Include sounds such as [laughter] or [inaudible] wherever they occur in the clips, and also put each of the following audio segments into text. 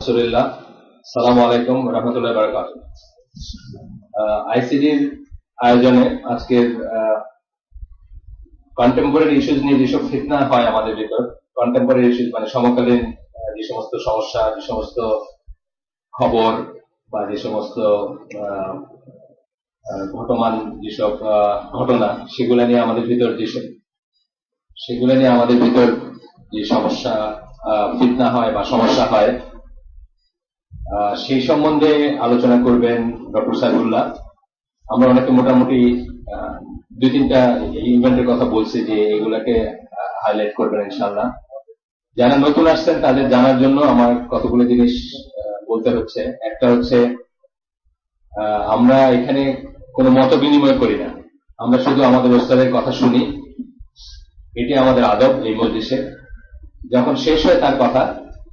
সালাম আলাইকুম রহমতুল্লাহ বারকাত আইসিডির আয়োজনে আজকের কন্টেম্পোরারি ইস্যুজ নিয়ে যেসব ফিতনা হয় আমাদের ভিতর কন্টেম্পোরারি ইস্যুজ মানে সমকালীন যে সমস্ত সমস্যা, যে সমস্ত খবর বা যে সমস্ত ঘটমান যেসব ঘটনা, সেগুলো নিয়ে আমাদের ভিতর যেসব সেগুলো নিয়ে আমাদের ভিতর যে সমস্যা ফিতনা হয় বা সমস্যা হয় সেই সম্বন্ধে আলোচনা করবেন ডক্টর সাইফুল্লাহ। আমরা অনেকে মোটামুটি দুই তিনটা ইভেন্টের কথা বলছি যে এগুলাকে হাইলাইট করবেন ইনশাল্লাহ যারা নতুন আসছেন, তাদের জানার জন্য আমার কতগুলো জিনিস বলতে হচ্ছে। একটা হচ্ছে আমরা এখানে কোনো মত বিনিময় করি না। আমরা শুধু আমাদের ওস্তাদের কথা শুনি। এটি আমাদের আদব এই মজলিসে। যখন শেষ হয় তার কথা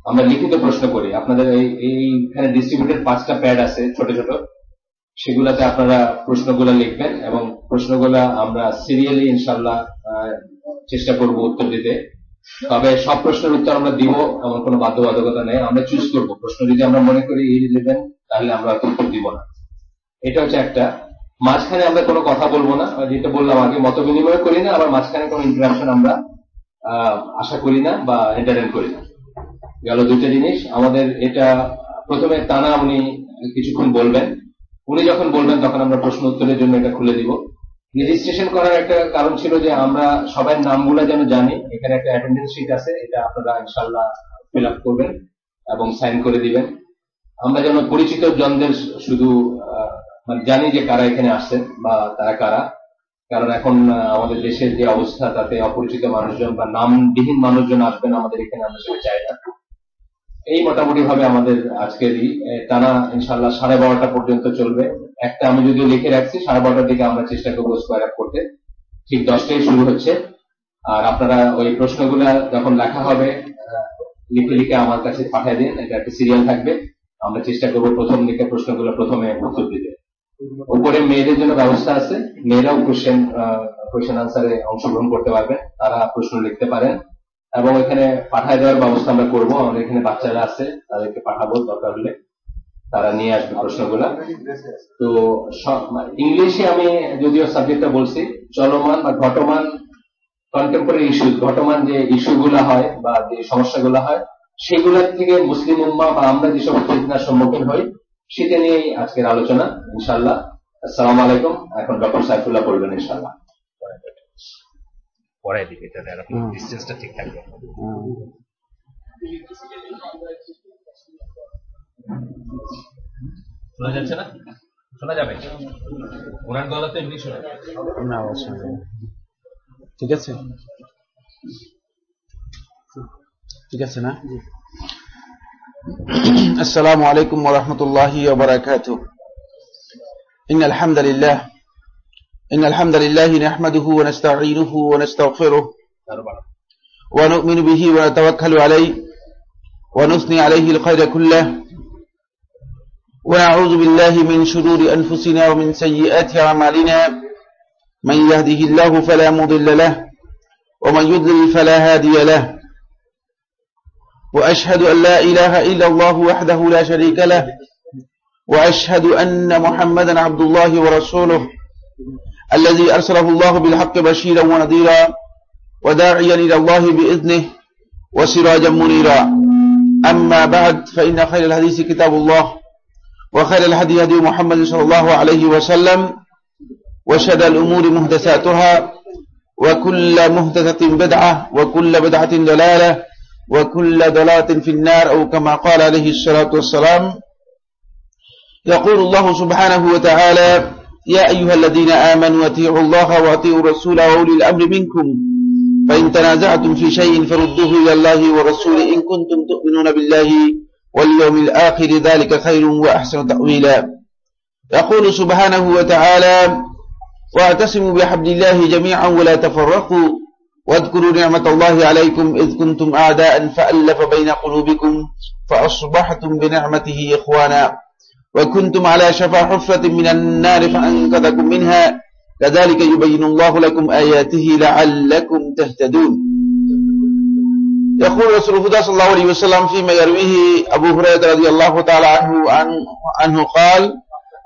আমরা লিখিত প্রশ্ন করি। আপনাদের এইখানে ডিস্ট্রিবিউটেড পাঁচটা প্যাড আছে, ছোট ছোট। সেগুলাতে আপনারা প্রশ্নগুলো লিখবেন এবং প্রশ্নগুলা আমরা সিরিয়ালি ইনশাল্লাহ চেষ্টা করব উত্তর দিতে। তবে সব প্রশ্নের উত্তর আমরা দিব, এমন কোনো বাধ্যবাধকতা নেই। আমরা চুজ করব। প্রশ্ন যদি আমরা মনে করি ইরিলেভেন্ট তাহলে আমরা উত্তর দিব না। এটা হচ্ছে একটা। মাঝখানে আমরা কোনো কথা বলব না যেটা বললাম আগে মত বিনিময় করি না, আবার মাঝখানে কোনো ইন্টারাকশন আমরা আশা করি না বা এন্টারটেন করি না। গেল দুইটা জিনিস। আমাদের এটা প্রথমে টানা উনি কিছুক্ষণ বলবেন। উনি যখন বলবেন তখন আমরা প্রশ্ন উত্তরের জন্য এটা খুলে দিব। রেজিস্ট্রেশন করার একটা কারণ ছিল যে আমরা সবাই নামগুলো যেন জানি। এখানে একটা অ্যাটেন্ডেন্স শিট আছে, এটা আপনারা ইনশাল্লাহ ফিল আপ করবেন এবং সাইন করে দিবেন। আমরা যেন পরিচিত জনদের শুধু মানে জানি যে কারা এখানে আসছেন বা তারা কারা। কারণ এখন আমাদের দেশের যে অবস্থা, তাতে অপরিচিত মানুষজন বা নামবিহীন মানুষজন আসবেন আমাদের এখানে আমরা সেটা চাই না। এই মোটামুটি ভাবে আমাদের আজকের টানা ইনশাল্লাহ সাড়ে বারোটা পর্যন্ত চলবে। একটা আমি যদি লিখে রাখছি, সাড়ে বারোটার দিকে আমরা চেষ্টা করব স্কোয়ার আপ করতে। ঠিক দশটায় শুরু হচ্ছে। আর আপনারা ওই প্রশ্নগুলা যখন লেখা হবে লিখে লিখে আমার কাছে পাঠিয়ে দিন, এটা একটা সিরিয়াল থাকবে। আমরা চেষ্টা করব প্রথম দিকে প্রশ্নগুলো প্রথমে উত্তর দিতে। উপরে মেয়েদের জন্য ব্যবস্থা আছে। মেয়েরাও কোশ্চেন কোশ্চেন আনসারে অংশগ্রহণ করতে পারবেন। তারা প্রশ্ন লিখতে পারেন। এবং এখানে পাঠায় দেওয়ার ব্যবস্থা আমরা করব। আমাদের এখানে বাচ্চারা আছে, তাদেরকে পাঠাবো, দরকার হলে। তারা নিয়ে আসবে প্রশ্নগুলা। তো ইংলিশে আমি যদিও সাবজেক্টটা বলছি, চলমান বা ঘটমান কন্টেম্পোরারি ইস্যু ঘটমান যে ইস্যুগুলা হয় বা যে সমস্যাগুলো হয়, সেগুলোর থেকে মুসলিম উম্মা বা আমরা যেসব ফিতনার সম্মুখীন হই, সেটা নিয়েই আজকের আলোচনা ইনশাল্লাহ আসসালাম আলাইকুম। এখন ডক্টর সাইফুল্লাহ বলবেন ইনশাল্লাহ পড়ায় দিবে তাহলে আর আপনার ডিসটেন্সটা ঠিক থাকবে শোনা যাচ্ছে না? শোনা যাবে? ওনার গলা তো এমনি শোনা না ঠিক আছে? ঠিক আছে না? আসসালামু আলাইকুম ওয়া রাহমাতুল্লাহি ওয়া বারাকাতুহু। ইন্নাল হামদুলিল্লাহ إن الحمد لله نحمده ونستعينه ونستغفره ونؤمن به ونتوكل عليه ونثني عليه الخير كله ونعوذ بالله من شرور أنفسنا ومن سيئات أعمالنا من يهده الله فلا مضل له ومن يضلل فلا هادي له وأشهد أن لا إله إلا الله وحده لا شريك له وأشهد أن محمدا عبد الله ورسوله الذي أرسله الله بالحق بشيرا ونذيرا وداعيا إلى الله بإذنه وسراجا منيرا. أما بعد فإن خير الحديث كتاب الله وخير الهدي هدي محمد صلى الله عليه وسلم وشد الأمور مهدساتها وكل مهدسة بدعة وكل بدعة ضلالة وكل ضلالة في النار أو كما قال عليه الصلاة والسلام. يقول الله سبحانه وتعالى يا أيها الذين آمنوا أطيعوا الله وأطيعوا الرسول وأولي الأمر منكم. فإن تنازعتم في شيء فردوه إلى الله والرسول إن كنتم تؤمنون بالله واليوم الآخر ذلك خير وأحسن تأويلا. يقول سبحانه وتعالى واعتصموا بحبل الله جميعا ولا تفرقوا واذكروا نعمة الله عليكم إذ كنتم أعداء فألف بين قلوبكم فأصبحتم بنعمته إخوانا. وكنتم على شفا حفرة من النار فأنقذكم منها. كذلك يبين الله لكم آياته لعلكم تهتدون. يقول رسول الله صلى الله عليه وسلم فيما يرويه أبو هريرة رضي الله تعالى عنه, عنه, قال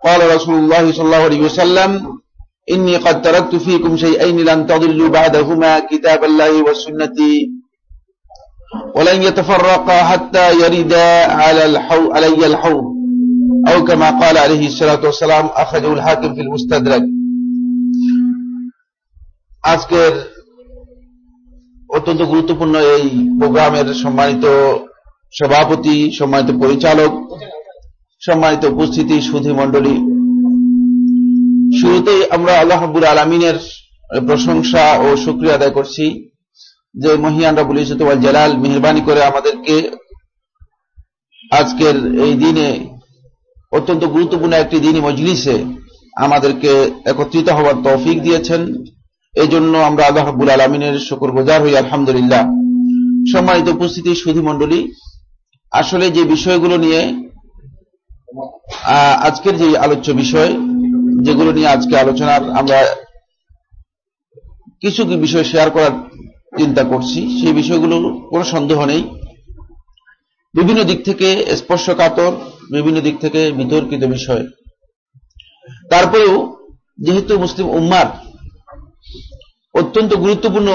قال رسول الله صلى الله عليه وسلم إني قد تركت فيكم شيئين لن تضلوا بعدهما كتاب الله والسنة ولن يتفرقا حتى يردا على علي الحوض. أو كما قال عليه الصلاة والسلام أخرجه الحاكم في المستدرك আজকের অত্যন্ত গুরুত্বপূর্ণ এই প্রোগ্রামের সম্মানিত সভাপতি সম্মানিত পরিচালক সম্মানিত উপস্থিতি সুধী মণ্ডলী শুরুতেই আমরা আল্লাহ হাবুল আলমিনের প্রশংসা ও শুক্রিয়া আদায় করছি যে মহিয়ান রাবুল ইসতুল জালাল মেহরবানি করে আমাদেরকে আজকের এই দিনে অত্যন্ত গুরুত্বপূর্ণ একটি দিনই মজলিসে আমাদেরকে একত্রিত হওয়ার তৌফিক দিয়েছেন। এই জন্য আমরা আল্লাহ হাবুল আলমিনের শুকর গোজার হই, আলহামদুলিল্লাহ। সম্মানিত উপস্থিতি, সুধী মণ্ডলী, আসলে যে বিষয়গুলো নিয়ে আজকের যে আলোচ্য বিষয়, যেগুলো নিয়ে আজকে আলোচনার আমরা কিছু কি বিষয় শেয়ার করার চিন্তা করছি, সেই বিষয়গুলো কোনো সন্দেহ নেই। বিভিন্ন দিক থেকে স্পর্শকাতর বিভিন্ন দিক থেকে বিতর্কিত বিষয়। তারপরেও যেহেতু মুসলিম উম্মার অত্যন্ত গুরুত্বপূর্ণ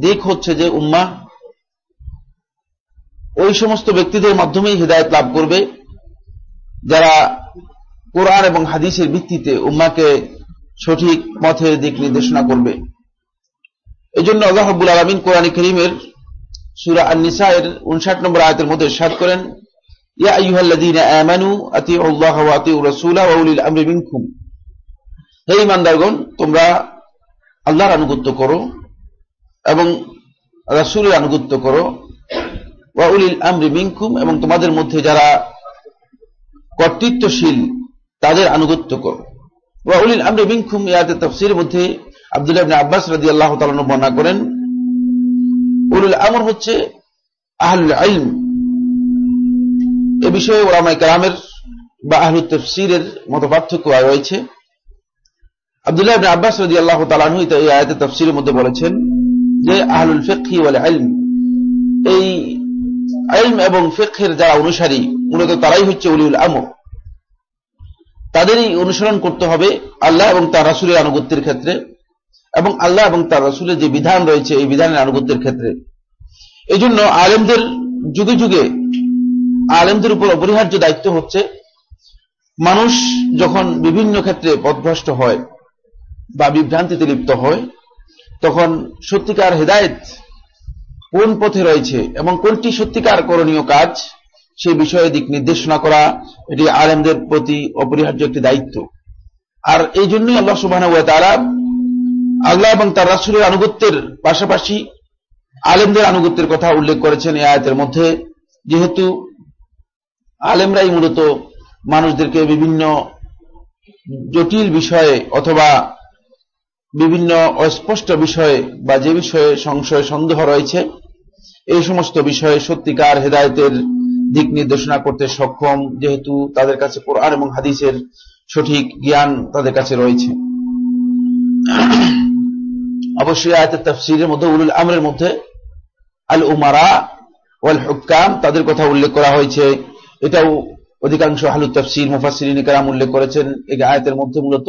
দিক হচ্ছে যে উম্মা ওই সমস্ত ব্যক্তিদের মাধ্যমেই হৃদায়ত লাভ করবে, যারা কোরআন এবং হাদিসের ভিত্তিতে উম্মাকে সঠিক পথে দিক নির্দেশনা করবে। এই জন্য আল্লাহবুল আলমিন কোরআন করিমের সুরা আনিসা এর উনষাট নম্বর আয়তের মধ্যে সাত করেন রাসূলা ওয়া উলিল আমরি মিনকুম। হে ঈমানদারগণ, তোমরা আল্লাহর আনুগত্য করো এবং আনুগত্য করো ওয়া উলিল আমরি মিনকুম এবং তোমাদের মধ্যে যারা কর্তৃত্বশীল, তাদের আনুগত্য করো। ওয়া উলিল আমরি মিনকুম ইয়াতে তাফসীরের মধ্যে আব্দুল্লাহ ইবনে আব্বাস রাদিয়াল্লাহু তাআলা বর্ণনা করেন, উলুল আমর হচ্ছে আহলুল ইলম। এ বিষয়ে ওলামায়ে কেরামের বা আহলুত তাফসীরের মত পার্থক্য রয়েছে। আব্দুল্লাহ ইবনে আব্বাস রাদিয়াল্লাহু তাআলা আনহু এই আয়াতের তাফসীরের মধ্যে বলেছেন যে আহলুল ফিকহি ওয়াল ইলম, এই ইলম এবং ফিকহের যারা অনুসারী, মূলত তারাই হচ্ছে উলিউল আমর। তাদেরই অনুসরণ করতে হবে আল্লাহ এবং তার রাসূলের আনুগত্যের ক্ষেত্রে এবং আল্লাহ এবং তার রসুলের যে বিধান রয়েছে, এই বিধানের আনুগত্যের ক্ষেত্রে। এই জন্য আলেমদের যুগে যুগে আলেমদের উপর অপরিহার্য দায়িত্ব হচ্ছে, মানুষ যখন বিভিন্ন ক্ষেত্রে পথভ্রষ্ট হয় বা বিভ্রান্তিতে লিপ্ত হয়, তখন সত্যিকার হেদায়েত কোন পথে রয়েছে এবং কোনটি সত্যিকার করণীয় কাজ সেই বিষয়ে দিক নির্দেশনা করা, এটি আলেমদের প্রতি অপরিহার্য একটি দায়িত্ব। আর এই জন্যই আল্লাহ সুবাহ তারা আল্লাহ এবং তার রাসুলের আনুগত্যের পাশাপাশি আলেমদের আনুগত্যের কথা উল্লেখ করেছেন এই আয়তের মধ্যে, যেহেতু আলেমরাই মূলত মানুষদেরকে বিভিন্ন জটিল বিষয়ে অথবা বিভিন্ন অস্পষ্ট বিষয়ে বা যে বিষয়ে সংশয় সন্দেহ রয়েছে, এই সমস্ত বিষয়ে সত্যিকার হেদায়তের দিক নির্দেশনা করতে সক্ষম যেহেতু তাদের কাছে কোরআন এবং হাদিসের সঠিক জ্ঞান তাদের কাছে রয়েছে। অবশ্যই আয়তের তফসিরের মধ্যে উলুল আমরের মধ্যে আল উমারা ওয়াল হুকাম তাদের কথা উল্লেখ করা হয়েছে। এটাও অধিকাংশ হালু তফসির মুফাসিরিন কারাম উল্লেখ করেছেন। এই আয়তের মধ্যে মূলত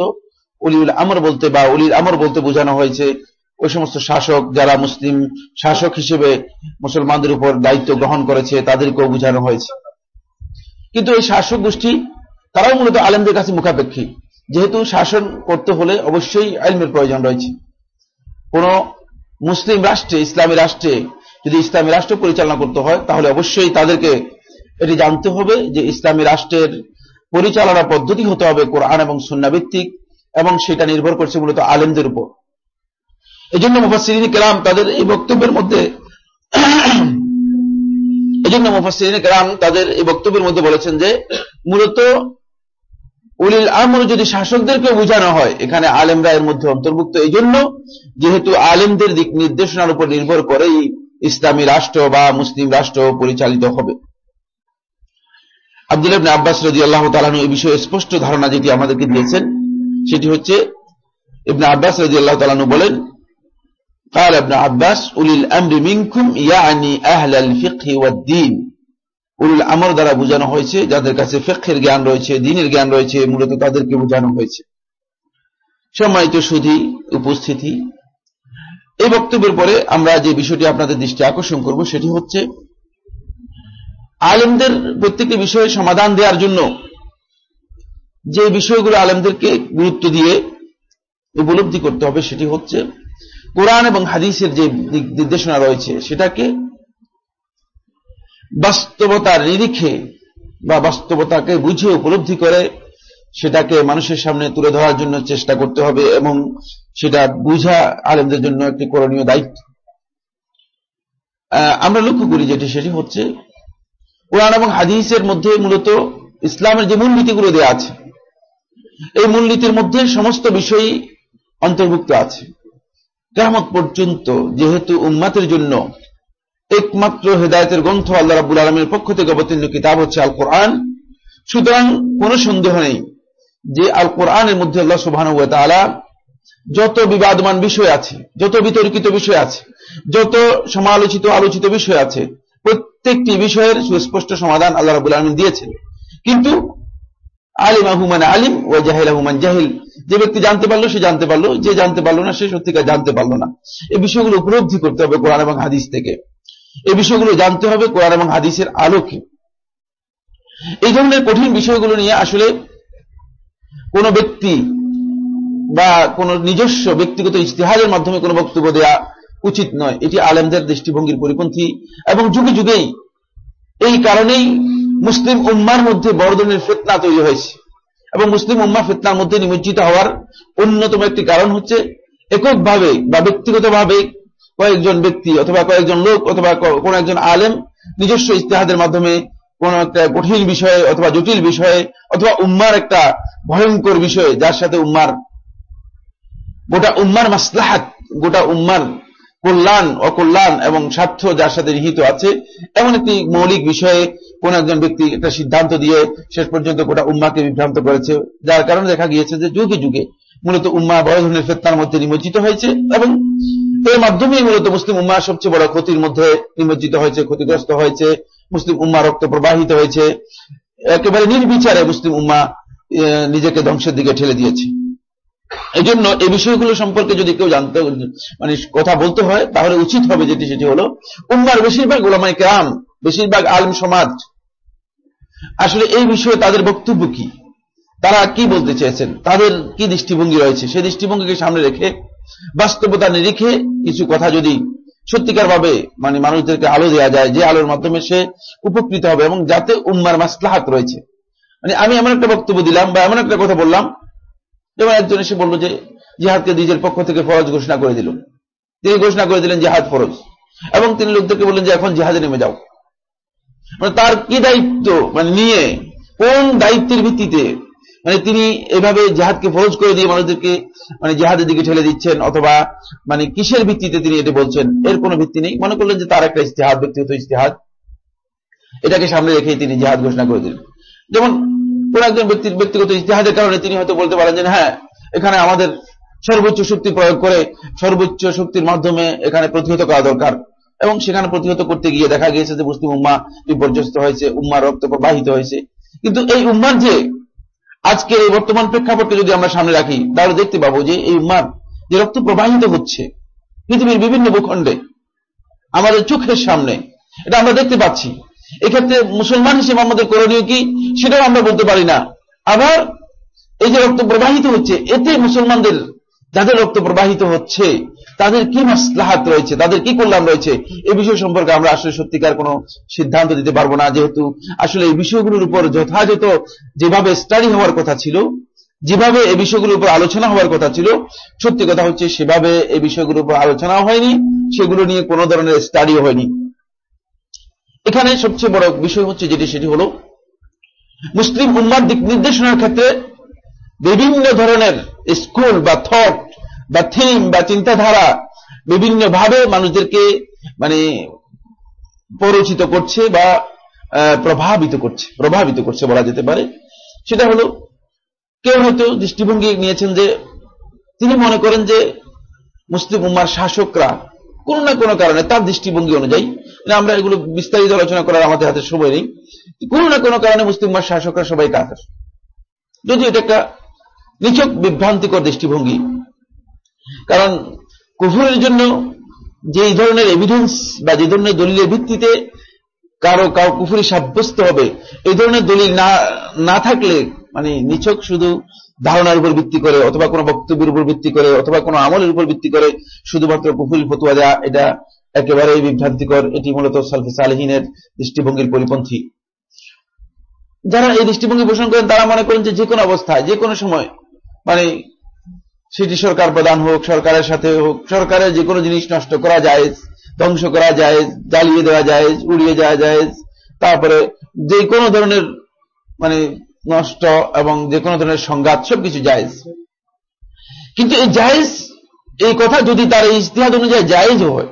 উলিউল আমর বলতে বা উলিল আমর বলতে বোঝানো হয়েছে, ওই সমস্ত শাসক যারা মুসলিম শাসক হিসেবে মুসলমানদের উপর দায়িত্ব গ্রহণ করেছে, তাদেরকেও বোঝানো হয়েছে। কিন্তু এই শাসক গোষ্ঠী, তারাও মূলত আলেমদের কাছে মুখাপেক্ষী। যেহেতু শাসন করতে হলে অবশ্যই আলমের প্রয়োজন রয়েছে। কোন মুসলিম রাষ্ট্রে, ইসলামী রাষ্ট্রে যদি ইসলামী রাষ্ট্র পরিচালনা করতে হয়, তাহলে অবশ্যই তাদেরকে এটি জানতে হবে যে ইসলামী রাষ্ট্রের পরিচালনা পদ্ধতি হতে হবে কোরআন এবং সুন্নাভিত্তিক এবং সেটা নির্ভর করছে মূলত আলেমদের উপর। এই জন্য মুফাসিরিন কেরাম তাদের এই বক্তব্যের মধ্যে [clears throat] এই জন্য মুফাসিরিন কেরাম তাদের এই বক্তব্যের মধ্যে বলেছেন যে, মূলত উলিল আমর যদি শাসকদেরকে বোঝানো হয়, এখানে আলেমরা এর মধ্যে অন্তর্ভুক্ত এই জন্য যেহেতু আলেমদের দিক নির্দেশনার উপর নির্ভর করেই ইসলামী রাষ্ট্র বা মুসলিম রাষ্ট্র পরিচালিত হবে। আব্দুল আব্বাস রদি আল্লাহ তালানু এই বিষয়ে স্পষ্ট ধারণা যেটি আমাদেরকে দিয়েছেন সেটি হচ্ছে ইবনে আব্বাস রদি আল্লাহ তালানু বলেন قال ابن عباس أولي الأمر منكم يعني أهل الفقه والدين উলুল আমর দ্বারা বোঝানো হয়েছে যাদের কাছে ফেকের জ্ঞান রয়েছে দিনের জ্ঞান রয়েছে মূলত তাদেরকে বোঝানো হয়েছে সম্মানিত সুধী উপস্থিতি এই বক্তব্যের পরে আমরা যে বিষয়টি আপনাদের দৃষ্টি আকর্ষণ করব সেটি হচ্ছে আলেমদের প্রত্যেকটি বিষয়ে সমাধান দেওয়ার জন্য যে বিষয়গুলো আলেমদেরকে গুরুত্ব দিয়ে উপলব্ধি করতে হবে, সেটি হচ্ছে কোরআন এবং হাদিসের যে নির্দেশনা রয়েছে, সেটাকে বাস্তবতার নিরিখে বা বাস্তবতাকে বুঝে উপলব্ধি করে সেটাকে মানুষের সামনে তুলে ধরার জন্য চেষ্টা করতে হবে এবং সেটা বুঝা আলেমদের জন্য একটি করণীয় দায়িত্ব। আমরা লক্ষ্য করি যেটি, সেটি হচ্ছে কোরআন এবং হাদিসের মধ্যে মূলত ইসলামের যে মূলনীতিগুলো দেওয়া আছে, এই মূলনীতির মধ্যে সমস্ত বিষয়ই অন্তর্ভুক্ত আছে। কেমত পর্যন্ত যেহেতু উম্মাতের জন্য একমাত্র হেদায়তের গ্রন্থ আল্লাহ রাবুল আলমের পক্ষ থেকে অবতীর্ণ কিতাব হচ্ছে আল কোরআন সুতরাং কোন সন্দেহ নেই যে আল কোরআনের মধ্যে আল্লাহ সুবাহ যত বিবাদমান বিষয় আছে, যত বিতর্কিত বিষয় আছে, যত সমালোচিত আলোচিত বিষয় আছে প্রত্যেকটি বিষয়ের সুস্পষ্ট সমাধান আল্লাহ রাবুল আলমিন দিয়েছেন। কিন্তু আলিম আহুমান আলিম ও জাহিল আহুমান জাহিল। যে ব্যক্তি জানতে পারল, সে জানতে পারল। যে জানতে পারল না, সে সত্যিকার জানতে পারল না। এই বিষয়গুলো উপলব্ধি করতে হবে কোরআন এবং হাদিস থেকে। এই বিষয়গুলো জানতে হবে কোরআন এবং হাদিসের আলোকে। এই ধরনের কঠিন বিষয়গুলো নিয়ে আসলে কোন ব্যক্তি বা কোন নিজস্ব ব্যক্তিগত ইস্তেহারের মাধ্যমে কোন বক্তব্য দেওয়া উচিত নয়। এটি আলেমদের দৃষ্টিভঙ্গির পরিপন্থী এবং যুগে যুগেই এই কারণেই মুসলিম উম্মার মধ্যে বড় ধরনের ফেতনা তৈরি হয়েছে। এবং মুসলিম উম্মা ফেতনার মধ্যে নিমজ্জিত হওয়ার অন্যতম একটি কারণ হচ্ছে এককভাবে বা ব্যক্তিগতভাবে কয়েকজন ব্যক্তি অথবা কয়েকজন লোক অথবা কোন একজন আলেম নিজস্ব ইস্তেহাদের মাধ্যমে কোন একটা কঠিন বিষয়ে অথবা জটিল বিষয়ে অথবা উম্মার একটা ভয়ঙ্কর বিষয়ে, যার সাথে উম্মার গোটা উম্মার মাসলাহাত, গোটা উম্মার কল্যাণ, অকল্যাণ এবং স্বার্থ যার সাথে নিহিত আছে, এমন একটি মৌলিক বিষয়ে কোন একজন ব্যক্তি একটা সিদ্ধান্ত দিয়ে শেষ পর্যন্ত গোটা উম্মাকে বিভ্রান্ত করেছে, যার কারণে দেখা গিয়েছে যে যুগে যুগে মূলত উম্মা বড় ধরনের ফেতনার মধ্যে নিমজ্জিত হয়েছে এবং এর মাধ্যমেই মূলত মুসলিম উম্মা সবচেয়ে বড় ক্ষতির মধ্যে নিমজ্জিত হয়েছে, ক্ষতিগ্রস্ত হয়েছে, মুসলিম উম্মা রক্ত প্রবাহিত হয়েছে। একেবারে নির্বিচারে মুসলিম উম্মা নিজেকে ধ্বংসের দিকে ঠেলে দিয়েছে। এই জন্য এই বিষয়গুলো সম্পর্কে যদি কেউ জানতে মানে কথা বলতে হয়, তাহলে উচিত হবে যেটি, সেটি হলো, উম্মার বেশিরভাগ গোলামাই কেরাম, বেশিরভাগ আলম সমাজ, আসলে এই বিষয়ে তাদের বক্তব্য কি? তারা কি বলতে চেয়েছেন? তাদের কি দৃষ্টিভঙ্গি রয়েছে? সেই দৃষ্টিভঙ্গিকে সামনে রেখে, বাস্তবতা নিরিখে কিছু কথা যদি সত্যিকার ভাবে মানে মানুষদেরকে আলো দেওয়া যায়, যে আলোর মাধ্যমে সে উপকৃত হবে এবং যাতে উম্মার মাসলাহাত রয়েছে। মানে আমি এমন একটা বক্তব্য দিলাম বা এমন একটা কথা বললাম যেমন একজন এসে বলল যে জিহাদকে নিজের পক্ষ থেকে ফরজ ঘোষণা করে দিল। তিনি ঘোষণা করে দিলেন জিহাদ ফরজ। এবং তিনি লোকদেরকে বললেন যে, এখন জিহাদে নেমে যাও। মানে তার কি দায়িত্ব? মানে নিয়ে কোন দায়িত্বের ভিত্তিতে? মানে তিনি এভাবে জেহাদকে ফরজ করে দিয়ে মানুষদেরকে মানে জেহাদের দিকে ঠেলে দিচ্ছেন অথবা মানে কিসের ভিত্তিতে তিনি এটা বলছেন? এর কোনো ভিত্তি নেই। মনে করলেন যে তার একটা ইস্তেহাদ ব্যক্তিগত ইস্তেহাদ এটাকে সামনে রেখে তিনি জেহাদ ঘোষণা করে দিলেন। যেমন কোন একজন ব্যক্তির ব্যক্তিগত ইতিহাদের কারণে তিনি হয়তো বলতে পারেন যে হ্যাঁ এখানে আমাদের সর্বোচ্চ শক্তি প্রয়োগ করে সর্বোচ্চ শক্তির মাধ্যমে এখানে প্রতিহত করা দরকার। এবং সেখানে প্রতিহত করতে গিয়ে দেখা গিয়েছে যে মুসলিম উম্মা বিপর্যস্ত হয়েছে, উম্মার রক্ত প্রবাহিত হয়েছে। কিন্তু এই উম্মার যে আজকে এই বর্তমান প্রেক্ষাপটকে যদি আমরা সামনে রাখি, তাহলে দেখতে পাবো যে এই উম্মার যে রক্ত প্রবাহিত হচ্ছে, পৃথিবীর বিভিন্ন ভূখণ্ডে, আমাদের চোখের সামনে, এটা আমরা দেখতে পাচ্ছি। এক্ষেত্রে মুসলমান হিসেবে আমাদের করণীয় কি? সেটাও আমরা বলতে পারি না। আবার এই যে রক্ত প্রবাহিত হচ্ছে, এতে মুসলমানদের যাদের রক্ত প্রবাহিত হচ্ছে, তাদের কি মাসলাহাত রয়েছে? তাদের কি কল্যাণ রয়েছে? এই বিষয় সম্পর্কে আমরা আসলে সত্যিকার কোনো সিদ্ধান্ত দিতে পারব না। যেহেতু আসলে এই বিষয়গুলোর উপর যথাযথ যেভাবে স্টাডি হওয়ার কথা ছিল, যেভাবে এই বিষয়গুলোর উপর আলোচনা হওয়ার কথা ছিল, সত্যি কথা হচ্ছে সেভাবে এই বিষয়গুলোর উপর আলোচনাও হয়নি। সেগুলো নিয়ে কোনো ধরনের স্টাডিও হয়নি। এখানে সবচেয়ে বড় বিষয় হচ্ছে যেটি, সেটি হল মুসলিম উম্মার দিক নির্দেশনার ক্ষেত্রে বিভিন্ন ধরনের স্কুল বা থট বা থিম বা চিন্তাধারা বিভিন্ন ভাবে মানুষদেরকে মানে পরিচিত করছে বা প্রভাবিত করছে প্রভাবিত করছে বলা যেতে পারে। সেটা হলো, কেউ হয়তো দৃষ্টিভঙ্গি নিয়েছেন যে তিনি মনে করেন যে মুসলিম উম্মার শাসকরা কোন না কোনো কারণে তার দৃষ্টিভঙ্গি অনুযায়ী আমরা এগুলো বিস্তারিত আলোচনা করার আমাদের হাতে সময় নেই, কোনো না কোনো কারণে মুসলিম শাসকরা সবাই কাফের। যদি এটা একটা নিচক বিভ্রান্তিকর দৃষ্টিভঙ্গি। কারণ কুফুরের জন্য যে ধরনের এভিডেন্স বা যে ধরনের দলিলের ভিত্তিতে কারও কারও কুফুরি সাব্যস্ত হবে। এই ধরনের দলিল না থাকলে মানে নিছক শুধু ধারণার উপর ভিত্তি করে অথবা কোনো বক্তব্যের উপর ভিত্তি করে অথবা কোনো আমলের উপর ভিত্তি করে শুধুমাত্র কুফুরি ফতুয়া দেওয়া এটা একেবারেই বিভ্রান্তিকর। এটি মূলত সালফি সালেহিনের দৃষ্টিভঙ্গির পরিপন্থী। যারা এই দৃষ্টিভঙ্গি পোষণ করেন, তারা মনে করেন যে যে কোনো অবস্থায়, যে কোনো সময় মানে সেটি সরকার প্রদান হোক, সরকারের সাথে হোক, সরকারের যে কোনো জিনিস নষ্ট করা যায় ধ্বংস করা যায়, জ্বালিয়ে দেওয়া যায়, উড়িয়ে দেওয়া যায়। তারপরে যে কোনো ধরনের মানে নষ্ট এবং যে কোনো ধরনের সংঘাত, সবকিছু জায়েজ। কিন্তু এই জায়েজ, এই কথা যদি তার এই ইতিহাদ অনুযায়ী জায়েজ হয়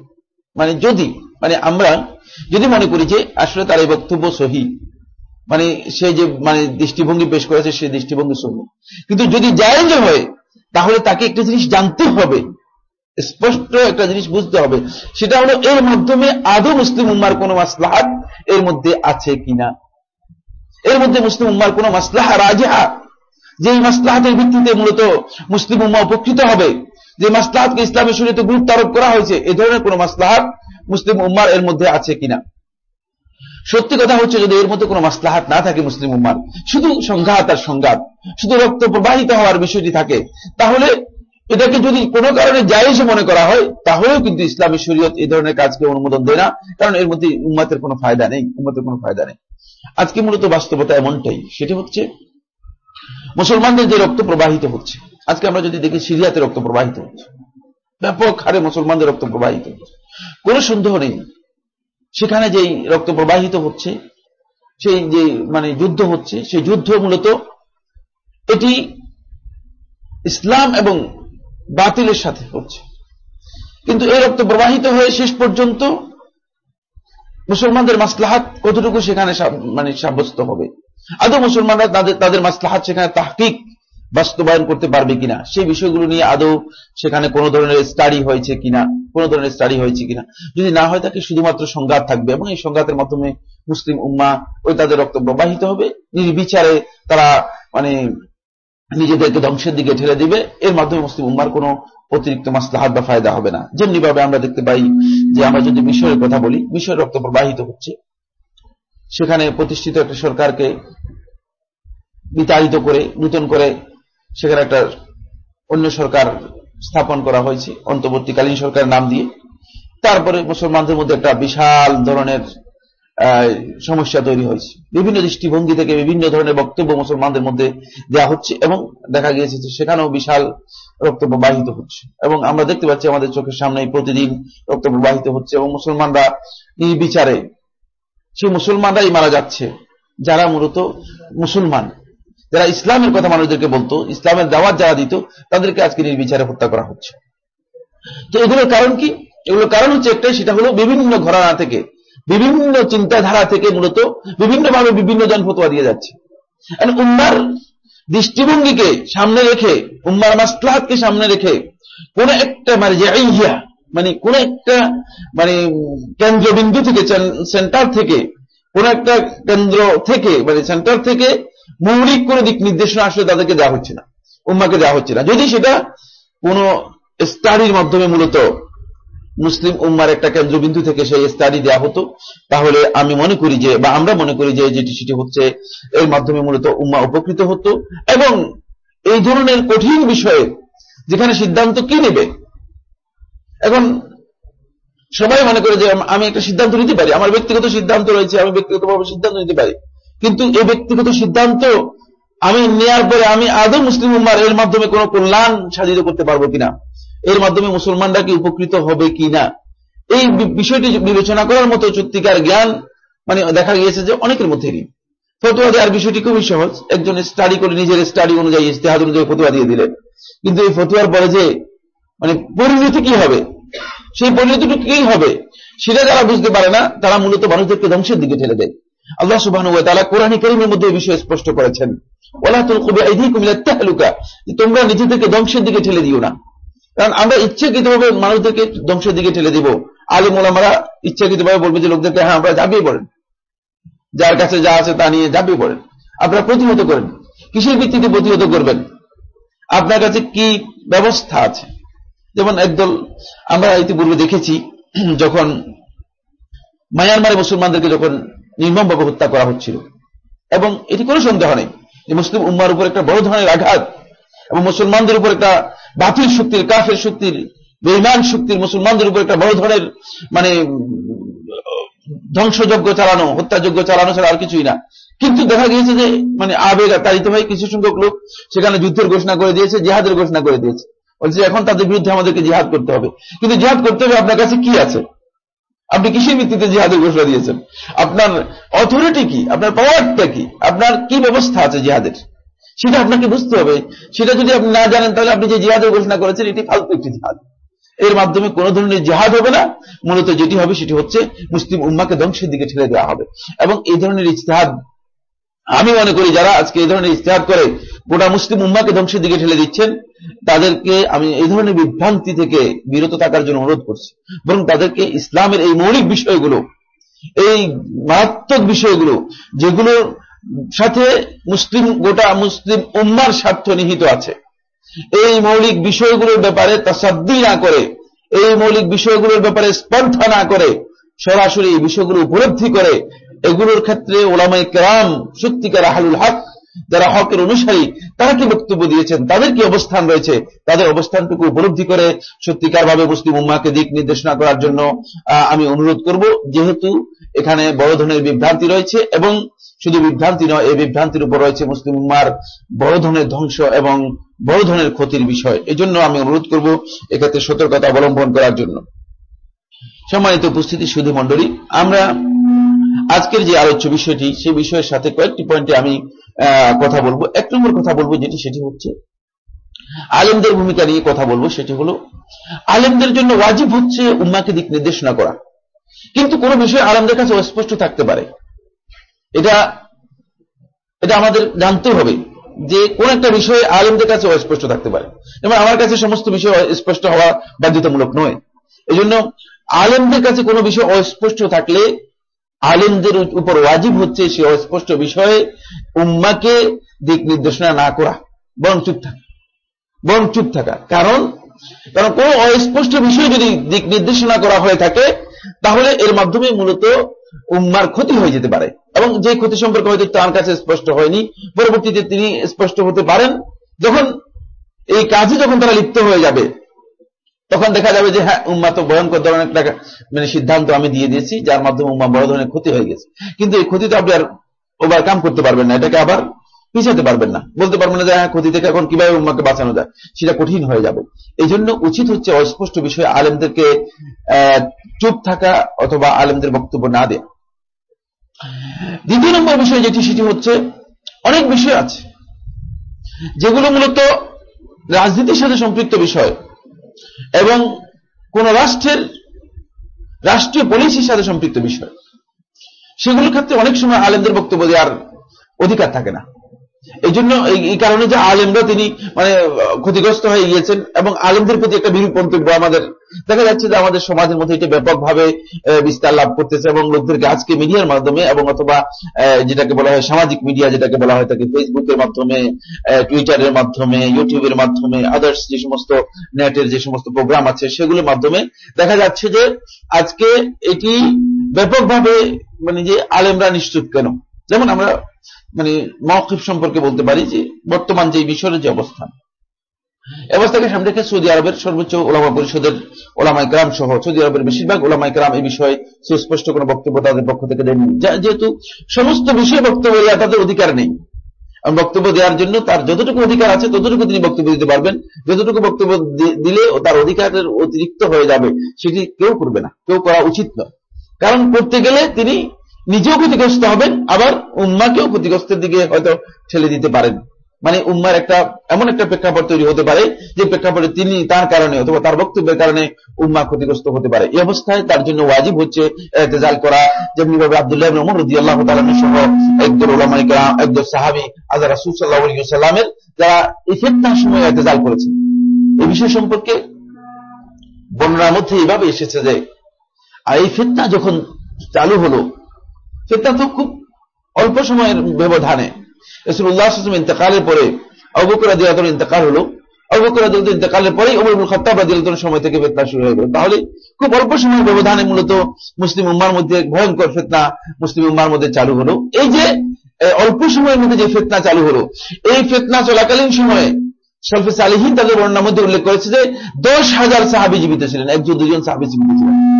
মানে যদি মানে আমরা যদি মনে করি যে আসলে তার এই বক্তব্য সহি মানে সে যে মানে দৃষ্টিভঙ্গি পেশ করেছে সেই দৃষ্টিভঙ্গি সহি। কিন্তু যদি জায়েজ হয়, তাহলে তাকে একটা জিনিস জানতে হবে। স্পষ্ট একটা জিনিস বুঝতে হবে। সেটা হলো, এর মাধ্যমে আদৌ মুসলিম উম্মার কোন মাসলাহাত এর মধ্যে আছে কিনা। এর মধ্যে মুসলিম উম্মার কোন মাসলাহা রাজহা? যে মাসলাহাতের ভিত্তিতে মূলত মুসলিম উম্মা উপকৃত হবে। যে মাসলাহাতকে ইসলামের শরীরে গুরুত্ব আরোপ করা হয়েছে, এ ধরনের কোন মাসলাহাত মুসলিম উম্মার এর মধ্যে আছে কিনা। সত্যি কথা হচ্ছে, যদি এর মধ্যে কোনো মাসলাহাত না থাকে মুসলিম উম্মার, শুধু সংঘাত আর সংঘাত, শুধু রক্ত প্রবাহিত হওয়ার বিষয়টি থাকে, তাহলে এটাকে যদি কোনো কারণে জায়েজ মনে করা হয়, তাহলেও কিন্তু ইসলামী শরীয়ত এই ধরনের কাজকে অনুমোদন দেয় না, কারণ এর মধ্যে উম্মাতের কোনো ফায়দা নেই, উম্মতের কোনো ফায়দা নেই। আজকে মূলত বাস্তবতা এমনটাই, সেটি হচ্ছে মুসলমানদের যে রক্ত প্রবাহিত হচ্ছে, আজকে আমরা যদি দেখি সিরিয়াতে রক্ত প্রবাহিত হচ্ছে, ব্যাপক হারে মুসলমানদের রক্ত প্রবাহিত হচ্ছে। কোনো সন্দেহ নেই, সেখানে যেই রক্ত প্রবাহিত হচ্ছে, সেই যে মানে যুদ্ধ হচ্ছে, সেই যুদ্ধ মূলত এটি ইসলাম এবং বাতিলের সাথে হচ্ছে। কিন্তু এই রক্ত প্রবাহিত হয়ে শেষ পর্যন্ত মুসলমানদের মাসলাহাত কতটুকু সেখানে মানে সাব্যস্ত হবে? আদৌ মুসলমানরা তাদের তাদের মাসলাহাত সেখানে তাহকিক বাস্তবায়ন করতে পারবে কিনা? সেই বিষয়গুলো নিয়ে আদৌ সেখানে কোন ধরনের স্টাডি হয়েছে কিনা? কোন ধরনের স্টাডি হয়েছে কিনা? যদি না হয় তাকে শুধুমাত্র সংঘাত থাকবে। এবং এই সংঘাতের মাধ্যমে মুসলিম উম্মা ওই তাদের রক্ত প্রবাহিত হবে। নির্বিচারে তারা মানে নিজেদেরকে ধ্বংসের দিকে ঠেলে দিবে। এর মাধ্যমে মুসলিম উম্মার কোন অতিরিক্ত মাসলাহাত বা ফায়দা হবে না। যেমনি ভাবে আমরা দেখতে পাই যে আমরা যদি মিশরের কথা বলি, মিশর রক্ত প্রবাহিত হচ্ছে। সেখানে প্রতিষ্ঠিত একটা সরকারকে বিতাড়িত করে, নূতন করে সেখানে একটা অন্য সরকার স্থাপন করা হয়েছে, অন্তর্বর্তীকালীন সরকার নাম দিয়ে। তারপরে মুসলমানদের মধ্যে একটা বিশাল ধরনের সমস্যা তৈরি হয়েছে। বিভিন্ন দৃষ্টিভঙ্গি থেকে বিভিন্ন ধরনের বক্তব্য মুসলমানদের মধ্যে দেওয়া হচ্ছে এবং দেখা গিয়েছে যে সেখানেও বিশাল রক্ত প্রবাহিত হচ্ছে। এবং আমরা দেখতে পাচ্ছি আমাদের চোখের সামনে প্রতিদিন রক্ত প্রবাহিত হচ্ছে এবং মুসলমানরা নির্বিচারে, সেই মুসলমানরাই মারা যাচ্ছে। যারা মূলত মুসলমান, যারা ইসলামের কথা মানুষদেরকে বলতো, ইসলামের দাওয়াত যারা দিত, তাদেরকে আজকে নির্বিচারে হত্যা করা হচ্ছে। তো এগুলোর কারণ কি? এগুলোর কারণ হচ্ছে একটাই, সেটা হলো বিভিন্ন ঘরানা থেকে বিভিন্ন চিন্তাধারা থেকে মূলত বিভিন্নভাবে বিভিন্ন জন ফতোয়া দিয়ে যাচ্ছে। উম্মার দৃষ্টিভঙ্গিকে সামনে রেখে, উম্মার মাসলাহাতকে সামনে রেখে কোন একটা মানে যে ইহিয়া মানে কোন একটা মানে কেন্দ্রবিন্দু থেকে সেন্টার থেকে, কোন একটা কেন্দ্র থেকে মানে সেন্টার থেকে মৌলিক কোন দিক নির্দেশনা আসলে তাদেরকে দেওয়া হচ্ছে না, উম্মাকে দেওয়া হচ্ছে না। যদি সেটা কোন স্টাডির মাধ্যমে মূলত মুসলিম উম্মার একটা কেন্দ্রবিন্দু থেকে সেই স্টাডি দেওয়া হতো। তাহলে আমি মনে করি যে, বা আমরা মনে করি যে, যেটি সেটি হচ্ছে এর মাধ্যমে মূলত উম্মা উপকৃত হতো। এবং এই ধরনের কঠিন বিষয়ে যেখানে সিদ্ধান্ত কি নেবে? এখন সবাই মনে করে যে, আমি একটা সিদ্ধান্ত নিতে পারি। আমার ব্যক্তিগত সিদ্ধান্ত রয়েছে, আমি ব্যক্তিগতভাবে সিদ্ধান্ত নিতে পারি। কিন্তু এই ব্যক্তিগত সিদ্ধান্ত আমি নেওয়ার পরে আমি আদৌ মুসলিম উম্মার এর মাধ্যমে কোনো কল্যাণ সাধিত করতে পারব কিনা? এর মাধ্যমে মুসলমানরা কি উপকৃত হবে কিনা? এই বিষয়টি বিবেচনা করার মতো চুক্তিকার জ্ঞান মানে দেখা গিয়েছে যে অনেকের মধ্যে নেই। ফটোয়া দেওয়ার বিষয়টি খুবই সহজ। একজন স্টাডি করে নিজের স্টাডি অনুযায়ী ইস্তেহাদ অনুযায়ী ফটোয়া দিয়ে দিলেন। কিন্তু এই ফটোয়ার পরে যে মানে পরিণতি কি হবে? সেই পরিণতিটুকু কি হবে? সেটা যারা বুঝতে পারে না, তারা মূলত মানুষদেরকে ধ্বংসের দিকে ঠেলে দেয়। আল্লাহ সুবাহ তারা কোরআন করিমের মধ্যে এই বিষয়ে স্পষ্ট করেছেন। ওলা তুল কবি তোমরা নিজেদেরকে ধ্বংসের দিকে ঠেলে দিও না। কারণ আমরা ইচ্ছাকৃতভাবে মানুষদেরকে ধ্বংসের দিকে ঠেলে দিব। আলিম ওলামারা ইচ্ছাকৃতভাবে বলবে যে লোকদেরকে হ্যাঁ আমরা ঝাঁপিয়ে পড়েন। যার কাছে যা আছে তা নিয়ে ঝাঁপিয়ে পড়েন। আপনারা প্রতিহত করেন। কিসের ভিত্তিতে প্রতিহত করবেন? আপনার কাছে কি ব্যবস্থা আছে? যেমন একদল আমরা ইতিপূর্বে দেখেছি, যখন মায়ানমারে মুসলমানদেরকে যখন নির্মমভাবে হত্যা করা হচ্ছিল। এবং এটি কোনো সন্দেহ নেই যে মুসলিম উম্মার উপর একটা বড় ধরনের আঘাত এবং মুসলমানদের উপর একটা বাতিল শক্তির, কাফের শক্তির বেইমান শক্তির, মুসলমানদের উপর একটা বড় ধরনের মানে ধ্বংসযজ্ঞ চালানো, হত্যাযজ্ঞ চালানো ছাড়া আর কিছুই না। কিন্তু দেখা গিয়েছে যে মানে আবেগ তাড়িত হয়ে কিছু সংখ্যক লোক সেখানে যুদ্ধের ঘোষণা করে দিয়েছে, জিহাদের ঘোষণা করে দিয়েছে। বলছে এখন তাদের বিরুদ্ধে আমাদেরকে জিহাদ করতে হবে। কিন্তু জিহাদ করতে হবে আপনার কাছে কি আছে? আপনি কিসের ভিত্তিতে জিহাদের ঘোষণা দিয়েছেন? আপনার অথরিটি কি? আপনার পাওয়ারটা কি? আপনার কি ব্যবস্থা আছে জিহাদের? সেটা আপনাকে বুঝতে হবে। সেটা যদি আপনি না জানেন, তাহলে আপনি যে জিহাদের ঘোষণা করেছেন, এটি ফালতু একটি জিহাদ। এর মাধ্যমে কোন ধরনের জিহাদ হবে না। মূলত যেটি হবে, সেটি হচ্ছে মুসলিম উম্মাকে ধ্বংসের দিকে ঠেলে দেওয়া হবে। এবং এই ধরনের ইজতেহাদ, আমি মনে করি যারা আজকে এই ধরনের ইজতেহাদ করে, গোটা মুসলিম উম্মাকে ধ্বংসের দিকে ঠেলে দিচ্ছেন, তাদেরকে আমি এই ধরনের বিভ্রান্তি থেকে বিরত থাকার জন্য অনুরোধ করছি। বরং তাদেরকে ইসলামের এই মৌলিক বিষয়গুলো, এই মারাত্মক বিষয়গুলো, যেগুলোর সাথে মুসলিম, গোটা মুসলিম উম্মার স্বার্থ নিহিত আছে। এই মৌলিক বিষয়গুলোর ব্যাপারে তাসাদ্দি না করে, এই মৌলিক বিষয়গুলোর ব্যাপারে স্পর্ধা না করে, সরাসরি এই বিষয়গুলো উপলব্ধি করে, এগুলোর ক্ষেত্রে ওলামাই কেরাম, সত্যিকার আহলুল হক যারা হকের অনুসারী, তারা কি বক্তব্য দিয়েছেন? তাদের কি অবস্থান রয়েছে? তাদের অবস্থানটুকু উপলব্ধি করে সত্যিকার ভাবে মুসলিম উম্মাকে দিক নির্দেশনা করার জন্য আমি অনুরোধ করব। যেহেতু এখানে বড় ধরনের বিভ্রান্তি রয়েছে এবং শুধু বিভ্রান্তি নয়, এই বিভ্রান্তির উপর রয়েছে মুসলিম উম্মার বড় ধরনের ধ্বংস এবং বড় ধরনের ক্ষতির বিষয়। এজন্য আমি অনুরোধ করব এক্ষেত্রে সতর্কতা অবলম্বন করার জন্য। সম্মানিত উপস্থিতি শুধু মন্ডলী আমরা আজকের যে আলোচ্য বিষয়টি, সেই বিষয়ের সাথে কয়েকটি পয়েন্টে আমি কথা বলব। এক নম্বর কথা বলব যেটি, সেটি হচ্ছে আলেমদের ভূমিকা নিয়ে কথা বলব, সেটি হলো আলেমদের জন্য ওয়াজিব হচ্ছে উম্মাকে দিক নির্দেশনা করা। কিন্তু কোনো বিষয় আলেমদের কাছে অস্পষ্ট থাকতে পারে। এটা এটা আমাদের জানতে হবে যে কোন একটা বিষয়ে আলেমদের কাছে অস্পষ্ট থাকতে পারে। এবং আমার কাছে সমস্ত বিষয় স্পষ্ট হওয়া বাধ্যতামূলক নয়। এই জন্য আলেমদের কাছে কোনো বিষয় অস্পষ্ট থাকলে আলেমদের উপর ওয়াজিব হচ্ছে সে অস্পষ্ট বিষয়ে উম্মাকে দিক নির্দেশনা না করা। বরং চুপ থাকা। বরং চুপ থাকা। কারণ কারণ কোন অস্পষ্ট বিষয় যদি দিক নির্দেশনা করা হয়ে থাকে, তাহলে এর মাধ্যমে মূলত উম্মার ক্ষতি হয়ে যেতে পারে। এবং যে ক্ষতি সম্পর্কে হয়তো তার কাছে স্পষ্ট হয়নি, পরবর্তীতে তিনি স্পষ্ট হতে পারেন। যখন এই কাজে যখন তারা লিপ্ত হয়ে যাবে তখন দেখা যাবে যে হ্যাঁ উম্মা তো ভয়ঙ্কর ধরনের একটা মানে সিদ্ধান্ত আমি দিয়ে দিয়েছি, যার মাধ্যমে উম্মা বড় ধরনের ক্ষতি হয়ে গেছে। কিন্তু এই ক্ষতি তো আপনি আর ওভারকাম করতে পারবেন না, এটাকে আবার পিছাতে পারবেন না। বলতে পারবেন না যে হ্যাঁ ক্ষতি থেকে এখন কীভাবে উম্মাকে বাঁচানো যায়, সেটা কঠিন হয়ে যাবে। এই জন্য উচিত হচ্ছে অস্পষ্ট বিষয়ে আলেমদেরকে চুপ থাকা অথবা আলেমদের বক্তব্য না দেয়া। দ্বিতীয় নম্বর বিষয় যেটি, সেটি হচ্ছে অনেক বিষয় আছে, যেগুলো মূলত রাজনীতির সাথে সম্পৃক্ত বিষয়। এবং কোন রাষ্ট্রের রাষ্ট্রীয় পলিসির সাথে সম্পৃক্ত বিষয়। সেগুলোর ক্ষেত্রে অনেক সময় আলেমদের বক্তব্য দেওয়ার অধিকার থাকে না। এই জন্য এই কারণে যে আলেমরা তিনি মানে ক্ষতিগ্রস্ত হয়ে গিয়েছেন এবং আলেমদের প্রতি একটা বিরূপ মন্তব্য আমাদের দেখা যাচ্ছে যে আমাদের সমাজের মধ্যে এটা ব্যাপকভাবে বিস্তার লাভ করতেছে এবং লোকদেরকে আজকে মিডিয়ার মাধ্যমে এবং অথবা যেটাকে বলা হয় সামাজিক মিডিয়া, যেটাকে বলা হয় থাকে ফেসবুকের মাধ্যমে টুইটারের মাধ্যমে, ইউটিউবের মাধ্যমে আদার্স যে সমস্ত নেটের যে সমস্ত প্রোগ্রাম আছে সেগুলোর মাধ্যমে দেখা যাচ্ছে যে আজকে এটি ব্যাপকভাবে মানে যে আলেমরা নিশ্চুপ কেন? যেমন আমরা মানে মৌকিফ সম্পর্কে বলতে পারি যে, বর্তমান যে মিশরের যে অবস্থান। অবস্থাকে সামনে রেখে সৌদি আরবের সর্বোচ্চ ওলামা পরিষদের ওলামাই গ্রাম সহ সৌদি আরবের বেশিরভাগ ওলামাই গ্রাম এই বিষয়ে সুস্পষ্ট কোন বক্তব্য তাদের পক্ষ থেকে দেননি যেহেতু সমস্ত বিষয়ে বক্তব্য দেওয়া তাদের অধিকার নেই। বক্তব্য দেওয়ার জন্য তার যতটুকু অধিকার আছে, ততটুকু তিনি বক্তব্য দিতে পারবেন। যতটুকু বক্তব্য দিলে তার অধিকারের অতিরিক্ত হয়ে যাবে, সেটি কেউ করবে না। কেউ করা উচিত নয়। কারণ করতে গেলে তিনি নিজেও ক্ষতিগ্রস্ত হবেন, আবার উম্মাকেও ক্ষতিগ্রস্তের দিকে হয়তো ঠেলে দিতে পারেন। মানে উম্মার একটা, এমন একটা প্রেক্ষাপট তৈরি হতে পারে, যে প্রেক্ষাপটে তিনি তার কারণে অথবা তার বক্তব্যের কারণে উম্মা ক্ষতিগ্রস্ত হতে পারে। এই অবস্থায় তার জন্য ওয়াজিব হচ্ছে এতেজাল করা যেমনি ভাবে আবদুল্লাহ মোহাম্মদ রদি আল্লাহ তালামের সহ একদল ওলামাইকা একদল সাহাবি আজা রাসুল যারা এই ফেতনার সময় এতেজাল করেছেন এই বিষয় সম্পর্কে বর্ণনার মধ্যে এইভাবে এসেছে যে, আর এই ফিতনা যখন চালু হলো ফিতনা তো খুব অল্প সময়ের ব্যবধানে। রসুল্লাহ ইন্তকালের পরে অবকরা দিয়াতন ইন্তকাল হলো। অবকরা দিয়াত ইন্তকালের পরেই অমরুল খত্তাব রাদিয়াল্লাহু সময় থেকে ফিতনা শুরু হয়ে গেল। তাহলে খুব অল্প সময়ের ব্যবধানে মূলত মুসলিম উম্মার মধ্যে ভয়ঙ্কর ফেতনা মুসলিম উম্মার মধ্যে চালু হলো। এই যে অল্প সময়ের মধ্যে যে ফেতনা চালু হলো, এই ফেতনা চলাকালীন সময়ে সলফে সালিহীন তাদের বর্ণনার মধ্যে উল্লেখ করেছে যে দশ হাজার সাহাবি জীবিত ছিলেন, একজন, দুজন সাহাবি জীবিত ছিলেন।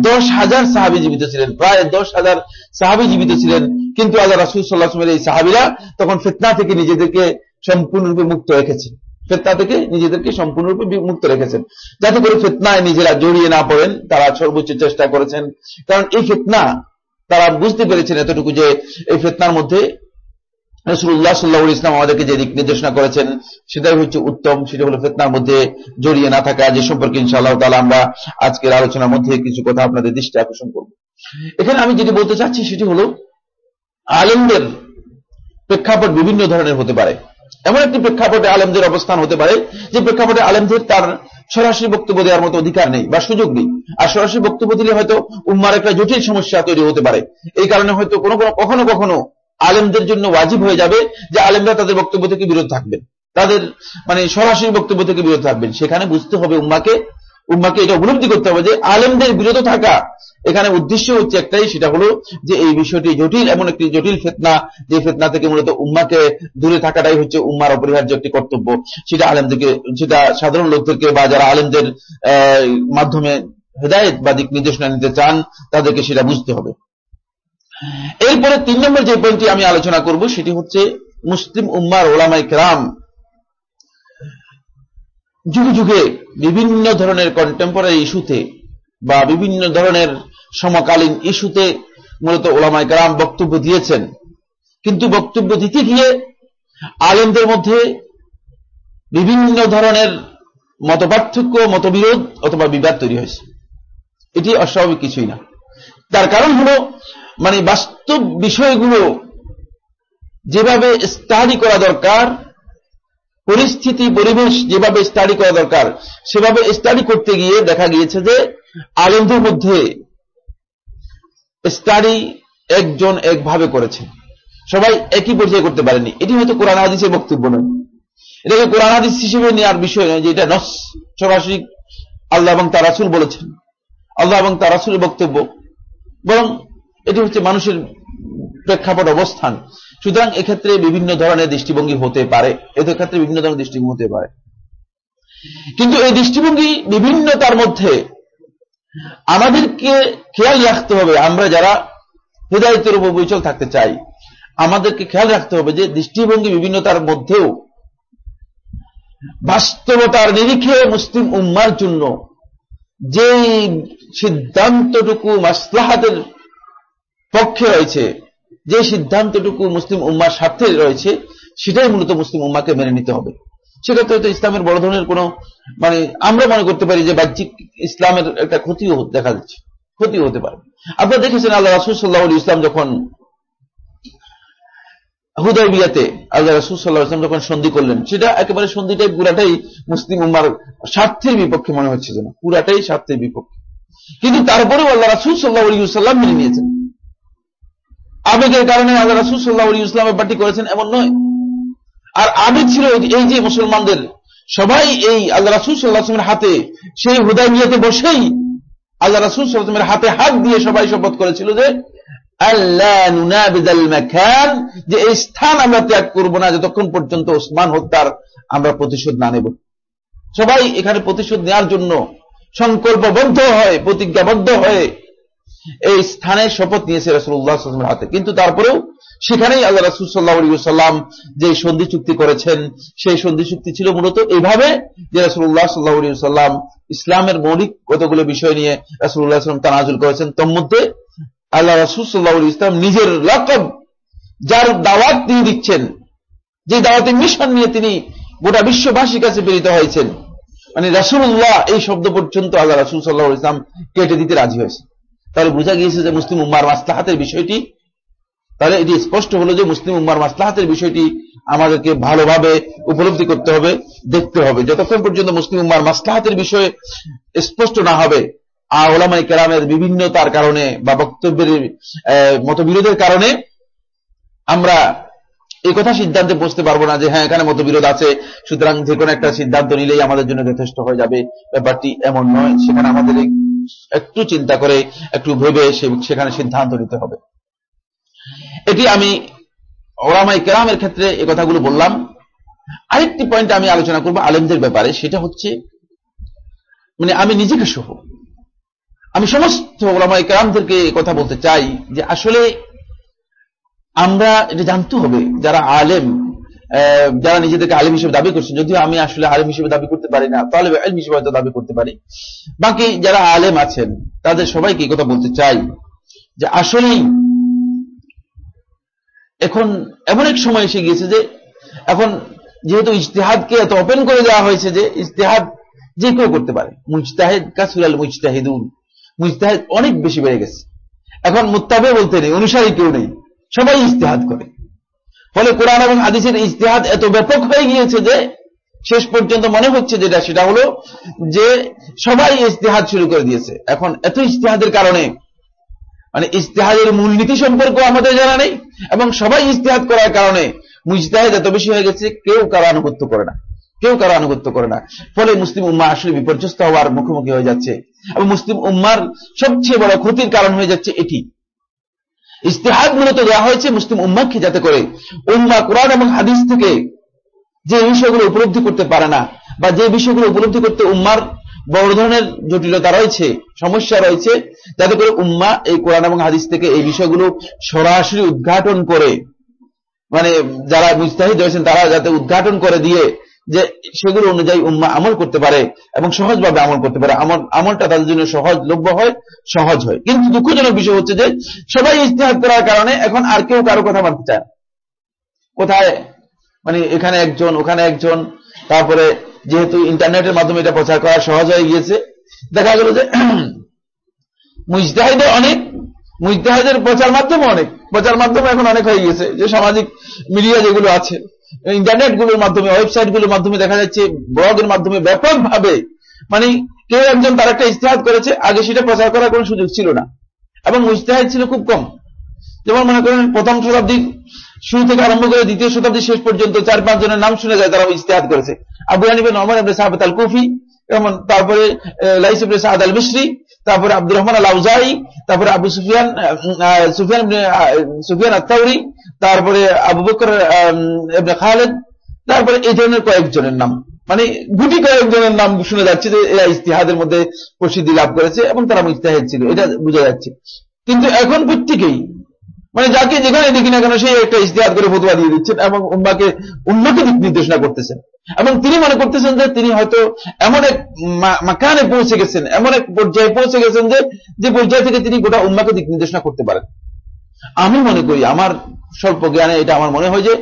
দশ হাজার সাহাবি জীবিত ছিলেন, প্রায় দশ হাজার সাহাবি জীবিত ছিলেন। কিন্তু আল্লাহ রাসুল সাল্লাহামের এই সাহাবিরা তখন ফেতনা থেকে নিজেদেরকে সম্পূর্ণরূপে মুক্ত রেখেছেন। ফেতনা থেকে নিজেদেরকে সম্পূর্ণরূপে মুক্ত রেখেছেন। যাতে করে ফেতনায় নিজেরা জড়িয়ে না পড়েন, তারা সর্বোচ্চ চেষ্টা করেছেন। কারণ এই ফেতনা তারা বুঝতে পেরেছেন এতটুকু যে এই ফেতনার মধ্যে রসুল্লাহ সাল্লাহ ইসলাম আমাদেরকে যে দিক নির্দেশনা করেছেন, সেটাই হচ্ছে উত্তম, সেটা হলো ফেতনার মধ্যে জড়িয়ে না থাকা, যে সম্পর্কে ইনশাআল্লাহ তালা আমরা আজকের আলোচনার মধ্যে কিছু কথা আপনাদের দৃষ্টি আকর্ষণ করব। এখানে আমি যেটি বলতে চাচ্ছি সেটি হলো, আলেমদের প্রেক্ষাপট বিভিন্ন ধরনের হতে পারে। এমন একটি প্রেক্ষাপটে আলেমদের অবস্থান হতে পারে, যে প্রেক্ষাপটে আলেমদের তার সরাসরি বক্তব্য দেওয়ার মতো অধিকার নেই বা সুযোগ নেই। আর সরাসরি বক্তব্য দিলে হয়তো উম্মার একটা জটিল সমস্যা তৈরি হতে পারে। এই কারণে হয়তো কোনো কোনো কখনো কখনো আলেমদের জন্য ওয়াজিব হয়ে যাবে যে আলেমরা তাদের বক্তব্য থেকে বিরত থাকবেন। তাদের মানে সরাসরি বক্তব্য থেকে বিরত থাকবেন। সেখানে বুঝতে হবে উম্মাকে উম্মাকে এটা উপলব্ধি করতে হবে যে আলেমদের বিরত থাকা এখানে উদ্দেশ্য হচ্ছে একটাই, সেটা হলো যে এই বিষয়টি জটিল, এমন একটি জটিল ফেতনা, যে ফেতনা থেকে মূলত উম্মাকে দূরে থাকাটাই হচ্ছে উম্মার অপরিহার্য একটি কর্তব্য। সেটা আলেমদেরকে, সেটা সাধারণ লোকদেরকে বা যারা আলেমদের মাধ্যমে হেদায়ত বা দিক নির্দেশনা নিতে চান, তাদেরকে সেটা বুঝতে হবে। এরপরে তিন নম্বর যে পয়েন্টটি আমি আলোচনা করব, সেটি হচ্ছে মুসলিম উম্মার ওলামাই কেরাম যুগে যুগে বিভিন্ন ধরনের কন্টেম্পোরারি ইস্যুতে বা বিভিন্ন ধরনের সমকালীন ইস্যুতে মূলত ওলামাই কেরাম বক্তব্য দিয়েছেন। কিন্তু বক্তব্য দিতে গিয়ে আলেমদের মধ্যে বিভিন্ন ধরনের মতপার্থক্য, মতবিরোধ অথবা বিবাদ তৈরি হয়েছে। এটি অস্বাভাবিক কিছুই না। তার কারণ হলো মানে বাস্তব বিষয়গুলো যেভাবে স্টাডি করা দরকার, পরিস্থিতি, পরিবেশ যেভাবে স্টাডি করা দরকার, সেভাবে স্টাডি করতে গিয়ে দেখা গিয়েছে যে আলেমদের মধ্যে স্টাডি একজন একভাবে করেছেন সবাই একই পর্যায়ে করতে পারেনি এটি হয়তো কোরআন হাদিসের বক্তব্য নয়। এটাকে কোরআন হাদিস হিসেবে নেওয়ার বিষয় নয় যে এটা নস সরাসরি আল্লাহ এবং তার রাসুল বলেছেন। আল্লাহ এবং তার রাসুলের বক্তব্য। বরং এটি হচ্ছে মানুষের প্রেক্ষাপট অবস্থান। সুতরাং এক্ষেত্রে বিভিন্ন ধরনের দৃষ্টিভঙ্গি হতে পারে। এদের ক্ষেত্রে বিভিন্ন ধরনের দৃষ্টিভঙ্গি হতে পারে। কিন্তু এই দৃষ্টিভঙ্গি বিভিন্নতার মধ্যে আমাদেরকে খেয়াল রাখতে হবে। আমরা যারা হৃদয়তের উপর বৈচল থাকতে চাই, আমাদেরকে খেয়াল রাখতে হবে যে দৃষ্টিভঙ্গি বিভিন্নতার মধ্যেও বাস্তবতার নিরিখে মুসলিম উম্মার জন্য যে সিদ্ধান্তটুকু, মাসলাহাতের পক্ষে রয়েছে। যে সিদ্ধান্তটুকু মুসলিম উম্মার স্বার্থে রয়েছে, সেটাই মূলত মুসলিম উম্মাকে মেনে নিতে হবে। সেক্ষেত্রে হয়তো ইসলামের বড় ধরনের কোন মানে আমরা মনে করতে পারি যে বাহ্যিক ইসলামের একটা ক্ষতিও দেখা যাচ্ছে ক্ষতি হতে পারে। আপনারা দেখেছেন আল্লাহ রাসুল সাল্লাহ ইসলাম যখন হুদয় বিয়াতে আল্লাহ রাসুল সাল্লাহ ইসলাম যখন সন্ধি করলেন, সেটা একেবারে সন্ধিটাই পুরাটাই মুসলিম উম্মার স্বার্থের বিপক্ষে মনে হচ্ছে যেন, পুরাটাই স্বার্থের বিপক্ষে। কিন্তু তারপরেও আল্লাহ রাসুল সাল্লাহ সাল্লাম মেনে নিয়েছেন। আবেগের কারণে আল্লাহ রাসুল সাল্লাহ ইসলামের পার্টি করেছেন এমন নয়। আর আবেগ ছিল এই যে মুসলমানদের, সবাই এই আল্লাহ রাসুল সাল্লাহামের হাতে সেই হুদায় নিয়েতে বসেই আল্লাহ রাসুল সাল্লাহামের হাতে হাত দিয়ে সবাই শপথ করেছিল যে যে এই স্থান আমরা ত্যাগ করব না, যতক্ষণ পর্যন্ত ওসমান হত্যার আমরা প্রতিশোধ না নেব। সবাই এখানে প্রতিশোধ নেওয়ার জন্য সংকল্পবদ্ধ হয়, প্রতিজ্ঞাবদ্ধ হয়ে এই স্থানের শপথ নিয়েছে রসুল্লাহ হাতে। কিন্তু তারপরেও সেখানেই আল্লাহ রাসুল সাল্লাহ সাল্লাম যে সন্ধি চুক্তি করেছেন, সেই সন্ধি চুক্তি ছিল মূলত এইভাবে যে রসুল্লাহ সাল্লাহ সাল্লাম ইসলামের মৌলিক কতগুলো বিষয় নিয়ে রাসুল্লাহ সাল্লাম তানাজুল করেছেন, তোর মধ্যে আল্লাহ রাসুল সাল্লাহ ইসলাম নিজের লকব, যার দাওয়াত তিনি দিচ্ছেন, যে দাওয়াতের মিশন নিয়ে তিনি গোটা বিশ্ববাসীর কাছে প্রেরিত হয়েছেন। মানে রাসুল্লাহ এই শব্দ পর্যন্ত আল্লাহ রাসুল সাল্লাহ ইসলাম কেটে দিতে রাজি হয়েছে তাহলে বোঝা গিয়েছে যে মুসলিম উম্মার মাসলাহাতের বিষয়টি, তাহলে এটি স্পষ্ট হলো যে মুসলিম উম্মার মাসলাহাতের বিষয়টি আমাদেরকে ভালোভাবে উপলব্ধি করতে হবে, দেখতে হবে। যতক্ষণ পর্যন্ত মুসলিম উম্মার মাসলাহাতের বিষয়ে স্পষ্ট না হবে আর ওলামাই কেরামের বিভিন্নতার কারণে বা বক্তব্যের মতবিরোধের কারণে আমরা এই কথা সিদ্ধান্তে পৌঁছতে পারব না যে হ্যাঁ এখানে মতবিরোধ আছে, সুতরাং যে কোনো একটা সিদ্ধান্ত নিলেই আমাদের জন্য যথেষ্ট হয়ে যাবে। ব্যাপারটি এমন নয়, সেখানে আমাদের একটু চিন্তা করে, একটু ভেবে সেখানে সিদ্ধান্ত নিতে হবে। এটি আমি ওরামাই কেরামের ক্ষেত্রে এই কথাগুলো বললাম। আরেকটি পয়েন্ট আমি আলোচনা করব আলেমদের ব্যাপারে, সেটা হচ্ছে মানে আমি নিজেকে সহ। আমি সমস্ত ওলামাই কেরামদেরকে কথা বলতে চাই যে আসলে আমরা, এটা জানতে হবে যারা আলেম যারা নিজেদেরকে আলেম হিসেবে দাবি করছেন যদিও আমি আসলে আলেম হিসেবে দাবি করতে পারি না তাহলে আলেম হিসেবে হয়তো দাবি করতে পারি। বাকি যারা আলেম আছেন, তাদের সবাইকে এই কথা বলতে চাই যে আসলেই এখন এমন এক সময় এসে গিয়েছে যে এখন যেহেতু ইজতেহাদকে এত ওপেন করে দেওয়া হয়েছে যে ইজতেহাদ যে কেউ করতে পারে। মুজতাহেদ, কাসুরাল মুজতাহিদুন। মুজতাহেদ অনেক বেশি বেড়ে গেছে। এখন মুত্তাবে বলতে নেই, অনুসারী কেউ নেই। সবাই ইজতেহাদ করে। ফলে কোরআন এবং হাদিসের ইজতেহাদ এত ব্যাপক হয়ে গিয়েছে যে শেষ পর্যন্ত মনে হচ্ছে যেটা, সেটা হলো যে সবাই ইজতেহাদ শুরু করে দিয়েছে। এখন এত ইজতেহাদের কারণে মানে ইজতেহাদের মূলনীতি সম্পর্ক আমাদের জানা নেই, এবং সবাই ইজতেহাদ করার কারণে মুজতাহেদ এত বেশি হয়ে গেছে, কেউ কারও আনুগত্য করে না। কেউ কারও আনুগত্য করে না। ফলে মুসলিম উম্মা আসলে বিপর্যস্ত হওয়ার মুখোমুখি হয়ে যাচ্ছে, এবং মুসলিম উম্মার সবচেয়ে বড় ক্ষতির কারণ হয়ে যাচ্ছে এটি। ইস্তেহাদ মূলত দেওয়া হয়েছে মুসলিম উম্মাকে যাতে করে উম্মা কোরআন এবং হাদিস থেকে যে বিষয়গুলো উপলব্ধি করতে পারে না বা যে বিষয়গুলো উপলব্ধি করতে উম্মার বড় ধরনের জটিলতা রয়েছে, সমস্যা রয়েছে, যাতে করে উম্মা এই কোরআন এবং হাদিস থেকে এই বিষয়গুলো সরাসরি উদ্ঘাটন করে মানে যারা মুস্তাহিদ রয়েছেন তারা যাতে উদ্ঘাটন করে দিয়ে যে সেগুলো অনুযায়ী উম্মা আমল করতে পারে এবং সহজভাবে আমল করতে পারে। আমল, আমলটা তাদের জন্য সহজলভ্য হয়, সহজ হয়। কিন্তু দুঃখজনক বিষয় হচ্ছে যে, সবাই ইস্তেহাদ করার কারণে এখন আর কেউ কারও কথা মানতে চায় কোথায়? মানে এখানে একজন, ওখানে একজন, তারপরে যেহেতু ইন্টারনেটের মাধ্যমে এটা প্রচার করা সহজ হয়ে গিয়েছে। দেখা গেল যে, [clears throat] মুজতাহিদে অনেক, মুজতাহিদের প্রচার মাধ্যমে অনেক, প্রচার মাধ্যমে এখন অনেক হয়ে গিয়েছে। যে সামাজিক মিডিয়া যেগুলো আছে ইন্টারনেটগুলোর মাধ্যমে ওয়েবসাইটগুলোর মাধ্যমে দেখা যাচ্ছে, ব্লগের মাধ্যমে ব্যাপকভাবে মানে কেউ একজন তার একটা ইস্তেহাত করেছে, আগে সেটা প্রচার করার কোনো সুযোগ ছিল না। এবং মুজতাহিদ ছিল খুব কম। যেমন মনে করেন প্রথম শতাব্দীর শুরু থেকে আরম্ভ করে দ্বিতীয় শতাব্দীর শেষ পর্যন্ত চার পাঁচ জনের নাম শুনে যায় তারা ইস্তেহাদ করেছে। আবু হানিফা নমর আব্দুল সাহাবাত আল কুফি যেমন তারপরে লাইস সাদ আল মিশরি তারপরে আব্দুর রহমান আল আউজাই তারপরে আবু সুফিয়ান সুফিয়ান সুফিয়ান আত্তাউরি, তারপরে আবু বকর খালেদ, তারপরে এই ধরনের কয়েকজনের নাম। মানে গুটি কয়েকজনের নাম শুনে যাচ্ছে যে এরা ইস্তিহাদের মধ্যে প্রসিদ্ধি লাভ করেছে এবং তারা ইস্তেহাদ ছিল, এটা বোঝা যাচ্ছে। কিন্তু এখন প্রত্যেকেই মানে যাকে যেখানে দেখি না কেন সেই একটা ইস্তেহাদ করে ফতুয়া দিয়ে দিচ্ছেন এবং উম্মাকে উন্নতি দিক নির্দেশনা করতেছেন। এবং তিনি মনে করতেছেন যে তিনি হয়তো এমন এক মাকানে পৌঁছে গেছেন, এমন এক পর্যায়ে পৌঁছে গেছেন যে যে পর্যায় থেকে তিনি গোটা উম্মাকে দিক নির্দেশনা করতে পারেন। আমি মনে করি, আমার স্বল্প জ্ঞানে এটা আমার মনে হয় যে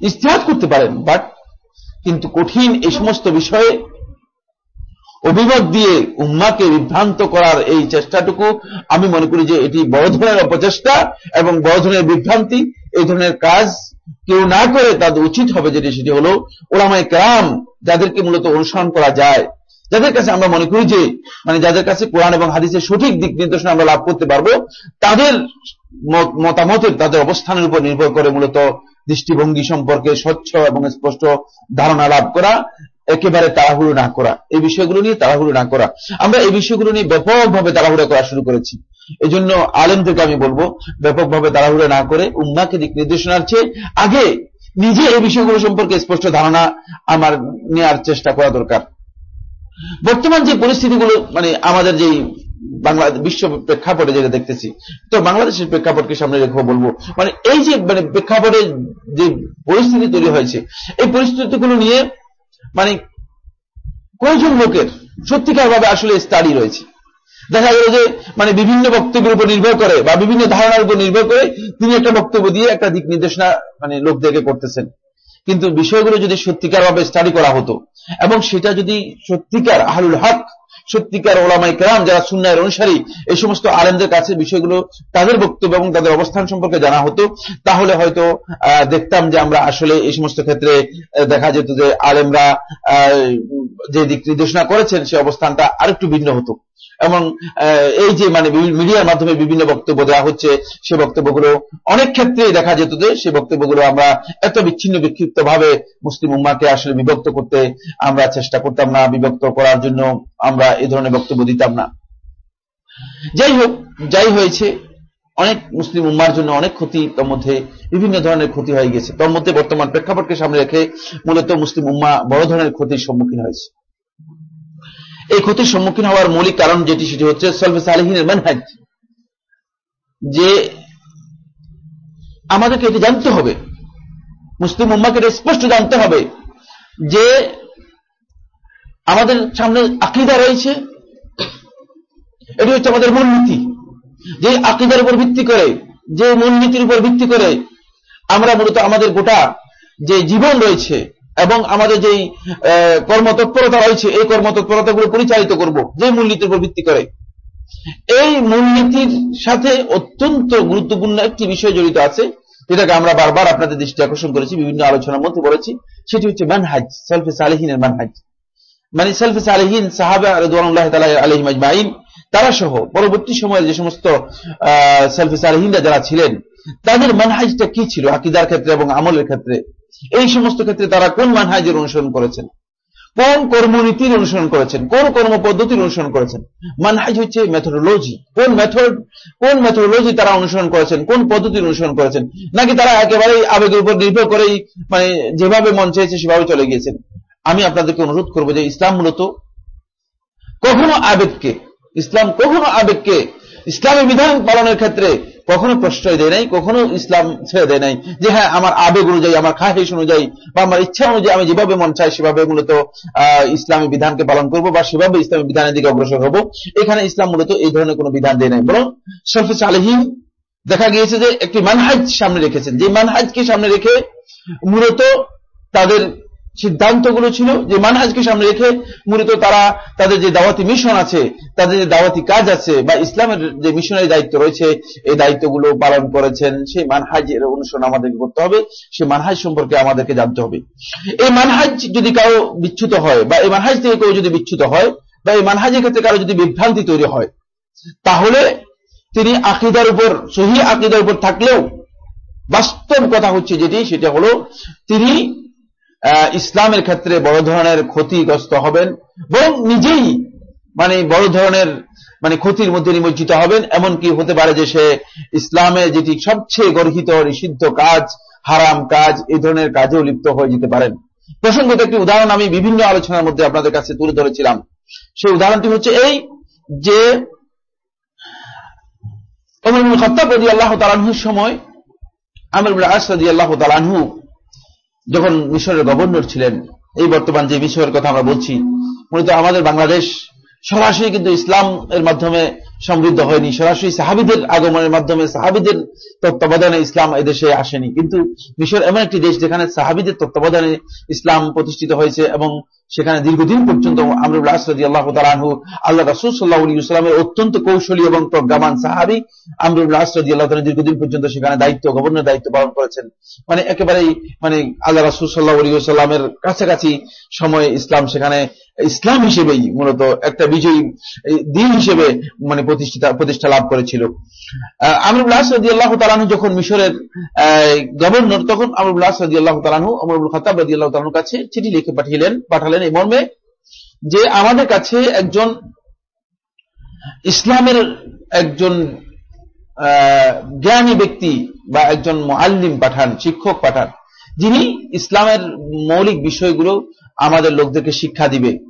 ইস্তেহাদ করতে পারেন বাট কিন্তু কঠিন এই সমস্ত বিষয়ে অভিমত দিয়ে উম্মাকে বিভ্রান্ত করার এই চেষ্টাটুকু আমি মনে করি যে এটি বড় ধরনের অপচেষ্টা এবং বড় ধরনের বিভ্রান্তি। এই ধরনের কাজ কেউ না করে তাদের উচিত হবে যেটি, সেটি হলো ওলামায় কেরাম যাদেরকে মূলত অনুসরণ করা যায়। যাদের কাছে আমরা মনে করি যে মানে যাদের কাছে কোরআন এবং হাদিসের সঠিক দিক নির্দেশনা আমরা লাভ করতে পারব, তাদের মত- মতামতের, তাদের অবস্থানের উপর নির্ভর করে মূলত দৃষ্টিভঙ্গি সম্পর্কে স্বচ্ছ এবং স্পষ্ট ধারণা লাভ করা। একেবারে তাড়াহুড়ো না করা। এই বিষয়গুলো নিয়ে তাড়াহুড়ো না করা। আমরা এই বিষয়গুলো নিয়ে ব্যাপকভাবে তাড়াহুড়ো করা শুরু করেছি। এই জন্য আলেমদেরকে আমি বলব, ব্যাপকভাবে তাড়াহুড়ো না করে উম্মাকে দিক নির্দেশনার চেয়ে আগে নিজে এই বিষয়গুলো সম্পর্কে স্পষ্ট ধারণা আমার নেওয়ার চেষ্টা করা দরকার। বর্তমান যে পরিস্থিতিগুলো মানে আমাদের যেই বাংলাদেশ, বিশ্ব প্রেক্ষাপটে যেটা দেখতেছি, তো বাংলাদেশের প্রেক্ষাপটকে সামনে রেখে বলব মানে এই যে মানে প্রেক্ষাপটে যে পরিস্থিতি তৈরি হয়েছে, এই পরিস্থিতিগুলো নিয়ে মানে কয়জন লোকের সত্যিকার ভাবে আসলে স্টাডি রয়েছে? দেখা গেল যে মানে বিভিন্ন বক্তব্যের উপর নির্ভর করে বা বিভিন্ন ধারণার উপর নির্ভর করে তিনি একটা বক্তব্য দিয়ে একটা দিক নির্দেশনা মানে লোক দেখে করতেছেন। কিন্তু বিষয়গুলো যদি সত্যিকার ভাবে স্টাডি করা হতো এবং সেটা যদি সত্যিকার আহলুল হক সত্যিকার ওলামাই কেরাম যারা সুন্নায়ের অনুসারী, এই সমস্ত আলেমদের কাছে বিষয়গুলো তাদের বক্তব্য এবং তাদের অবস্থান সম্পর্কে জানা হতো, তাহলে হয়তো দেখতাম যে আমরা আসলে এই সমস্ত ক্ষেত্রে দেখা যেত যে আলেমরা যে দিক নির্দেশনা করেছেন, সে অবস্থানটা আরেকটু ভিন্ন হতো। এবং এই যে মানে মিডিয়ার মাধ্যমে বিভিন্ন বক্তব্য দেওয়া হচ্ছে, সে বক্তব্যগুলো অনেক ক্ষেত্রেই দেখা যেত যে সে বক্তব্যগুলো আমরা এত বিচ্ছিন্ন বিক্ষিপ্ত ভাবে মুসলিম উম্মাকে আসলে বিভক্ত করতে আমরা চেষ্টা করতাম না, বিভক্ত করার জন্য আমরা এই ধরনের বক্তব্য দিতাম না। যাই হোক, যাই হয়েছে, অনেক মুসলিম উম্মার জন্য অনেক ক্ষতি তার মধ্যে বিভিন্ন ধরনের ক্ষতি হয়ে গেছে। তার মধ্যে বর্তমান প্রেক্ষাপটকে সামনে রেখে মূলত মুসলিম উম্মা বড় ধরনের ক্ষতির সম্মুখীন হয়েছে। এই ক্ষতির সম্মুখীন হওয়ার মৌলিক কারণ যেটি, সেটি হচ্ছে সলফে সালেহিনের মানহাজ। যে আমাদেরকে এটি জানতে হবে, মুসলিম উম্মাকে এটা স্পষ্ট জানতে হবে যে আমাদের সামনে আকিদা রয়েছে, এটি হচ্ছে আমাদের মূলনীতি যে আকিদার উপর ভিত্তি করে, যে মূলনীতির উপর ভিত্তি করে আমরা মূলত আমাদের গোটা যে জীবন রয়েছে এবং আমাদের যেই কর্মতৎপরতা রয়েছে, এই কর্মতৎপরতাগুলো পরিচালিত করব যে মূলনীতির উপর ভিত্তি করে। এই মূলনীতির সাথে অত্যন্ত গুরুত্বপূর্ণ একটি বিষয় জড়িত আছে, যেটাকে আমরা বারবার আপনাদের দৃষ্টি আকর্ষণ করেছি, বিভিন্ন আলোচনার মধ্যে বলেছি সেটি হচ্ছে মানহাজ, সেলফে সালেহিনের মানহাজ। মানে সেলফে সালেহিন সাহাবা রেদওয়ানুল্লাহ তাআলা আলাইহিম আজমাইন, তারা সহ পরবর্তী সময়ে যে সমস্ত সেলফে সালেহিনরা যারা ছিলেন, তাদের মানহাজটা কি ছিল, আকিদার ক্ষেত্রে এবং আমলের ক্ষেত্রে? এই সমস্ত ক্ষেত্রে তারা কোন মানহাজের অনুসরণ করেছেন? কোন কর্মনীতির অনুসরণ করেছেন? কোন কর্ম পদ্ধতির অনুসরণ করেছেন? মানহাজ হচ্ছে মেথোডোলজি কোন মেথড কোন মেথোডোলজি তারা অনুসরণ করেছেন? কোন পদ্ধতির অনুসরণ করেছেন? নাকি তারা একেবারেই আবেগের উপর নির্ভর করেই মানে যেভাবে মন চেয়েছে সেভাবে চলে গিয়েছেন? আমি আপনাদেরকে অনুরোধ করব যে ইসলাম মূলত কখনো আবেগকে, ইসলাম কখনো আবেগকে ইসলামের বিধান পালনের ক্ষেত্রে কখনো প্রশ্রয় দেয় নাই, কখনো ইসলাম ছেড়ে দেয় নাই। যে হ্যাঁ আমার আবেগ অনুযায়ী, আমার খাহেশ অনুযায়ী, বা আমার ইচ্ছা অনুযায়ী আমি যেভাবে মন চাই, সেভাবে মূলত ইসলামী বিধানকে পালন করব, বা সেভাবে ইসলামী বিধানের দিকে অগ্রসর হব। এখানে ইসলাম মূলত এই ধরনের কোনো বিধান দেয় নাই। বরং সরফে সালেহীন দেখা গিয়েছে যে একটি মানহাজ সামনে রেখেছেন। যে মানহাজকে সামনে রেখে মূলত তাদের সিদ্ধান্তগুলো ছিল যে মানহাজকে সামনে রেখে মূলত তারা তাদের যে দাওয়াতি মিশন আছে, তাদের যে দাওয়াতি কাজ আছে বা ইসলামের যে মিশনারি দায়িত্ব রয়েছে, এই দায়িত্বগুলো পালন করেছেন সেই মানহাজের অনুসরণ আমাদেরকে করতে হবে, সেই মানহাজ সম্পর্কে আমাদেরকে জানতে হবে। এই মানহাজ যদি কারও বিচ্যুত হয় বা এই মানহাজ থেকে কেউ যদি বিচ্যুত হয় বা এই মানহাজের ক্ষেত্রে কারও যদি বিভ্রান্তি তৈরি হয়, তাহলে তিনি আকিদার উপর, সহি আকিদার উপর থাকলেও বাস্তব কথা হচ্ছে যেটি, সেটা হলো তিনি ইসলামের ক্ষেত্রে বড় ধরনের ক্ষতিগ্রস্ত হবেন বরং নিজেই মানে বড় ধরনের মানে ক্ষতির মধ্যে নিমজ্জিত হবেন। এমনকি হতে পারে যে সে ইসলামের যেটি সবচেয়ে গর্হিত, নিষিদ্ধ কাজ, হারাম কাজ, এই ধরনের কাজেও লিপ্ত হয়ে যেতে পারেন। প্রসঙ্গত একটি উদাহরণ আমি বিভিন্ন আলোচনার মধ্যে আপনাদের কাছে তুলে ধরেছিলাম। সেই উদাহরণটি হচ্ছে এই যে খাত্তাব রাদিয়াল্লাহু তাআলা সময় আমর ইবনে আস রাদিয়াল্লাহু তাআলা আনহু যখন মিশরের গভর্নর ছিলেন, এই বর্তমান যে মিশরের কথা আমরা বলছি মূলত আমাদের বাংলাদেশ সরাসরি কিন্তু ইসলাম এর মাধ্যমে সমৃদ্ধ হয়নি। সরাসরি সাহাবিদের আগমনের মাধ্যমে সাহাবিদের তত্ত্বাবধানে ইসলাম এদেশে আসেনি। কিন্তু মিশর এমন একটি দেশ যেখানে সাহাবিদের তত্ত্বাবধানে ইসলাম প্রতিষ্ঠিত হয়েছে এবং সেখানে দীর্ঘদিন পর্যন্ত আমরুল আল্লাহ তালাহু আল্লাহ রাসুল সাল্লাহ ইসলামের অত্যন্ত কৌশলী এবং প্রজ্ঞামান সাহাবি আমরুল আসরদি আল্লাহ তালা দীর্ঘদিন পর্যন্ত সেখানে দায়িত্ব গভর্নর দায়িত্ব পালন করেছেন। মানে একেবারেই মানে আল্লাহ রাসুল সাল্লাহ সাল্লামের কাছাকাছি সময়ে ইসলাম সেখানে ইসলাম হিসেবেই মূলত একটা বিজয়ী দিন হিসেবে মানে প্রতিষ্ঠিত প্রতিষ্ঠা লাভ করেছিল। আহ, আমরুল আল্লাহ তালাহু যখন মিশরের গভর্নর তখন আমরুল আসরদি আল্লাহ তালাহু আমরুল খতাব রাদি আল্লাহ তালাহুর কাছে চিঠি লিখে পাঠিয়েলেন পাঠালেন এই মর্মে যে আমাদের কাছে একজন ইসলামের একজন জ্ঞানী ব্যক্তি বা একজন মোয়াল্লিম পাঠান শিক্ষক পাঠান যিনি ইসলামের মৌলিক বিষয়গুলো আমাদের লোকদেরকে শিক্ষা দিবে।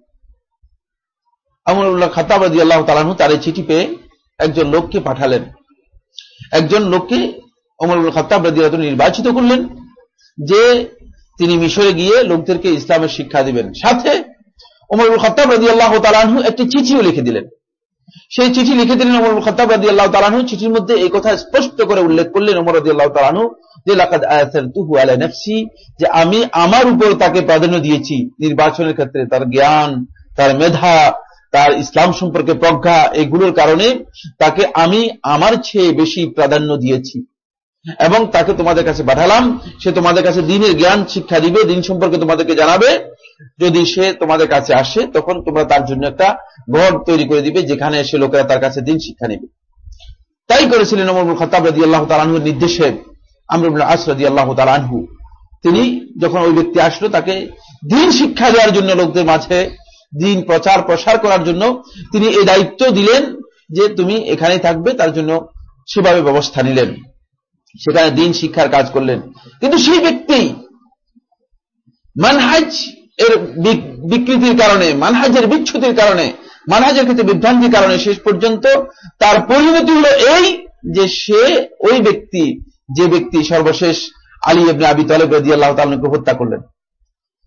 আমরুল্লাহ খাতাব রাজি আল্লাহ তালাহু তার এই চিঠি পেয়ে একজন লোককে পাঠালেন। একজন লোককে অমরুল খাতাব আল্লাহ নির্বাচিত করলেন, যে তিনি মিশরে গিয়ে লোকদেরকে ইসলামের শিক্ষা দিবেন। সাথে ওমরুল খত্তাব রাজি আল্লাহ তালানহু একটি চিঠিও লিখে দিলেন। সেই চিঠি লিখে দিলেন ওমরুল খত্তাব রাজি আল্লাহ তালানহু চিঠির মধ্যে এই কথা স্পষ্ট করে উল্লেখ করলেন ওমর রাজি আল্লাহ তালানহু যে, লাকাদ আয়াতুহু আলা নাফসি যে আমি আমার উপর তাকে প্রাধান্য দিয়েছি নির্বাচনের ক্ষেত্রে। তার জ্ঞান, তার মেধা তার ইসলাম সম্পর্কে প্রজ্ঞা এগুলোর কারণে তাকে আমি আমার চেয়ে বেশি প্রাধান্য দিয়েছি। এবং তাকে তোমাদের কাছে পাঠালাম। সে তোমাদের কাছে দিনের জ্ঞান, শিক্ষা দিবে, দিন সম্পর্কে তোমাদেরকে জানাবে। যদি সে তোমাদের কাছে আসে, তখন তোমরা তার জন্য একটা ঘর তৈরি করে দিবে, যেখানে এসে লোকেরা তার কাছে দিন শিক্ষা নেবে। তাই করেছিলেন অমর খতাব রাজি আল্লাহ তালানহুর নির্দেশে। আমরুল আস রাজি আল্লাহ তালানহু তিনি যখন ওই ব্যক্তি আসলো, তাকে দিন শিক্ষা দেওয়ার জন্য লোকদের মাঝে দিন প্রচার প্রসার করার জন্য তিনি এই দায়িত্ব দিলেন যে তুমি এখানে থাকবে, তার জন্য সেভাবে ব্যবস্থা নিলেন। সেখানে দিন শিক্ষার কাজ করলেন। কিন্তু সেই ব্যক্তি মানহাজ এর বিকৃতির কারণে, মানহাজের বিচ্ছুতির কারণে, মানহাজের ক্ষেত্রে বিভ্রান্তির কারণে শেষ পর্যন্ত তার পরিণতি হল এই যে সে ওই ব্যক্তি, যে ব্যক্তি সর্বশেষ আলী আবি তালেব রাজি আল্লাহ তালকে হত্যা করলেন।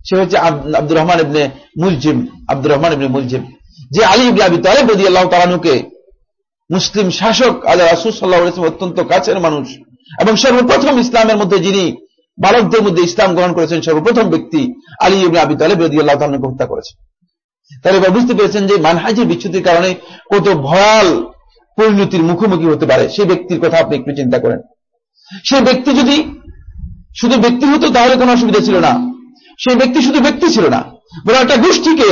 সে হচ্ছে আব্দুর রহমান ইবনে মুলজিম আব্দুর রহমান ইবনে মুলজিম। যে আলী ইবনে আবি তালেব রাজি আল্লাহ তালানুকে মুসলিম শাসক আল্লাহ রাসুল সাল্লাহ অত্যন্ত কাছের মানুষ এবং সর্বপ্রথম ইসলামের মধ্যে যিনি বালকদের মধ্যে ইসলাম গ্রহণ করেছেন, সর্বপ্রথম ব্যক্তি আলী ইবনে আবি তালেব রদি আল্লাহ তালকে হত্যা করেছেন তাহলে এবার বুঝতে পেরেছেন যে মানহাজির বিচ্ছুতির কারণে কত ভয়াল পরিণতির মুখোমুখি হতে পারে সেই ব্যক্তির কথা আপনি একটু চিন্তা করেন। সেই ব্যক্তি যদি শুধু ব্যক্তি হতো তাহলে কোনো অসুবিধা ছিল না। সেই ব্যক্তি শুধু ব্যক্তি ছিল না বলে একটা গোষ্ঠীকে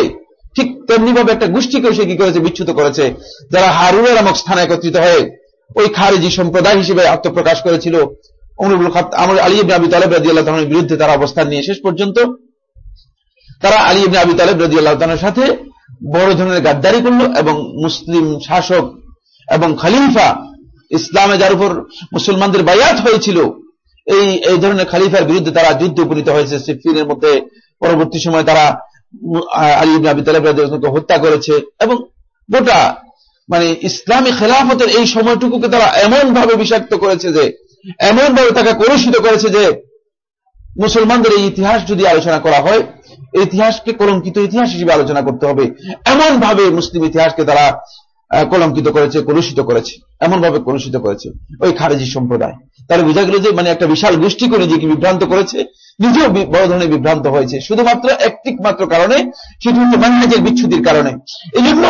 ঠিক তেমনি ভাবে একটা গোষ্ঠীকে সে কি করেছে বিচ্ছুত করেছে, যারা হারুনের নামক স্থানে একত্রিত হয়ে ওই খারেজি সম্প্রদায় হিসেবে আত্মপ্রকাশ করেছিল। আমার আলী ইবনে আবি তালেব রাজি আল্লাহ বিরুদ্ধে তারা অবস্থান নিয়ে শেষ পর্যন্ত তারা আলী ইবনে আবি তালেব রাজি আল্লাহ সাথে বড় ধরনের গাদ্দারি করল এবং মুসলিম শাসক এবং খালিফা ইসলামে যার উপর মুসলমানদের বায়াত হয়েছিল এই এই ধরনের খালিফার বিরুদ্ধে তারা যুদ্ধ উপনীত হয়েছে। সিফিনের মধ্যে পরবর্তী সময় তারা আলী আবি তালেব হত্যা করেছে এবং গোটা মানে ইসলামী খেলাফতের এই সময়টুকুকে তারা এমন ভাবে বিষাক্ত করেছে যে এমন ভাবে তাকে কলুষিত করেছে যে, মুসলমানদের এই ইতিহাস যদি আলোচনা করা হয় ইতিহাসকে কলঙ্কিত ইতিহাস হিসেবে আলোচনা করতে হবে। এমন ভাবে মুসলিম ইতিহাসকে তারা কলঙ্কিত করেছে, কলুষিত করেছে এমন ভাবে কলুষিত করেছে, ওই খারেজি সম্প্রদায়। তাহলে বোঝা গেল যে মানে একটা বিশাল গোষ্ঠী করে নিজেকে বিভ্রান্ত করেছে, নিজেও বড় ধরনের বিভ্রান্ত হয়েছে। শুধুমাত্র একটি মাত্র কারণে, সেটি হচ্ছে মানহাজের বিচ্ছুতির কারণে। এই জন্য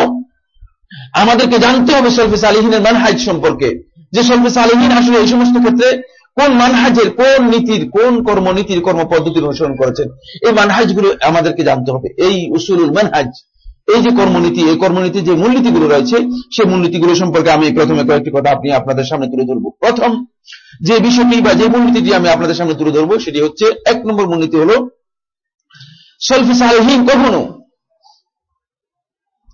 আমাদেরকে জানতে হবে সলফিস আলিহিনের মানহাজ সম্পর্কে, যে সলফিস আলিহীন আসলে এই সমস্ত ক্ষেত্রে কোন মানহাজের কোন নীতির, কোন কর্মনীতির কর্ম পদ্ধতির অনুসরণ করেছেন। এই মানহাজগুলো আমাদেরকে জানতে হবে। এই উসুলুল মানহাজ এই যে কর্মনীতি, এই কর্মনীতির যে মূলনীতিগুলো রয়েছে, সেই মূলনীতিগুলো সম্পর্কে আমি প্রথমে কয়েকটি কথা আপনি আপনাদের সামনে তুলে ধরব। প্রথম, যে বিষয়টি বা যে মূলনীতিটি আমি আপনাদের সামনে তুলে ধরবো, সেটি হচ্ছে এক নম্বর মূলনীতি হল সলফিস আলহীন কখনো।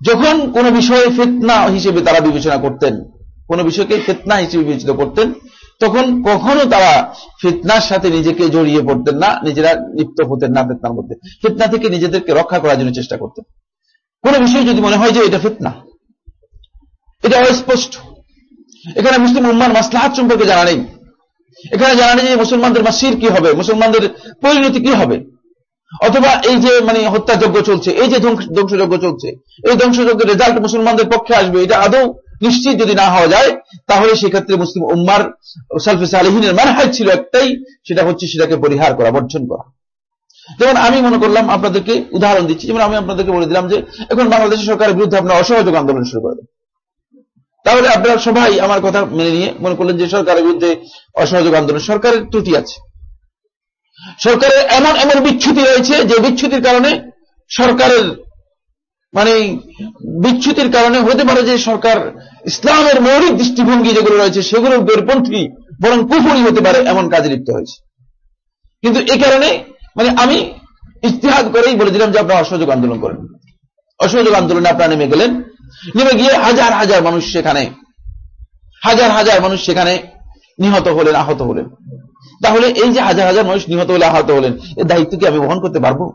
যখন কোন বিষয়ে ফেতনা হিসেবে তারা বিবেচনা করতেন, কোন বিষয়কে ফেতনা হিসেবে বিবেচিত করতেন, তখন কখনো তারা ফিতনার সাথে নিজেকে জড়িয়ে পড়তেন না, নিজেরা লিপ্ত হতেন না ফেতনার মধ্যে। ফিতনা থেকে নিজেদেরকে রক্ষা করার জন্য চেষ্টা করতেন। কোন বিষয় যদি মনে হয় যে এটা ফিতনা, এটা অস্পষ্ট। এখানে মুসলিম উম্মার মাসলাহাত সম্পর্কে জানা নেই। এখানে জানা নেই যে মুসলমানদের মাসির কি হবে, মুসলমানদের পরিণতি কি হবে। অথবা এই যে মানে হত্যাযজ্ঞ চলছে, এই যে ধ্বংসযজ্ঞ চলছে, এই ধ্বংসযজ্ঞের রেজাল্ট মুসলমানদের পক্ষে আসবে, এটা আদৌ নিশ্চিত যদি না হওয়া যায়, তাহলে সেক্ষেত্রে মুসলিম উম্মার সালফিস আলহিনের মানহাজ ছিল একটাই, সেটা হচ্ছে সেটাকে পরিহার করা, বর্জন করা। যেমন আমি মনে করলাম আপনাদেরকে উদাহরণ দিচ্ছি, যেমন আমি আপনাদেরকে বলে দিলাম যে, এখন বাংলাদেশের সরকারের বিরুদ্ধে আপনার অসহযোগ আন্দোলন শুরু করে তাহলে আপনারা সবাই আমার কথা মেনে নিয়ে মনে করলেন যে সরকারের বিরুদ্ধে অসহযোগ আন্দোলন, সরকারের ত্রুটি আছে। সরকারের এমন এমন বিচ্ছুতি রয়েছে যে বিচ্ছুতির কারণে সরকারের মানে বিচ্ছুতির কারণে হতে পারে যে সরকার ইসলামের মৌলিক দৃষ্টিভঙ্গি যেগুলো রয়েছে সেগুলোর বেরপন্থী বরং কুফুরি হতে পারে এমন কাজে লিপ্ত হয়েছে। কিন্তু এই কারণে মানে আমি ইতিহাদ করেই বলে দিলাম যে আপনারা অসহযোগ আন্দোলন করেন। অসহযোগ আন্দোলনে আপনারা নেমে গেলেন। নেমে গিয়ে হাজার হাজার মানুষ সেখানে, হাজার হাজার মানুষ সেখানে নিহত হলেন, আহত হলেন। তাহলে এই যে হাজার হাজার মানুষ নিহত হলে, আহত হলেন, এর দায়িত্ব কি আমি বহন করতে পারব?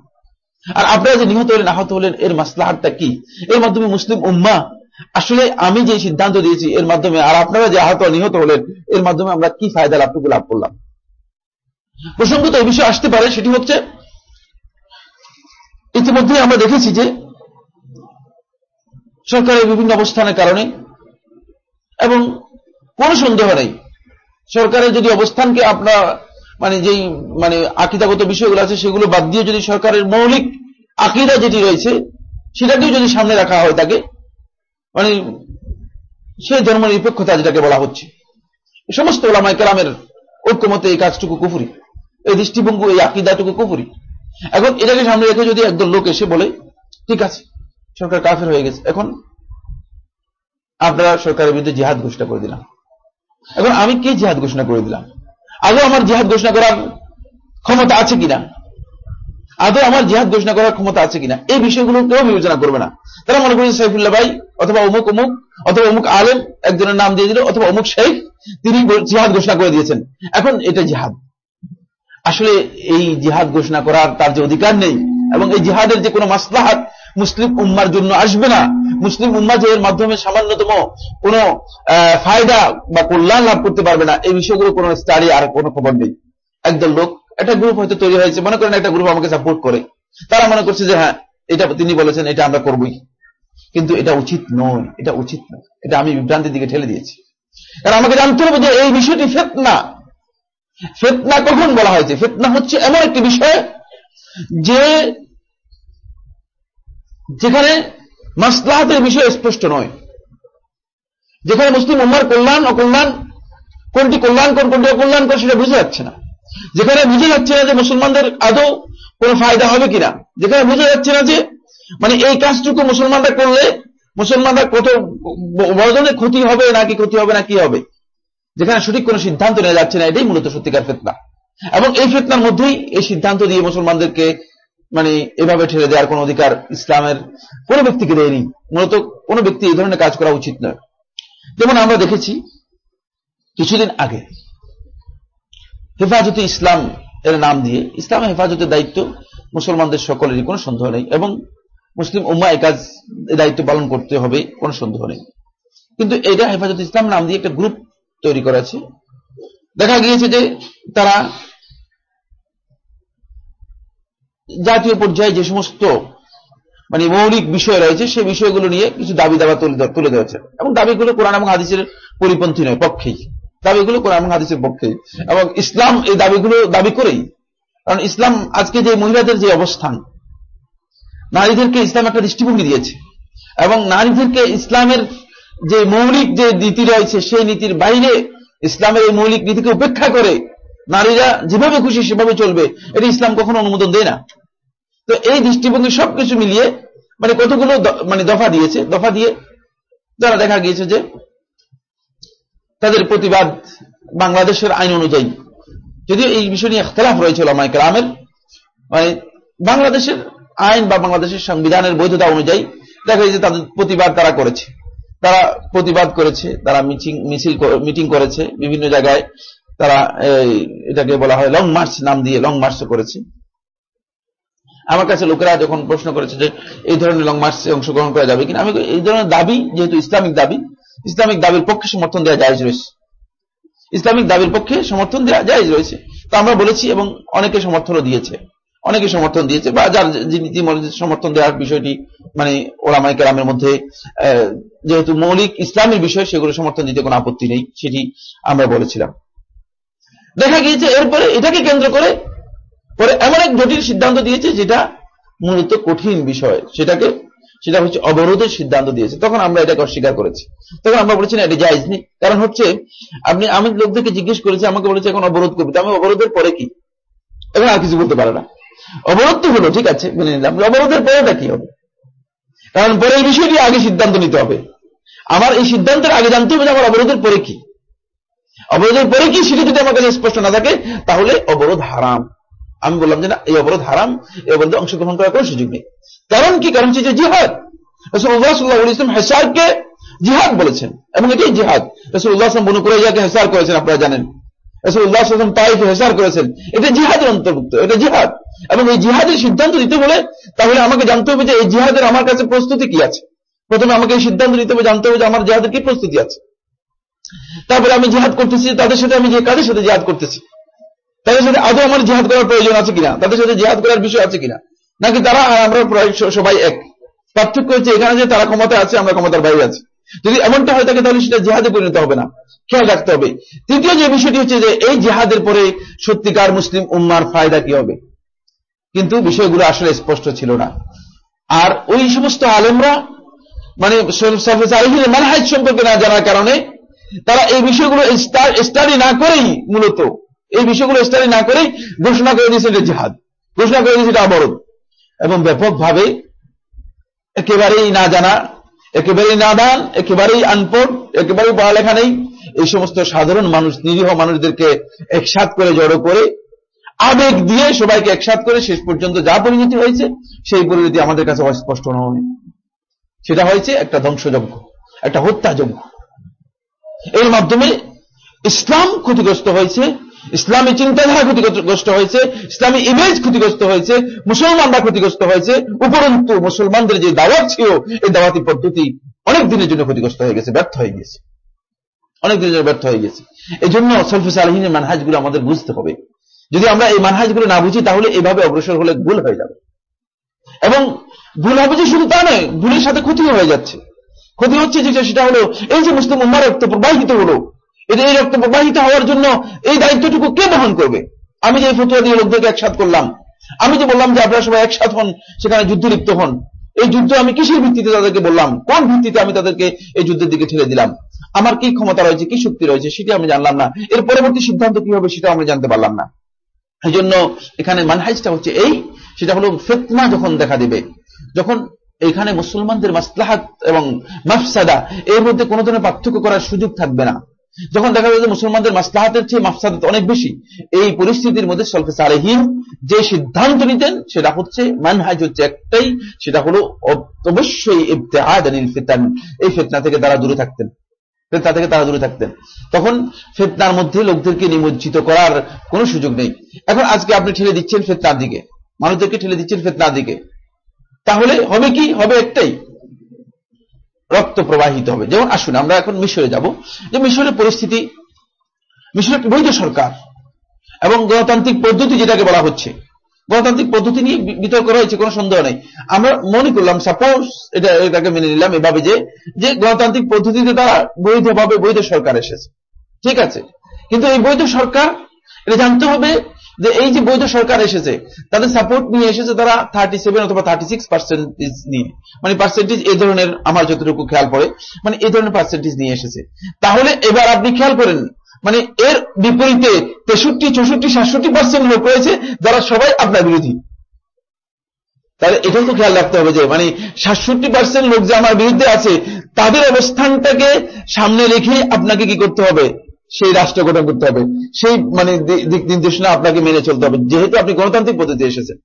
আর আপনারা যে নিহত হলেন, আহত হলেন, এর মাসলাহাতটা কি? এর মাধ্যমে মুসলিম উম্মা, আসলে আমি যে সিদ্ধান্ত দিয়েছি, এর মাধ্যমে, আর আপনারা যে আহত, নিহত হলেন, এর মাধ্যমে আমরা কি ফায়দা লাভটুকু লাভ করলাম? প্রসঙ্গত এই বিষয়ে আসতে পারে, সেটি হচ্ছে ইতিমধ্যে আমরা দেখেছি যে সরকারের বিভিন্ন অবস্থানের কারণে এবং কোন সন্দেহ নেই, সরকারের যদি অবস্থানকে আপনার মানে যেই মানে আকিদাগত বিষয়গুলো আছে সেগুলো বাদ দিয়ে যদি সরকারের মৌলিক আকিদা যেটি রয়েছে সেটাকেও যদি সামনে রাখা হয় তাকে মানে সেই ধর্ম নিরপেক্ষতা যেটাকে বলা হচ্ছে। সমস্ত ওলামায় কেরামের ঐক্যমতে এই কাজটুকু কুফুরি। এই দৃষ্টিভঙ্গি, এই আকিদাটুকু কুফুরি এখন এটাকে সামনে রেখে যদি একদল লোক এসে বলে, ঠিক আছে, সরকার কাফের হয়ে গেছে, এখন আপনারা সরকারের বিরুদ্ধে জিহাদ ঘোষণা করে দিলাম। এখন আমি কে জিহাদ ঘোষণা করে দিলাম? আদৌ আমার জিহাদ ঘোষণা করার ক্ষমতা আছে কিনা? আদৌ আমার জিহাদ ঘোষণা করার ক্ষমতা আছে কিনা? এই বিষয়গুলো কেউ বিবেচনা করবে না। তারা মনে করেছে সাইফুল্লাহ ভাই অথবা অমুক অমুক অথবা অমুক আলেম একজনের নাম দিয়ে দিল, অথবা অমুক শেখ, তিনি জিহাদ ঘোষণা করে দিয়েছেন। এখন এটা জিহাদ। আসলে এই জিহাদ ঘোষণা করার তার যে অধিকার নেই, এবং এই জিহাদের যে কোনো মাসলাহাত মুসলিম উম্মার জন্য আসবে না। মুসলিম উম্মা যে এর মাধ্যমে সামান্যতম কোন ফায়দা বা কল্যাণ লাভ করতে পারবে না, এই বিষয়গুলো কোনো স্টাডি আর কোনো খবর নেই। একদল লোক, একটা গ্রুপ হয়তো তৈরি হয়েছে, মনে করেন একটা গ্রুপ আমাকে সাপোর্ট করে। তারা মনে করছে যে হ্যাঁ এটা তিনি বলেছেন, এটা আমরা করবই। কিন্তু এটা উচিত নয়, এটা উচিত নয়। এটা আমি বিভ্রান্তির দিকে ঠেলে দিয়েছি। কারণ আমাকে জানতে হবে যে এই বিষয়টি ফেতনা। ফেতনা কখন বলা হয়েছে ফেতনা হচ্ছে এমন একটি বিষয় যে যেখানে মাসলাহাতের বিষয় স্পষ্ট নয়। যেখানে মুসলিম উম্মার কল্যাণ, অকল্যাণ, কোনটি কল্যাণকর কোনটি অকল্যাণকর সেটা বুঝে যাচ্ছে না। যেখানে বুঝে যাচ্ছে না যে মুসলমানদের আদৌ কোনো ফায়দা হবে কিনা। যেখানে বুঝে যাচ্ছে না যে মানে এই কাজটুকু মুসলমানরা করলে, মুসলমানরা কত বড় ধরনের ক্ষতি হবে নাকি ক্ষতি হবে না কি হবে। যেখানে সঠিক কোনো সিদ্ধান্ত নেওয়া যাচ্ছে না, এটাই মূলত সত্যিকার ফেতনা। এবং এই ফেতনার মধ্যেই এই সিদ্ধান্ত দিয়ে মুসলমানদেরকে মানে এভাবে ঠেলে দেওয়ার কোন অধিকার ইসলামের কোন ব্যক্তিকে দেয়নি। মূলত কোন ব্যক্তি এই ধরনের কাজ করা উচিত নয়। যেমন আমরা দেখেছি, কিছুদিন আগে হেফাজতে ইসলাম এর নাম দিয়ে, ইসলাম হেফাজতের দায়িত্ব মুসলমানদের সকলেরই, কোনো সন্দেহ নেই। এবং মুসলিম উম্মা এ কাজ দায়িত্ব পালন করতে হবে, কোনো সন্দেহ নেই। কিন্তু এটা হেফাজত ইসলাম নাম দিয়ে একটা গ্রুপ তৈরি করেছে। দেখা গিয়েছে যে তারা জাতীয় পর্যায়ে যে সমস্ত মানে মৌলিক বিষয় রয়েছে সেই বিষয়গুলো নিয়ে কিছু দাবি দাবা তুলে ধরেছে। এবং দাবিগুলো কোরআন এবং হাদিসের পরিপন্থী নয়, পক্ষেই। দাবিগুলো কোরআন এবং হাদিসের পক্ষেই। এবং ইসলাম এই দাবিগুলো দাবি করেই। কারণ ইসলাম আজকে যে মহিলাদের যে অবস্থান, নারীদেরকে ইসলাম একটা দৃষ্টিভঙ্গি দিয়েছে। এবং নারীদেরকে ইসলামের যে মৌলিক যে নীতি রয়েছে, সেই নীতির বাইরে ইসলামের এই মৌলিক নীতিকে উপেক্ষা করে নারীরা যেভাবে খুশি সেভাবে চলবে, এটা ইসলাম কখনো অনুমোদন দেয় না। তো এই দৃষ্টিভঙ্গি সবকিছু মিলিয়ে মানে কতগুলো মানে দফা দিয়েছে, দফা দিয়ে যারা দেখা গিয়েছে যে তাদের প্রতিবাদ বাংলাদেশের আইন অনুযায়ী। যদিও এই বিষয় নিয়ে খেলাফ রয়েছিল মাইকেল আমের মানে বাংলাদেশের আইন বা বাংলাদেশের সংবিধানের বৈধতা অনুযায়ী দেখা যায় যে তাদের প্রতিবাদ তারা করেছে। তারা প্রতিবাদ করেছে, তারা মিটিং মিছিল মিটিং করেছে, বিভিন্ন জায়গায় তারা এটাকে বলা হয় লং মার্চ নাম দিয়ে লং মার্চ করেছে। আমার কাছে লোকেরা যখন প্রশ্ন করেছে যে এই ধরনের লং মার্চে অংশগ্রহণ করা যাবে কিনা, আমি এই ধরনের দাবি যেহেতু ইসলামিক দাবি, ইসলামিক দাবির পক্ষে সমর্থন দেওয়া যায় রয়েছে। ইসলামিক দাবির পক্ষে সমর্থন দেওয়া যায় রয়েছে। তো আমরা বলেছি এবং অনেকে সমর্থনও দিয়েছে। অনেকে সমর্থন দিয়েছে, বা যার নীতি সমর্থন দেওয়ার বিষয়টি মানে ওলামাই কেরামের মধ্যে যেহেতু মৌলিক ইসলামের বিষয়, সেগুলো সমর্থন দিতে কোনো আপত্তি নেই, সেটি আমরা বলেছিলাম। দেখা গিয়েছে, এরপরে এটাকে কেন্দ্র করে, পরে এমন এক জটিল সিদ্ধান্ত দিয়েছে, যেটা মূলত কঠিন বিষয়, সেটাকে, সেটা হচ্ছে অবরোধের সিদ্ধান্ত দিয়েছে। তখন আমরা এটাকে অস্বীকার করেছি। তখন আমরা বলেছি, না, এটা জায়জ কারণ হচ্ছে, আপনি, আমি লোকদেরকে জিজ্ঞেস করেছি, আমাকে বলেছে এখন অবরোধ করবি। আমি অবরোধের পরে কি? এখন আর কিছু বলতে পারে না। অবরোধ হলো, ঠিক আছে? মেনে নিলাম অবরোধের পরেটা কি হবে? কারণ পরে এই বিষয়টি আগে সিদ্ধান্ত নিতে হবে। আমার এই সিদ্ধান্তের আগে জানতে হবে যে আমার অবরোধের পরে কি। অবরোধের পরে কি সেটি যদি আমার কাছে স্পষ্ট না থাকে, তাহলে অবরোধ হারাম। আমি বললাম যে না, এই অবরোধ হারাম, এই অবরোধে অংশগ্রহণ করার কোনো সুযোগ নেই। কারণ কি? কারণ হচ্ছে যে জিহাদ। রসুল্লাহ সাল্লাহ ইসলাম হেসারকে জিহাদ বলেছেন, এবং এটাই জিহাদ। রসুল্লাহ আসলাম বনু কুরাইয়াকে হেসার করেছেন, আপনারা জানেন। রসুল্লাহ তাইফে হেসার করেছেন। এটা জিহাদের অন্তর্ভুক্ত, এটা জিহাদ। এবং এই জিহাদের সিদ্ধান্ত দিতে বলে তাহলে আমাকে জানতে হবে যে এই জিহাদের আমার কাছে প্রস্তুতি কি আছে। প্রথমে আমাকে এই সিদ্ধান্ত নিতে হবে, জানতে হবে যে আমার জিহাদের কি প্রস্তুতি আছে। তারপরে আমি জিহাদ করতেছি, তাদের সাথে আমি যে কাদের সাথে জিহাদ করতেছি? তাদের সাথে আদৌ আমার জিহাদ করার প্রয়োজন আছে কিনা? তাদের সাথে জিহাদ করার বিষয় আছে কিনা? নাকি তারা আমরা প্রায় সবাই এক? পার্থক্য হচ্ছে এখানে যে তারা ক্ষমতা আছে, আমরা ক্ষমতার বাইরে আছি। যদি এমনটা হয় থাকে তাহলে সেটা জেহাদে পরিণত হবে না। খেয়াল রাখতে হবে। তৃতীয় যে বিষয়টি হচ্ছে যে এই জেহাদের পরে সত্যিকার মুসলিম উম্মার ফায়দা কি হবে? কিন্তু বিষয়গুলো আসলে স্পষ্ট ছিল না। আর ওই সমস্ত আলেমরা মানে মানহাজ সম্পর্কে না জানার কারণে তারা এই বিষয়গুলো স্টাডি না করেই মূলত, এই বিষয়গুলো স্টাডি না করেই ঘোষণা করে দিয়েছে এটা জিহাদ। ঘোষণা করে দিয়েছে এটা অবরোধ। এবং ব্যাপকভাবে একেবারেই না জানা একেবারেই নাদান, একেবারেই আনপড়, একেবারেই পড়ালেখা নেই। এই সমস্ত সাধারণ মানুষ, নিরীহ মানুষদেরকে একসাথ করে জড়ো করে, আবেগ দিয়ে সবাইকে একসাথ করে শেষ পর্যন্ত যা পরিণতি হয়েছে, সেই পরিণতি আমাদের কাছে অস্পষ্ট নয়। সেটা হয়েছে একটা ধ্বংসযজ্ঞ, একটা হত্যাযজ্ঞ। এর মাধ্যমে ইসলাম ক্ষতিগ্রস্ত হয়েছে ইসলামী চিন্তাধারা ক্ষতিগ্রস্ত হয়েছে, ইসলামী ইমেজ ক্ষতিগ্রস্ত হয়েছে, মুসলমানরা ক্ষতিগ্রস্ত হয়েছে, উপরন্তু মুসলমানদের যে দাওয়াত ছিল, এই দাওয়াতি পদ্ধতি অনেক দিনের জন্য ক্ষতিগ্রস্ত হয়ে গেছে, ব্যর্থ হয়ে গেছে। অনেক দিনের জন্য ব্যর্থ হয়ে গেছে। এই জন্য সলফিস আলহিনের মানহাজগুলো আমাদের বুঝতে হবে। যদি আমরা এই মানহাজগুলো না বুঝি, তাহলে এভাবে অগ্রসর হলে ভুল হয়ে যাবে। এবং ভুল হবে যে শুধু তা নয়, ভুলের সাথে ক্ষতি হয়ে যাচ্ছে। ক্ষতি হচ্ছে যেটা সেটা হলো, এই যে মুসলিম উম্মার রক্ত প্রবাহিত হলো এটা এই রক্ত প্রবাহিত হওয়ার জন্য এই দায়িত্বটুকু কে বহন করবে? আমি যে ফতুয়া দিয়ে লোকদেরকে একসাথ করলাম, আমি যে বললাম যে আপনারা সবাই একসাথ হন, সেখানে যুদ্ধ লিপ্ত হন, এই যুদ্ধ আমি কিসের ভিত্তিতে তাদেরকে বললাম? কোন ভিত্তিতে আমি তাদেরকে এই যুদ্ধের দিকে ঠেলে দিলাম? আমার কি ক্ষমতা রয়েছে, কি শক্তি রয়েছে, সেটা আমি জানলাম না। এর পরবর্তী সিদ্ধান্ত কি হবে সেটা আমি জানতে পারলাম না। এই জন্য এখানে মানহাইজটা হচ্ছে এই, সেটা হলো ফেতনা যখন দেখা দিবে, যখন এখানে মুসলমানদের মাসলাহাত এবং মাফসাদা, এর মধ্যে কোনো ধরনের পার্থক্য করার সুযোগ থাকবে না। যখন দেখা যাবে যে মুসলমানদের মাসলাহাতের চেয়ে মাফসাদাত অনেক বেশি, এই পরিস্থিতির মধ্যে সলফে সালেহীন যে সিদ্ধান্ত নিতেন, সেটা হচ্ছে মানহাজ হচ্ছে একটাই, সেটা হলো অবশ্যই ইবতেআদানিল ফিতান। এই ফিতনা থেকে তারা দূরে থাকতেন। ফেতনা থেকে তারা দূরে থাকতেন। তখন ফেতনার মধ্যে লোকদেরকে নিমজ্জিত করার কোনো সুযোগ নেই। এখন আজকে আপনি ঠেলে দিচ্ছেন ফেতনার দিকে। মানুষদেরকে ঠেলে দিচ্ছেন ফেতনার দিকে। তাহলে হবে কি? হবে একটাই। রক্ত প্রবাহিত হবে। যেমন আসুন, আমরা এখন মিশরে যাব। যে মিশরের পরিস্থিতি, মিশরের বৈধ সরকার এবং গণতান্ত্রিক পদ্ধতি যেটাকে বলা হচ্ছে, গণতান্ত্রিক পদ্ধতি নিয়ে বিতর্ক রয়েছে, কোনো সন্দেহ নেই। আমরা মনে করলাম সাপোজ এটা, এটাকে মেনে নিলাম এভাবে যে যে গণতান্ত্রিক পদ্ধতিতে তারা বৈধভাবে বৈধ সরকার এসেছে। ঠিক আছে? কিন্তু এই বৈধ সরকার এটা জানতে হবে যে এই যে বৈধ সরকার এসেছে, তাদের সাপোর্ট নিয়ে এসেছে তারা থার্টি সেভেন অথবা থার্টি সিক্স পার্সেন্টেজ নিয়ে। মানে পার্সেন্টেজ এই ধরনের আমার যতটুকু খেয়াল পড়ে মানে এই ধরনের পার্সেন্টেজ নিয়ে এসেছে। তাহলে এবার আপনি খেয়াল করেন মানে এর বিপরীতে তেষট্টি, চৌষট্টি, সাতষট্টি পার্সেন্ট লোক রয়েছে যারা সবাই আপনার বিরোধী। তাহলে এটাও তো খেয়াল রাখতে হবে যে মানে সাতষট্টি পার্সেন্ট লোক যে আমার বিরুদ্ধে আছে, তাদের অবস্থানটাকে সামনে রেখে আপনাকে কি করতে হবে? সেই রাষ্ট্র গঠন করতে হবে। সেই মানে দিক নির্দেশনা আপনাকে মেনে চলতে হবে। যেহেতু আপনি গণতান্ত্রিক পদ্ধতি এসেছেন।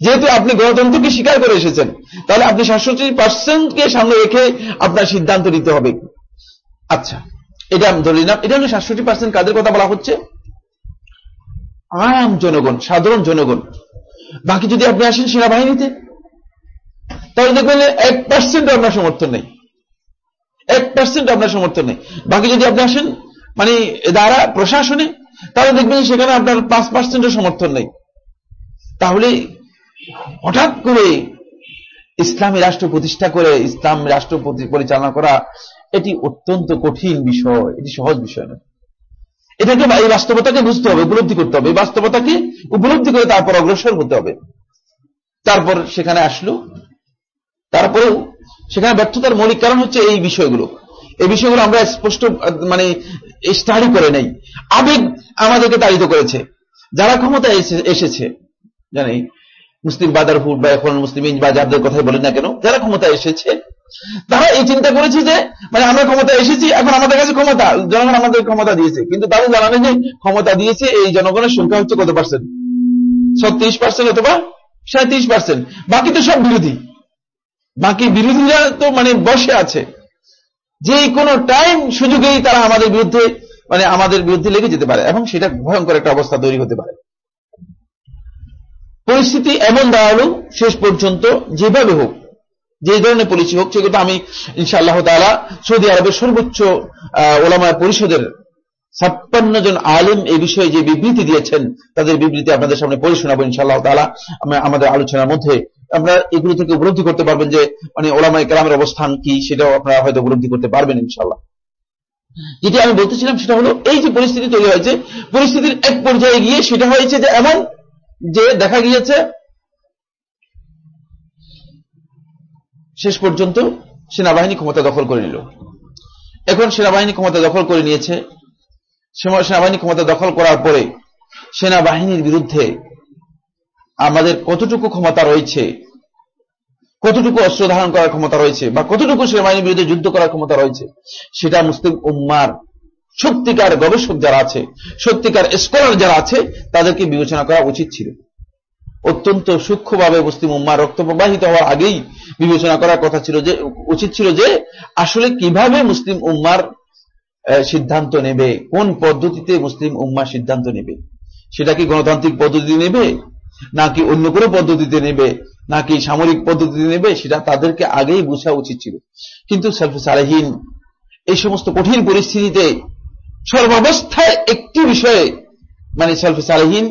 যেহেতু আপনি গণতন্ত্রকে স্বীকার করে এসেছেন, তাহলে আপনি সাতষট্টি পার্সেন্টকে সামনে রেখে আপনার সিদ্ধান্ত নিতে হবে। আচ্ছা এটা আমি ধরে নিলাম। এটা হলো সাতষট্টি পার্সেন্ট কাদের কথা বলা হচ্ছে? আম জনগণ, সাধারণ জনগণ। বাকি যদি আপনি আসেন সেনাবাহিনীতে, তাহলে দেখবেন এক পার্সেন্ট আপনার সমর্থন নেই। এক পার্সেন্ট আপনার সমর্থন নেই। বাকি যদি আপনি আসেন মানে দ্বারা প্রশাসনে, তাহলে দেখবেন সেখানে আপনার পাঁচ পার্সেন্টের সমর্থন নেই। তাহলে হঠাৎ করে ইসলামী রাষ্ট্র প্রতিষ্ঠা করে, ইসলাম রাষ্ট্র পরিচালনা করা, এটি অত্যন্ত কঠিন বিষয়, এটি সহজ বিষয় নয়। এটাকে এই বাস্তবতাকে বুঝতে হবে, উপলব্ধি করতে হবে। এই বাস্তবতাকে উপলব্ধি করে তারপর অগ্রসর হতে হবে। তারপর সেখানে আসলো। তারপরেও সেখানে ব্যর্থতার মৌলিক কারণ হচ্ছে এই বিষয়গুলো। এই বিষয়গুলো আমরা স্পষ্ট মানে স্টাডি করে নেই। আবেগ আমাদেরকে তাড়িত করেছে। যারা ক্ষমতা এসেছে, জানি, মুসলিম বাজারপুর বা এখন মুসলিম বা যাদের কথাই বলেন না কেন, যারা ক্ষমতা এসেছে, তারা এই চিন্তা করেছে যে মানে আমরা ক্ষমতা এসেছি, এখন আমাদের কাছে ক্ষমতা, জনগণ আমাদের ক্ষমতা দিয়েছে। কিন্তু তাদের জানানো যে ক্ষমতা দিয়েছে এই জনগণের সংখ্যা হচ্ছে কত পার্সেন্ট ছত্রিশ পার্সেন্ট অথবা সাঁত্রিশ পার্সেন্ট বাকি তো সব বিরোধী। বাকি বিরোধীরা তো মানে বসে আছে। যে কোনো টাইম সুযোগেই তারা আমাদের বিরুদ্ধে মানে আমাদের বিরুদ্ধে লেগে যেতে পারে এবং সেটা ভয়ঙ্কর একটা অবস্থা তৈরি হতে পারে। পরিস্থিতি এমন দাঁড়াল শেষ পর্যন্ত যেভাবে হোক, যে ধরনের পলিসি হোক, সেগুলো আমি ইনশাআল্লাহ তালা সৌদি আরবের সর্বোচ্চ ওলামায় পরিষদের ছাপ্পান্ন জন আলিম এই বিষয়ে যে বিবৃতি দিয়েছেন, তাদের বিবৃতি আপনাদের সামনে পড়ে শোনাবো ইনশাআল্লাহ তালা আমাদের আলোচনার মধ্যে আপনারা এগুলো থেকে উপলব্ধি করতে পারবেন যে মানে ওলামায় কেরামের অবস্থান কি, সেটাও আপনারা হয়তো উপলব্ধি করতে পারবেন ইনশাল্লাহ যেটি আমি বলতেছিলাম সেটা হলো, এই যে পরিস্থিতি তৈরি হয়েছে, পরিস্থিতির এক পর্যায়ে গিয়ে সেটা হয়েছে যে এমন যে দেখা গিয়েছে, শেষ পর্যন্ত সেনাবাহিনী ক্ষমতা দখল করে নিল। এখন সেনাবাহিনী ক্ষমতা দখল করে নিয়েছে। সেনাবাহিনী ক্ষমতা দখল করার পরে সেনাবাহিনীর বিরুদ্ধে আমাদের কতটুকু ক্ষমতা রয়েছে? কতটুকু অস্ত্র ধারণ করার ক্ষমতা রয়েছে? বা কতটুকু সেনাবাহিনীর বিরুদ্ধে যুদ্ধ করার ক্ষমতা রয়েছে? সেটা মুসলিম উম্মার, সত্যিকার গবেষক যারা আছে, সত্যিকার স্কলার যারা আছে, তাদেরকে বিবেচনা করা উচিত ছিল। অত্যন্ত সূক্ষ্মভাবে মুসলিম উম্মার রক্ত প্রবাহিত হওয়ার আগেই বিবেচনা করার কথা ছিল যে, উচিত ছিল যে, আসলে কীভাবে মুসলিম উম্মার সিদ্ধান্ত নেবে? কোন পদ্ধতিতে মুসলিম উম্মা সিদ্ধান্ত নেবে? সেটা কি গণতান্ত্রিক পদ্ধতি নেবে? নাকি অন্য কোনো পদ্ধতিতে নেবে, নাকি সামরিক পদ্ধতিতে নেবে, সেটা তাদেরকে আগেই বোঝা উচিত ছিল। কিন্তু সালেহীন এই সমস্ত কঠিন পরিস্থিতিতে সর্বাবস্থায় একটি বিষয়ে মানে সালফে সালেহীন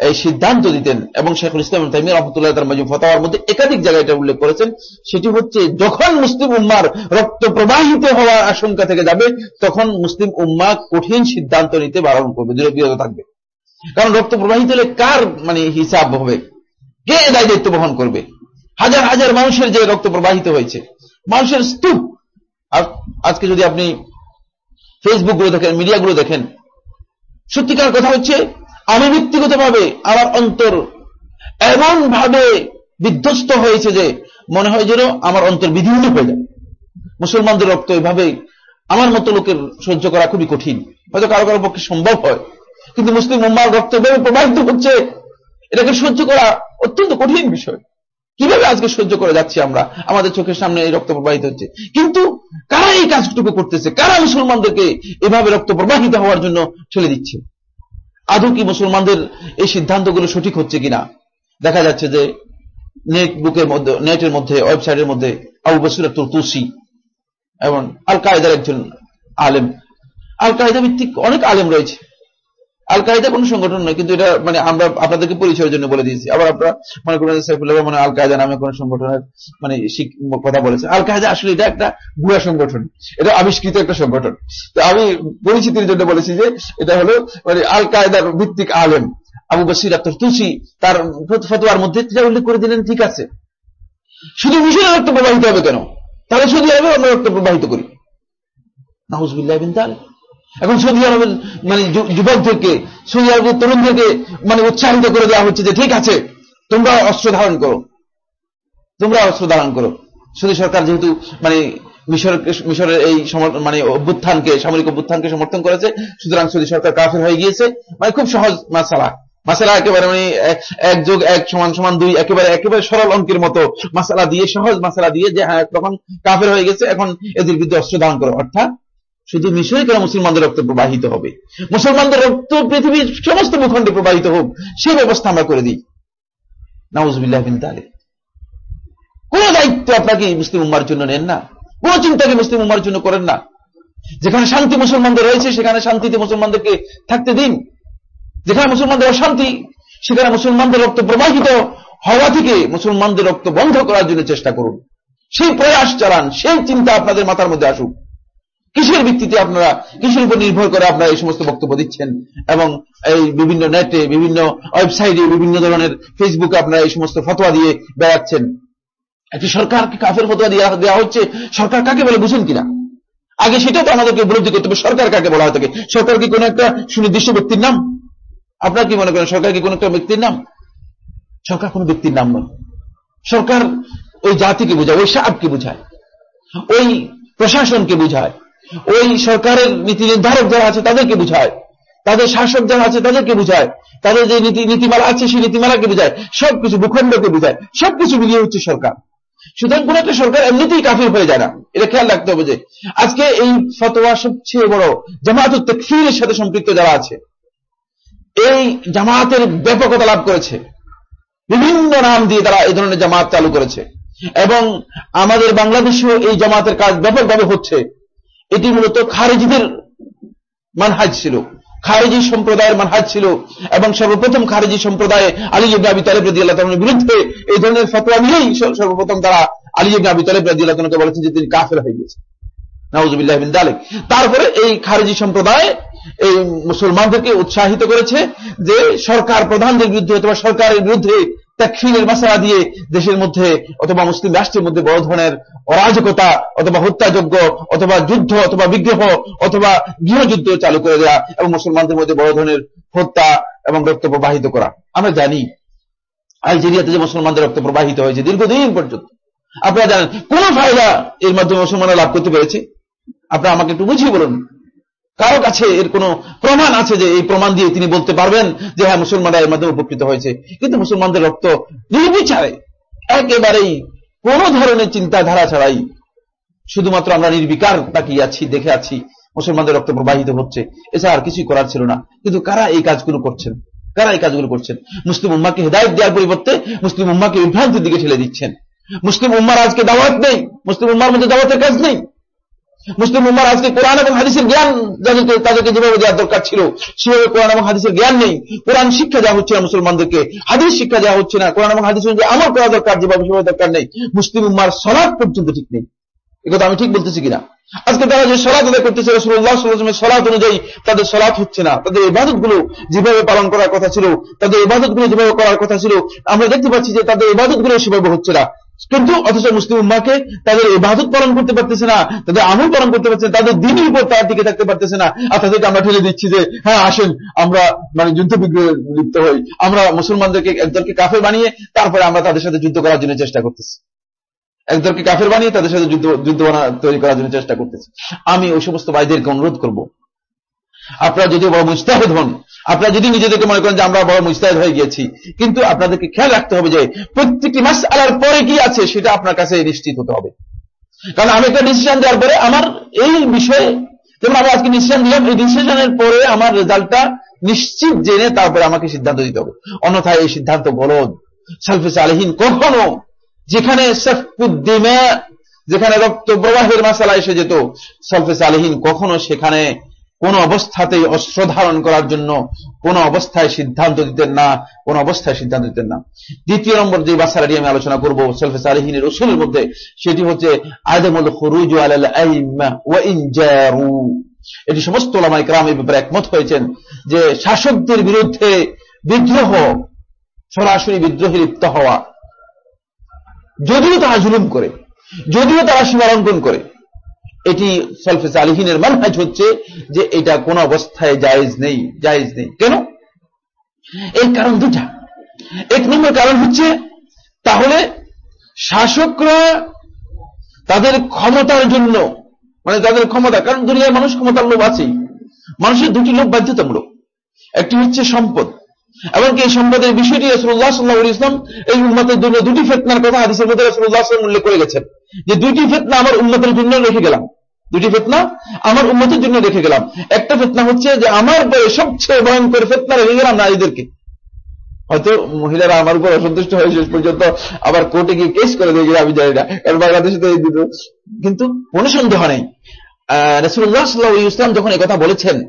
এই সিদ্ধান্ত দিতেন এবং শেখুল ইসলাম তাইমি রহমতুল্লাহ তার মাজুম ফতাওয়ার মধ্যে একাধিক জায়গায় এটা উল্লেখ করেছেন। সেটি হচ্ছে যখন মুসলিম উম্মার রক্ত প্রবাহিত হওয়ার আশঙ্কা থেকে যাবে, তখন মুসলিম উম্মা কঠিন সিদ্ধান্ত নিতে বারণ করবে বিরত থাকবে। কারণ রক্ত প্রবাহিত হলে কার মানে হিসাব হবে? কে এ দায় দায়িত্ব বহন করবে? হাজার হাজার মানুষের যে রক্ত প্রবাহিত হয়েছে, মানুষের স্তূপ। আজকে যদি আপনি ফেসবুকগুলো দেখেন মিডিয়া গুলো দেখেন, সত্যিকার কথা হচ্ছে, আমি ব্যক্তিগতভাবে আমার অন্তর এমন ভাবে বিধ্বস্ত হয়েছে যে মনে হয় যেন আমার অন্তর বিধীর্ণ হয়ে যায়। মুসলমানদের রক্ত এভাবে আমার মতো লোকের সহ্য করা খুবই কঠিন। হয়তো কারও কারও পক্ষে সম্ভব হয়। কিন্তু মুসলিম উম্মার রক্ত এভাবে প্রবাহিত হচ্ছে এটাকে সহ্য করা অত্যন্ত কঠিন বিষয়। কীভাবে আজকে সহ্য করে যাচ্ছি আমরা? আমাদের চোখের সামনে এই রক্ত প্রবাহিত হচ্ছে। কিন্তু কারা এই কাজটুকু করতেছে? কারা মুসলমানদেরকে এভাবে রক্ত প্রবাহিত হওয়ার জন্য ঠেলে দিচ্ছে? আদৌ কি মুসলমানদের এই সিদ্ধান্তগুলো সঠিক হচ্ছে কিনা? দেখা যাচ্ছে যে নেট বুকের মধ্যে, নেটের মধ্যে, ওয়েবসাইটের মধ্যে আবু বসির তুলসি এবং আল কায়দার একজন আলেম। আল কায়দা ভিত্তিক অনেক আলেম রয়েছে। আল কায়দা কোনো সংগঠন নয়, কিন্তু এটা মানে আমরা আপনাদেরকে পরিচয়ের জন্য বলে দিয়েছি। আবার আপনারা মনে করেন সাইফুল্লাহ মানে আল কায়দা নামে কোন সংগঠনের মানে কথা বলেছে আল কায়দা আসলে এটা একটা ভুয়া সংগঠন, এটা আবিষ্কৃত একটা সংগঠন। তো আমি পরিচিতির জন্য বলেছি যে এটা হলো মানে আল কায়দার ভিত্তিক আলেম, আবু বসির আক্তর তুলসি তার ফতোয়ার মধ্যে উল্লেখ করে দিলেন ঠিক আছে। শুধু মিশরের রক্ত প্রবাহিত হবে কেন? তাহলে সৌদি আরবে আমরা রক্ত প্রবাহিত করি। নাহুজবিল্লাহ বিন তালেব। এখন সৌদি আরবের মানে যুবকদেরকে, সৌদি আরবের তরুণদেরকে মানে উৎসাহিত করে দেওয়া হচ্ছে যে, ঠিক আছে, তোমরা অস্ত্র ধারণ করো। তোমরা অস্ত্র ধারণ করো। সৌদি সরকার যেহেতু মানে মিশর মিশরের এই মানে অভ্যুত্থানকে, সামরিক অভ্যুত্থানকে সমর্থন করেছে, সুতরাং সৌদি সরকার কাফের হয়ে গিয়েছে। মানে খুব সহজ মাসালা। মাসালা একেবারে মানে এক যোগ, এক সমান সমান দুই, একেবারে একেবারে সরল অঙ্কের মতো মাসালা দিয়ে, সহজ মাসালা দিয়ে যে হ্যাঁ তখন কাফের হয়ে গেছে, এখন এদের বিরুদ্ধে অস্ত্র ধারণ করো। অর্থাৎ শুধু মিশরে কেন মুসলমানদের রক্ত প্রবাহিত হবে। মুসলমানদের রক্ত পৃথিবীর সমস্ত ভূখণ্ডে প্রবাহিত হোক সেই ব্যবস্থা আমরা করে দিই। নাউজবিল্লাহ কোন দায়িত্ব আপনাকে মুসলিম উম্মার জন্য নেন না। কোন চিন্তাকে মুসলিম উম্মার জন্য করেন না। যেখানে শান্তি মুসলমানদের রয়েছে, সেখানে শান্তিতে মুসলমানদেরকে থাকতে দিন। যেখানে মুসলমানদের অশান্তি, সেখানে মুসলমানদের রক্ত প্রবাহিত হওয়া থেকে মুসলমানদের রক্ত বন্ধ করার জন্য চেষ্টা করুন। সেই প্রয়াস চালান, সেই চিন্তা আপনাদের মাথার মধ্যে আসুক। কিসের ভিত্তিতে আপনারা, কিসের উপর নির্ভর করে আপনারা এই সমস্ত বক্তব্য দিচ্ছেন? এবং এই বিভিন্ন নেটে, বিভিন্ন ওয়েবসাইটে, বিভিন্ন ধরনের ফেসবুকে আপনারা এই সমস্ত ফতোয়া দিয়ে বেড়াচ্ছেন। একটি সরকারকে কাফের ফতোয়া দেওয়া দেওয়া হচ্ছে, সরকার কাকে বলে বুঝেন কিনা? আগে সেটা তো আমাদেরকে উপলব্ধি করতে হবে, সরকার কাকে বলা হয়ে থাকে সরকার কি কোনো একটা সুনির্দিষ্ট ব্যক্তির নাম? আপনার কি মনে করেন সরকার কি কোনো একটা ব্যক্তির নাম? সরকার কোনো ব্যক্তির নাম নয়। সরকার ওই জাতিকে বোঝায়, ওই সাবকে বোঝায়, ওই প্রশাসনকে বোঝায়। ওই সরকারের নীতি নির্ধারক যারা আছে তাদেরকে বোঝায়। তাদের শাসক যারা আছে তাদেরকে বোঝায়। তাদের যে নীতি নীতিমালা আছে সেই নীতিমালাকে বোঝায়। সবকিছু ভূখণ্ডকে বোঝায়। সবকিছু মিলিয়ে হচ্ছে সরকার। সুতরাং কোন একটা সরকার এমনিতেই কাফির হয়ে যায় না। এটা খেয়াল রাখতে হবে যে, আজকে এই ফতোয়া সবচেয়ে বড় জামাত তকফিরের সাথে সম্পৃক্ত যারা আছে, এই জামাতের ব্যাপকতা লাভ করেছে। বিভিন্ন নাম দিয়ে তারা এই ধরনের জামাত চালু করেছে। এবং আমাদের বাংলাদেশেও এই জামাতের কাজ ব্যাপকভাবে হচ্ছে। এটি মূলত খারেজিদের মানহাজ ছিল। খারেজি সম্প্রদায়ের মানহাজ ছিল এবং সর্বপ্রথম খারেজি সম্প্রদায়ে আলী ইবনে আবি তালেব রাজি আল্লাহ বিরুদ্ধে এই ধরনের ফতোয়া নিয়েই সর্বপ্রথম তারা আলী ইবনে আবি তালেব রাজি আল্লাহকে বলেছেন যে তিনি কাফের হয়ে গেছেন তারপরে এই খারেজি সম্প্রদায় এই মুসলমানদেরকে উৎসাহিত করেছে যে সরকার প্রধানদের বিরুদ্ধে অথবা সরকারের বিরুদ্ধে তাকফিরের মাসালা দিয়ে দেশের মধ্যে অথবা মুসলিম রাষ্ট্রের মধ্যে বড় ধরনের অরাজকতা অথবা হত্যাযোগ্য অথবা যুদ্ধ অথবা বিগ্রহ অথবা গৃহযুদ্ধ চালু করে দেওয়া এবং মুসলমানদের মধ্যে বড় ধরনের হত্যা এবং রক্ত প্রবাহিত করা। আমরা জানি আলজেরিয়াতে যে মুসলমানদের রক্ত প্রবাহিত হয়েছে দীর্ঘদিন পর্যন্ত। আপনারা জানেন, কোন ফায়দা এর মাধ্যমে মুসলমানরা লাভ করতে পেরেছে? আপনারা আমাকে একটু বুঝিয়ে বলুন। কারও কাছে এর কোন প্রমাণ আছে যে এই প্রমাণ দিয়ে তিনি বলতে পারবেন যে হ্যাঁ মুসলমানরা এর মাধ্যমে উপকৃত হয়েছে। কিন্তু মুসলমানদের রক্ত নির্বিচারে একেবারেই কোন ধরনের চিন্তাধারা ছাড়াই শুধুমাত্র আমরা নির্বিকার তাকিয়ে আছি, দেখে আছি, মুসলমানদের রক্ত প্রবাহিত হচ্ছে। এছাড়া আর কিছুই করার ছিল না। কিন্তু কারা এই কাজগুলো করছেন? কারা এই কাজগুলো করছেন? মুসলিম উম্মাকে হেদায়ত দেওয়ার পরিবর্তে মুসলিম উম্মাকে বিভ্রান্তির দিকে ঠেলে দিচ্ছেন। মুসলিম উম্মার আজকে দাওয়াত নেই। মুসলিম উম্মার মধ্যে দাওয়াতের কাজ নেই। মুসলিম উম্মার আজকে কোরআন এবং হাদিসের জ্ঞান যাদেরকে তাদেরকে যেভাবে দেওয়ার দরকার ছিল, সেভাবে কোরআন এবং হাদিসের জ্ঞান নেই। কোরআন শিক্ষা দেওয়া হচ্ছে না মুসলমানদেরকে, হাদিস শিক্ষা দেওয়া হচ্ছে না। কোরআন এবং হাদিস অনুযায়ী আমার করা দরকার, যেভাবে সেভাবে দরকার নেই। মুসলিম উম্মার সলাপ পর্যন্ত ঠিক নেই। কথা আমি ঠিক বলতেছি কিনা? আজকে তারা যে সলাৎ আদায় করতেছে রসুল্লাহ সাল্লামের সলাৎ অনুযায়ী তাদের সলাৎ হচ্ছে না। তাদের ইবাদতগুলো যেভাবে পালন করার কথা ছিল, তাদের ইবাদতগুলো যেভাবে করার কথা ছিল, আমরা দেখতে পাচ্ছি যে তাদের ইবাদতগুলো সেভাবে হচ্ছে না। কিন্তু অথচ মুসলিম উম্মাকে তাদের ইবাদত পালন করতে পারতেছে না, তাদের আমল পালন করতে পারছে না, তাদের দিনের উপর তারা টিকে থাকতে পারতেছে না। আর তাদেরকে আমরা ঠেলে দিচ্ছি যে হ্যাঁ আসেন, আমরা মানে যুদ্ধ বিগ্রহে লিপ্ত হই। আমরা মুসলমানদেরকে একদলকে কাফের বানিয়ে তারপরে আমরা তাদের সাথে যুদ্ধ করার জন্য চেষ্টা করতেছি। একদলকে কাফের বানিয়ে তাদের সাথে যুদ্ধ যুদ্ধ তৈরি করার জন্য চেষ্টা করতেছি। আমি ওই সমস্ত ভাইদেরকে অনুরোধ করব। আপনারা যদি বড় মুস্তাহেদ হন আপনারা যদি নিজেদেরকে মনে করেন যে আমরা বড় মুস্তাহেদ হয়ে গিয়েছি, কিন্তু আপনাদেরকে খেয়াল রাখতে হবে যে প্রত্যেকটি মাস আলার পরে কি আছে সেটা আপনার কাছে নিশ্চিত হতে হবে। কারণ আমি একটা ডিসিশন দেওয়ার পরে আমার এই বিষয়ে, যেমন আমি আজকে ডিসিশন দিলাম এই ডিসিশনের পরে আমার রেজাল্টটা নিশ্চিত জেনে তারপরে আমাকে সিদ্ধান্ত দিতে হবে। অন্যথায় এই সিদ্ধান্ত গলদ সালফেস আলহীন কখনো, যেখানে যেখানে রক্ত প্রবাহের মাসালা এসে যেত সলফেস আলহীন কখনো সেখানে কোন অবস্থাতেই অস্ত্র ধারণ করার জন্য কোন অবস্থায় সিদ্ধান্ত দিতেন না, কোন অবস্থায় সিদ্ধান্ত দিতেন না। দ্বিতীয় নম্বর যে বাসালাটি আমি আলোচনা করব সলফেস আলহীনের রসুলের মধ্যে, সেটি হচ্ছে আদমুল খরুজ এটি সমস্ত ওলামাই ক্রাম এই ব্যাপারে একমত হয়েছেন যে শাসকদের বিরুদ্ধে বিদ্রোহ, সরাসরি বিদ্রোহে লিপ্ত হওয়া, যদিও তারা জুলুম করে, যদিও তারা সীমালঙ্ঘন করে এটি সলফেস আলহিনের মানহাজ হচ্ছে যে এটা কোন অবস্থায় জায়েজ নেই জায়েজ নেই। কেন? এর কারণ দুটা। এক নম্বর কারণ হচ্ছে, তাহলে শাসকরা তাদের ক্ষমতার জন্য মানে তাদের ক্ষমতা, কারণ দুনিয়ার মানুষ ক্ষমতার লোভ আছেই। মানুষের দুটি লোভ বাধ্যতামূলক। একটি হচ্ছে সম্পদ। এমনকি এই সম্পদের বিষয়টি রসুল্লাহ সাল্লাহ ইসলাম এই উন্মতের জন্য দুটি ফেতনার কথা হাদিসের মধ্যে রসুল্লাহ আসলাম উল্লেখ করে গেছেন। যে দুইটি ফেতনা আমার উন্মতের জন্য রেখে গেলাম। দুটি ফেতনা আমার উন্মতের জন্য রেখে গেলাম। একটা ফেতনা হচ্ছে যে আমার পরে সবচেয়ে ভয়ঙ্কর ফেতনা রেখে গেলাম নারীদেরকে। হয়তো মহিলারা আমার উপর অসন্তুষ্ট হয়ে শেষ পর্যন্ত আবার কোর্টে গিয়ে কেস করে দিয়ে আমি জানি না। কারণ বাংলাদেশে তো এই দুটো। কিন্তু কোনো সন্দেহ নেই। রসুল্লাহ সাল্লাহ ইসলাম যখন কথা বলেছেন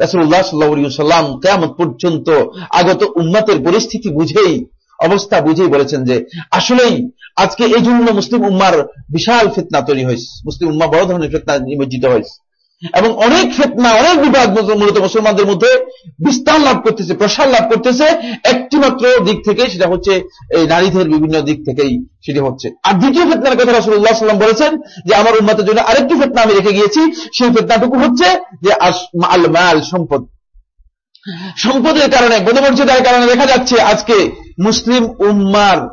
রাসুল্লাহ সাল্লাহাম কেমন পর্যন্ত আগত উন্নতের পরিস্থিতি বুঝেই অবস্থা বুঝেই বলেছেন যে আসলেই আজকে এই জন্য মুসলিম উম্মার বিশাল ফেতনা তৈরি হয়েছে। মুসলিম উম্মা বড় ধরনের ফেতনা নিমজ্জিত হয়েছে। এবং অনেক ফেতনা, অনেক বিভাগ মূলত মুসলমানদের মধ্যে বিস্তার লাভ করতেছে, প্রসার লাভ করতেছে। একটি মাত্র দিক থেকে সেটা হচ্ছে এই নারীদের বিভিন্ন দিক থেকেই সেটি হচ্ছে। আর দ্বিতীয় ফেতনার কথা রাসুল্লাহ সাল্লাম বলেছেন যে, আমার উন্মাতের জন্য আরেকটি ফেতনা আমি রেখে গিয়েছি। সেই ফেতনাটুকু হচ্ছে যে মাল মাল সম্পদ। সম্পদের কারণে গণমর্যাদার কারণে দেখা যাচ্ছে আজকে মুসলিম উম্মার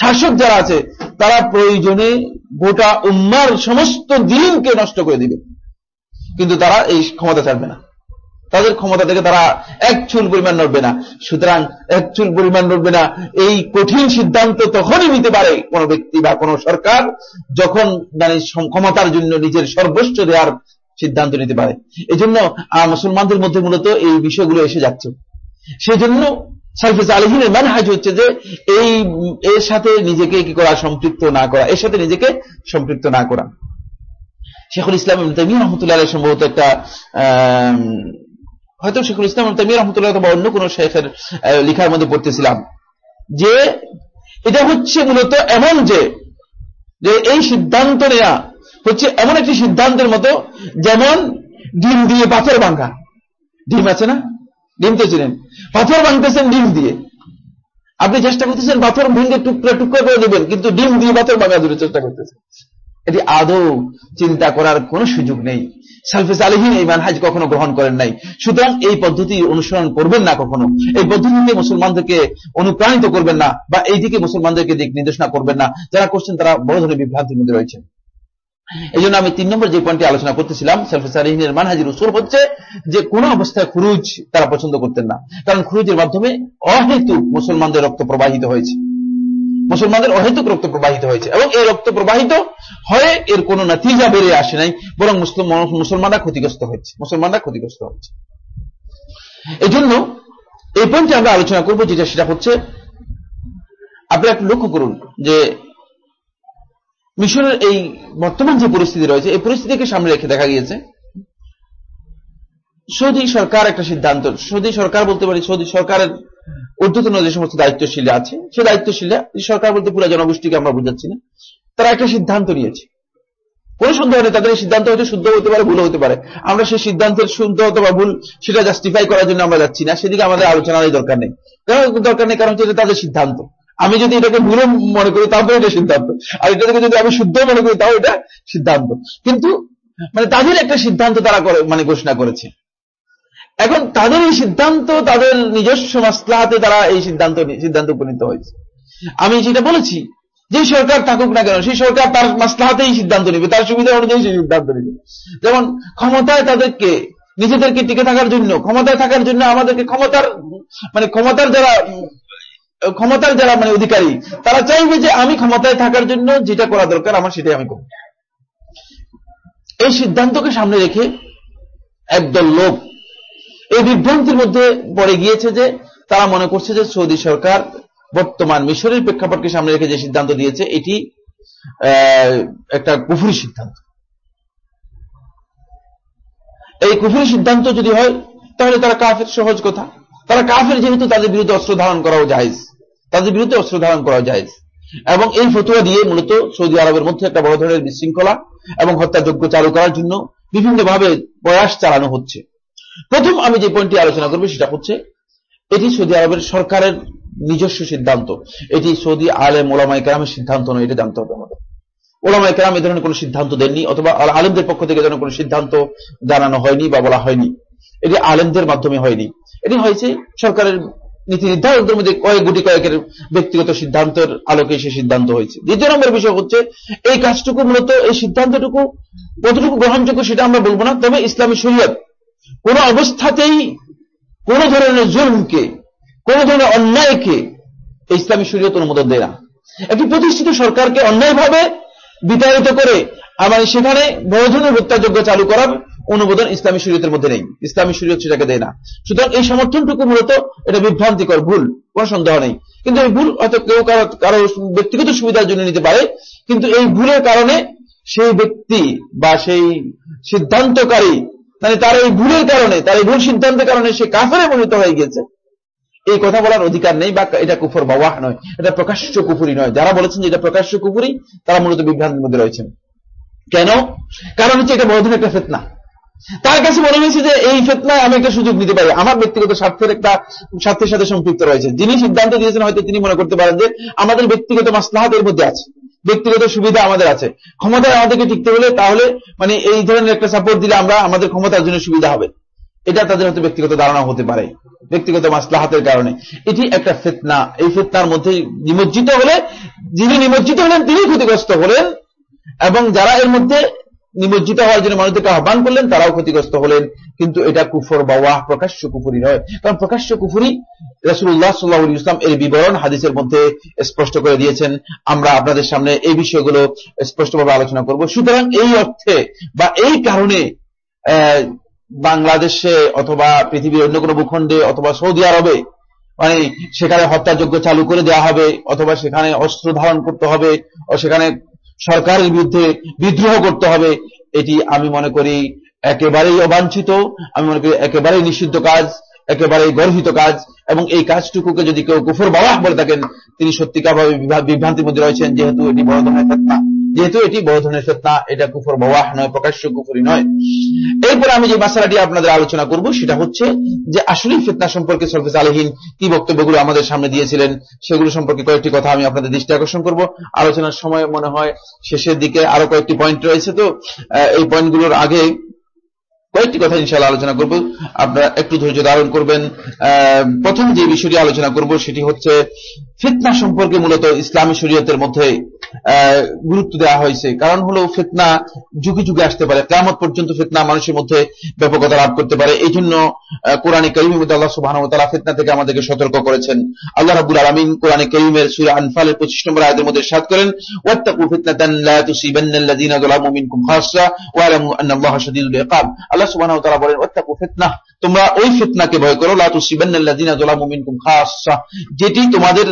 শাসক যারা আছে, তারা প্রয়োজনে গোটা উম্মার সমস্ত দিনকে নষ্ট করে দিবে। কিন্তু তারা এই ক্ষমতা ছাড়বে না। তাদের ক্ষমতা থেকে তারা এক চুল পরিমাণ নড়বে না। সুতরাং এক চুল পরিমাণ নড়বে না। এই কঠিন সিদ্ধান্ত তখনই নিতে পারে কোন ব্যক্তি বা কোন সরকার, যখন মানে ক্ষমতার জন্য নিজের সর্বোচ্চ দেওয়ার সিদ্ধান্ত নিতে পারে। এই জন্য মুসলমানদের মধ্যে মূলত এই বিষয়গুলো এসে যাচ্ছে। সেজন্য সালফেজ আলহিনের ম্যানহাজ হচ্ছে যে, এই, এর সাথে নিজেকে কি করা, সম্পৃক্ত না করা, এর সাথে নিজেকে সম্পৃক্ত না করা। শেখুল ইসলাম তামিম রহমতুল্লাহ সম্ভবত একটা হয়তো শেখুল ইসলাম তামিম রহমতুল্লাহ বা অন্য কোন শেখের লিখার মধ্যে পড়তেছিলাম। যে, এটা হচ্ছে মূলত এমন যে এই সিদ্ধান্ত নেয়া হচ্ছে এমন একটি সিদ্ধান্তের মতো, যেমন ডিম দিয়ে পাথর ভাঙ্গা ডিম আছে না? ডিম তো ছিলেন পাথর ভাঙতেছেন ডিম দিয়ে। আপনি চেষ্টা করতেছেন পাথর ভেঙে টুকরা টুকরা করে দেবেন, কিন্তু ডিম দিয়ে পাথর ভাঙা দূরে চেষ্টা করতেছেন। এটি আদৌ চিন্তা করার কোনো সুযোগ নেই। সালফেস আলহীন এই মানহাজ কখনো গ্রহণ করেন নাই। সুতরাং এই পদ্ধতি অনুসরণ করবেন না কখনো। এই পদ্ধতিতে মুসলমানদেরকে অনুপ্রাণিত করবেন না, বা এই দিকে মুসলমানদেরকে দিক নির্দেশনা করবেন না। যারা করছেন তারা বড় ধরনের বিভ্রান্তির মধ্যে রয়েছেন। এই জন্য আমি তিন নম্বর যে পয়েন্টটি আলোচনা করতেছিলাম সালফেস আলহীনের মানহাজির উসুল হচ্ছে যে কোনো অবস্থায় খুরুজ তারা পছন্দ করতেন না। কারণ খুরুজের মাধ্যমে অহেতুক মুসলমানদের রক্ত প্রবাহিত হয়েছে। মুসলমানদের অহেতুক রক্ত প্রবাহিত হয়েছে। এবং এই রক্ত প্রবাহিত হয়ে এর কোন নাতিজা বেরিয়ে আসে নাই, বরং মুসলমানরা ক্ষতিগ্রস্ত হয়েছে। মুসলমানরা ক্ষতিগ্রস্ত হয়েছে। জন্য এই পয়েন্টে আমরা আলোচনা করব, যেটা সেটা হচ্ছে আপনি একটু লক্ষ্য করুন যে মিশরের এই বর্তমান যে পরিস্থিতি রয়েছে, এই পরিস্থিতিকে সামনে রেখে দেখা গিয়েছে। সৌদি সরকার একটা সিদ্ধান্ত, সৌদি সরকার বলতে পারি, সৌদি সরকারের ঊর্ধ্বতন যে সমস্ত দায়িত্বশীল আছে সে দায়িত্বশীল সরকার বলতে পুরো জনগোষ্ঠীকে আমরা বুঝাচ্ছি না, তারা একটা সিদ্ধান্ত নিয়েছে। কোন সন্দেহ নেই তাদের সিদ্ধান্ত হয়তো শুদ্ধ হতে পারে, ভুল হতে পারে। আমরা সেই সিদ্ধান্তের শুদ্ধ অথবা ভুল সেটা জাস্টিফাই করার জন্য আমরা যাচ্ছি না, সেদিকে আমাদের আলোচনার দরকার নেই। দরকার নেই, কারণ এটা তাদের সিদ্ধান্ত। আমি যদি এটাকে ভুল মনে করি তাহলে এটা সিদ্ধান্ত। আর এটা থেকে যদি আমি শুদ্ধ মনে করি, তাও এটা সিদ্ধান্ত। কিন্তু মানে তাদের একটা সিদ্ধান্ত তারা করে মানে ঘোষণা করেছে। এখন তাদের এই সিদ্ধান্ত, তাদের নিজস্ব মাসলাহাতে তারা এই সিদ্ধান্ত সিদ্ধান্ত উপনীত হয়েছে। আমি যেটা বলেছি, যে সরকার থাকুক না কেন, সেই সরকার তার মাসলাহাতেই সিদ্ধান্ত নেবে, তার সুবিধা অনুযায়ী সেই সিদ্ধান্ত নেবে। যেমন ক্ষমতায় তাদেরকে, নিজেদেরকে টিকে থাকার জন্য, ক্ষমতায় থাকার জন্য আমাদেরকে ক্ষমতার মানে ক্ষমতার যারা ক্ষমতার যারা মানে অধিকারী, তারা চাইবে যে আমি ক্ষমতায় থাকার জন্য যেটা করা দরকার, আমার সেটাই আমি করব। এই সিদ্ধান্তকে সামনে রেখে একদল লোক এই বিভ্রান্তির মধ্যে পড়ে গিয়েছে যে তারা মনে করছে যে সৌদি সরকার বর্তমান মিশরের প্রেক্ষাপটকে সামনে রেখে যে সিদ্ধান্ত দিয়েছে, এটি একটা কুফুরি সিদ্ধান্ত। এই কুফুরি সিদ্ধান্ত যদি হয়, তাহলে তারা কাফের সহজ কথা। তারা কাফের যেহেতু, তাদের বিরুদ্ধে অস্ত্র ধারণ করাও জাহেজ তাদের বিরুদ্ধে অস্ত্র ধারণ করাও জাহেজ এবং এই ফতুয়া দিয়ে মূলত সৌদি আরবের মধ্যে একটা বড় ধরনের বিশৃঙ্খলা এবং হত্যাযোগ্য চালু করার জন্য বিভিন্নভাবে প্রয়াস চালানো হচ্ছে। প্রথম আমি যে পয়েন্টটি আলোচনা করব সেটা হচ্ছে, এটি সৌদি আরবের সরকারের নিজস্ব সিদ্ধান্ত। এটি সৌদি আলেম ওলামাই কেরামের সিদ্ধান্ত নয়, এটা জানতে হবে আমাদের। ওলামাই কেরাম এ ধরনের কোনো সিদ্ধান্ত দেননি, অথবা আলেমদের পক্ষ থেকে ধরনের কোনো সিদ্ধান্ত জানানো হয়নি বা বলা হয়নি। এটি আলেমদের মাধ্যমে হয়নি। এটি হয়েছে সরকারের নীতি নির্ধারকদের মধ্যে কয়েক গুটি কয়েকের ব্যক্তিগত সিদ্ধান্তের আলোকে সে সিদ্ধান্ত হয়েছে। দ্বিতীয় নম্বর বিষয় হচ্ছে, এই কাজটুকু মূলত, এই সিদ্ধান্তটুকু কতটুকু গ্রহণযোগ্য সেটা আমরা বলব না, তবে ইসলামী শরীয়ত কোন অবস্থাতেই কোন ধরনের জুলমকে, কোন ধরনের অন্যায়কে ইসলামী শরীয়ত অনুমোদন দেয় না। একটি প্রতিষ্ঠিত সরকারকে অন্যায়ভাবে বিতাড়িত করে আমার সেখানে বড় ধরনের হত্যাযোগ্য চালু করার অনুমোদন ইসলামী শরীয়তের মধ্যে নেই। ইসলামী শরীয়ত সেটাকে দেয় না। সুতরাং এই সমর্থনটুকু মূলত এটা বিভ্রান্তিকর, ভুল, কোন সন্দেহ নেই। কিন্তু এই ভুল হয়তো কেউ কারও কারও ব্যক্তিগত সুবিধার জন্য নিতে পারে, কিন্তু এই ভুলের কারণে সেই ব্যক্তি বা সেই সিদ্ধান্তকারী মানে তার এই ভুলের কারণে, তার এই ভুল সিদ্ধান্তের কারণে সে কাফেরে পরিণত হয়ে গেছে এই কথা বলার অধিকার নেই, বা এটা কুফর বাবাহ নয়, এটা প্রকাশ্য কুফুরি নয়। যারা বলেছেন যে এটা প্রকাশ্য কুফুরি, তারা মূলত বিভ্রান্তির মধ্যে রয়েছেন। কেন? কারণ হচ্ছে এটা বড় ধরনের একটা ফেতনা। তার কাছে মনে হয়েছে যে এই ফেতনায় আমি একটা সুযোগ নিতে পারি। আমার ব্যক্তিগত স্বার্থের একটা স্বার্থের সাথে সম্পৃক্ত রয়েছে। যিনি সিদ্ধান্ত দিয়েছেন, হয়তো তিনি মনে করতে পারেন যে আমাদের ব্যক্তিগত মাসলাহাতের মধ্যে আছে। ব্যক্তিগত সুবিধা আমাদের আছে। ক্ষমতায় আমাদেরকে টিকতে হলে তাহলে মানে এই ধরনের একটা সাপোর্ট দিলে আমরা আমাদের ক্ষমতার জন্য সুবিধা হবে। এটা তাদের হয়তো ব্যক্তিগত ধারণা হতে পারে। ব্যক্তিগত মাসলাহাতের কারণে। এটি একটা ফেতনা। এই ফেতনার মধ্যে নিমজ্জিত হলে, যিনি নিমজ্জিত হলেন, তিনি ক্ষতিগ্রস্ত হলেন। এবং যারা এর মধ্যে নিমজ্জিত হওয়ার জন্য মানুষদেরকে আহ্বান করলেন, তারাও ক্ষতিগ্রস্ত হলেন। কিন্তু এটা কুফর বা ওয়াহ, প্রকাশ্য কুফুরি নয়। কারণ প্রকাশ্য কুফুরি রসুল্লাহ সাল্লাহ ইসলাম এর বিবরণ হাদিসের মধ্যে স্পষ্ট করে দিয়েছেন। আমরা আপনাদের সামনে এই বিষয়গুলো স্পষ্টভাবে আলোচনা করব। সুতরাং এই অর্থে বা এই কারণে বাংলাদেশে অথবা পৃথিবীর অন্য কোনো ভূখণ্ডে অথবা সৌদি আরবে মানে সেখানে হত্যাযোগ্য চালু করে দেওয়া হবে, অথবা সেখানে অস্ত্র ধারণ করতে হবে সেখানে সরকারের বিরুদ্ধে বিদ্রোহ করতে হবে, এটি আমি মনে করি একেবারেই অবাঞ্ছিত, আমি মনে করি একেবারেই নিষিদ্ধ কাজ, একেবারেই গর্হিত কাজ, এবং এই কাজটুকুকে যদি কেউ কুফর বাবাহ বলে থাকেন, তিনি সত্যিকারভাবে বিভ্রান্তির মধ্যে রয়েছেন, যেহেতু এটি বড় ধরনের যেহেতু এটি বড় ধরনের ফেতনা এটা কুফর বাবাহ নয়, প্রকাশ্য কুফরি নয়। এরপরে আমি যে মাসালাটি আপনাদের আলোচনা করব, সেটা হচ্ছে যে আসলেই ফিতনা সম্পর্কে সলফেস আলহীন কি বক্তব্যগুলো আমাদের সামনে দিয়েছিলেন, সেগুলো সম্পর্কে কয়েকটি কথা আমি আপনাদের দৃষ্টি আকর্ষণ করব। আলোচনার সময় মনে হয় শেষের দিকে আরও কয়েকটি পয়েন্ট রয়েছে তো এই পয়েন্টগুলোর আগে কয়েকটি কথা ইনশাআল্লাহ আলোচনা করব। আপনারা একটু ধৈর্য ধারণ করবেন। প্রথম যে বিষয়টি আলোচনা করব, সেটি হচ্ছে ফিতনা সম্পর্কে মূলত ইসলামী শরীয়তের মধ্যে গুরুত্ব দেওয়া হয়েছে। কারণ হলো ফিতনা যুগে যুগে আসতে পারে। কেমন পর্যন্ত ফিতনা মানুষের মধ্যে ব্যাপকতা লাভ করতে পারে। এই জন্য কোরআনে করিমের মধ্যে আল্লাহ সুবাহ তালা ফিতনা থেকে আমাদেরকে সতর্ক করেছেন। আল্লাহ রাবুল আলমিন কোরআনে করিমের সুরা আনফালের পঁচিশ নম্বর আয়াতের মধ্যে সাত করেন, ওয়াত্তাকু আল্লাহ তাআলা বলেন, ওয়াত্তাকু ফিতনাহ তোমরা ওই ফিতনাকে ভয় করো। লা তুসিবান্নাল্লাযীনা যালামু মিনকুম খাসসা। যেটি তোমাদের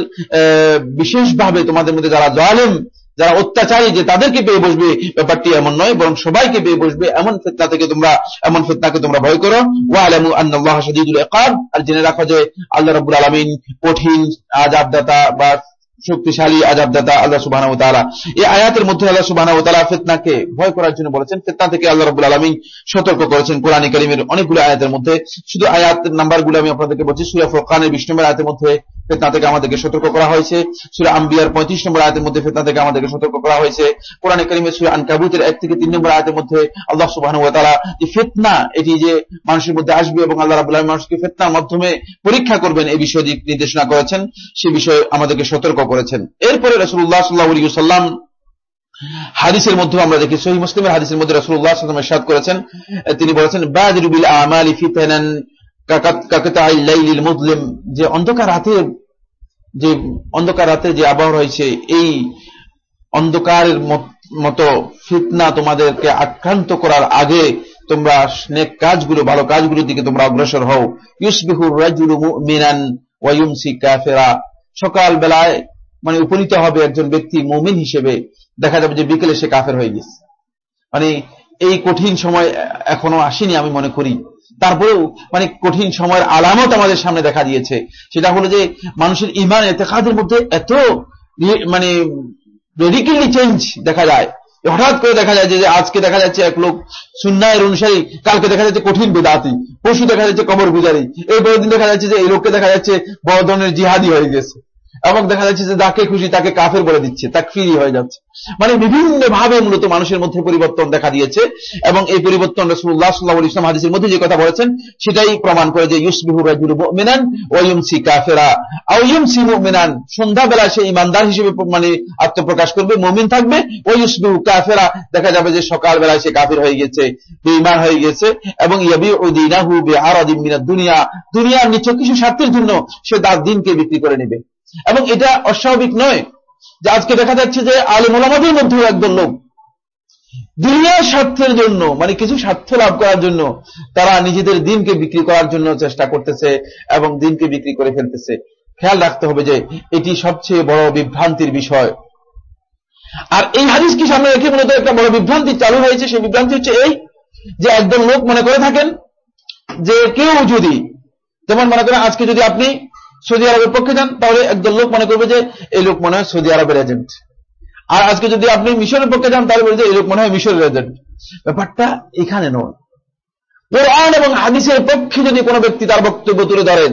বিশেষভাবে তোমাদের মধ্যে যারা জালেম, যারা অত্যাচারী যে তাদেরকে পেয়ে বসবে, ব্যাপারটি এমন নয়, বরং সবাইকে পেয়ে বসবে এমন ফিতনা থেকে তোমরা, এমন ফিতনাকে তোমরা ভয় করো। ওয়ালামু আন্নাল্লাহ আর জেনে রাখো যে আল্লাহ রাব্বুল আলামিন কঠিন আযাবদাতা বা শক্তিশালী আজাবদাতা আল্লাহ ওয়া এই আয়াতের মধ্যে আল্লাহ ওয়া তাআলা ভয় করার জন্য বলেছেন, ফিতনা থেকে আল্লাহ রাব্বুল আলামিন সতর্ক করেছেন কোরআনে কারীমের অনেকগুলো আয়াতের মধ্যে। শুধু আয়াত নাম্বারগুলো আমি আপনাদেরকে বলছি, সূরা ফুরকানের 20 নম্বর আয়াতের মধ্যে ফিতনা থেকে আমাদেরকে সতর্ক করা হয়েছে। সূরা আম্বিয়ার 35 নম্বর আয়াতের মধ্যে ফিতনা থেকে আমাদেরকে সতর্ক করা হয়েছে। কোরআনে কারীমের সূরা আনকাবুতের 1 থেকে 3 নম্বর আয়াতের মধ্যে আল্লাহ সুবহানাহু ওয়া তাআলা যে ফিতনা, এটি যে মানুষের মধ্যে আসবে এবং আল্লাহ রাব্বুল আলামিন মানুষকে ফিতনার মাধ্যমে পরীক্ষা করবেন, এই বিষয়ে নির্দেশনা করেছেন। সে বিষয়ে আমাদেরকে সতর্ক করেছেন। এরপরে রাসূলুল্লাহ সাল্লাল্লাহু আলাইহি ওয়াসাল্লাম হাদিসের মধ্যে আমরা দেখি সহি মুসলিমের হাদিসের মধ্যে সাল্লাল্লাহু আলাইহি ওয়াসাল্লাম করেছেন। তিনি বলেছেন, বাদিরু বিল আমালি ফিতানান মুজলিম, যে অন্ধকার রাতে, যে অন্ধকার রাতে যে আবহাওয়া রয়েছে, এই অন্ধকারের মতো ফিতনা তোমাদেরকে আক্রান্ত করার আগে তোমরা নেক কাজগুলো, ভালো কাজগুলোর দিকে তোমরা অগ্রসর হও। ইউসবিহুর রাজুলু মুমিনান ওয়া ইউমসি কাফিরা। সকাল বেলায় মানে উপনীত হবে একজন ব্যক্তি মুমিন হিসেবে। দেখা যাবে যে বিকেলে সে কাফের হয়ে গেছে। মানে এই কঠিন সময় এখনও আসেনি আমি মনে করি। তারপরেও মানে কঠিন সময়ের আলামত আমাদের সামনে দেখা দিয়েছে। সেটা হলো যে, মানুষের ইমান, এতেকাদের মধ্যে এত মানে রেডিক্যালি চেঞ্জ দেখা যায়। হঠাৎ করে দেখা যায় যে আজকে দেখা যাচ্ছে এক লোক সুন্নায়ের অনুসারী, কালকে দেখা যাচ্ছে কঠিন বেদাতি পশু দেখা যাচ্ছে কবর গুজারি বড় দিন দেখা যাচ্ছে যে, এই লোককে দেখা যাচ্ছে বড় ধরনের জিহাদি হয়ে গেছে। এবং দেখা যাচ্ছে যে যাকে খুশি তাকে কাফের বলে দিচ্ছে তাকফিরি হয়ে যাচ্ছে। মানে বিভিন্ন ভাবে মূলত মানুষের মধ্যে পরিবর্তন দেখা দিয়েছে, এবং এই পরিবর্তন রসুল্লাহ সাল্লাহ ইসলাম হাদিসের মধ্যে যে কথা বলেছেন, সেটাই প্রমাণ করে যে ইউসবিহু রাজুল মুমিনান ওয়া ইউমসি কাফেরা। আও ইউমসি মুমিনান, সন্ধ্যাবেলা সে ইমানদার হিসেবে মানে আত্মপ্রকাশ করবে, মুমিন থাকবে ওয়া ইউসবিহু কাফেরা, দেখা যাবে যে সকালবেলায় সে কাফের হয়ে গেছে, বেঈমান হয়ে গেছে, এবং ইয়াবিউ দীনাহু বিআরাদিন মিনাদ দুনিয়া। দুনিয়ার নিচে কিছু স্বার্থের জন্য সে তার দিনকে বিক্রি করে নেবে। এবং এটা অস্বাভাবিক নয় যে আজকে দেখা যাচ্ছে যে আলিম ওলামাদের মধ্যেও একদল লোক দুনিয়ার স্বার্থের জন্য মানে কিছু স্বার্থ লাভ করার জন্য তারা নিজেদের দিনকে বিক্রি করার জন্য চেষ্টা করতেছে এবং দিনকে বিক্রি করে ফেলতেছে। খেয়াল রাখতে হবে যে এটি সবচেয়ে বড় বিভ্রান্তির বিষয়। আর এই হাদিসকে সামনে রেখে মূলত একটা বড় বিভ্রান্তি চালু হয়েছে সেই বিভ্রান্তি হচ্ছে এই যে একদম লোক মনে করে থাকেন যে কেউ যদি, যেমন মনে করেন আজকে যদি আপনি সৌদি আরবের পক্ষে যান, তাহলে একদল লোক মনে করবে যে এই লোক মনে হয় সৌদি আরবের এজেন্ট আর আজকে যদি আপনি মিশরের পক্ষে যান, তাহলে বলবে যে এই লোক মনে হয় মিশরের এজেন্ট ব্যাপারটা এখানে নয়। কোরআন এবং হাদিসের পক্ষে যদি কোনো ব্যক্তি তার বক্তব্য তুলে ধরেন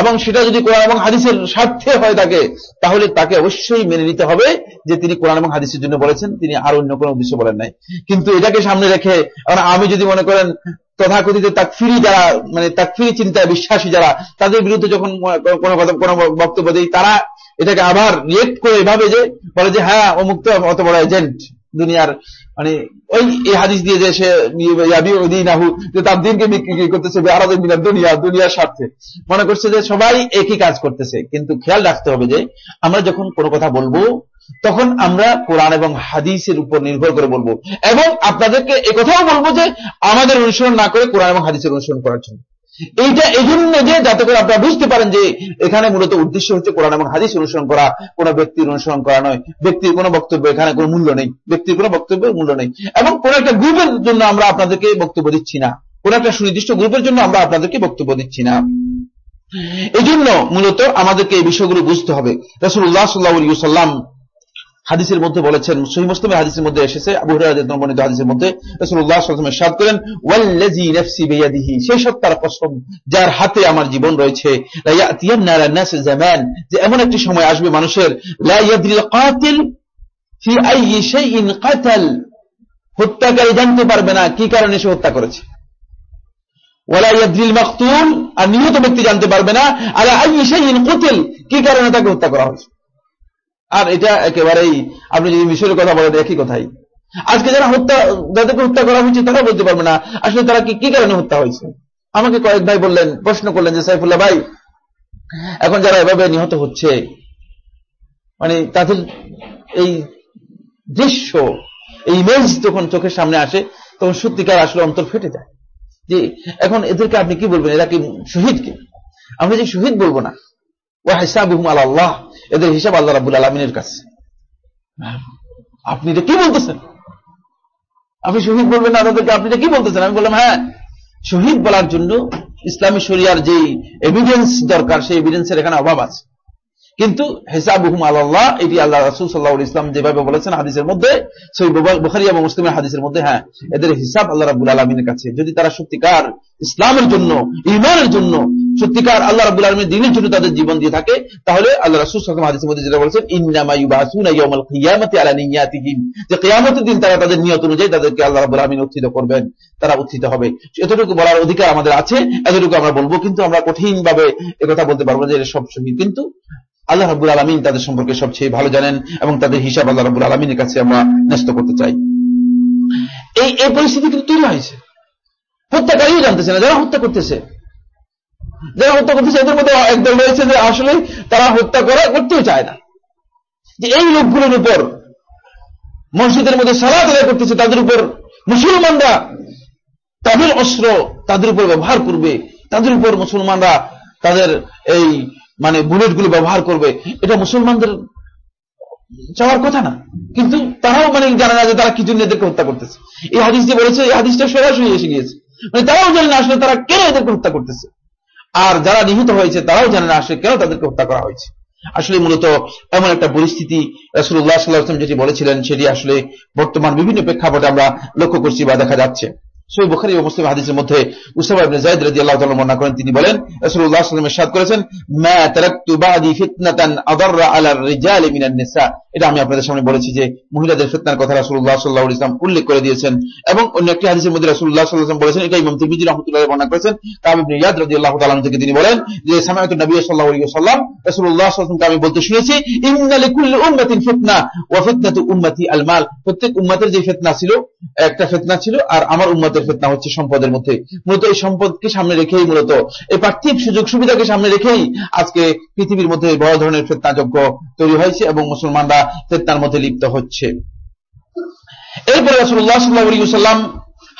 এবং সেটা যদি কোরআন এবং হাদিসের স্বার্থে হয়ে থাকে, তাহলে তাকে অবশ্যই মেনে নিতে হবে যে তিনি কোরআন এবং হাদিসের জন্য বলেছেন, তিনি আর অন্য কোনো উদ্দেশ্য বলেন নাই। কিন্তু এটাকে সামনে রেখে আমি যদি মনে করেন তথাকথিত তাকফিরি যারা মানে তাকফিরি চিন্তায় বিশ্বাসী যারা, তাদের বিরুদ্ধে যখন কোনো কথা, কোনো বক্তব্য দিই, তারা এটাকে আবার রিয়েক্ট করে এভাবে যে, বলে যে হ্যাঁ অমুক্ত অত বড় এজেন্ট দুনিয়ার মানে ওই, এই হাদিস দিয়ে যে সে যে তার দিনকে বিক্রি করতেছে মিনার দুনিয়া, দুনিয়ার স্বার্থে। মনে করছে যে সবাই একই কাজ করতেছে। কিন্তু খেয়াল রাখতে হবে যে, আমরা যখন কোনো কথা বলব, তখন আমরা কোরআন এবং হাদিসের উপর নির্ভর করে বলব। এবং আপনাদেরকে একথাও বলব যে, আমাদের অনুসরণ না করে কোরআন এবং হাদিসের অনুসরণ করার জন্য। এইটা এই জন্য যে যাতে করে আপনারা বুঝতে পারেন যে এখানে মূলত উদ্দেশ্য হচ্ছে কোরআন এবং হাদিস অনুসরণ করা, কোন ব্যক্তির অনুসরণ করা নয়, ব্যক্তির কোনো বক্তব্য এখানে কোনো মূল্য নেই, ব্যক্তির কোনো বক্তব্যের মূল্য নেই। এবং কোন একটা গ্রুপের জন্য আমরা আপনাদেরকে বক্তব্য দিচ্ছি না। কোন একটা সুনির্দিষ্ট গ্রুপের জন্য আমরা আপনাদেরকে বক্তব্য দিচ্ছি না। এই মূলত আমাদেরকে এই বিষয়গুলো বুঝতে হবে। রসুল্লাহ সাল্লাহ সাল্লাম হাদিসের মধ্যে বলেছেন সহি মুসলিমের হাদিসের মধ্যে এসেছে, আবু হুরায়রা হাদিসের মধ্যে ওয়াসাল্লাম করেন, ওয়াল্লাযী নাফসি বিয়াদিহি সেই সত্তার কসম যার হাতে আমার জীবন রয়েছে। যে এমন একটি সময় আসবে মানুষের কাতিল ফি আইয়ি কাতাল হত্যাকারী জানতে পারবে না কি কারণে সে হত্যা করেছে। ওয়ালা আর নিহত ব্যক্তি জানতে পারবে না, আলা আইয়ি শাইইন কুতিল কি কারণে তাকে হত্যা করা হয়েছে? আর এটা একেবারেই, আপনি যদি মিশরের কথা বলেন, একই কথাই। আজকে যারা হত্যা, যাদেরকে হত্যা করা হয়েছে তারা বলতে পারবে না, আসলে তারা কি কারণে হত্যা হয়েছে? আমাকে কয়েক ভাই বললেন, প্রশ্ন করলেন যে, সাইফুল্লাহ ভাই, এখন যারা এভাবে নিহত হচ্ছে মানে তাদের এই দৃশ্য, এই ইমেজ যখন চোখের সামনে আসে, তখন সত্যিকার আসলে অন্তর ফেটে যায়। যে, এখন এদেরকে আপনি কি বলবেন? এরা কি শহীদ কি? আমরা যে শহীদ বলব না। ও হিসাবুহুম আল্লাহ এদের হিসাব আল্লাহ রাবুল আলমিনের কাছে। আপনি এটা কি বলতেছেন? আপনি শহীদ বলবেন না, তাদেরকে আপনি কি বলতেছেন? আমি বললাম হ্যাঁ শহীদ বলার জন্য ইসলামী শরিয়ার যেই এভিডেন্স দরকার, সেই এভিডেন্সের এখানে অভাব আছে। কিন্তু হেসাবুহুম আল্লাহ এটি আল্লাহ রাসুল সাল্লাহ ইসলাম যেভাবে বলেছেন হাদিসের মধ্যে সেই বুখারি এবং মুসলিমের হাদিসের মধ্যে হ্যাঁ এদের হিসাব আল্লাহ রাবুল আলমিনের কাছে। যদি তারা সত্যিকার ইসলামের জন্য ইমানের জন্য সত্যিকার আল্লাহ রাবুল আলমীর দিনের জন্য তাদের জীবন দিয়ে থাকে, তাহলে আল্লাহ রাসুল সাল্লাম হাদিসের মধ্যে যেটা বলেছেন ইউবাসুনা আলা যে কিয়ামতের দিন তারা তাদের নিয়ত অনুযায়ী তাদেরকে আল্লাহ রাবুল আলমিন উত্থিত করবেন, তারা উত্থিত হবে। এতটুকু বলার অধিকার আমাদের আছে, এতটুকু আমরা বলব, কিন্তু আমরা কঠিন ভাবে একথা বলতে পারব যে এটা সব শহীদ কিন্তু আল্লাহ রাবুল আলমিন তাদের সম্পর্কে সবচেয়ে ভালো জানেন এবং তাদের হিসাব আল্লাহ রাবুল আলমিনের কাছে আমরা ন্যস্ত করতে চাই। এই এই পরিস্থিতি কিন্তু তৈরি হয়েছে। হত্যাকারীও জানতেছে না, যারা হত্যা করতেছে। যারা হত্যা করতেছে, এদের মধ্যে একদল রয়েছে যে আসলে তারা হত্যা করা করতেও চায় না। যে এই লোকগুলোর উপর মসজিদের মধ্যে সালাদ আদায় করতেছে, তাদের উপর মুসলমানরা তাদের অস্ত্র তাদের উপর ব্যবহার করবে, তাদের উপর মুসলমানরা তাদের এই মানে বুলেটগুলো ব্যবহার করবে, এটা মুসলমানদের চাওয়ার কথা না। কিন্তু তারাও মানে জানে না যে তারা কি জন্য এদেরকে হত্যা করতেছে। এই হাদিস যে বলেছে, এই হাদিসটা সরাসরি এসে গিয়েছে। মানে তারাও জানে না আসলে তারা কেন এদেরকে হত্যা করতেছে। আর যারা নিহত হয়েছে, তারাও জানে না আসলে কেন তাদেরকে হত্যা করা হয়েছে। আসলে মূলত এমন একটা পরিস্থিতি রাসুল্লাহ সাল্লাহাম যেটি বলেছিলেন, সেটি আসলে বর্তমান বিভিন্ন প্রেক্ষাপটে আমরা লক্ষ্য করছি বা দেখা যাচ্ছে। সই বুখারী ও মুসলিম হাদিসের মধ্যে উসামা ইবনে যায়েদ রাদিয়াল্লাহু তাআলা বর্ণনা করেন তিনি বলেন, রাসূলুল্লাহ সাল্লাল্লাহু আলাইহি ওয়াসাল্লাম ইরশাদ করেছেন, মা তারাকতু বাদি ফিতনাতান আদাররা আলা রিজালি মিনান নিসা। এটা আমি আপনাদের সামনে বলেছি যে মহিলাদের ফিতনার কথা রাসূলুল্লাহ সাল্লাল্লাহু আলাইহি ওয়াসাল্লাম উল্লেখ করে দিয়েছেন এবং অন্য একটি হাদিসের মধ্যে আলাইহি ওয়াসাল্লাম বলেছেন, এটা ইমাম তিরমিজি রাহমাতুল্লাহ বর্ণনা করেছেন কাব ইবনে ইয়াদ রাদিয়াল্লাহু তাআলা থেকে তিনি বলেন যে সামায়াতু নবী ওয়াসাল্লাম, রাসূলুল্লাহ সাল্লাল্লাহু আলাইহি ওয়াসাল্লামকে আমি বলতে শুনেছি, ইন্না লিকুল্লি উম্মাতিন ফিতনা ওয়া ফিতনাতু উম্মতি আল মাল। প্রত্যেক উম্মতের যে ফিতনা ছিল, একটা ফিতনা ছিল, আর আমার উম্মতের ফিতনা হচ্ছে সম্পদের মধ্যে। মূলত এই সম্পদকে সামনে রেখেই মূলত, এই পার্থিব সুযোগ সুবিধাকে সামনে রেখেই আজকে পৃথিবীর মধ্যে বড় ধরনের ফেতনাযোগ্য তৈরি হয়েছে এবং মুসলমানরা ফেতনার মধ্যে লিপ্ত হচ্ছে। এরপরে রাসুল্লাহ সাল্লাহ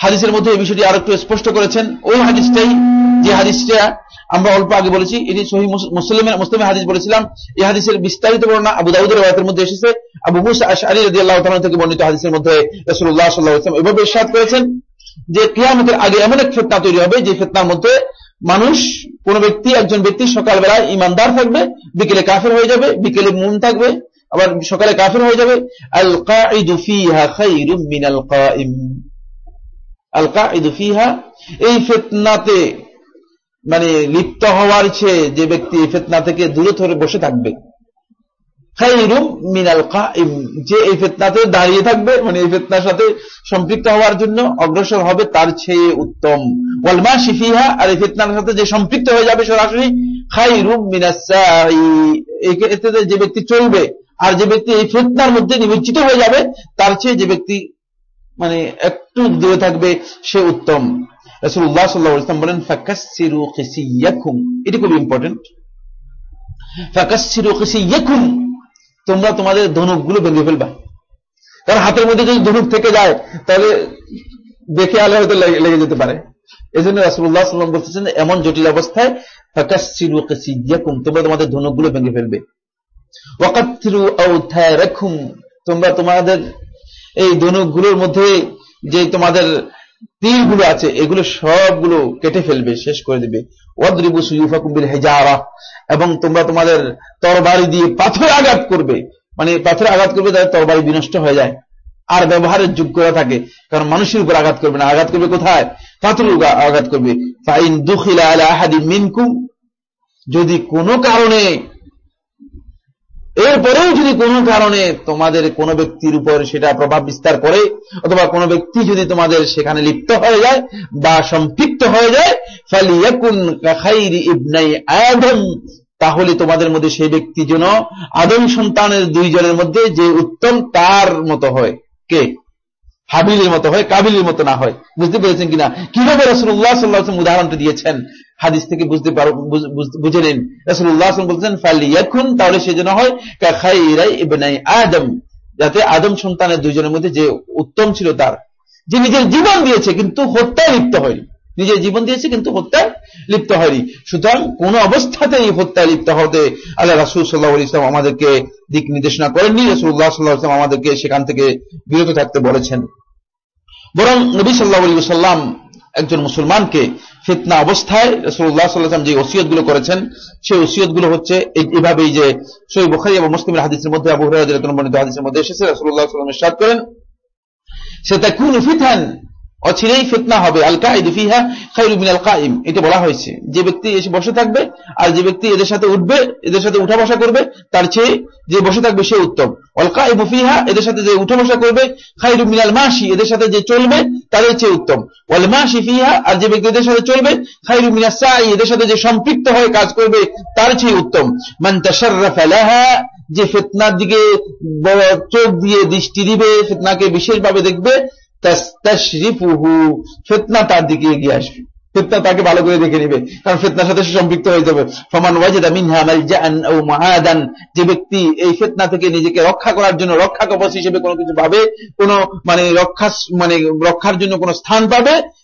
হাদিসের মধ্যে এই বিষয়টি আরও একটু স্পষ্ট করেছেন। ওই হাদিসটাই, যে হাদিসটা আমরা অল্প আগে বলেছি, এটি সহি মুসলিমের মুসলিমের হাদিস বলেছিলাম। এই হাদিসের বিস্তারিত বর্ণনা আবু দাউদের রায়তের মধ্যে এসেছে। আবু মুসা আশআরি রাদিয়াল্লাহু তাআলা থেকে বর্ণিত হাদিসের মধ্যে রাসূলুল্লাহ সাল্লাল্লাহু আলাইহি ওয়াসাল্লাম এভাবে ইরশাদ করেছেন, যে কিয়ামতের আগে এমন এক ফেতনা তৈরি হবে, যে ফেতনার মধ্যে মানুষ, কোন ব্যক্তি, একজন ব্যক্তি সকালবেলায় ইমানদার থাকবে, বিকেলে কাফের হয়ে যাবে, বিকেলে মুন থাকবে আবার সকালে কাফের হয়ে যাবে। আল কাঈদু এই ফিতনাতে মানে লিপ্ত হওয়ার চেয়ে যে ব্যক্তি এই ফিতনা থেকে দূরে ধরে বসে থাকবে। যে এই ফিতনাতে দাঁড়িয়ে থাকবে মানে এই ফিতনার সাথে সম্পৃক্ত হওয়ার জন্য অগ্রসর হবে, তার চেয়ে উত্তম। ওয়াল মাশি ফিহা, আর এই ফিতনার সাথে যে সম্পৃক্ত হয়ে যাবে সরাসরি খায়রুম মিনাস সাই এতে যে ব্যক্তি চলবে আর যে ব্যক্তি এই ফিতনার মধ্যে নিমজ্জিত হয়ে যাবে, তার চেয়ে যে ব্যক্তি মানে একটু দূরে থাকবে, সে উত্তম। রাসূলুল্লাহ সাল্লাল্লাহু আলাইহি ওয়াসাল্লাম বলেন এটি খুব ইম্পর্টেন্ট তোমরা তোমাদের ধনুকগুলো ভেঙে ফেলবা। কারণ হাতের মধ্যে যদি ধনুক থেকে যায়, তাহলে দেখে আলে হয়তো লেগে যেতে পারে। এই জন্য রাসুল্লাহ সাল্লাম বলতেছেন, এমন জটিল অবস্থায় ফাকাসসিরু কিসিয়াকুম তোমরা তোমাদের ধনুকগুলো ভেঙে ফেলবে। তোমরা তোমাদের এই ধনুকগুলোর মধ্যে যে তোমাদের তীরগুলো আছে, এগুলো সবগুলো কেটে ফেলবে, শেষ করে দিবে। বিল এবং তোমরা তোমাদের তরবারি দিয়ে পাথর আঘাত করবে। মানে পাথরে আঘাত করবে তাদের তরবারি বিনষ্ট হয়ে যায়। আর ব্যবহারের যোগ্যতা থাকে, কারণ মানুষের উপর আঘাত করবে না। আঘাত করবে কোথায়? উপর আঘাত করবে। যদি কোনো কারণে এরপরেও যদি কোনো কারণে তোমাদের কোনো ব্যক্তির উপর সেটা প্রভাব বিস্তার করে, অথবা কোনো ব্যক্তি যদি তোমাদের সেখানে লিপ্ত হয়ে যায় বা সম্পৃক্ত হয়ে যায়, ফালিয়াকুন কাখাইরি ইবনাই আদম, তাহলে তোমাদের মধ্যে সেই ব্যক্তি যেন আদম সন্তানের দুইজনের মধ্যে যে উত্তম তার মতো হয়। কে? হাবিলের মতো হয়, কাবিলের মতো না হয়। বুঝতে পেরেছেন কিনা? কীভাবে রসুল্লাহ সাল্লাহ উদাহরণটা দিয়েছেন? হাদিস থেকে বুঝতে পারো, বুঝে নিন। রসুল্লাহ বলছেন ফালি এখন তাহলে সে যেন হয় আদম যাতে আদম সন্তানের দুইজনের মধ্যে যে উত্তম ছিল তার। যে নিজের জীবন দিয়েছে, কিন্তু হত্যায় লিপ্ত হয়নি। নিজের জীবন দিয়েছে, কিন্তু হত্যায় লিপ্ত হয়নি। সুতরাং কোন অবস্থাতেই হত্যায় লিপ্ত হতে আল্লাহ রাসুল সাল্লাহ ইসলাম আমাদেরকে দিক নির্দেশনা করেননি রসুল্লাহ সাল্লাহ ইসলাম আমাদেরকে সেখান থেকে বিরত থাকতে বলেছেন। বরং নবী সাল্লাহ সাল্লাম একজন মুসলমানকে ফিতনা অবস্থায় রসুল্লাহ সাল্লাম যে ওসিয়তগুলো করেছেন, সেই ওসিয়তগুলো হচ্ছে এইভাবেই যে সই বখারি এবং মুসলিমের হাদিসের মধ্যে, আবু হরাজ হাদিসের মধ্যে এসেছে রসুল্লাহ সাল্লাম সাদ করেন সে তা কোন অচিরেই ফিতনা হবে। আল কাঈদ ফিহা খায়রু মিনাল কাইম এটা বলা হয়েছে। যে ব্যক্তি এসে বসে থাকবে, আর যে ব্যক্তি এদের সাথে উঠবে, এদের সাথে উঠা বসা করবে, তার চেয়ে যে বসে থাকবে সে উত্তম। অল কাঈব ফিহা, এদের সাথে যে উঠা বসা করবে খায়রু মিনাল মাসি এদের সাথে যে চলবে, তাদের চেয়ে উত্তম। ওয়াল মাসি ফিহা, আর যে ব্যক্তি এদের সাথে চলবে খায়রু মিনাস সাই, এদের সাথে যে সম্পৃক্ত হয়ে কাজ করবে, তার চেয়ে উত্তম। মান তাশাররাফা যে ফেতনার দিকে চোখ দিয়ে দৃষ্টি দিবে, ফেতনাকে বিশেষভাবে দেখবে ফেতনা তার দিকে এগিয়ে আসবে। ফেতনা তাকে ভালো করে দেখে নিবে। কারণ ফেতনার সাথে সে সম্পৃক্ত হয়ে যাবে। ফমান ওয়াজেদা মিনহা মালজাআন আও মাআদান। যে ব্যক্তি এই ফেতনা থেকে নিজেকে রক্ষা করার জন্য, রক্ষা কবচ হিসেবে কোনো কিছু ভাবে, কোনো মানে রক্ষা মানে রক্ষার জন্য কোনো স্থান পাবে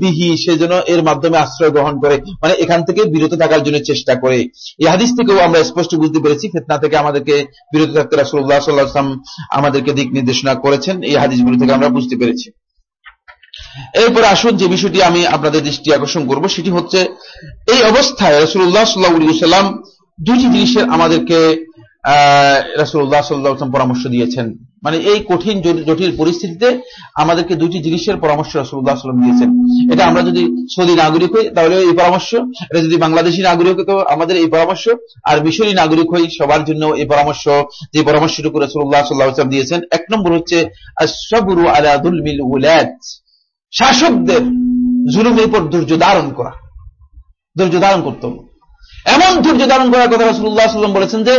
বিহি সেজন্য এর মাধ্যমে আশ্রয় গ্রহণ করে মানে এখান থেকে বিরত থাকার জন্য চেষ্টা করে। এই হাদিস থেকেও আমরা স্পষ্ট বুঝতে পেরেছি, ফেতনা থেকে আমাদেরকে বিরত থাকতে রাসুল্লাহ সাল্লাহাম আমাদেরকে দিক নির্দেশনা করেছেন, এই হাদিসগুলো থেকে আমরা বুঝতে পেরেছি। এরপরে আসুন যে বিষয়টি আমি আপনাদের দৃষ্টি আকর্ষণ করব, সেটি হচ্ছে এই অবস্থায় রসুল্লাহ সাল্লাহ সাল্লাম দুটি জিনিসের আমাদেরকে, আহ রাসুল্লাহ সাল্লাহ পরামর্শ দিয়েছেন। মানে এই কঠিন জটিল পরিস্থিতিতে আমাদেরকে দুটি জিনিসের পরামর্শ রাসুল্লাহ সাল্লাম দিয়েছেন। এটা আমরা যদি সৌদি নাগরিক হই, তাহলে এই পরামর্শ, এটা যদি বাংলাদেশি নাগরিক তো আমাদের এই পরামর্শ, আর মিশরি নাগরিক হই, সবার জন্য এই পরামর্শ, যে পরামর্শটুকু রাসুল্লাহ সাল্লাহ দিয়েছেন, এক নম্বর হচ্ছে আশাবুরু আলাদুল মিল উলাদ, শাসকদের জুলুমের উপর ধৈর্য ধারণ করা। ধৈর্য ধারণ করতে হবে। এমন ধৈর্য ধারণ করার কথা রাসুল্লাহ বলেছেন যে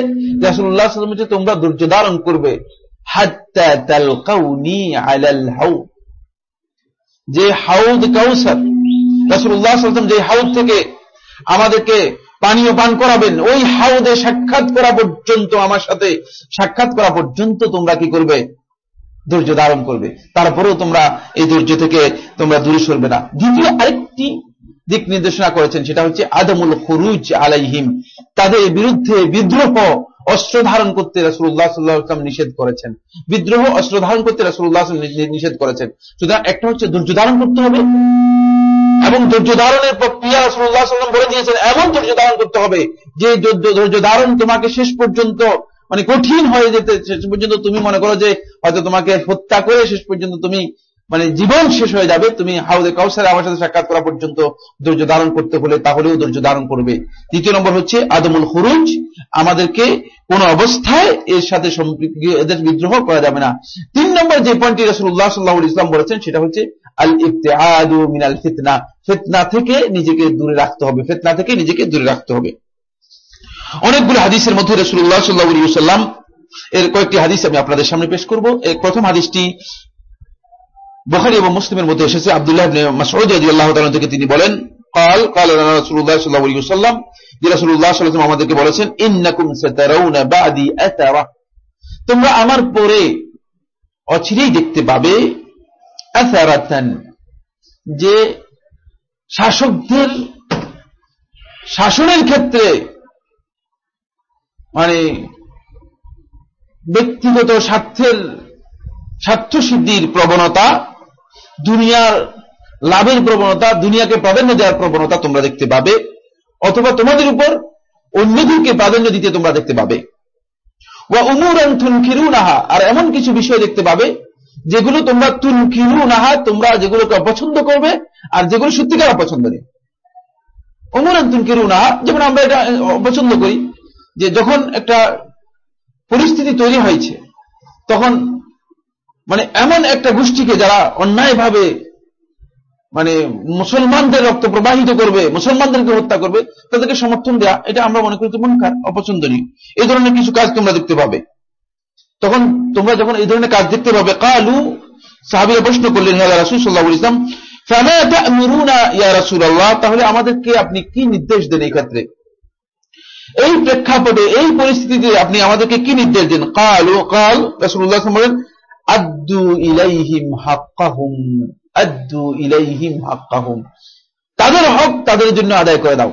রাসুল্লাহ তোমরা ধৈর্য ধারণ করবে। যে হাউদ কাউসার রাসুল্লাহ যে হাউদ থেকে আমাদেরকে পানীয় পান করাবেন, ওই হাউদে সাক্ষাৎ করা পর্যন্ত, আমার সাথে সাক্ষাৎ করা পর্যন্ত তোমরা কি করবে? ধৈর্য ধারণ করবে। তারপরেও তোমরা এই ধৈর্য থেকে তোমরা দূরে সরবে না। দ্বিতীয় আরেকটি দিক নির্দেশনা করেছেন, সেটা হচ্ছে আদমুল খরুজ আলাইহিম। তাদের বিরুদ্ধে বিদ্রোহ অস্ত্র ধারণ করতে রাসুল্লাহ সাল্লাহাম নিষেধ করেছেন। বিদ্রোহ অস্ত্র ধারণ করতে রাসুল্লাহ নিষেধ করেছেন। সুতরাং একটা হচ্ছে ধৈর্য ধারণ করতে হবে এবং ধৈর্য ধারণের প্রক্রিয়া রাসুল্লাহ সাল্লাম বলে দিয়েছেন এমন ধৈর্য ধারণ করতে হবে। যে ধৈর্য ধারণ তোমাকে শেষ পর্যন্ত মানে কঠিন হয়ে যেতে, শেষ পর্যন্ত তুমি মনে করো যে হয়তো তোমাকে হত্যা করে শেষ পর্যন্ত তুমি মানে জীবন শেষ হয়ে যাবে, তুমি হাউদে কাউসারে আমার সাথে সাক্ষাৎ করা পর্যন্ত ধৈর্য ধারণ করতে হলে তাহলেও ধৈর্য ধারণ করবে। দ্বিতীয় নম্বর হচ্ছে আদমুল হরুজ আমাদেরকে কোন অবস্থায় এর সাথে এদের বিদ্রোহ করা যাবে না। তিন নম্বর যে পয়েন্টটি রসুল্লাহ সাল্লাহ ইসলাম বলেছেন, সেটা হচ্ছে আল ইফতেহাদু মিনাল ফিতনা। ফেতনা থেকে নিজেকে দূরে রাখতে হবে, ফেতনা থেকে নিজেকে দূরে রাখতে হবে। অনেকগুলো হাদিসের মধ্যে রসুল্লাহ সাল্লাহ সাল্লাম এর কয়েকটি হাদিস আমি আপনাদের সামনে পেশ করব। এর প্রথম হাদিসটি বখারি এবং মুসলিমের মধ্যে এসেছে আবদুল্লাহ মাসউদ রাদিয়াল্লাহু তাআলা থেকে তিনি বলেন قال قال لنا رسول الله صلى الله عليه وسلم যে রাসূলুল্লাহ সাল্লাল্লাহু আলাইহি আমাদেরকে বলেছেন ইন্নাকুম সাতারাউনা বাদি আতারা তোমরা আমার পরে অচিরেই দেখতে পাবে আসারাতান যে শাসকদের শাসনের ক্ষেত্রে মানে ব্যক্তিগত স্বার্থের স্বার্থ সিদ্ধির প্রবণতা দুনিয়ার লাভের প্রবণতা, দুনিয়াকে প্রাধান্য দেওয়ার প্রবণতা তোমরা দেখতে পাবে, অথবা তোমাদের উপর অন্যদেরকে প্রাধান্য দিতে তোমরা দেখতে পাবে। ওয়া উমুরান তুনকিরুনাহা, আর এমন কিছু বিষয় দেখতে পাবে, যেগুলো তোমরা তুনকিরুনাহা, তোমরা যেগুলোকে অপছন্দ করবে, আর যেগুলো সত্যিকার অপছন্দ নেই। উমুরান তুনকিরুনাহা, যেমন আমরা এটা অপছন্দ করি, যে যখন একটা পরিস্থিতি তৈরি হয়েছে, তখন মানে এমন একটা গোষ্ঠীকে যারা অন্যায়ভাবে মানে মুসলমানদের রক্ত প্রবাহিত করবে, মুসলমানদেরকে হত্যা করবে, তাদেরকে সমর্থন দেয়া, এটা আমরা মনে করি মনকার, অপছন্দনীয়। এই ধরনের কিছু কাজ তোমরা দেখতে পাবে। তখন তোমরা যখন এই ধরনের কাজ দেখতে পাবে, কালু, সাহাবিরা প্রশ্ন করলেন, হে রাসুল সাল্লাহ ইসলাম তাহলে আমাদেরকে আপনি কি নির্দেশ দেন এই ক্ষেত্রে? এই প্রেক্ষাপটে, এই পরিস্থিতিতে আপনি আমাদেরকে কি নির্দেশ দেন? কাল ও কাল রাসুল্লাহ বলেন তাদের হক তাদের জন্য আদায় করে দাও।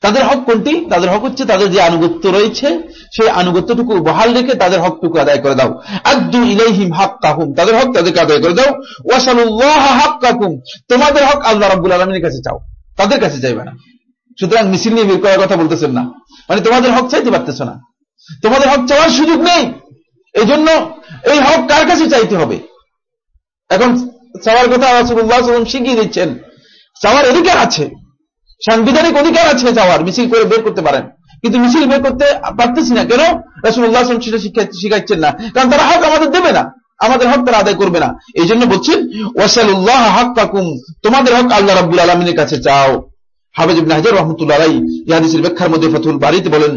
তাদের হক কোনটি? তাদের হক হচ্ছে তাদের যে আনুগত্য রয়েছে, সেই আনুগত্যটুকু বহাল রেখে তাদের হকটুকু আদায় করে দাও। আদু ইলাইহিম হাক্কাহুম, তাদের হক তাদেরকে আদায় করে দাও। ওয়াসালুল্লাহ হাক্কাকুম, তোমাদের হক আল্লাহ রাব্বুল আলামিনের কাছে চাও। তাদের কাছে চাইবে না। সুতরাং মিছিল নিয়ে বের করার কথা বলতেছেন না। মানে তোমাদের হক চাইতে পারতেছ না। তোমাদের হক চাওয়ার সুযোগ নেই। এই জন্য এই হক কার কাছে চাইতে হবে? এখন চাওয়ার কথা রাসুল্লাহ শিখিয়ে দিচ্ছেন, চাওয়ার অধিকার আছে, সাংবিধানিক অধিকার আছে চাওয়ার, মিছিল করে বের করতে পারেন। কিন্তু মিছিল বের করতে পারতেছি না। কেন? রাসুল্লাহ সেটা শিখাচ্ছেন না। কারণ তারা হক আমাদের দেবে না। আমাদের হক তারা আদায় করবে না। এই জন্য বলছেন ওয়াসাল্লাহ হক কাকুম তোমাদের হক আল্লাহ রাব্বুল আলমিনের কাছে চাও। হাফেজ ইবনে হাজার রহমতুল্লাহ ইহাদিসের ব্যাখ্যার মধ্যে ফতুল বাড়িতে বলেন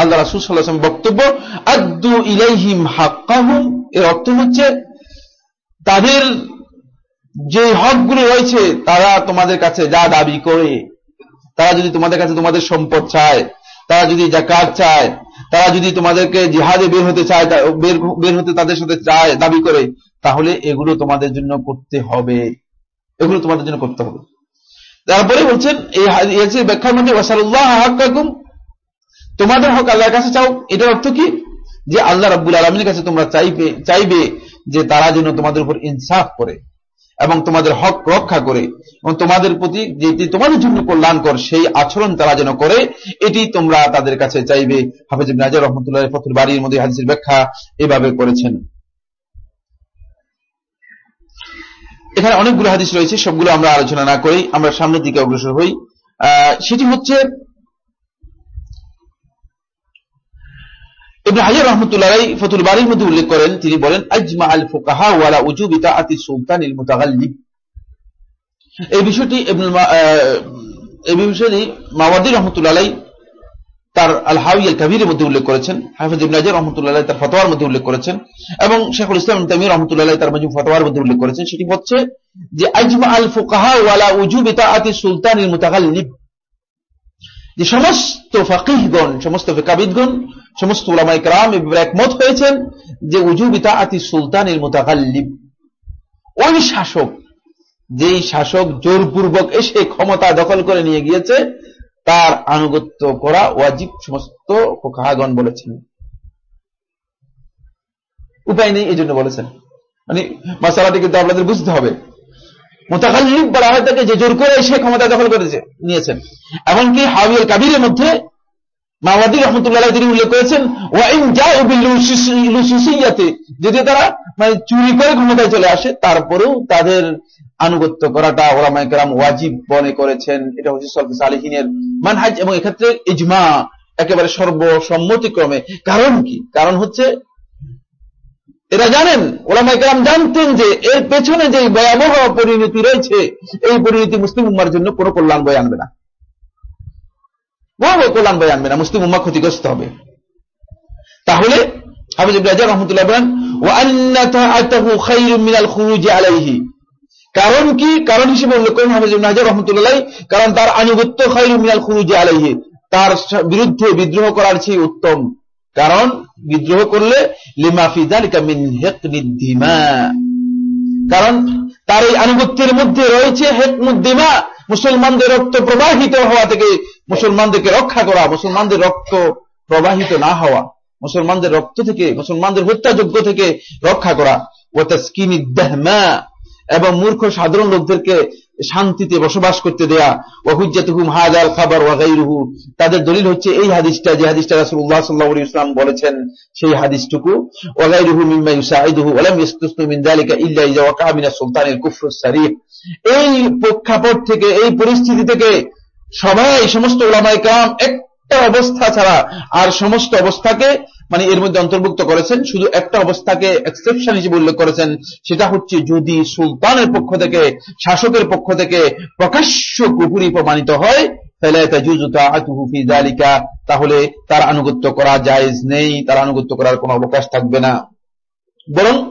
আল্লাহ রাসুল সাল্লাহ বক্তব্য আদু ইলাইহিম হাক্কাহুম এর অর্থ হচ্ছে, তাদের যে হকগুলো রয়েছে, তারা তোমাদের কাছে যা দাবি করে, তারা যদি তোমাদের কাছে তোমাদের সম্পদ চায়, তারা যদি জাকাত চায়, তারা যদি তোমাদেরকে জিহাদে বের হতে চায় বের হতে তাদের সাথে চায়, দাবি করে, তাহলে এগুলো তোমাদের জন্য করতে হবে। এগুলো তোমাদের জন্য করতে হবে। তারপরে বলছেন, এই ব্যাখ্যার মধ্যে ওয়াসাল্লাহ হাক্কাকুম তোমাদের হক আল্লাহর কাছে চাও, এটার অর্থ কি? যে আল্লাহ রাব্বুল আলমীর কাছে তোমরা চাইবে চাইবে যে তারা যেন তোমাদের উপর ইনসাফ করে এবং তোমাদের হক রক্ষা করে এবং তোমাদের প্রতি যেটি তোমাদের জন্য কল্যাণকর সেই আচরণ তারা যেন করে, এটি তোমরা তাদের কাছে চাইবে। হাফিজ নাজার রহমতুল্লাহ ফতুল বাড়ির মধ্যে হাদিসের ব্যাখ্যা এভাবে করেছেন। এখানে অনেকগুলো হাদিস রয়েছে, সবগুলো আমরা আলোচনা না করেই আমরা সামনের দিকে অগ্রসর হই। সেটি হচ্ছে ইবনে হাজার রহমতুল্লাহ ফতুল বাড়ির মধ্যে উল্লেখ করেন, তিনি বলেন আজমা আল ফোকাহা ওয়ালা উজুবিতা আতি সুলতান এই বিষয়টি এই বিষয়টি মাওয়াদি রহমতুল্লাহ তার আল হাউই কাবিরের মধ্যে উল্লেখ করেছেন, হাফিজ ইবনে রহমতুল্লাহ তার ফতোয়ার মধ্যে উল্লেখ করেছেন, এবং শেখুল ইসলাম তামির রহমতুল্লাহ তার মধ্যে ফতোয়ার মধ্যে উল্লেখ করেছেন। সেটি হচ্ছে যে আজমা আল ফোকাহা ওয়ালা উজুবিতা আতি সুলতান ইল মুতাগাল্লিব যে সমস্ত ফাকিহগণ, সমস্ত ফেকাবিদগণ সমস্ত ওলামাই কালাম একমত হয়েছেন যে উজুবিতা আতি সুলতানের মোতাকাল্লিব। ওই শাসক, যেই শাসক জোরপূর্বক এসে ক্ষমতা দখল করে নিয়ে গিয়েছে, তার আনুগত্য করা ওয়াজিব সমস্ত ফোকাহাগণ বলেছেন। উপায় নেই এই জন্য বলেছেন। মানে মশালাটি কিন্তু আপনাদের বুঝতে হবে। মোতাকাল্লিব বলা হয় তাকে যে জোর করে এসে ক্ষমতা দখল করেছে, নিয়েছেন। এমনকি হাবিল কাবিরের মধ্যে মাওয়াদি রহমতুল্লাহ তিনি উল্লেখ করেছেন, ওয়াইন যা লুসুসিয়াতে যদি তারা মানে চুরি করে ক্ষমতায় চলে আসে, তারপরেও তাদের আনুগত্য করাটা ওলামাই কেরাম ওয়াজিব মনে করেছেন। এটা হচ্ছে সলফিস আলিহিনের মানহাজ এবং এক্ষেত্রে ইজমা একেবারে সর্বসম্মতিক্রমে। কারণ কি? কারণ হচ্ছে, এরা জানেন ওলামাই কেরাম জানতেন যে এর পেছনে যে ভয়াবহ পরিণতি রয়েছে, এই পরিণতি মুসলিম উম্মার জন্য কোনো কল্যাণ বয়ে আনবে না। বড় কল্যাণ বয়ে আনবে না মুসলিম উম্মা ক্ষতিগ্রস্ত হবে তাহলে কারণ কি কারণ হিসেবে উল্লেখ করেন রহমতুল্লাহ কারণ তার আনুগত্য খাইরু মিনাল খুরুজ আলাইহি তার বিরুদ্ধে বিদ্রোহ করার চেয়ে উত্তম কারণ বিদ্রোহ করলে কারণ তার এই আনুগত্যের মধ্যে রয়েছে হেকমুদ্দিমা মুসলমানদের রক্ত প্রবাহিত হওয়া থেকে মুসলমানদেরকে রক্ষা করা, মুসলমানদের রক্ত প্রবাহিত না হওয়া, মুসলমানদের রক্ত থেকে, মুসলমানদের হত্যাযোগ্য থেকে রক্ষা করা। ও তাস্কিনিদ্দাহমা, এবং মূর্খ সাধারণ লোকদেরকে শান্তিতে বসবাস করতে দেয়া ওহুজ্জাতুহুম হাদাল খাবার ওয়াগাইরুহু তাদের দলিল হচ্ছে এই হাদিসটা, যে হাদিসটা রাসুল উল্লাহ সাল্লাহ ইসলাম বলেছেন, সেই হাদিসটুকু। ওয়াগাইরুহু মিম্মা ইউসাইদুহু ওয়ালাম ইস্তাসনু মিন যালিকা ইল্লা ইযা ওয়াকা মিনা সুলতানিল কুফর সারিহ। এই প্রেক্ষাপট থেকে, এই পরিস্থিতি থেকে সবাই, সমস্ত ওলামায়ে কেরাম একটা অবস্থা ছাড়া আর সমস্ত অবস্থাকে মানে এর মধ্যে অন্তর্ভুক্ত করেছেন, শুধু একটা অবস্থাকে এক্সেপশন হিসেবে উল্লেখ করেছেন, সেটা হচ্ছে যদি সুলতানের পক্ষ থেকে, শাসকের পক্ষ থেকে প্রকাশ্য কুপুরি প্রমাণিত হয়, তাহলে তার আনুগত্য করা জায়েজ নেই, তার আনুগত্য করার কোনো অবকাশ থাকবে না। বরং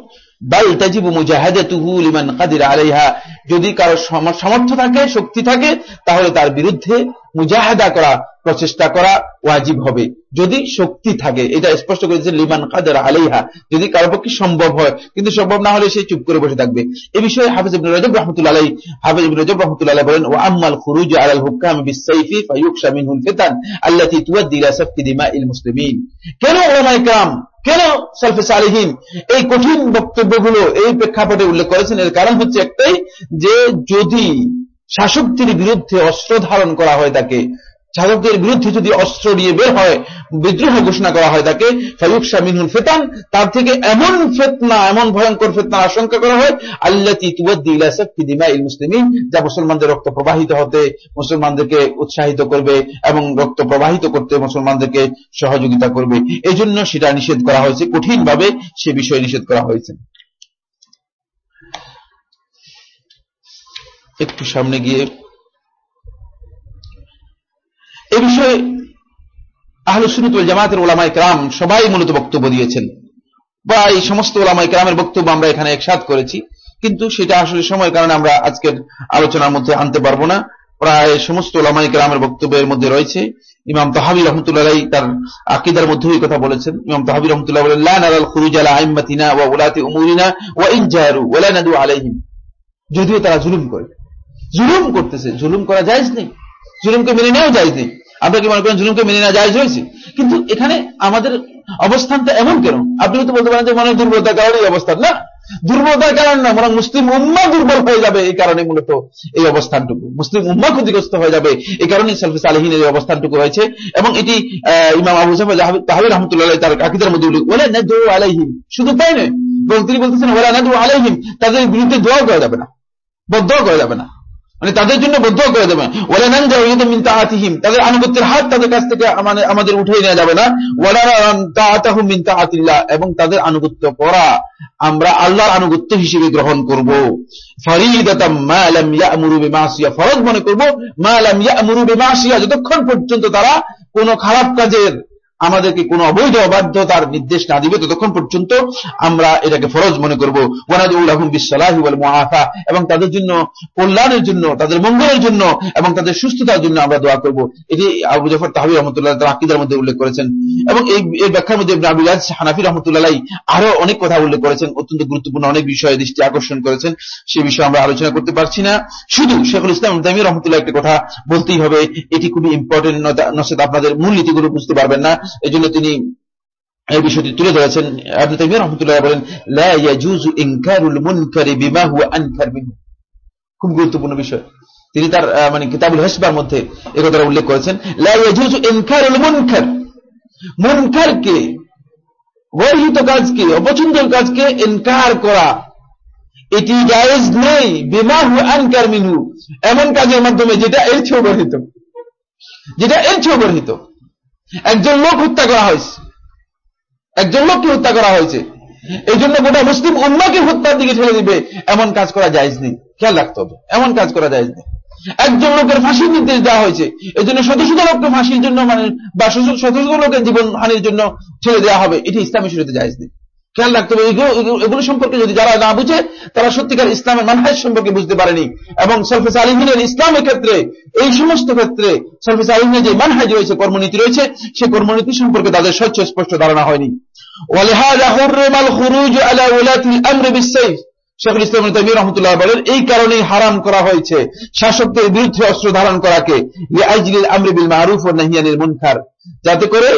আলাইহা, যদি কারও সামর্থ্য থাকে, শক্তি থাকে, তাহলে তার বিরুদ্ধে মুজাহাদা করা, প্রচেষ্টা করা ওয়াজিব হবে। যদি শক্তি থাকে, এটা স্পষ্ট করেছে লিমান কাদের আলিহা যদি কারও পক্ষে সম্ভব হয়, কিন্তু সম্ভব না হলে সে চুপ করে বসে থাকবে। এ বিষয়ে হাফিজ ইবুল রাজব রহমতুল্লাহ আলাই হাফিজ ইবুল রাজব রহমতুল্লাহ বলেন ও আম্মাল খুরুজ আল হুকাম বিসাইফি ফাইক শামিন হুল ফেতান আল্লাহ তুয়াদ্দিলা সফকি দিমা ইল মুসলিমিন। কেন ওলামাই কাম কেন সালফে সালিহীন এই কঠিন বক্তব্যগুলো এই প্রেক্ষাপটে উল্লেখ করেছেন? এর কারণ হচ্ছে একটাই, যে যদি শাসকদের বিরুদ্ধে অস্ত্র ধারণ করা হয় তাকে। শাসকদের বিরুদ্ধে যদি অস্ত্র নিয়ে বের হয়, বিদ্রোহ ঘোষণা করা হয় তাকে ফায়ুকশা মিনহুল ফেতান, তার থেকে এমন ফেতনা, এমন ভয়ঙ্কর ফেতনা আশঙ্কা করা হয়, আল্লাতি তুয়াদ্দি ইলা মুসলিমিন, যা মুসলমানদের রক্ত প্রবাহিত হতে মুসলমানদেরকে উৎসাহিত করবে এবং রক্ত প্রবাহিত করতে মুসলমানদেরকে সহযোগিতা করবে। এই জন্য সেটা নিষেধ করা হয়েছে, কঠিনভাবে সে বিষয়ে নিষেধ করা হয়েছে। একটু সামনে গিয়ে। এ বিষয়ে আহলে সুন্নাত ওয়াল জামাতের ওলামায়ে কেরাম সবাই মূলত বক্তব্য দিয়েছেন। বা এই সমস্ত ওলামায়ে কেরামের বক্তব্য আমরা এখানে একসাথ করেছি। কিন্তু সেটা আসলে সময়ের কারণে আমরা আজকের আলোচনার মধ্যে আনতে পারব না। প্রায় সমস্ত ওলামায়ে কেরামের বক্তব্যের মধ্যে রয়েছে। ইমাম তাহাবি রহমতুল্লাহ তার আকিদার মধ্যে এই কথা বলেছেন। ইমাম তাহাবি রহমতুল্লাহ বলেন যদিও তারা জুলুম করে। জুলুম করতেছে, জুলুম করা জায়েজ নেই। জুলুমকে মেনে নেওয়া জায়েজ নেই। আমরা কি মনে করেন জুলুমকে মেনে নেওয়া জায়েজ হয়েছে? কিন্তু এখানে আমাদের অবস্থানটা এমন কেন? আপনি তো বলতে পারেন যে মনের দুর্বলতার কারণে এই অবস্থান। না, দুর্বলতার কারণ না, বরং মুসলিম উম্মা দুর্বল হয়ে যাবে এই কারণে মূলত এই অবস্থানটুকু। মুসলিম উম্মা ক্ষতিগ্রস্ত হয়ে যাবে এই কারণে সালফিস আলহিনের এই অবস্থানটুকু হয়েছে এবং এটি ইমাম আবু তাহলে রহমতুল্লাহ তার কাকিদার মধ্যে উল্লেখ ওলা না দু আলাইহিম। শুধু তাই নয় তিনি বলতেছেন ওলা না দু আলাইহিম। তাদের বিরুদ্ধে দোয়া করা যাবে না। বদ্ধ করা যাবে না। মানে তাদের জন্য বদ্ধ করে দেবে। ওয়ালানান জাওয়াইদুম মিন তাআতিহিম। তাদের আনুগত্যের হাত তাদের কাছ থেকে আমাদের উঠিয়ে নেওয়া যাবে না। ওয়ালানান তাআতাহুম মিন তাআতিল্লাহ। এবং তাদের আনুগত্য করা আমরা আল্লাহর আনুগত্য হিসেবে গ্রহণ করব। ফরজ মনে করব যতক্ষণ পর্যন্ত তারা কোনো খারাপ কাজের আমাদেরকে কোনো অবৈধ অবাধ্যতার নির্দেশ না দিবে ততক্ষণ পর্যন্ত আমরা এটাকে ফরজ মনে করব। এবং তাদের জন্য, কল্যাণের জন্য, তাদের মঙ্গলের জন্য এবং তাদের সুস্থতার জন্য আমরা দোয়া করব। এটি আবু জফর তাহবি রহমতুল্লাহ তার আকিদার মধ্যে উল্লেখ করেছেন। এবং এই এই ব্যাখ্যার মধ্যে আবুল হানাফি রহমতুল্লাহ আরও অনেক কথা উল্লেখ করেছেন। অত্যন্ত গুরুত্বপূর্ণ অনেক বিষয়ে দৃষ্টি আকর্ষণ করেছেন। সে বিষয়ে আমরা আলোচনা করতে পারছি না। শুধু শেখুল ইসলাম তামি রহমতুল্লাহ একটা কথা বলতেই হবে। এটি খুবই ইম্পর্টেন্ট নচেত আপনাদের মূল নীতিগুলো বুঝতে পারবেন না। এই জন্য তিনি এই বিষয়টি তুলে ধরেছেন। আবু তাইমিয়া রহমতুল্লাহ বলেন খুব গুরুত্বপূর্ণ বিষয়। তিনি তার মানে কিতাবুল হাসবার মধ্যে এই কথাটা উল্লেখ করেছেন, লা কাজকে অপছন্দের কাজকে ইনকার করা, এটি জায়েজ নেই বিমা হুয়া আনকার মিনহু। এমন কাজের মাধ্যমে যেটা এর চেয়েও গর্হিত। যেটা এর চেয়েও গর্হিত। একজন লোক হত্যা করা হয়েছে। একজন লোককে হত্যা করা হয়েছে। এই জন্য গোটা মুসলিম অন্যকে হত্যার দিকে ঠেলে দিবে, এমন কাজ করা যায় নেই। খেয়াল রাখতে হবে, এমন কাজ করা যায় নেই। একজন লোকের ফাঁসির নির্দেশ দেওয়া হয়েছে এই জন্য শত শত লোককে ফাঁসির জন্য মানে বা শত শত লোকের জীবন হানির জন্য ছেড়ে দেওয়া হবে। এটি ইসলামী শুরুতে যায় নেই। খেয়াল রাখতে হবে। এগুলো সম্পর্কে যদি যারা না বুঝে, তারা সত্যিকার ইসলামের মানহাজ সম্পর্কে বুঝতে পারেনি। এবং সলফেস আলিমিনের ইসলামের ক্ষেত্রে, এই সমস্ত ক্ষেত্রে সলফেস আলিমিনের যে মানহাজ রয়েছে, কর্মনীতি রয়েছে সেই কর্মনীতি সম্পর্কে তাদের স্বচ্ছ স্পষ্ট ধারণা হয়নি। শেখুল ইসলাম তামির রহমতুল্লাহ বলেন, এই কারণেই হারাম করা হয়েছে শাসকদের বিরুদ্ধে অস্ত্র ধারণ করাকে আমরিবিল মারুফ ও নাহিয়ানিল মুনখার যাতে করে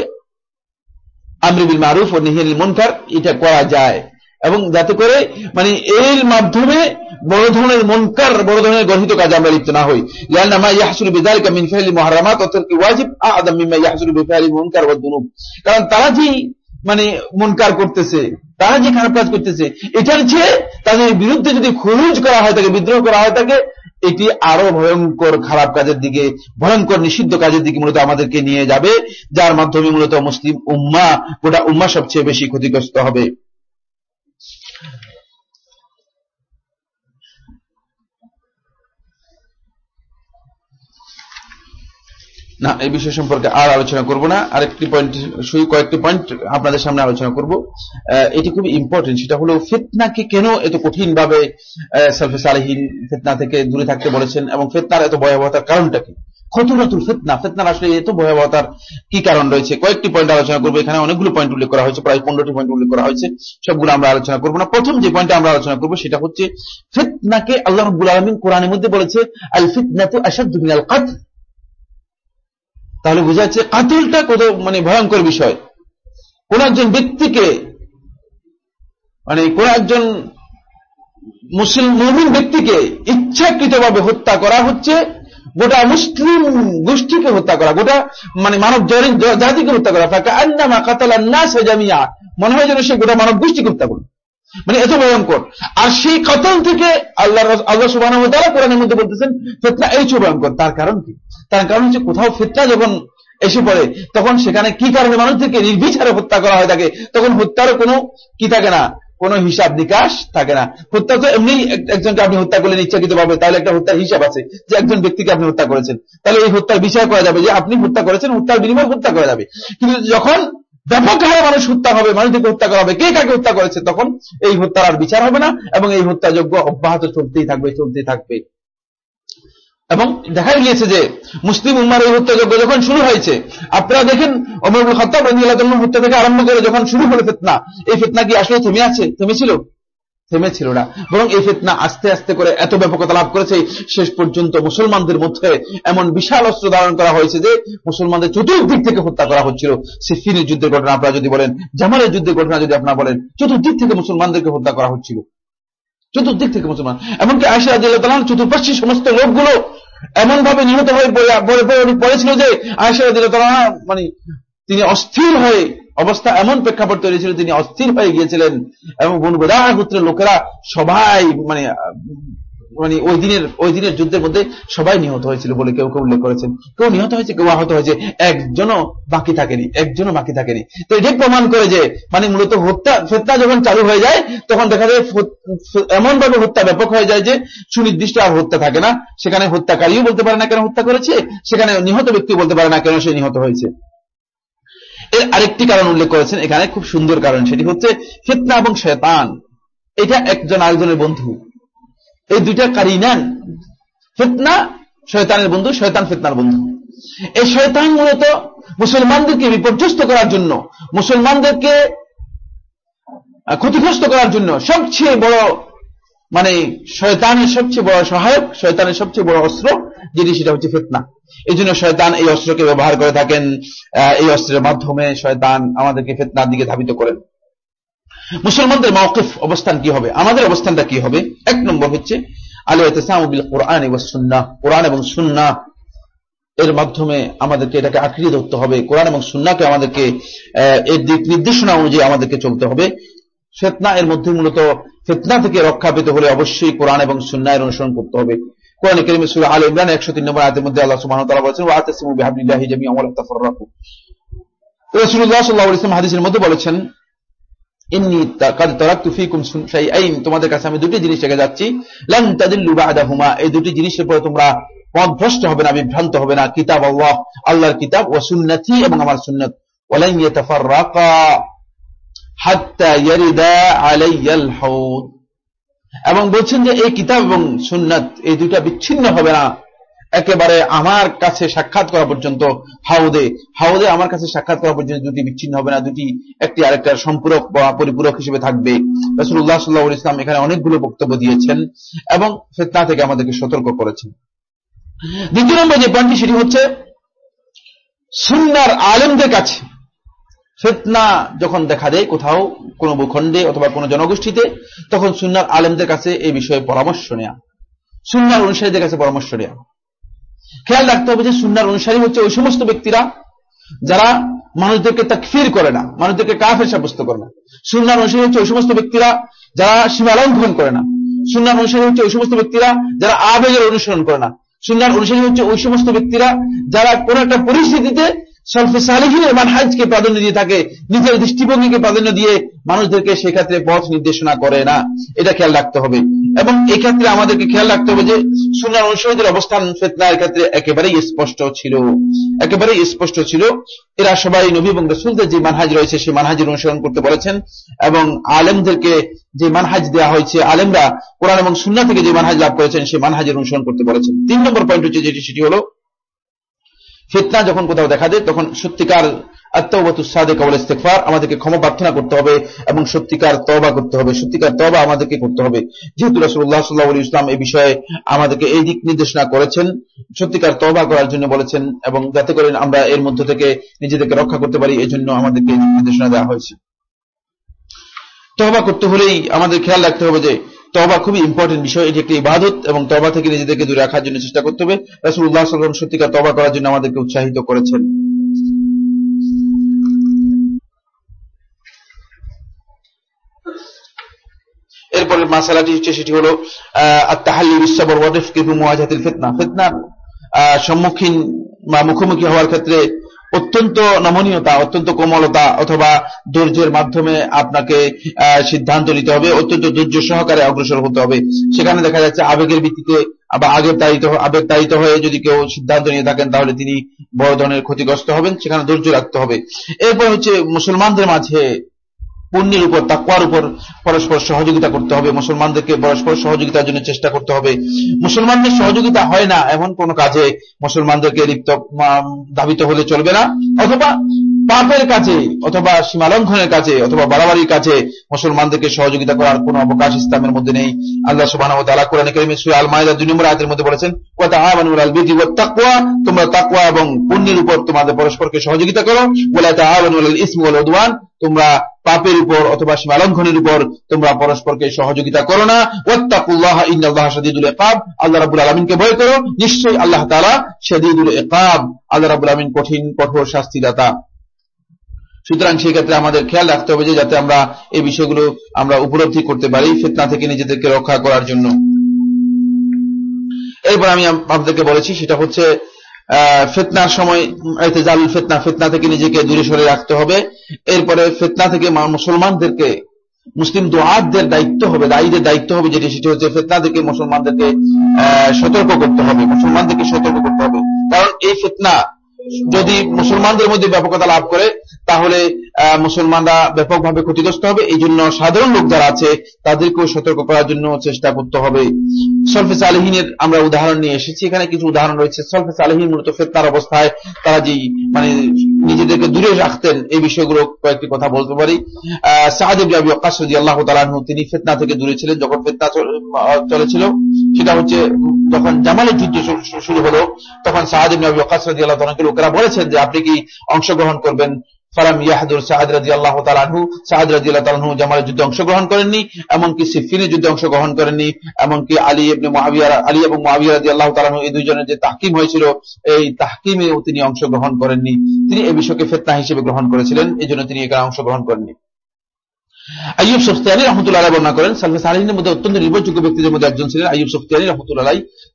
আমরিবিল মারুফ ও নেহিয়ানিল মুনকার, এটা করা যায়। এবং যাতে করে মানে এর মাধ্যমে বড় ধরনের মনকার, বড় ধরনের গর্হিত কাজে আমরা লিপ্ত না হই। দুনুব। কারণ তারা যে মানে মনকার করতেছে, তারা যে খারাপ কাজ করতেছে, এটার চেয়ে তাদের বিরুদ্ধে যদি খুরুজ করা হয়, তাকে বিদ্রোহ করা হয়, তাকে এটি আরও ভয়ঙ্কর খারাপ কাজের দিকে, ভয়ঙ্কর নিষিদ্ধ কাজের দিকে মূলত আমাদেরকে নিয়ে যাবে, যার মাধ্যমে মূলত মুসলিম উম্মা, গোটা উম্মা সবচেয়ে বেশি ক্ষতিগ্রস্ত হবে। না, এই বিষয় সম্পর্কে আর আলোচনা করব না। আরেকটি পয়েন্ট শুধু কয়েকটি পয়েন্ট আপনাদের সামনে আলোচনা করব। এটি খুবই ইম্পর্টেন্ট সেটা হলো ফিতনাকে কেন এত কঠিন ভাবে সালফে সালেহীন ফিতনা থেকে দূরে থাকতে বলেছেন এবং ফিতনার এত ভয়াবহতার কারণটা কি? খতুরাতুল ফিতনা, ফিতনার আসলে এত ভয়াবহতার কি কারণ রয়েছে? কয়েকটি পয়েন্ট আলোচনা করব, এখানে অনেকগুলো পয়েন্ট উল্লেখ করা হয়েছে, প্রায় পনেরোটি পয়েন্ট উল্লেখ করা হয়েছে, সবগুলো আমরা আলোচনা করব না। প্রথম যে পয়েন্টটা আমরা আলোচনা করব, সেটা হচ্ছে ফিতনাকে আল্লাহ রব্বুল আলমিন কোরআনের মধ্যে বলেছে আল ফিতনাতু আসাদু মিনাল কাতল তাহলে বোঝা যাচ্ছে কাতিলটা কত মানে ভয়ঙ্কর বিষয়। কোন একজন ব্যক্তিকে মানে কোন একজন মুসলিম মুমিন ব্যক্তিকে ইচ্ছাকৃতভাবে হত্যা করা হচ্ছে, গোটা মুসলিম গোষ্ঠীকে হত্যা করা, গোটা মানে মানব জাতিকে হত্যা করা ফাঁকা আন্নামা কাতালা না সেজামিয়া মনে হয় যেন সে গোটা মানব গোষ্ঠীকে হত্যা করবে মানে এত ভয়ঙ্কর। আর সেই কতল থেকে আল্লাহ আল্লাহ সুবাহ কোরআনের মধ্যে বলতেছেন এই চেয়ে ভয়ঙ্কর। তার কারণ কি? তার কারণ হচ্ছে কোথাও ফেতনা যখন এসে পড়ে, তখন সেখানে কি কারণে মানুষদেরকে নির্বিচারে হত্যা করা হয় থাকে তখন হত্যারও কোনো কি থাকে না? কোনো হিসাব নিকাশ থাকে না। হত্যা তো এমনি একজনকে আপনি হত্যা করলেন ইচ্ছাকৃত ভাবে তাহলে একটা হত্যার হিসাব আছে যে একজন ব্যক্তিকে আপনি হত্যা করেছেন। তাহলে এই হত্যার বিচার করা যাবে যে আপনি হত্যা করেছেন, হত্যার বিনিময়ে হত্যা করা যাবে। কিন্তু যখন ব্যাপক হারে মানুষ হত্যা হবে মানুষদেরকে হত্যা করা হবে, কে কাকে হত্যা করেছে, তখন এই হত্যার আর বিচার হবে না, এবং এই হত্যাযোগ্য অব্যাহত চলতেই থাকবে চলতেই থাকবে। এবং দেখা গিয়েছে যে মুসলিম উম্মার এই হত্যাযজ্ঞ যখন শুরু হয়েছে, আপনারা দেখেন অমরুল খত্তাব রাদিয়াল্লাহু হত্যা থেকে আরম্ভ করে যখন শুরু হলো ফিতনা, এই ফিতনা কি আসলে থেমে আছে? থেমেছিল? থেমেছিল না। বরং এই ফিতনা আস্তে আস্তে করে এত ব্যাপকতা লাভ করেছে, শেষ পর্যন্ত মুসলমানদের মধ্যে এমন বিশাল অস্ত্র ধারণ করা হয়েছে যে মুসলমানদের চতুর্দিক থেকে হত্যা করা হচ্ছিল। সিফিনের যুদ্ধের ঘটনা, আপনারা যদি বলেন, জামালের যুদ্ধের ঘটনা যদি আপনারা বলেন, চতুর্দিক থেকে মুসলমানদেরকে হত্যা করা হচ্ছিল। চতুর্দিক থেকে মুসলমান। এমনকি আয়সা রাজিউল্লাহ চতুর্পাশী সমস্ত লোকগুলো এমন ভাবে নিহত হয়ে পড়ে- পড়ে- পড়ে- পড়েছিল যে আয়সা রাজিউল্লাহ মানে তিনি অস্থির হয়ে অবস্থা এমন প্রেক্ষাপট তৈরি ছিল তিনি অস্থির হয়ে গিয়েছিলেন। এবং বনবেদা গোত্রের লোকেরা সবাই মানে মানে ওই দিনের ওই দিনের যুদ্ধের মধ্যে সবাই নিহত হয়েছিল বলে কেউ কেউ উল্লেখ করেছেন। কেউ নিহত হয়েছে, কেউ আহত হয়েছে, একজনও বাকি থাকেনি, একজনও বাকি থাকেনি। তো এটাই প্রমাণ করে যে মানে মূলত হত্যা, ফেতনা যখন চালু হয়ে যায়, তখন দেখা যায় এমন ভাবে হত্যা ব্যাপক হয়ে যায় যে, সুনির্দিষ্ট আর হত্যা থাকে না। সেখানে হত্যাকারীও বলতে পারে না কেন হত্যা করেছে, সেখানে নিহত ব্যক্তি বলতে পারে না কেন সে নিহত হয়েছে। এর আরেকটি কারণ উল্লেখ করেছেন, এখানে খুব সুন্দর কারণ, সেটি হচ্ছে ফিতনা এবং শেতান এটা একজন আরেকজনের বন্ধু। এই দুইটা কারিনান ফিতনা, শয়তানের বন্ধু, শয়তান ফিতনার বন্ধু। এই শয়তান মূলত মুসলমানদেরকে বিপর্যস্ত করার জন্য, মুসলমানদেরকে ক্ষতিগ্রস্ত করার জন্য সবচেয়ে বড় মানে শয়তানের সবচেয়ে বড় সহায়ক, শয়তানের সবচেয়ে বড় অস্ত্র যেটি, সেটা হচ্ছে ফিতনা। এই জন্য শয়তান এই অস্ত্রকে ব্যবহার করে থাকেন। এই অস্ত্রের মাধ্যমে শয়তান আমাদেরকে ফেতনার দিকে ধাবিত করেন। মুসলমানদের মৌকিফ অবস্থান কি হবে? আমাদের অবস্থানটা কি হবে? এক নম্বর হচ্ছে আলো বিল কোরআন এবং সুন্নাহ কোরআন এবং সুন্নাহ এর মাধ্যমে আমাদেরকে এটাকে আঁকড়িয়ে ধরতে হবে। কোরআন এবং সুন্নাকে আমাদেরকে এর দিক নির্দেশনা অনুযায়ী আমাদেরকে চলতে হবে। ফেতনা এর মধ্যে মূলত ফেতনা থেকে রক্ষা পেতে হলে অবশ্যই কোরআন এবং সুন্নায়ের অনুসরণ করতে হবে। কোরআন কেরিমে সূরা আল ইমরান 103 নম্বর আয়াতের মধ্যে আল্লাহ সুবহানাহু তাআলা বলেছেন, ওয়া আতাসিমু বিহাবলিল্লাহি জামিআন ওয়া রাসূলুল্লাহ সাল্লাল্লাহু আলাইহি ওয়াসাল্লাম হাদিসের মধ্যে বলেছেন তোমাদের কাছে আমি দুটি জিনিস রেখে যাচ্ছি। লান এই দুটি জিনিসের পরে তোমরা পথভ্রষ্ট হবে না, বিভ্রান্ত হবে না। কিতাব আল্লাহ, আল্লাহর কিতাব ওয়া সুন্নতি এবং আমার সুন্নাত। এবং বলছেন যে, এই কিতাব এবং সুন্নাত, এই দুটা বিচ্ছিন্ন হবে না। একেবারে আমার কাছে সাক্ষাৎ করা পর্যন্ত হাউদে হাউদে আমার কাছে সাক্ষাৎ করা পর্যন্ত দুটি বিচ্ছিন্ন হবে না, দুটি, একটি আরেকটার সম্পূরক বা পরিপূরক হিসেবে থাকবে। রসুল্লাহ সাল্লাহ ইসলাম এখানে অনেকগুলো বক্তব্য দিয়েছেন এবং ফেতনা থেকে আমাদেরকে সতর্ক করেছেন। দ্বিতীয় নম্বর যে পয়েন্টটি সেটি হচ্ছে সুন্নার আলেমদের কাছে ফেতনা যখন দেখা দেয় কোথাও, কোনো ভূখণ্ডে অথবা কোনো জনগোষ্ঠীতে, তখন সুন্নার আলেমদের কাছে এই বিষয়ে পরামর্শ নেয়া। সুন্নার অনুসারীদের কাছে পরামর্শ নেয়া। খেয়াল রাখতে হবে যে সুন্নার অনুসারী হচ্ছে ওই সমস্ত ব্যক্তিরা যারা মানুষদেরকে তাকফির করে না, মানুষদেরকে কাফের সাব্যস্ত করে না। সুন্নার অনুসারী হচ্ছে ওই সমস্ত ব্যক্তিরা যারা সীমা লঙ্ঘন করে না। সুন্নার অনুসারী হচ্ছে ওই সমস্ত ব্যক্তিরা যারা আবেগের অনুসরণ করে না। সুন্নার অনুসারী হচ্ছে ওই সমস্ত ব্যক্তিরা যারা কোন একটা পরিস্থিতিতে সলফে সালিহিনের মানহাজকে প্রাধান্য দিয়ে থাকে, নিজের দৃষ্টিভঙ্গিকে প্রাধান্য দিয়ে মানুষদেরকে সেক্ষেত্রে পথ নির্দেশনা করে না। এটা খেয়াল রাখতে হবে। এবং এই ক্ষেত্রে আমাদেরকে খেয়াল রাখতে হবে যে সুনার অনুসারীদের অবস্থান ফেতনার ক্ষেত্রে একেবারেই স্পষ্ট ছিল। একেবারেই স্পষ্ট ছিল। এরা সবাই নবী এবং রসুলদের যে মানহাজ রয়েছে, সেই মানহাজের অনুসরণ করতে বলেছেন এবং আলেমদেরকে যে মানহাজ দেওয়া হয়েছে, আলেমরা কোরআন এবং সুন্না থেকে যে মানহাজ লাভ করেছেন, সেই মানহাজের অনুসরণ করতে বলেছেন। তিন নম্বর পয়েন্ট হচ্ছে যেটি, সেটি হলো ফিতনা যখন কোথাও দেখা দেয়, তখন সত্যিকার আত্মবতুসাদে কবল ইস্তেকফার আমাদেরকে ক্ষমা প্রার্থনা করতে হবে এবং সত্যিকার তবা করতে হবে। সত্যিকার তবা আমাদেরকে করতে হবে। যেহেতু রাসুল্লাহ সাল্লাহ ইসলাম এই বিষয়ে আমাদেরকে এই দিক নির্দেশনা করেছেন, সত্যিকার তবা করার জন্য বলেছেন এবং যাতে করে আমরা এর মধ্য থেকে নিজেদেরকে রক্ষা করতে পারি এই জন্য আমাদেরকে নির্দেশনা দেওয়া হয়েছে। তবা করতে হলেই আমাদের খেয়াল রাখতে হবে যে তবা খুবই ইম্পর্টেন্ট বিষয়। এটি একটি ইবাদত এবং তবা থেকে নিজেদেরকে দূরে রাখার জন্য চেষ্টা করতে হবে। রাসুল্লাহ সাল্লাম সত্যিকার তবা করার জন্য আমাদেরকে উৎসাহিত করেছেন। এরপরের মাসালাটি হচ্ছে, সেটি হল আত্মাহাল্লি বিশ্ববর ওয়াটিফিল ফেতনা। ফেতনার সম্মুখীন বা মুখোমুখি হওয়ার ক্ষেত্রে অত্যন্ত নমনীয়তা, অত্যন্ত কোমলতা অথবা ধৈর্যের মাধ্যমে আপনাকে সিদ্ধান্ত নিতে হবে, অত্যন্ত ধৈর্য সহকারে অগ্রসর হতে হবে। সেখানে দেখা যাচ্ছে আবেগের ভিত্তিতে বা আগের তাড়িত আবেগ তাড়িত হয়ে যদি কেউ সিদ্ধান্ত নিয়ে থাকেন, তাহলে তিনি বড় ধরনের ক্ষতিগ্রস্ত হবেন, সেখানে ধৈর্য রাখতে হবে। এরপর হচ্ছে মুসলমানদের মাঝে পুণ্যের উপর তাকুয়ার উপর পরস্পর সহযোগিতা করতে হবে, মুসলমানদেরকে পরস্পর সহযোগিতার জন্য চেষ্টা করতে হবে। মুসলমানদের সহযোগিতা হয় না এমন কোন কাজে মুসলমানদেরকে লিপ্ত দাবিত হলে চলবে না, অথবা পাপের কাজে অথবা সীমালঙ্ঘনের কাজে অথবা বাড়াবাড়ির কাজে মুসলমানদেরকে সহযোগিতা করার কোন অবকাশ ইসলামের মধ্যে নেই। আল্লাহ সুবাহ কোরআন করিমে সুরা আল মায়দা দুই নম্বর আয়াতের মধ্যে বলেছেন তোমরা তাকুয়া এবং পুণ্যের উপর তোমাদের পরস্পরকে সহযোগিতা করো। বলে ইসমুল উদওয়ান তোমরা পাপের উপর অথবা সীমালঙ্ঘনের উপর তোমরা পরস্পরকে সহযোগিতা করো না। ওত্তাকুল্লাহ ইন্দাল্লাহ সদিদুল একাব আল্লাহ রাবুল আলমিনকে ভয় করো। নিশ্চয়ই আল্লাহ তালা সদিদুল একাব আল্লাহ রাবুল আলমিন কঠিন, কঠোর শাস্তিদাতা। সুতরাং সেই ক্ষেত্রে আমাদের খেয়াল রাখতে হবে যে যাতে আমরা এই বিষয়গুলো আমরা উপলব্ধি করতে পারি ফেতনা থেকে নিজেদেরকে রক্ষা করার জন্য। এরপর আমি আপনাদেরকে বলেছি, সেটা হচ্ছে ফেতনার সময়, এতেজাল ফেতনা ফেতনা থেকে নিজেকে দূরে সরে রাখতে হবে। এরপরে ফেতনা থেকে মুসলমানদেরকে, মুসলিম দোয়াতদের দায়িত্ব হবে, দায়ীদের দায়িত্ব হবে যেটি, সেটি হচ্ছে ফেতনা থেকে মুসলমানদেরকে সতর্ক করতে হবে, মুসলমানদেরকে সতর্ক করতে হবে। কারণ এই ফেতনা যদি মুসলমানদের মধ্যে ব্যাপকতা লাভ করে, তাহলে মুসলমানরা ব্যাপকভাবে ক্ষতিগ্রস্ত হবে। এই জন্য সাধারণ লোক যারা আছে, তাদেরকেও সতর্ক করার জন্য চেষ্টা করতে হবে। সলফেস আলহিনের আমরা উদাহরণ নিয়ে এসেছি। এখানে কিছু উদাহরণ রয়েছে। সলফেস আলহিন মূলত ফেতনার অবস্থায় তারা যে মানে নিজেদেরকে দূরে রাখতেন এই বিষয়গুলো কয়েকটি কথা বলতে পারি। আল্লাহ তিনি ফেতনা থেকে দূরে ছিলেন যখন ফেতনা চলেছিল। সেটা হচ্ছে যখন জামালের যুদ্ধ শুরু হলো। তখন সাহাদেব নবী আকাশরদি আল্লাহ তালাকে লোকেরা বলেছেন যে, আপনি কি অংশগ্রহণ করবেন ফারাম ইয়াহাদুর সাহাদ রাজি আল্লাহ তালাহু সাহাদ রাজি আল্লাহ তালাহু জামালের যুদ্ধে অংশগ্রহণ করেননি, এমনকি সিফিনের যুদ্ধে অংশগ্রহণ করেননি, এমনকি আলী ইবনে মহাবিয়া আলী এবং মহাবিয়া রাজি আল্লাহ তালাহু এই দুইজনের যে তাহকিম হয়েছিল, এই তাহকিমেও তিনি অংশগ্রহণ করেননি। তিনি এই বিষয়কে ফেতনা হিসেবে গ্রহণ করেছিলেন এই জন্য তিনি এখানে অংশগ্রহণ করেননি। আইয়ুব সফতিয়ানি রহমতুল্লাহ বর্ণনা করেন সালফে সালিনের মধ্যে অত্যন্ত নির্ভরযোগ্য ব্যক্তিদের মধ্যে একজন ছিলেন আইয়ুব সফতিয়ানি রহমতুল্লাহ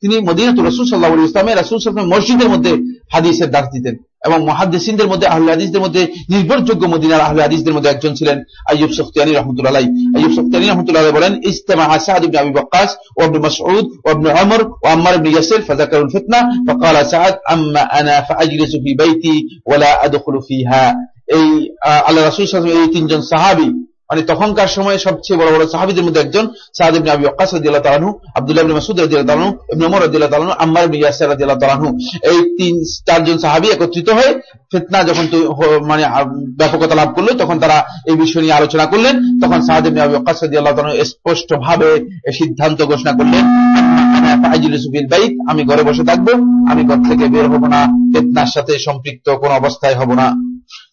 তিনি মদিনাতুর রসুল সাল্লাহ ইসলামের রাসুল সাল্লাম মসজিদের মধ্যে হাদিসের দাস দিতেন। এবং মহাদ্দেসিনদের মধ্যে আহলে হাদিসদের মধ্যে নির্ভরযোগ্য মদিনার আহলে হাদিসদের মধ্যে একজন ছিলেন আইয়ুব সফতিয়ানি রহমতুল্লাহ আইয়ুব সফতিয়ানি রহমতুল্লাহ বলেন ইস্তেমা আসাদ ইবনে আবি ওয়াক্কাস ওয়া ইবনে মাসউদ ওয়া ইবনে উমর ওয়া আম্মার ইবনে ইয়াসির ফাযাকারুল ফিতনা فقال سعد اما انا فاجلس في بيتي ولا ادخل فيها এই আল্লাহ রাসূল সাল্লাল্লাহু আলাইহি এই তিনজন সাহাবী মানে তখনকার সময়ে সবচেয়ে বড় বড় সাহাবিদের মধ্যে একজন এই তিন, চারজন সাহাবী একত্রিত হয়ে যখন মানে ব্যাপকতা লাভ করল, তখন তারা এই বিষয় নিয়ে আলোচনা করলেন। তখন সাহাদ ইবনে আবি ওয়াক্কাস রাদিয়াল্লাহু তাআলা স্পষ্ট ভাবে সিদ্ধান্ত ঘোষণা করলেন আমি ঘরে বসে থাকব, আমি ঘর থেকে বের হব না, ফেতনার সাথে সম্পৃক্ত কোন অবস্থায় হব না।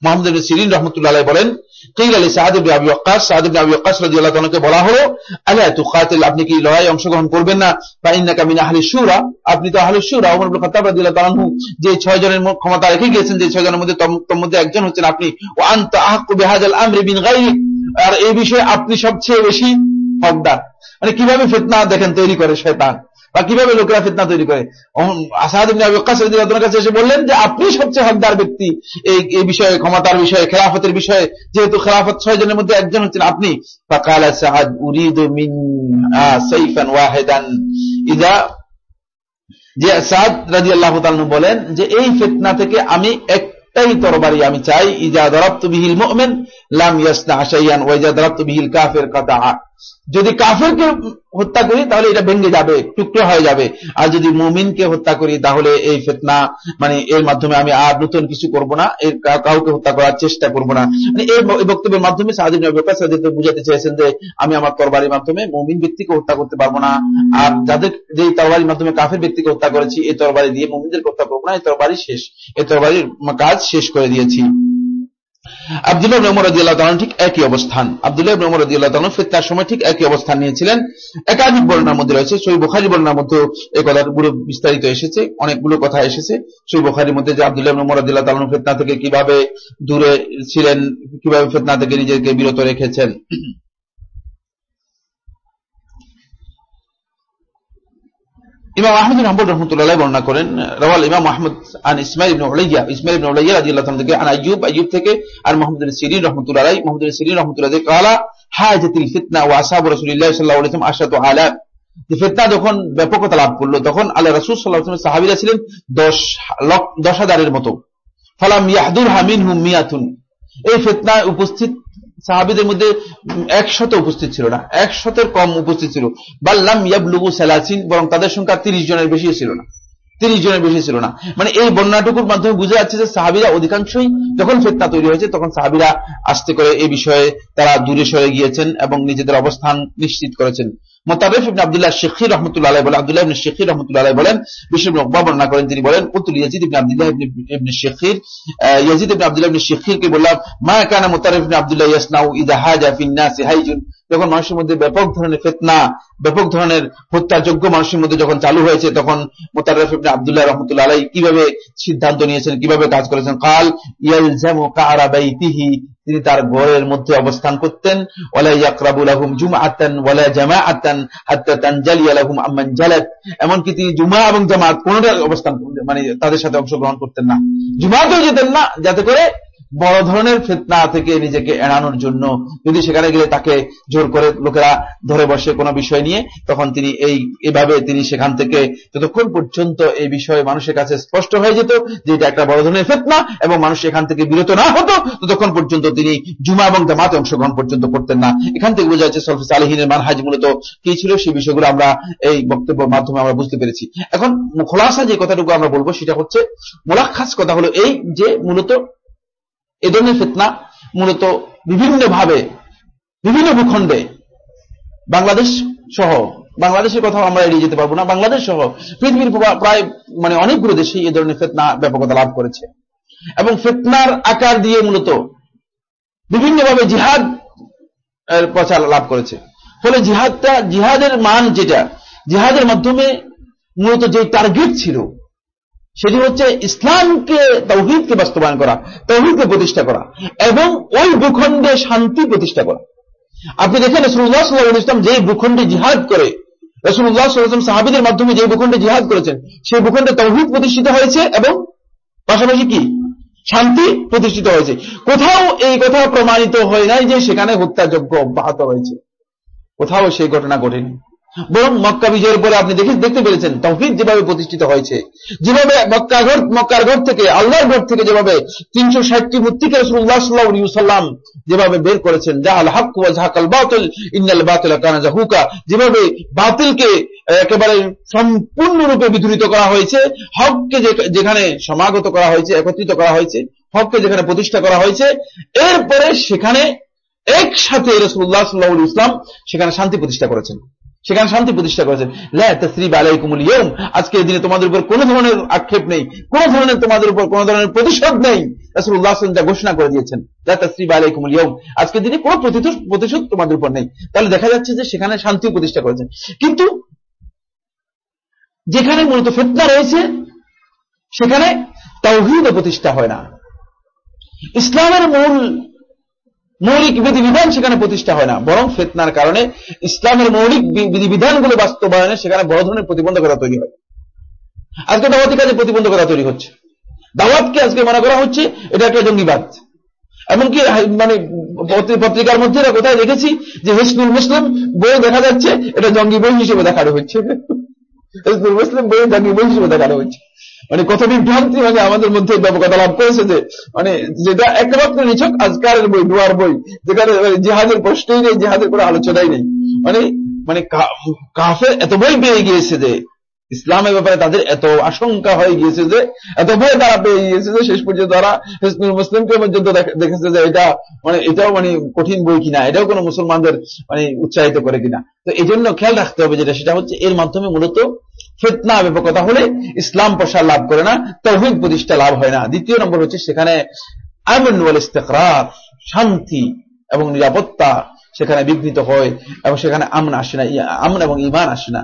মোহাম্মদ সিরিন রহমতুল্লাহ বলেন সাদ আবি সাহাদিব আবি তালাকে বলা হলো, আলা তুকাতিল আপনি কি লড়াই অংশগ্রহণ করবেন না? বা আপনি তো আহলে শুরা। যে ছয় জনের ক্ষমতা রেখে গিয়েছেন, যে ছয় জনের মধ্যে তোর মধ্যে একজন হচ্ছেন আপনি। ও আনতা আহ বিন আর এই বিষয়ে আপনি সবচেয়ে বেশি হকদার। মানে কীভাবে ফিতনা দেখেন তৈরি করে শয়তান? বা কীভাবে লোকেরা ফিতনা তৈরি করে? কাছে এসে বললেন যে, আপনি সবচেয়ে হকদার ব্যক্তি এই এই বিষয়ে, ক্ষমতার বিষয়ে, খেলাফতের বিষয়ে। যেহেতু খেলাফত ছয় জনের মধ্যে একজন হচ্ছেন আপনি। যে সাদ রাদিয়াল্লাহু তাআলা বলেন যে, এই ফিতনা থেকে আমি একটাই তরবারি আমি চাই। ইজা দরাবতু বিহিল মুমিন লাম ইয়াসনা শাইয়ান ওয়া ইজা দরাবতু বিহিল কাফির কাতাআ যদি কাফেরকে হত্যা করি, তাহলে এটা ভেঙে যাবে, টুকরো হয়ে যাবে। আর যদি মুমিনকে হত্যা করি, তাহলে এই ফিতনা মানে এর মাধ্যমে আমি আর নতুন কিছু করব না, এর কাউকে হত্যা করার চেষ্টা করব না। মানে এই বক্তব্যের মাধ্যমে সাহায্য বুঝাতে চেয়েছেন যে, আমি আমার তরবারির মাধ্যমে মুমিন ব্যক্তিকে হত্যা করতে পারব না। আর যাদের যে তরবারির মাধ্যমে কাফের ব্যক্তিকে হত্যা করেছি, এই তরবারি দিয়ে মুমিনদেরকে হত্যা করব না, এই তরবারি শেষ। এই তরবারির কাজ শেষ করে দিয়েছি। আব্দুল্লাহ ইবনে উমর রাদিয়াল্লাহু ঠিক একই অবস্থান। আবদুল্লাহ ইবনে উমর রাদিয়াল্লাহু তাআলা ফিতনার সময় ঠিক একই অবস্থান নিয়েছিলেন। একাধিক বর্ণনার মধ্যে রয়েছে, সহিহ বুখারী বর্ণনার মধ্যে এই কথাগুলো বিস্তারিত এসেছে, অনেকগুলো কথা এসেছে। সহিহ বুখারীর মধ্যে যে আবদুল্লাহ ইবনে উমর রাদিয়াল্লাহু তাআলা ফিতনা থেকে কীভাবে দূরে ছিলেন, কীভাবে ফিতনা থেকে নিজেকে বিরত রেখেছেন। ইমাম আহমদ হাম্বুল রহমতুল্লাহ বর্ণনা করেন, রওয়াল ইমাম আহমদ আন ইসমাইল ইবনে উলাইয়া, ইসমাইল ইবনে উলাইয়া রাদিয়াল্লাহু তাআলা থেকে, আন আইয়ুব আইয়ুব থেকে, আর মুহাম্মদ সিরিন রাহমাতুল্লাহ আলাইহি সিরিন রাহমাতুল্লাহ থেকে কালা হাজাতুল ফিতনা ওয়া আসহাবু রাসূলিল্লাহ সাল্লাল্লাহু আলাইহি ওয়াসাল্লাম আশাতু ফিতনা যখন ব্যাপকতা লাভ করল, তখন আল্লাহ রসুল সাল্লাল্লাহু আলাইহি ওয়াসাল্লাম ছিলেন 10 লক্ষ 10 হাজারের মতো। ফালাম ইয়াহদুরহা মিনহুম মিয়াতুন। এই ফিতনায় উপস্থিত সাহাবিদের মধ্যে একশত উপস্থিত ছিল না, একশতের কম উপস্থিত ছিল। বাল্লাম ইয়াবলুগু সালাসিন, বরং তাদের সংখ্যা তিরিশ জনের বেশি ছিল না। তিরিশ জনের বেশি ছিল না। মানে এই বন্যাটুকুর মাধ্যমে বুঝে যাচ্ছে যে সাহাবিরা অধিকাংশই যখন ফেতনা তৈরি হয়েছে, তখন সাহাবিরা আসতে করে এই বিষয়ে তারা দূরে সরে গিয়েছেন এবং নিজেদের অবস্থান নিশ্চিত করেছেন। মোতাবেফ ইবনে আব্দুল্লাহ শেখি রহমতুল্লাহ আলাইহি বলেন আব্দুল্লাহ ইবনে শেখি রহমতুল্লাহ আলাইহি বলেন বিশ্ব ইবনে উকবা বর্ণনা করেন তিনি বলেন কুতুল ইয়াজিদ ইবনে আব্দুল্লাহ ইবনে ইবনে শেখির আহ, ইয়াজিদ ইবনে আব্দুল্লাহ ইবনে শেখিরকে বললাম মা কানা মুতারিফ ইবনে আব্দুল্লাহ ইয়াসনাউ ইদা হাজা ফিন নাসি হাইজুন। যখন মানুষের মধ্যে ব্যাপক ধরনের ফিতনা, ব্যাপক ধরনের হত্যাযোগ্য মানুষের মধ্যে যখন চালু হয়েছে, তখন মোতাররফ ইবনে আব্দুল্লাহ রহমতুল্লাহ আলাই কীভাবে সিদ্ধান্ত নিয়েছেন, কীভাবে কাজ করেছেন? কাল ইয়ালজামু কারা বাইতিহি, তিনি তার ঘরের মধ্যে অবস্থান করতেন। এমনকি তিনি জুমা এবং জামাত কোনটা অবস্থান মানে তাদের সাথে অংশগ্রহণ করতেন না। জুমাতেও যেতেন না, যাতে করে বড় ধরনের ফেতনা থেকে নিজেকে এড়ানোর জন্য যদি সেখানে গেলে তাকে জোর করে লোকেরা ধরে বসে কোনো বিষয় নিয়ে, তখন তিনি এই, এভাবে তিনি সেখান থেকে যতক্ষণ পর্যন্ত এই বিষয়ে মানুষের কাছে স্পষ্ট হয়ে যেত যে এটা একটা বড় ধরনের ফেতনা এবং মানুষ এখান থেকে বিরত না হতো, ততক্ষণ পর্যন্ত তিনি জুমা এবং জামাতে অংশগ্রহণ পর্যন্ত করতেন না। এখান থেকে বোঝা যাচ্ছে সলফিস আলহিনের মানহাজ মূলত কি ছিল সেই বিষয়গুলো আমরা এই বক্তব্যের মাধ্যমে আমরা বুঝতে পেরেছি। এখন খোলাসা যে কথাটুকু আমরা বলব, সেটা হচ্ছে মোলাক্ষাস কথা হলো এই যে মূলত এ ধরনের ফিতনা মূলত বিভিন্নভাবে, বিভিন্ন ভূখণ্ডে বাংলাদেশ সহ, বাংলাদেশের কথা আমরা এড়িয়ে যেতে পারব না, বাংলাদেশ সহ পৃথিবীর প্রায় মানে অনেকগুলো দেশেই এ ধরনের ফেতনা ব্যাপকতা লাভ করেছে। এবং ফেতনার আকার দিয়ে মূলত বিভিন্নভাবে জিহাদ প্রচার লাভ করেছে। ফলে জিহাদটা, জিহাদের মান যেটা, জিহাদের মাধ্যমে মূলত যে টার্গেট ছিল সেটি হচ্ছে ইসলামকে, তৌহিদকে বাস্তবায়ন করা, তৌহিদকে প্রতিষ্ঠা করা, এবং ওই ভূখণ্ডে শান্তি প্রতিষ্ঠা করা। আপনি দেখেন রসুল্লাহ সাল্লাহ ইসলাম যে ভূখণ্ডে জিহাদ করে রসুল্লাহ সাল্লাম সাহাবিদের মাধ্যমে যে ভূখণ্ডে জিহাদ করেছেন, সেই ভূখণ্ডে তৌহিদ প্রতিষ্ঠিত হয়েছে এবং পাশাপাশি কি? শান্তি প্রতিষ্ঠিত হয়েছে। কোথাও এই কথা প্রমাণিত হয় নাই যে সেখানে হত্যাযজ্ঞ অব্যাহত হয়েছে কোথাও সেই ঘটনা ঘটেনি। বরং মক্কা বিজয়ের পরে আপনি দেখে দেখতে পেরেছেন তৌহিদ যেভাবে প্রতিষ্ঠিত হয়েছে। যেভাবে মক্কা ঘর মক্কার ঘর থেকে, আল্লাহর ঘর থেকে যেভাবে তিনশো ষাটটি মূর্তিকে রসুল্লাহ সাল্লাহ যেভাবে বের করেছেন জাহাল হক জাহাকাল বাতিল, ইন্নাল বাতিল কানা জাহুকা, যেভাবে বাতিলকে একেবারে সম্পূর্ণরূপে বিধুরিত করা হয়েছে, হককে যেখানে সমাগত করা হয়েছে, একত্রিত করা হয়েছে, হককে যেখানে প্রতিষ্ঠা করা হয়েছে, এরপরে সেখানে একসাথে রসুল্লাহ সাল্লাহ ইসলাম সেখানে শান্তি প্রতিষ্ঠা করেছেন। সেখানে শান্তি প্রতিষ্ঠা করেছেন। আলাইকুমুল ইয়ম আজকের দিনে তোমাদের উপর কোন ধরনের আক্ষেপ নেই, কোন ধরনের তোমাদের উপর কোন ধরনের প্রতিশোধ নেই। সাল্লাল্লাহু ঘোষণা করে দিয়েছেন, লা তাসরিবা আলাইকুমুল ইয়ম আজকের দিনে কোনো প্রতিশোধ তোমাদের উপর নেই। তাহলে দেখা যাচ্ছে যে সেখানে শান্তি প্রতিষ্ঠা করেছেন। কিন্তু যেখানে মূলত ফেতনা রয়েছে, সেখানে তাওহীদ প্রতিষ্ঠা হয় না। ইসলামের মূল মৌলিক বিধিবিধান সেখানে প্রতিষ্ঠা হয় না। বরং ফেতনার কারণে ইসলামের মৌলিক বিধিবিধানগুলো বাস্তবায়নে সেখানে বড় ধরনের প্রতিবন্ধকতা তৈরি হয়। আজকে দাওয়াতি কাজে প্রতিবন্ধকতা তৈরি হচ্ছে। দাওয়াতকে আজকে মনে করা হচ্ছে এটা একটা জঙ্গিবাদ। এমনকি মানে পত্রিকার মধ্যে কোথায় দেখেছি যে হিসনুল মুসলিম বই দেখা যাচ্ছে এটা জঙ্গি বই হিসেবে দেখানো হচ্ছে। মুসলিম বই জঙ্গি বই দেখানো হচ্ছে মানে কত বিভ্রান্তি মানে আমাদের মধ্যে ব্যাপকতা লাভ করেছে যে মানে যেটা একমাত্র নিছক আজকারের বই, দুয়ার বই, যেখানে জেহাদের প্রশ্নই নেই, জেহাদের কোনো আলোচনাই নেই। মানে মানে কাফের এত বই পেয়ে গিয়েছে যে ইসলামের ব্যাপারে তাদের এত আশঙ্কা হয়ে গিয়েছে যে, এত ভয় তারা পেয়ে গিয়েছে যে শেষ পর্যন্ত তারা হিসনুল মুসলিমকে পর্যন্ত দেখেছে যে এটা মানে এটাও মানে কঠিন বই কিনা, এটাও কোনো মুসলমানদের মানে উৎসাহিত করে কিনা। তো এই জন্য খেয়াল রাখতে হবে যেটা, সেটা হচ্ছে এর মাধ্যমে মূলত ফেতনা, ব্যাপকতা হলে ইসলাম প্রসার লাভ করে না, তৌহিদ প্রতিষ্ঠা লাভ হয় না। দ্বিতীয় নম্বর হচ্ছে সেখানে আমন ইস্তেকরার, শান্তি এবং নিরাপত্তা সেখানে বিঘ্নিত হয় এবং সেখানে আমন আসে না আমন এবং ইমান আসে না।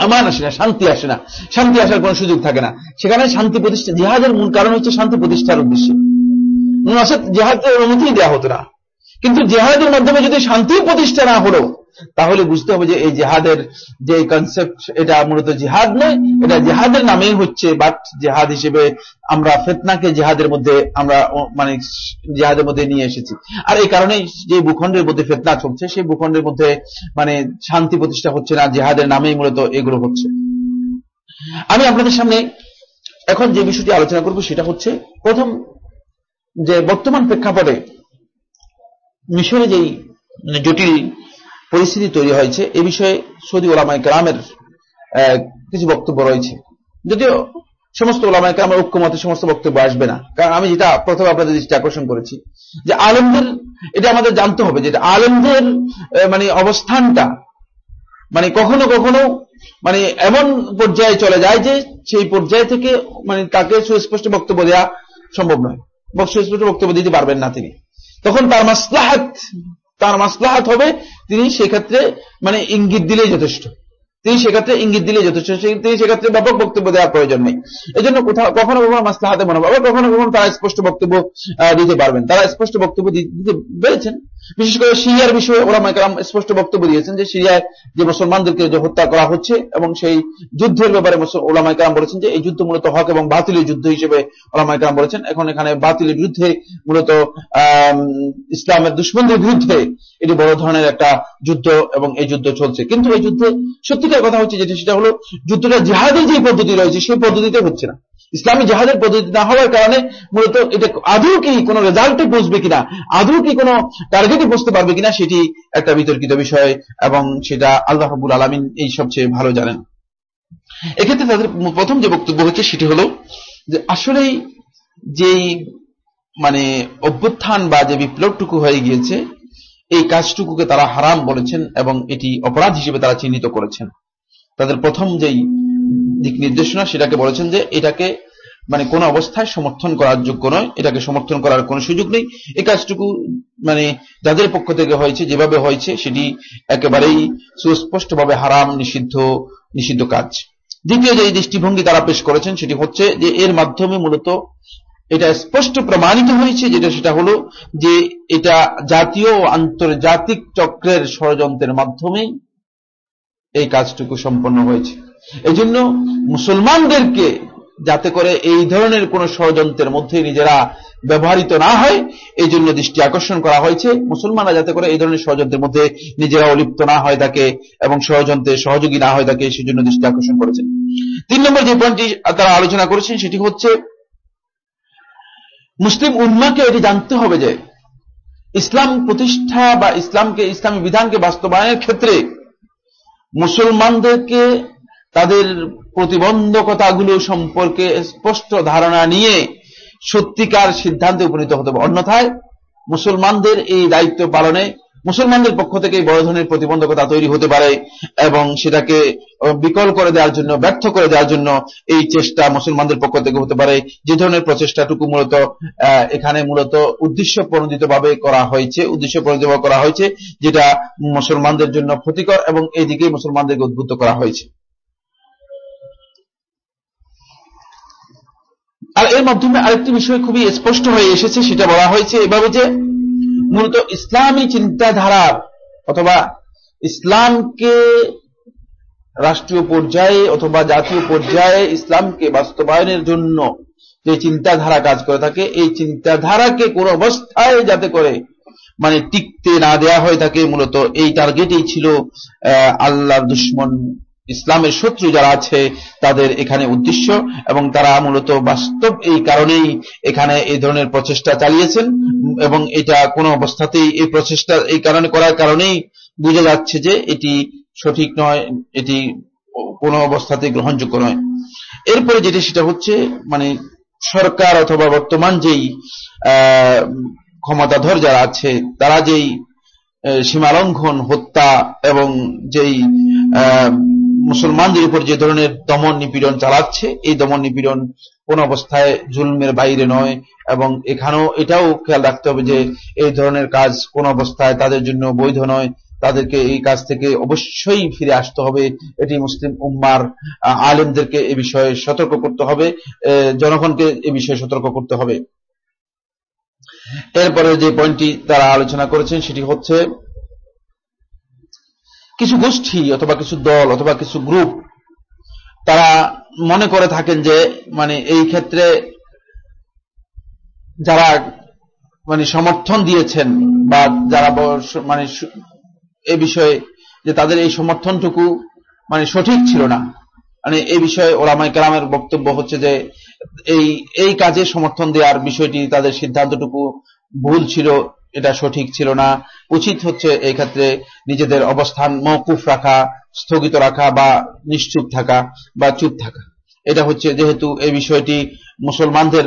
আমান আসে না, শান্তি আসে না। শান্তি আসার কোন সুযোগ থাকে না। সেখানে শান্তি প্রতিষ্ঠা, জিহাদের মূল কারণ হচ্ছে শান্তি প্রতিষ্ঠার উদ্দেশ্যে। জেহাদের অনুমতি দেওয়া হতো না। কিন্তু জেহাদের মাধ্যমে যদি শান্তি প্রতিষ্ঠা না হলো তাহলে বুঝতে হবে যে এই জেহাদের যে কনসেপ্ট এটা মূলত জেহাদ নয়, এটা জেহাদের নামেই হচ্ছে বাট জেহাদ হিসেবে আমরা ফেতনাকে জেহাদের মধ্যে আমরা মানে জেহাদের মধ্যে নিয়ে এসেছি। আর এই কারণে যে ভূখণ্ডের মধ্যে ফেতনা চলছে সেই ভূখণ্ডের মধ্যে মানে শান্তি প্রতিষ্ঠা হচ্ছে না, জেহাদের নামেই মূলত এগুলো হচ্ছে। আমি আপনাদের সামনে এখন যে বিষয়টি আলোচনা করব, সেটা হচ্ছে প্রথম যে বর্তমান প্রেক্ষাপটে মিশরে যেই জটিল পরিস্থিতি তৈরি হয়েছে। এ বিষয়ে সৌদি ওলামাই কালামের কিছু বক্তব্য রয়েছে। যদিও সমস্ত ওলামাই কালামের ঐক্যমতে সমস্ত বক্তব্য আসবে না। কারণ আমি যেটা প্রথমে আপনাদের দৃষ্টি আকর্ষণ করেছি, যে আলমদের, এটা আমাদের জানতে হবে যে আলমদের মানে অবস্থানটা মানে কখনো কখনো মানে এমন পর্যায়ে চলে যায় যে সেই পর্যায় থেকে মানে তাকে সুস্পষ্ট বক্তব্য দেওয়া সম্ভব নয়। সুস্পষ্ট বক্তব্য দিতে পারবেন না তিনি। তখন তার মাসলাহাত তার মাসলাহাত হবে, তিনি সেক্ষেত্রে মানে ইঙ্গিত দিলেই যথেষ্ট। তিনি সেক্ষেত্রে ইঙ্গিত দিলে যথেষ্ট। তিনি সেক্ষেত্রে ব্যাপক বক্তব্য দেওয়ার প্রয়োজন নেই। এই জন্য কোথাও, কখনো কখনো মাসলাহাতে মনে হবে কখনো কখনো তারা স্পষ্ট বক্তব্য দিতে পারবেন। তারা স্পষ্ট বক্তব্য দিতে পেরেছেন। বিশেষ করে সিরিয়ার বিষয়ে ওরা মাইকার স্পষ্ট বক্তব্য দিয়েছেন যে সিরিয়ায় যে মুসলমানদেরকে যে হত্যা করা হচ্ছে এবং সেই যুদ্ধের ব্যাপারে ওলামাইকার বলেছেন যে এই যুদ্ধ মূলত হক এবং বাতিলের যুদ্ধ হিসেবে ওলামাইকার বলেছেন। এখন এখানে বাতিলের বিরুদ্ধে মূলত ইসলামের দুশ্মনদের বিরুদ্ধে এটি বড় ধরনের একটা যুদ্ধ এবং এই যুদ্ধ চলছে। কিন্তু এই যুদ্ধে সত্যিকার কথা হচ্ছে যেটা, সেটা হলো যুদ্ধটা জেহাদের যে পদ্ধতি রয়েছে, সেই পদ্ধতিতে হচ্ছে না। ইসলামী জাহাজের পদ্ধতি না হওয়ার কারণে মূলত এটা আদৌ কি কোনো রেজাল্টে পৌঁছবে কিনা, আদৌ কি কোনো টার্গেটে পৌঁছতে পারবে কিনা সেটি একটা বিতর্কিত বিষয় এবং সেটা আল্লাহ রবুল আলমিন এই সবচেয়ে ভালো জানেন। এক্ষেত্রে তাদের প্রথম যে বক্তব্য হচ্ছে সেটি হলো যে আসলেই যেই মানে অভ্যুত্থান বা যে বিপ্লবটুকু হয়ে গিয়েছে, এই কাজটুকুকে তারা হারাম বলেছেন এবং এটি অপরাধ হিসেবে তারা চিহ্নিত করেছেন। তাদের প্রথম যেই দিক নির্দেশনা সেটাকে বলেছেন যে এটাকে মানে কোন অবস্থায় সমর্থন করার যোগ্য নয়, এটাকে সমর্থন করার কোন সুযোগ নেই। এই কাজটুকু মানে যাদের পক্ষ থেকে হয়েছে, যেভাবে হয়েছে সেটি একেবারেই সুস্পষ্টভাবে হারাম, নিষিদ্ধ নিষিদ্ধ কাজ। দ্বিতীয় যে দৃষ্টিভঙ্গি তারা পেশ করেছেন সেটি হচ্ছে যে এর মাধ্যমে মূলত এটা স্পষ্ট প্রমাণিত হয়েছে যেটা সেটা হলো যে এটা জাতীয় ও আন্তর্জাতিক চক্রের ষড়যন্ত্রের মাধ্যমে এই কাজটুকু সম্পন্ন হয়েছে। এই জন্য মুসলমানদেরকে যাতে করে এই ধরনের কোন ষড়যন্ত্রের মধ্যে নিজেরা ব্যবহৃত না হয় এই জন্য দৃষ্টি আকর্ষণ করা হয়েছে। মুসলমানরা যাতে করে এই ধরনের ষড়যন্ত্রের মধ্যে নিজেরা অলিপ্ত না হয় তাকে এবং ষড়যন্ত্রে সহযোগী না হয় তাকে সেই জন্য দৃষ্টি আকর্ষণ করেছেন। তিন নম্বর যে পয়েন্টটি তারা আলোচনা করেছেন সেটি হচ্ছে, মুসলিম উন্মাকে এটি জানতে হবে যে ইসলাম প্রতিষ্ঠা বা ইসলামকে, ইসলামী বিধানকে বাস্তবায়নের ক্ষেত্রে মুসলমানদেরকে তাদের প্রতিবন্ধকতাগুলো সম্পর্কে স্পষ্ট ধারণা নিয়ে সত্যিকার সিদ্ধান্তে উপনীত হতে হবে। অন্যথায় মুসলমানদের এই দায়িত্ব পালনে মুসলমানদের পক্ষ থেকে বড় ধরনের প্রতিবন্ধকতা তৈরি হতে পারে এবং সেটাকে বিকল করে দেওয়ার জন্য, ব্যর্থ করে দেওয়ার জন্য এই চেষ্টা মুসলমানদের পক্ষ থেকে হতে পারে। যে ধরনের প্রচেষ্টাটুকু মূলত এখানে মূলত উদ্দেশ্য প্রণোদিত ভাবে করা হয়েছে, উদ্দেশ্য প্রণোদিত করা হয়েছে, যেটা মুসলমানদের জন্য ক্ষতিকর এবং এই দিকেই মুসলমানদেরকে উদ্বুদ্ধ করা হয়েছে। আর এর মাধ্যমে আরেকটি বিষয় খুবই স্পষ্ট হয়ে এসেছে, সেটা বলা হয়েছে এভাবে যে মূলত ইসলামী চিন্তাধারার অথবা ইসলামকে রাষ্ট্রীয় পর্যায়ে অথবা জাতীয় পর্যায়ে ইসলামকে বাস্তবায়নের জন্য যে চিন্তাধারা কাজ করে থাকে, এই চিন্তাধারাকে কোন অবস্থায় যাতে করে মানে টিকতে না দেয়া হয়ে থাকে, মূলত এই টার্গেটেই ছিল আল্লাহর দুশ্মন ইসলামের শত্রু যারা আছে, তাদের এখানে উদ্দেশ্য এবং তারা মূলত বাস্তব এই কারণেই এখানে এই ধরনের প্রচেষ্টা চালিয়েছেন এবং এটা কোনো অবস্থাতেই এই প্রচেষ্টা এই কারণে করার কারণেই বোঝা যাচ্ছে যে এটি সঠিক নয়, এটি কোনো অবস্থাতে গ্রহণযোগ্য নয়। এরপরে যেটি সেটা হচ্ছে মানে সরকার অথবা বর্তমান যেই ক্ষমতাধর যারা আছে, তারা যেই সীমালঙ্ঘন, হত্যা এবং যেই মুসলমানদের উপর যে ধরনের দমন নিপীড়ন চালাচ্ছে, এই দমন নিপীড়ন কোন অবস্থায় জুলমের বাইরে নয় এবং এখানেও এটাও খেয়াল রাখতে হবে যে এই ধরনের কাজ কোন অবস্থায় তাদের জন্য বৈধ নয়। তাদেরকে এই কাজ থেকে অবশ্যই ফিরে আসতে হবে। এটি মুসলিম উম্মার আলেমদেরকে এ বিষয়ে সতর্ক করতে হবে জনগণকে এ বিষয়ে সতর্ক করতে হবে। এরপরে যে পয়েন্টটি তারা আলোচনা করেছেন সেটি হচ্ছে কিছু গোষ্ঠী অথবা কিছু দল অথবা কিছু গ্রুপ, তারা মনে করে থাকেন যে মানে এই ক্ষেত্রে যারা মানে সমর্থন দিয়েছেন বা যারা মানে এই বিষয়ে যে তাদের এই সমর্থনটুকু মানে সঠিক ছিল না। মানে এই বিষয়ে ওলামাই কালামের বক্তব্য হচ্ছে যে, এই এই কাজে সমর্থন দেওয়ার বিষয়টি, তাদের সিদ্ধান্তটুকু ভুল ছিল। এটা সঠিক ছিল না। উচিত হচ্ছে এই ক্ষেত্রে নিজেদের অবস্থান মৌকুফ রাখা, স্থগিত রাখা বা নিশ্চুপ থাকা বা চুপ থাকা। এটা হচ্ছে যেহেতু এই বিষয়টি মুসলমানদের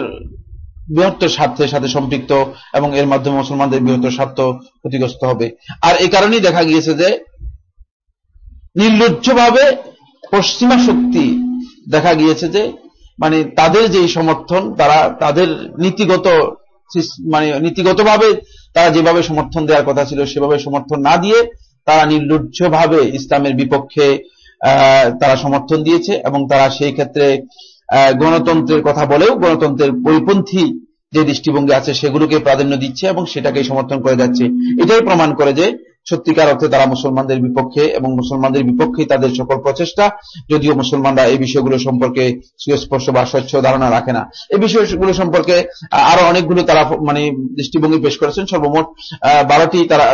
বৃহত্তর স্বার্থের সাথে সম্পৃক্ত এবং এর মাধ্যমে মুসলমানদের বৃহত্তর স্বার্থ ক্ষতিগ্রস্ত হবে। আর এই কারণেই দেখা গিয়েছে যে নির্লজ্জভাবে পশ্চিমা শক্তি দেখা গিয়েছে যে মানে তাদের যে সমর্থন, তারা তাদের নীতিগত মানে নীতিগতভাবে তারা যেভাবে সমর্থন দেওয়ার কথা ছিল, সেভাবে সমর্থন না দিয়ে তারা নির্লজ্জভাবে ইসলামের বিপক্ষে তারা সমর্থন দিয়েছে এবং তারা সেই ক্ষেত্রে গণতন্ত্রের কথা বলেও গণতন্ত্রের পরিপন্থী যে দৃষ্টিভঙ্গি আছে সেগুলোকে প্রাধান্য দিচ্ছে এবং সেটাকে সমর্থন করে যাচ্ছে। এটাই প্রমাণ করে যে সত্যিকার অর্থে তারা মুসলমানদের বিপক্ষে এবং মুসলমানদের বিপক্ষেই তাদের সকল প্রচেষ্টা যদিও মুসলমানরা এই বিষয়গুলো সম্পর্কে সুস্পষ্ট বা স্বচ্ছ ধারণা রাখে না। এই বিষয়গুলো সম্পর্কে আরও অনেকগুলো তারা মানে দৃষ্টিভঙ্গি পেশ করেছেন। সর্বমোট বারোটি তারা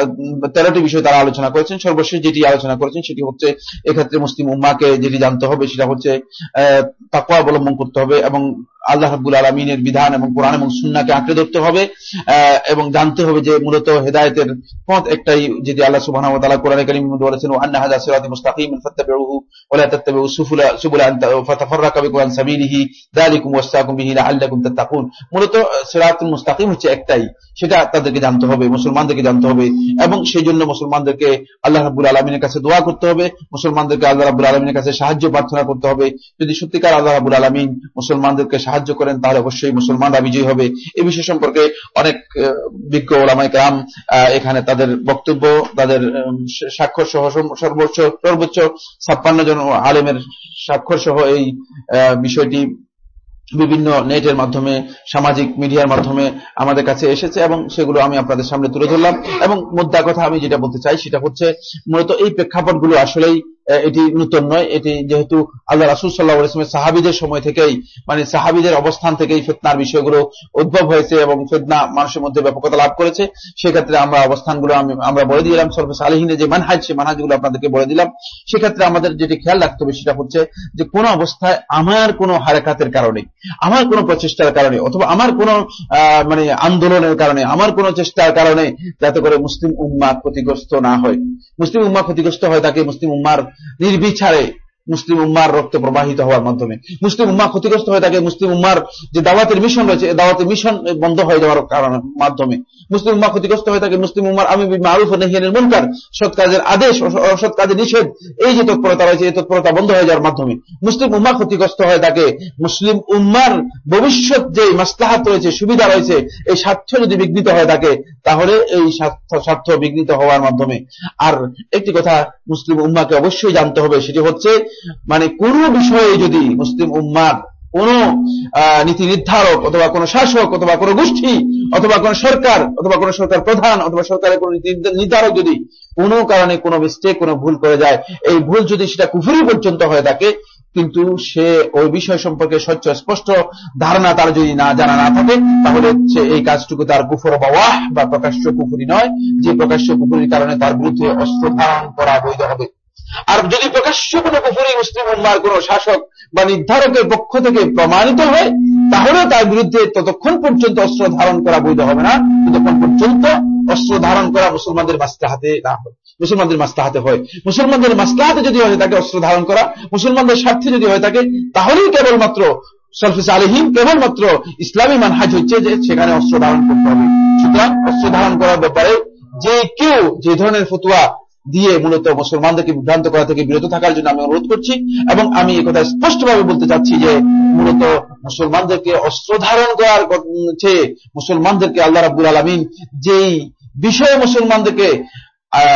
তেরোটি বিষয় তারা আলোচনা করেছেন। সর্বশেষ যেটি আলোচনা করেছেন সেটি হচ্ছে এক্ষেত্রে মুসলিম উম্মাকে যেটি জানতে হবে সেটা হচ্ছে আহ, তাকওয়া অবলম্বন করতে হবে এবং আল্লাহ রাব্বুল আলমিনের বিধান এবং কোরআন এবং সুন্নাকে আঁকড়ে ধরতে হবে এবং জানতে হবে যে মূলত হেদায়েতের পথ একটাই যেটি আল্লাহ তাআলা কোরআনে কারীমে মধ্যে বলেছেন আন্না হাযা সিরাতি মুস্তাকিমান ফাত্তাবিউহু ওয়া লা তাত্তাবিউ সুবুলা সুবুলা আন ফাতাফাররাকা বিকুম আন সাবিলিহি, যালিকুম ওয়াসসাকুম বিহি লাআল্লাকুম তাত্তাকুন। মূলত সিরাতুল মুস্তাকিম হচ্ছে একটাই, সেটা তাদেরকে জানতে হবে, মুসলমানদেরকে জানতে হবে, এবং সেই জন্য মুসলমানদেরকে আল্লাহ রাব্বুল আলামিনের কাছে দোয়া করতে হবে, মুসলমানদেরকে আল্লাহ রাব্বুল আলামিনের কাছে সাহায্য প্রার্থনা করতে হবে। যদি সত্যিকার আল্লাহ রাব্বুল আলামিন মুসলমানদেরকে করেন তাহলে অবশ্যই মুসলমানরা বিজয়ী হবে। এই বিষয় সম্পর্কে অনেক বিজ্ঞ ওলামাই কালাম আহ, এখানে তাদের বক্তব্য তাদের স্বাক্ষর সহ সর্বোচ্চ সর্বোচ্চ ছাপ্পান্ন জন আলেমের স্বাক্ষর সহ এই বিষয়টি বিভিন্ন নেটের মাধ্যমে সামাজিক মিডিয়ার মাধ্যমে আমাদের কাছে এসেছে এবং সেগুলো আমি আপনাদের সামনে তুলে ধরলাম। এবং মুদ্রা কথা আমি যেটা বলতে চাই সেটা হচ্ছে মূলত এই প্রেক্ষাপটগুলো আসলেই এটি নূতন নয়, এটি যেহেতু আল্লাহ রাসুল সাল্লাহ ইসলামের সাহাবিদের সময় থেকেই মানে সাহাবিদের অবস্থান থেকেই ফেতনার বিষয়গুলো উদ্ভব হয়েছে এবং ফেতনা মানুষের মধ্যে ব্যাপকতা লাভ করেছে, সেক্ষেত্রে আমরা অবস্থানগুলো আমি, আমরা বলে দিলাম সর্ব সালেহিনে যে মানহাজ সে মানহাজগুলো আপনাদেরকে বলে দিলাম। সেক্ষেত্রে আমাদের যেটি খেয়াল রাখতে হবে সেটা হচ্ছে যে কোন অবস্থায় আমার কোনো হারাকাতের কারণে, আমার কোনো প্রচেষ্টার কারণে অথবা আমার কোনো মানে আন্দোলনের কারণে, আমার কোনো চেষ্টার কারণে যাতে করে মুসলিম উম্মা ক্ষতিগ্রস্ত না হয়। মুসলিম উম্মা ক্ষতিগ্রস্ত হয় তাকে মুসলিম উম্মার নির্বিচারে মুসলিম উম্মার রক্ত প্রবাহিত হওয়ার মাধ্যমে। মুসলিম উম্মা ক্ষতিগ্রস্ত হয়ে থাকে। মুসলিম উম্মার যে দাওয়াতের মিশন রয়েছে দাওয়াতের মিশন বন্ধ হয়ে যাওয়ার কারণে মাধ্যমে। মুসলিম উম্মা ক্ষতিগ্রস্ত হয়ে থাকে, মুসলিম উম্মার আমি মারুফ নেহিয়ানের মনকার, সৎ কাজের আদেশ অসৎ কাজের নিষেধ, এই যে তৎপরতা রয়েছে, এই তৎপরতা বন্ধ হয়ে যাওয়ার মাধ্যমে মুসলিম উম্মা ক্ষতিগ্রস্ত হয়ে থাকে, মুসলিম উম্মার ভবিষ্যৎ যে মাসলাহাত রয়েছে, সুবিধা রয়েছে, এই স্বার্থ যদি বিঘ্নিত হয়ে থাকে, তাহলে এই স্বার্থ বিঘ্নিত হওয়ার মাধ্যমে। আর একটি কথা মুসলিম উম্মাকে অবশ্যই জানতে হবে, সেটি হচ্ছে মানে কোনো বিষয়ে যদি মুসলিম উম্মার কোন নীতি নির্ধারক অথবা কোন শাসক অথবা কোন গোষ্ঠী অথবা কোন সরকার অথবা কোন সরকার প্রধান অথবা সরকারের কোন নির্ধারক যদি কোন কারণে কোন মিস্টেক কোন ভুল করে যায়, এই ভুল যদি সেটা কুফুরি পর্যন্ত হয়ে থাকে, কিন্তু সে ওই বিষয় সম্পর্কে স্বচ্ছ, স্পষ্ট ধারণা তার যদি না, জানা না থাকে, তাহলে সে এই কাজটুকু তার কুফর বাওয়াহ বা প্রকাশ্য কুফুরি নয়। যে প্রকাশ্য কুফুরির কারণে তার বিরুদ্ধে অস্ত্র ধারণ করা বৈধ হবে। আর যদি প্রকাশ্য কোন কুফুরি মুসলিম উম্মার কোন শাসক বা নির্ধারকের পক্ষ থেকে প্রমাণিত হয় তাহলে তার বিরুদ্ধে ততক্ষণ পর্যন্ত অস্ত্র ধারণ করা বৈধ হবে না। ততক্ষণ পর্যন্ত অস্ত্র ধারণ করা মুসলমানদের মাস্তাহাতে না হয়। মুসলমানদের মাস্তাহাতে হয়। মুসলমানদের মাস্তাহাতে যদি হয়ে থাকে অস্ত্র ধারণ করা, মুসলমানদের স্বার্থে যদি হয়ে থাকে তাহলেই কেবলমাত্র সলফিস আলহিম কেবলমাত্র ইসলামী মানহাজ হচ্ছে যে সেখানে অস্ত্র ধারণ করতে হবে। সুতরাং অস্ত্র ধারণ করার ব্যাপারে যে কেউ যে ধরনের ফতুয়া দিয়ে মূলত মুসলমানদেরকে বিভ্রান্ত করা থেকে বিরত থাকার জন্য আমি অনুরোধ করছি এবং আমি এই কথা স্পষ্টভাবে বলতে চাচ্ছি যে মূলত মুসলমানদেরকে অস্ত্র ধারণ করার চেয়ে মুসলমানদেরকে আল্লাহ রাবুল আলমিন যেই বিষয়ে মুসলমানদেরকে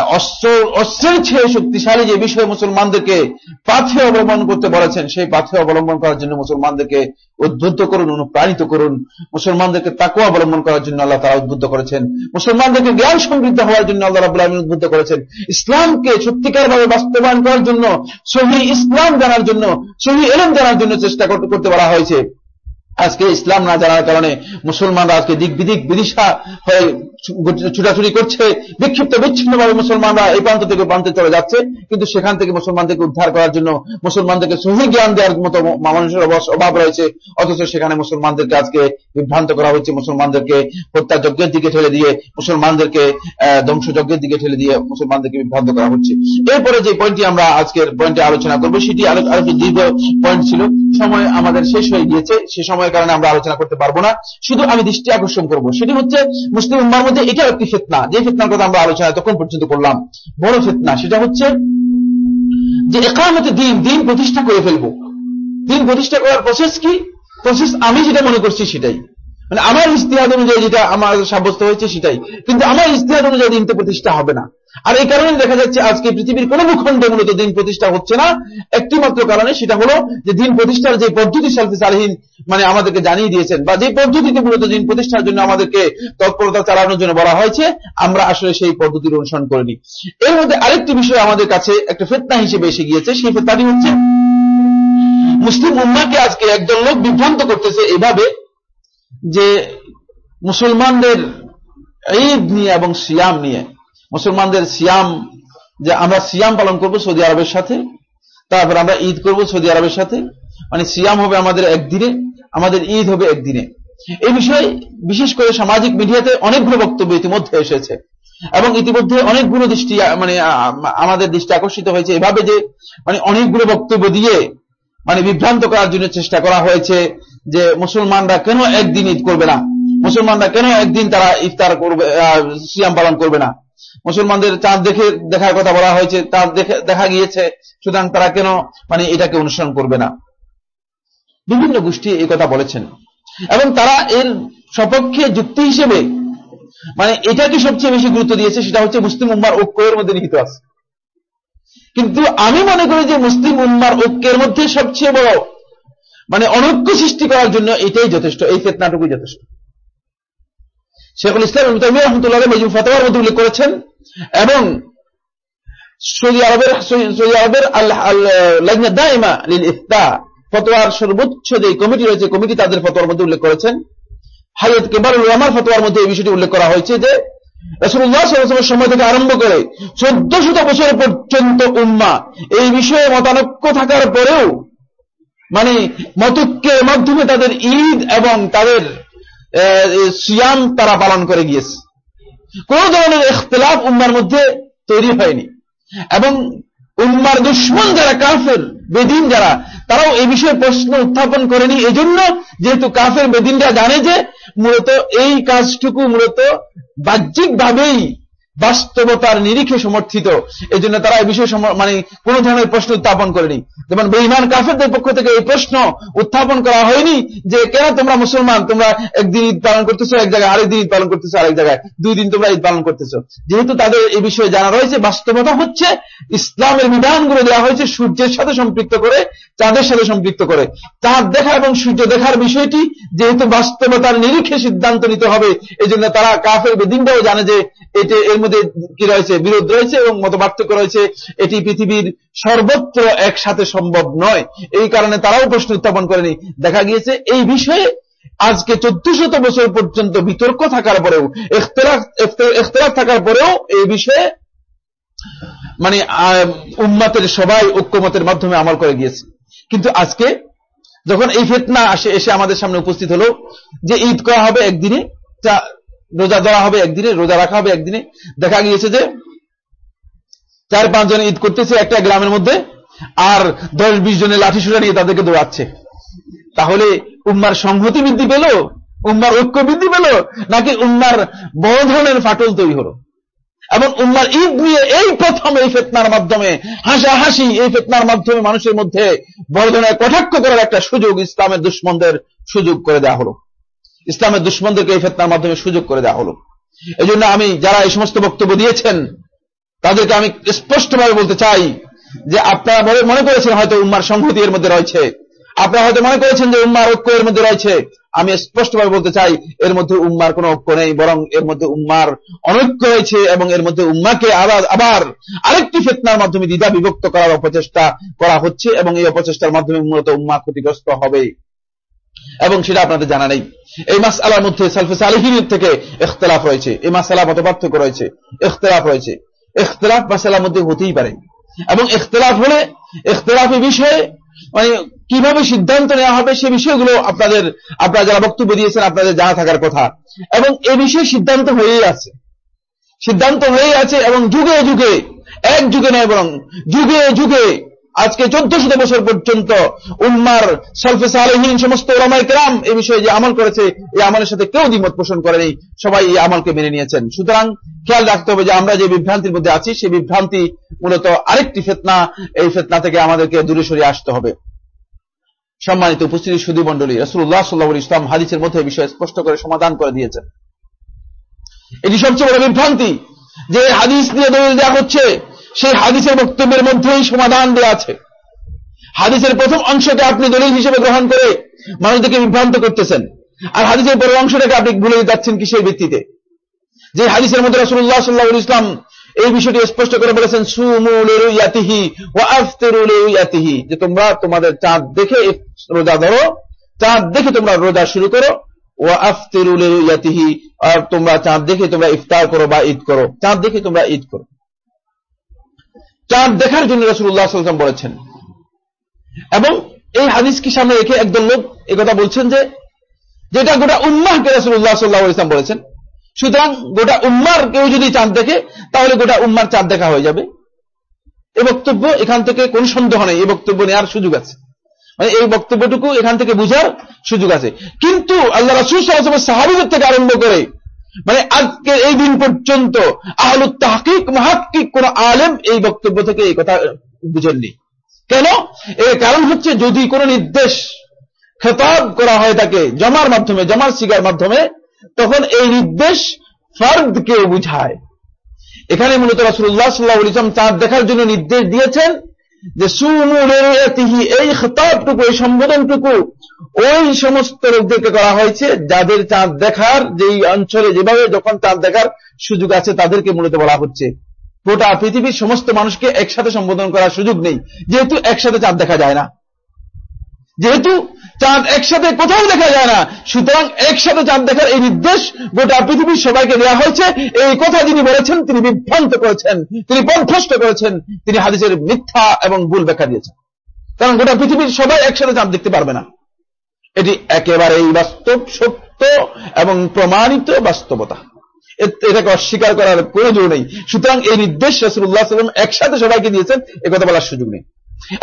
অস্ত্র, অস্ত্রের চেয়ে শক্তিশালী যে বিষয়ে মুসলমানদেরকে পাথে অবলম্বন করতে বলেছেন, সেই পাথে অবলম্বন করার জন্য মুসলমানদেরকে উদ্বুদ্ধ করুন, অনুপ্রাণিত করুন। মুসলমানদেরকে তাকে অবলম্বন করার জন্য আল্লাহ তারা উদ্বুদ্ধ করেছেন। মুসলমানদেরকে জ্ঞান সমৃদ্ধ হওয়ার জন্য আল্লাহ রাবুল আলমিন উদ্বুদ্ধ করেছেন। ইসলামকে সত্যিকার ভাবে বাস্তবায়ন করার জন্য, সহি ইসলাম জানার জন্য, সহি এলম জানার জন্য চেষ্টা করতে বলা হয়েছে। আজকে ইসলাম না জানার কারণে মুসলমানরা আজকে দিক বিদিক বিদিশা হয়ে ছুটাছুটি করছে, বিক্ষিপ্ত বিচ্ছিন্নভাবে মুসলমানরা এই প্রান্ত থেকে প্রান্তে চলে যাচ্ছে। কিন্তু সেখান থেকে মুসলমানদেরকে উদ্ধার করার জন্য মুসলমানদেরকে সহি জ্ঞান দেওয়ার মতো মানুষের অভাব রয়েছে। অথচ সেখানে মুসলমানদেরকে আজকে বিভ্রান্ত করা হচ্ছে। মুসলমানদেরকে হত্যাযজ্ঞের দিকে ঠেলে দিয়ে, মুসলমানদেরকে ধ্বংসযজ্ঞের দিকে ঠেলে দিয়ে মুসলমানদেরকে বিভ্রান্ত করা হচ্ছে। এরপরে যে পয়েন্টটি আমরা আজকের পয়েন্টে আলোচনা করব, সেটি আরও দীর্ঘ পয়েন্ট ছিল। সময় আমাদের শেষ হয়ে গিয়েছে। সে সময়ের কারণে আমরা আলোচনা করতে পারব না। শুধু আমি দৃষ্টি আকর্ষণ করব। সেটি হচ্ছে মুসলিম উম্মার এটাও একটি ফেতনা। যে ফেতনার কথা আমরা আলোচনা তখন পর্যন্ত করলাম, বড় ফেতনা, সেটা হচ্ছে যে একামতে দিন দিন প্রতিষ্ঠা করে ফেলব। দিন প্রতিষ্ঠা করার প্রসেস কি? প্রসেস আমি যেটা মনে করছি সেটাই। মানে আমার ইস্তিহাদ অনুযায়ী যেটা আমার সাব্যস্ত হয়েছে সেটাই। কিন্তু আমার ইস্তিহাদ অনুযায়ী দিন প্রতিষ্ঠা হবে না। আর এই কারণে দেখা যাচ্ছে আজকে পৃথিবীর কোন ভূখণ্ডে মূলত দিন প্রতিষ্ঠা হচ্ছে না। একটি মাত্র কারণে সেটা হলো যে দিন প্রতিষ্ঠার যে পদ্ধতি সালফি সালহীন মানে আমাদেরকে জানিয়ে দিয়েছেন, বা যে পদ্ধতিতে মূলত দিন প্রতিষ্ঠার জন্য আমাদেরকে তৎপরতা চালানোর জন্য বলা হয়েছে, আমরা আসলে সেই পদ্ধতির অনুসরণ করিনি। এর মধ্যে আরেকটি বিষয় আমাদের কাছে একটা ফেতনা হিসেবে এসে গিয়েছে, সেই ফেতনাটি হচ্ছে, মুসলিম উম্মাকে আজকে একজন লোক বিভ্রান্ত করতেছে এভাবে যে মুসলমানদের ঈদ নিয়ে এবং সিয়াম নিয়ে, মুসলমানদের সিয়াম যে আমরা সিয়াম পালন করব সৌদি আরবের সাথে, তারপর আমরা ঈদ করব সৌদি আরবের সাথে মানে সিয়াম হবে আমাদের একদিনে, আমাদের ঈদ হবে একদিনে। এই বিষয়ে বিশেষ করে সামাজিক মিডিয়াতে অনেকগুলো বক্তব্য ইতিমধ্যে এসেছে এবং ইতিমধ্যে অনেকগুলো দৃষ্টি মানে আমাদের দৃষ্টি আকর্ষিত হয়েছে। এভাবে যে মানে অনেকগুলো বক্তব্য দিয়ে মানে বিভ্রান্ত করার জন্য চেষ্টা করা হয়েছে। যে মুসলমানরা কেন একদিন ঈদ করবে না? মুসলমানরা কেন একদিন তারা ইফতার করবে সিয়াম পালন করবে না? মুসলমানদের চাঁদ দেখে, দেখার কথা বলা হয়েছে, চাঁদ দেখে, দেখা গিয়েছে, সুতরাং তারা কেন মানে এটাকে অনুসরণ করবে না? বিভিন্ন গোষ্ঠী এই কথা বলেছেন। এবং তারা এর সপক্ষে যুক্তি হিসেবে মানে এটাকে সবচেয়ে বেশি গুরুত্ব দিয়েছে, সেটা হচ্ছে মুসলিম উম্মার ঐক্যের মধ্যে নিহিত আছে। কিন্তু আমি মনে করি যে মুসলিম উম্মার ঐক্যের মধ্যে সবচেয়ে বড় মানে অনৈক্য সৃষ্টি করার জন্য এটাই যথেষ্ট, এই ফেতনাটুকুই যথেষ্ট। শেখুল ইসলাম রহমতুল্লাহ মেজুম ফতোয়ার মধ্যে উল্লেখ করেছেন, এবং সৌদি আরবের সৌদি আরবের ইফতা, ফতোয়ার সর্বোচ্চ যে কমিটি রয়েছে কমিটি তাদের ফতোয়ার মধ্যে উল্লেখ করেছেন। হাইয়ত কেবারুল রহমান ফতোয়ার মধ্যে এই বিষয়টি উল্লেখ করা হয়েছে যে সময় থেকে আরম্ভ করে চোদ্দ শত বছর পর্যন্ত উম্মা, এই বিষয়ে মতানক্য থাকার পরেও মানে মতক্যের মাধ্যমে তাদের ঈদ এবং তাদের সিয়াম তারা পালন করে গিয়েছে। কোন ধরনের ইখতলাফ উম্মার মধ্যে তৈরি হয়নি। এবং উম্মার দুশ্মন যারা কাফের, বেদিন যারা, তারাও এই বিষয়ে প্রশ্ন উত্থাপন করেনি। এজন্য যেহেতু কাফের, বেদিনরা জানে যে মূলত এই কাজটুকু মূলত বাহ্যিকভাবেই বাস্তবতার নিরিখে সমর্থিত। এই জন্য তারা এই বিষয়ে মানে কোন ধরনের প্রশ্ন উত্থাপন করেনি। যেমন বেইমান কাফেরদের পক্ষ থেকে এই প্রশ্ন উত্থাপন করা হয়নি যে, কেন তোমরা মুসলমান? তোমরা একদিন ঈদ পালন করতেছো, এক জায়গায় আরেক দিন ঈদ পালন করতেছো, আরেক জায়গায় দুই দিন তোমরা ঈদ পালন করতেছো। যেহেতু তাদের এই বিষয়ে জানা রয়েছে, বাস্তবতা হচ্ছে ইসলামের বিধানগুলো দেওয়া হয়েছে সূর্যের সাথে সম্পৃক্ত করে, চাঁদের সাথে সম্পৃক্ত করে। চাঁদ দেখা এবং সূর্য দেখার বিষয়টি যেহেতু বাস্তবতার নিরিখে সিদ্ধান্ত নিতে হবে এই তারা কাফের বেদিনটাও জানে যে এটি এর মধ্যে কি রয়েছে? বিরোধ রয়েছে এবং মত পার্থক্য রয়েছে। এটি পৃথিবীর সর্বত্র একসাথে সম্ভব নয়। এই কারণে তারাও প্রশ্ন উত্থাপন করেনি। দেখা গিয়েছে, এই বিষয়ে আজকে চোদ্দ শত বছর পর্যন্ত বিতর্ক থাকার পরেও এখতলাফ থাকার পরেও এই বিষয়ে মানে উম্মাতের সবাই ঐক্যমতের মাধ্যমে আমল করে গিয়েছে। কিন্তু আজকে যখন এই ফেতনা আসে, এসে আমাদের সামনে উপস্থিত হলো যে ঈদ করা হবে একদিনে রোজা ধরা হবে একদিনে, রোজা রাখা হবে একদিনে। দেখা গিয়েছে যে চার পাঁচ জন ঈদ করতেছে একটা গ্রামের মধ্যে, আর দশ বিশ জনের লাঠি সুরা নিয়ে তাদেরকে দৌড়াচ্ছে। তাহলে উম্মার সংহতি বৃদ্ধি পেল? উম্মার ঐক্য বৃদ্ধি পেল? নাকি উম্মার বড় ধরনের ফাটল তৈরি হলো? এবং উম্মার ঈদ নিয়ে এই প্রথম এই ফেতনার মাধ্যমে, হাসাহাসি এই ফেতনার মাধ্যমে মানুষের মধ্যে বড় ধরনের কটাক্ষ করার একটা সুযোগ ইসলামের দুশ্মনদের সুযোগ করে দেওয়া হলো। ইসলামের দুশ্মনদেরকে এই ফেতনার মাধ্যমে সুযোগ করে দেওয়া হলো। এই আমি যারা এই সমস্ত বক্তব্য দিয়েছেন, তাদেরকে আমি স্পষ্টভাবে বলতে চাই যে আপনারা মনে- করেছেন হয়তো উম্মার সংহতি এর মধ্যে রয়েছে। আপনারা হয়তো মনে করেছেন যে উম্মার ঐক্য এর মধ্যে রয়েছে। আমি স্পষ্টভাবে বলতে চাই, এর মধ্যে উম্মার কোনো ঐক্য নেই, বরং এর মধ্যে উম্মার অনৈক্য রয়েছে এবং এর মধ্যে উম্মাকে আবার আবার আরেকটি ফেতনার মাধ্যমে দ্বিধা বিভক্ত করার অপচেষ্টা করা হচ্ছে এবং এই অপচেষ্টার মাধ্যমে মূলত উম্মা ক্ষতিগ্রস্ত হবে। এবং সেটা আপনাদের জানা নেই। এই মাস আলার মধ্যে সালফে সালিহিনের থেকে ইখতলাফ রয়েছে। এই মাসালা মত পার্থক্য রয়েছে। ইখতলাফ রয়েছে। ইখতলাফ মাসালার মধ্যে হতেই পারে। এবং ইখতলাফ হলে ইখতলাফি বিষয়ে মানে কীভাবে সিদ্ধান্ত নেওয়া হবে সে বিষয়গুলো আপনাদের, আপনারা যারা বক্তব্য দিয়েছেন আপনাদের জানা থাকার কথা। এবং এ বিষয়ে সিদ্ধান্ত হয়েই আছে। সিদ্ধান্ত হয়েই আছে এবং যুগে যুগে, এক যুগে নয় বরং যুগে যুগে আজকে চোদ্দ শত বছর পর্যন্ত উম্মার সলফে সালেহীন সমস্ত ওলামাই কেরাম এই বিষয়ে যে আমল করেছে, এই আমলের সাথে কেউ দ্বিমত পোষণ করেনি। সবাই এই আমলকে মেনে নিয়েছেন। সুতরাং খেয়াল রাখতে হবে যে আমরা যে বিভ্রান্তির মধ্যে আছি, সেই বিভ্রান্তি মূলত আরেকটি ফেতনা। এই ফেতনা থেকে আমাদেরকে দূরে সরিয়ে আসতে হবে। সম্মানিত উপস্থিতি সুদী মন্ডলী রসুল্লাহ সাল্লাহ ইসলাম হাদিসের মধ্যে এই বিষয়ে স্পষ্ট করে সমাধান করে দিয়েছেন। এটি সবচেয়ে বড় বিভ্রান্তি যে হাদিস দিয়ে দলিল দেওয়া হচ্ছে। সেই হাদিসের বক্তব্যের মধ্যেই সমাধান দেওয়া আছে। হাদিসের প্রথম অংশকে আপনি দলিল হিসেবে গ্রহণ করে মানুষদেরকে বিভ্রান্ত করতেছেন। আর হাদিসের পরের অংশটাকে আপনি ভুলে যাচ্ছেন কিসের ভিত্তিতে? যে হাদিসের মধ্যে রসুল্লাহ সাল্লাহ ইসলাম এই বিষয়টি স্পষ্ট করে বলেছেন আফতেরুলিহি যে তোমরা তোমাদের চাঁদ দেখে রোজা ধরো, চাঁদ দেখে তোমরা রোজা শুরু করো ও আফতেরুলিহি আর তোমরা চাঁদ দেখে তোমরা ইফতার করো বা ঈদ করো। চাঁদ দেখে তোমরা ঈদ করো। চাঁদ দেখার জন্য রসুল্লাহ সাল্লাম বলেছেন। এবং এই হাদিসকে সামনে রেখে একদল লোক কথা বলছেন যে, যেটা গোটা উম্মাহকে রসুল্লাহ সাল্লাহ ইসলাম বলেছেন, সুতরাং গোটা উম্মার কেউ যদি চাঁদ দেখে, তাহলে গোটা উম্মার চাঁদ দেখা হয়ে যাবে। এ বক্তব্য এখান থেকে কোন সন্দেহ নেই এই বক্তব্য নেওয়ার সুযোগ আছে। মানে এই বক্তব্যটুকু এখান থেকে বুঝার সুযোগ আছে। কিন্তু আল্লাহ রাসুল সাহাবিদের থেকে আরম্ভ করে মানে আজকে এই দিন পর্যন্ত আহলুত তাহকিক মহাকিক কোন আলেম এই বক্তব্য থেকে এই কথা বুঝেননি। কেন? এর কারণ হচ্ছে যদি কোন নির্দেশ খেতাব করা হয় তাকে জমার মাধ্যমে, জমার শিকার মাধ্যমে, তখন এই নির্দেশ ফার্দ ফর্দকেও বুঝায়। এখানে মূলত রাসুল্লাহ সাল্লাহ ইসলাম চাঁদ দেখার জন্য নির্দেশ দিয়েছেন যে সুমুরেতিহি এই খেতাবটুকু, এই সম্বোধনটুকু ওই সমস্ত লোকদেরকে করা হয়েছে, যাদের চাঁদ দেখার যেই অঞ্চলে যেভাবে যখন চাঁদ দেখার সুযোগ আছে, তাদেরকে মূলত বলা হচ্ছে। গোটা পৃথিবীর সমস্ত মানুষকে একসাথে সম্বোধন করার সুযোগ নেই। যেহেতু একসাথে চাঁদ দেখা যায় না। যেহেতু চাঁদ একসাথে কোথাও দেখা যায় না, সুতরাং একসাথে চাঁদ দেখার এই নির্দেশ গোটা পৃথিবীর সবাইকে দেওয়া হয়েছে। এই কথা যিনি বলেছেন, তিনি বিভ্রান্ত করেছেন, তিনি পথভ্রষ্ট করেছেন, তিনি হাদিসের মিথ্যা এবং ভুল ব্যাখ্যা দিয়েছেন। কারণ গোটা পৃথিবীর সবাই একসাথে চাঁদ দেখতে পারবে না। এটি একেবারেই বাস্তব, সত্য এবং প্রমাণিত বাস্তবতা। এটাকে অস্বীকার করার কোনো জোর নেই। সুতরাং এই নির্দেশ রসুল্লাহ সাল্লাম একসাথে সবাইকে দিয়েছেন, এ কথা বলার সুযোগ নেই।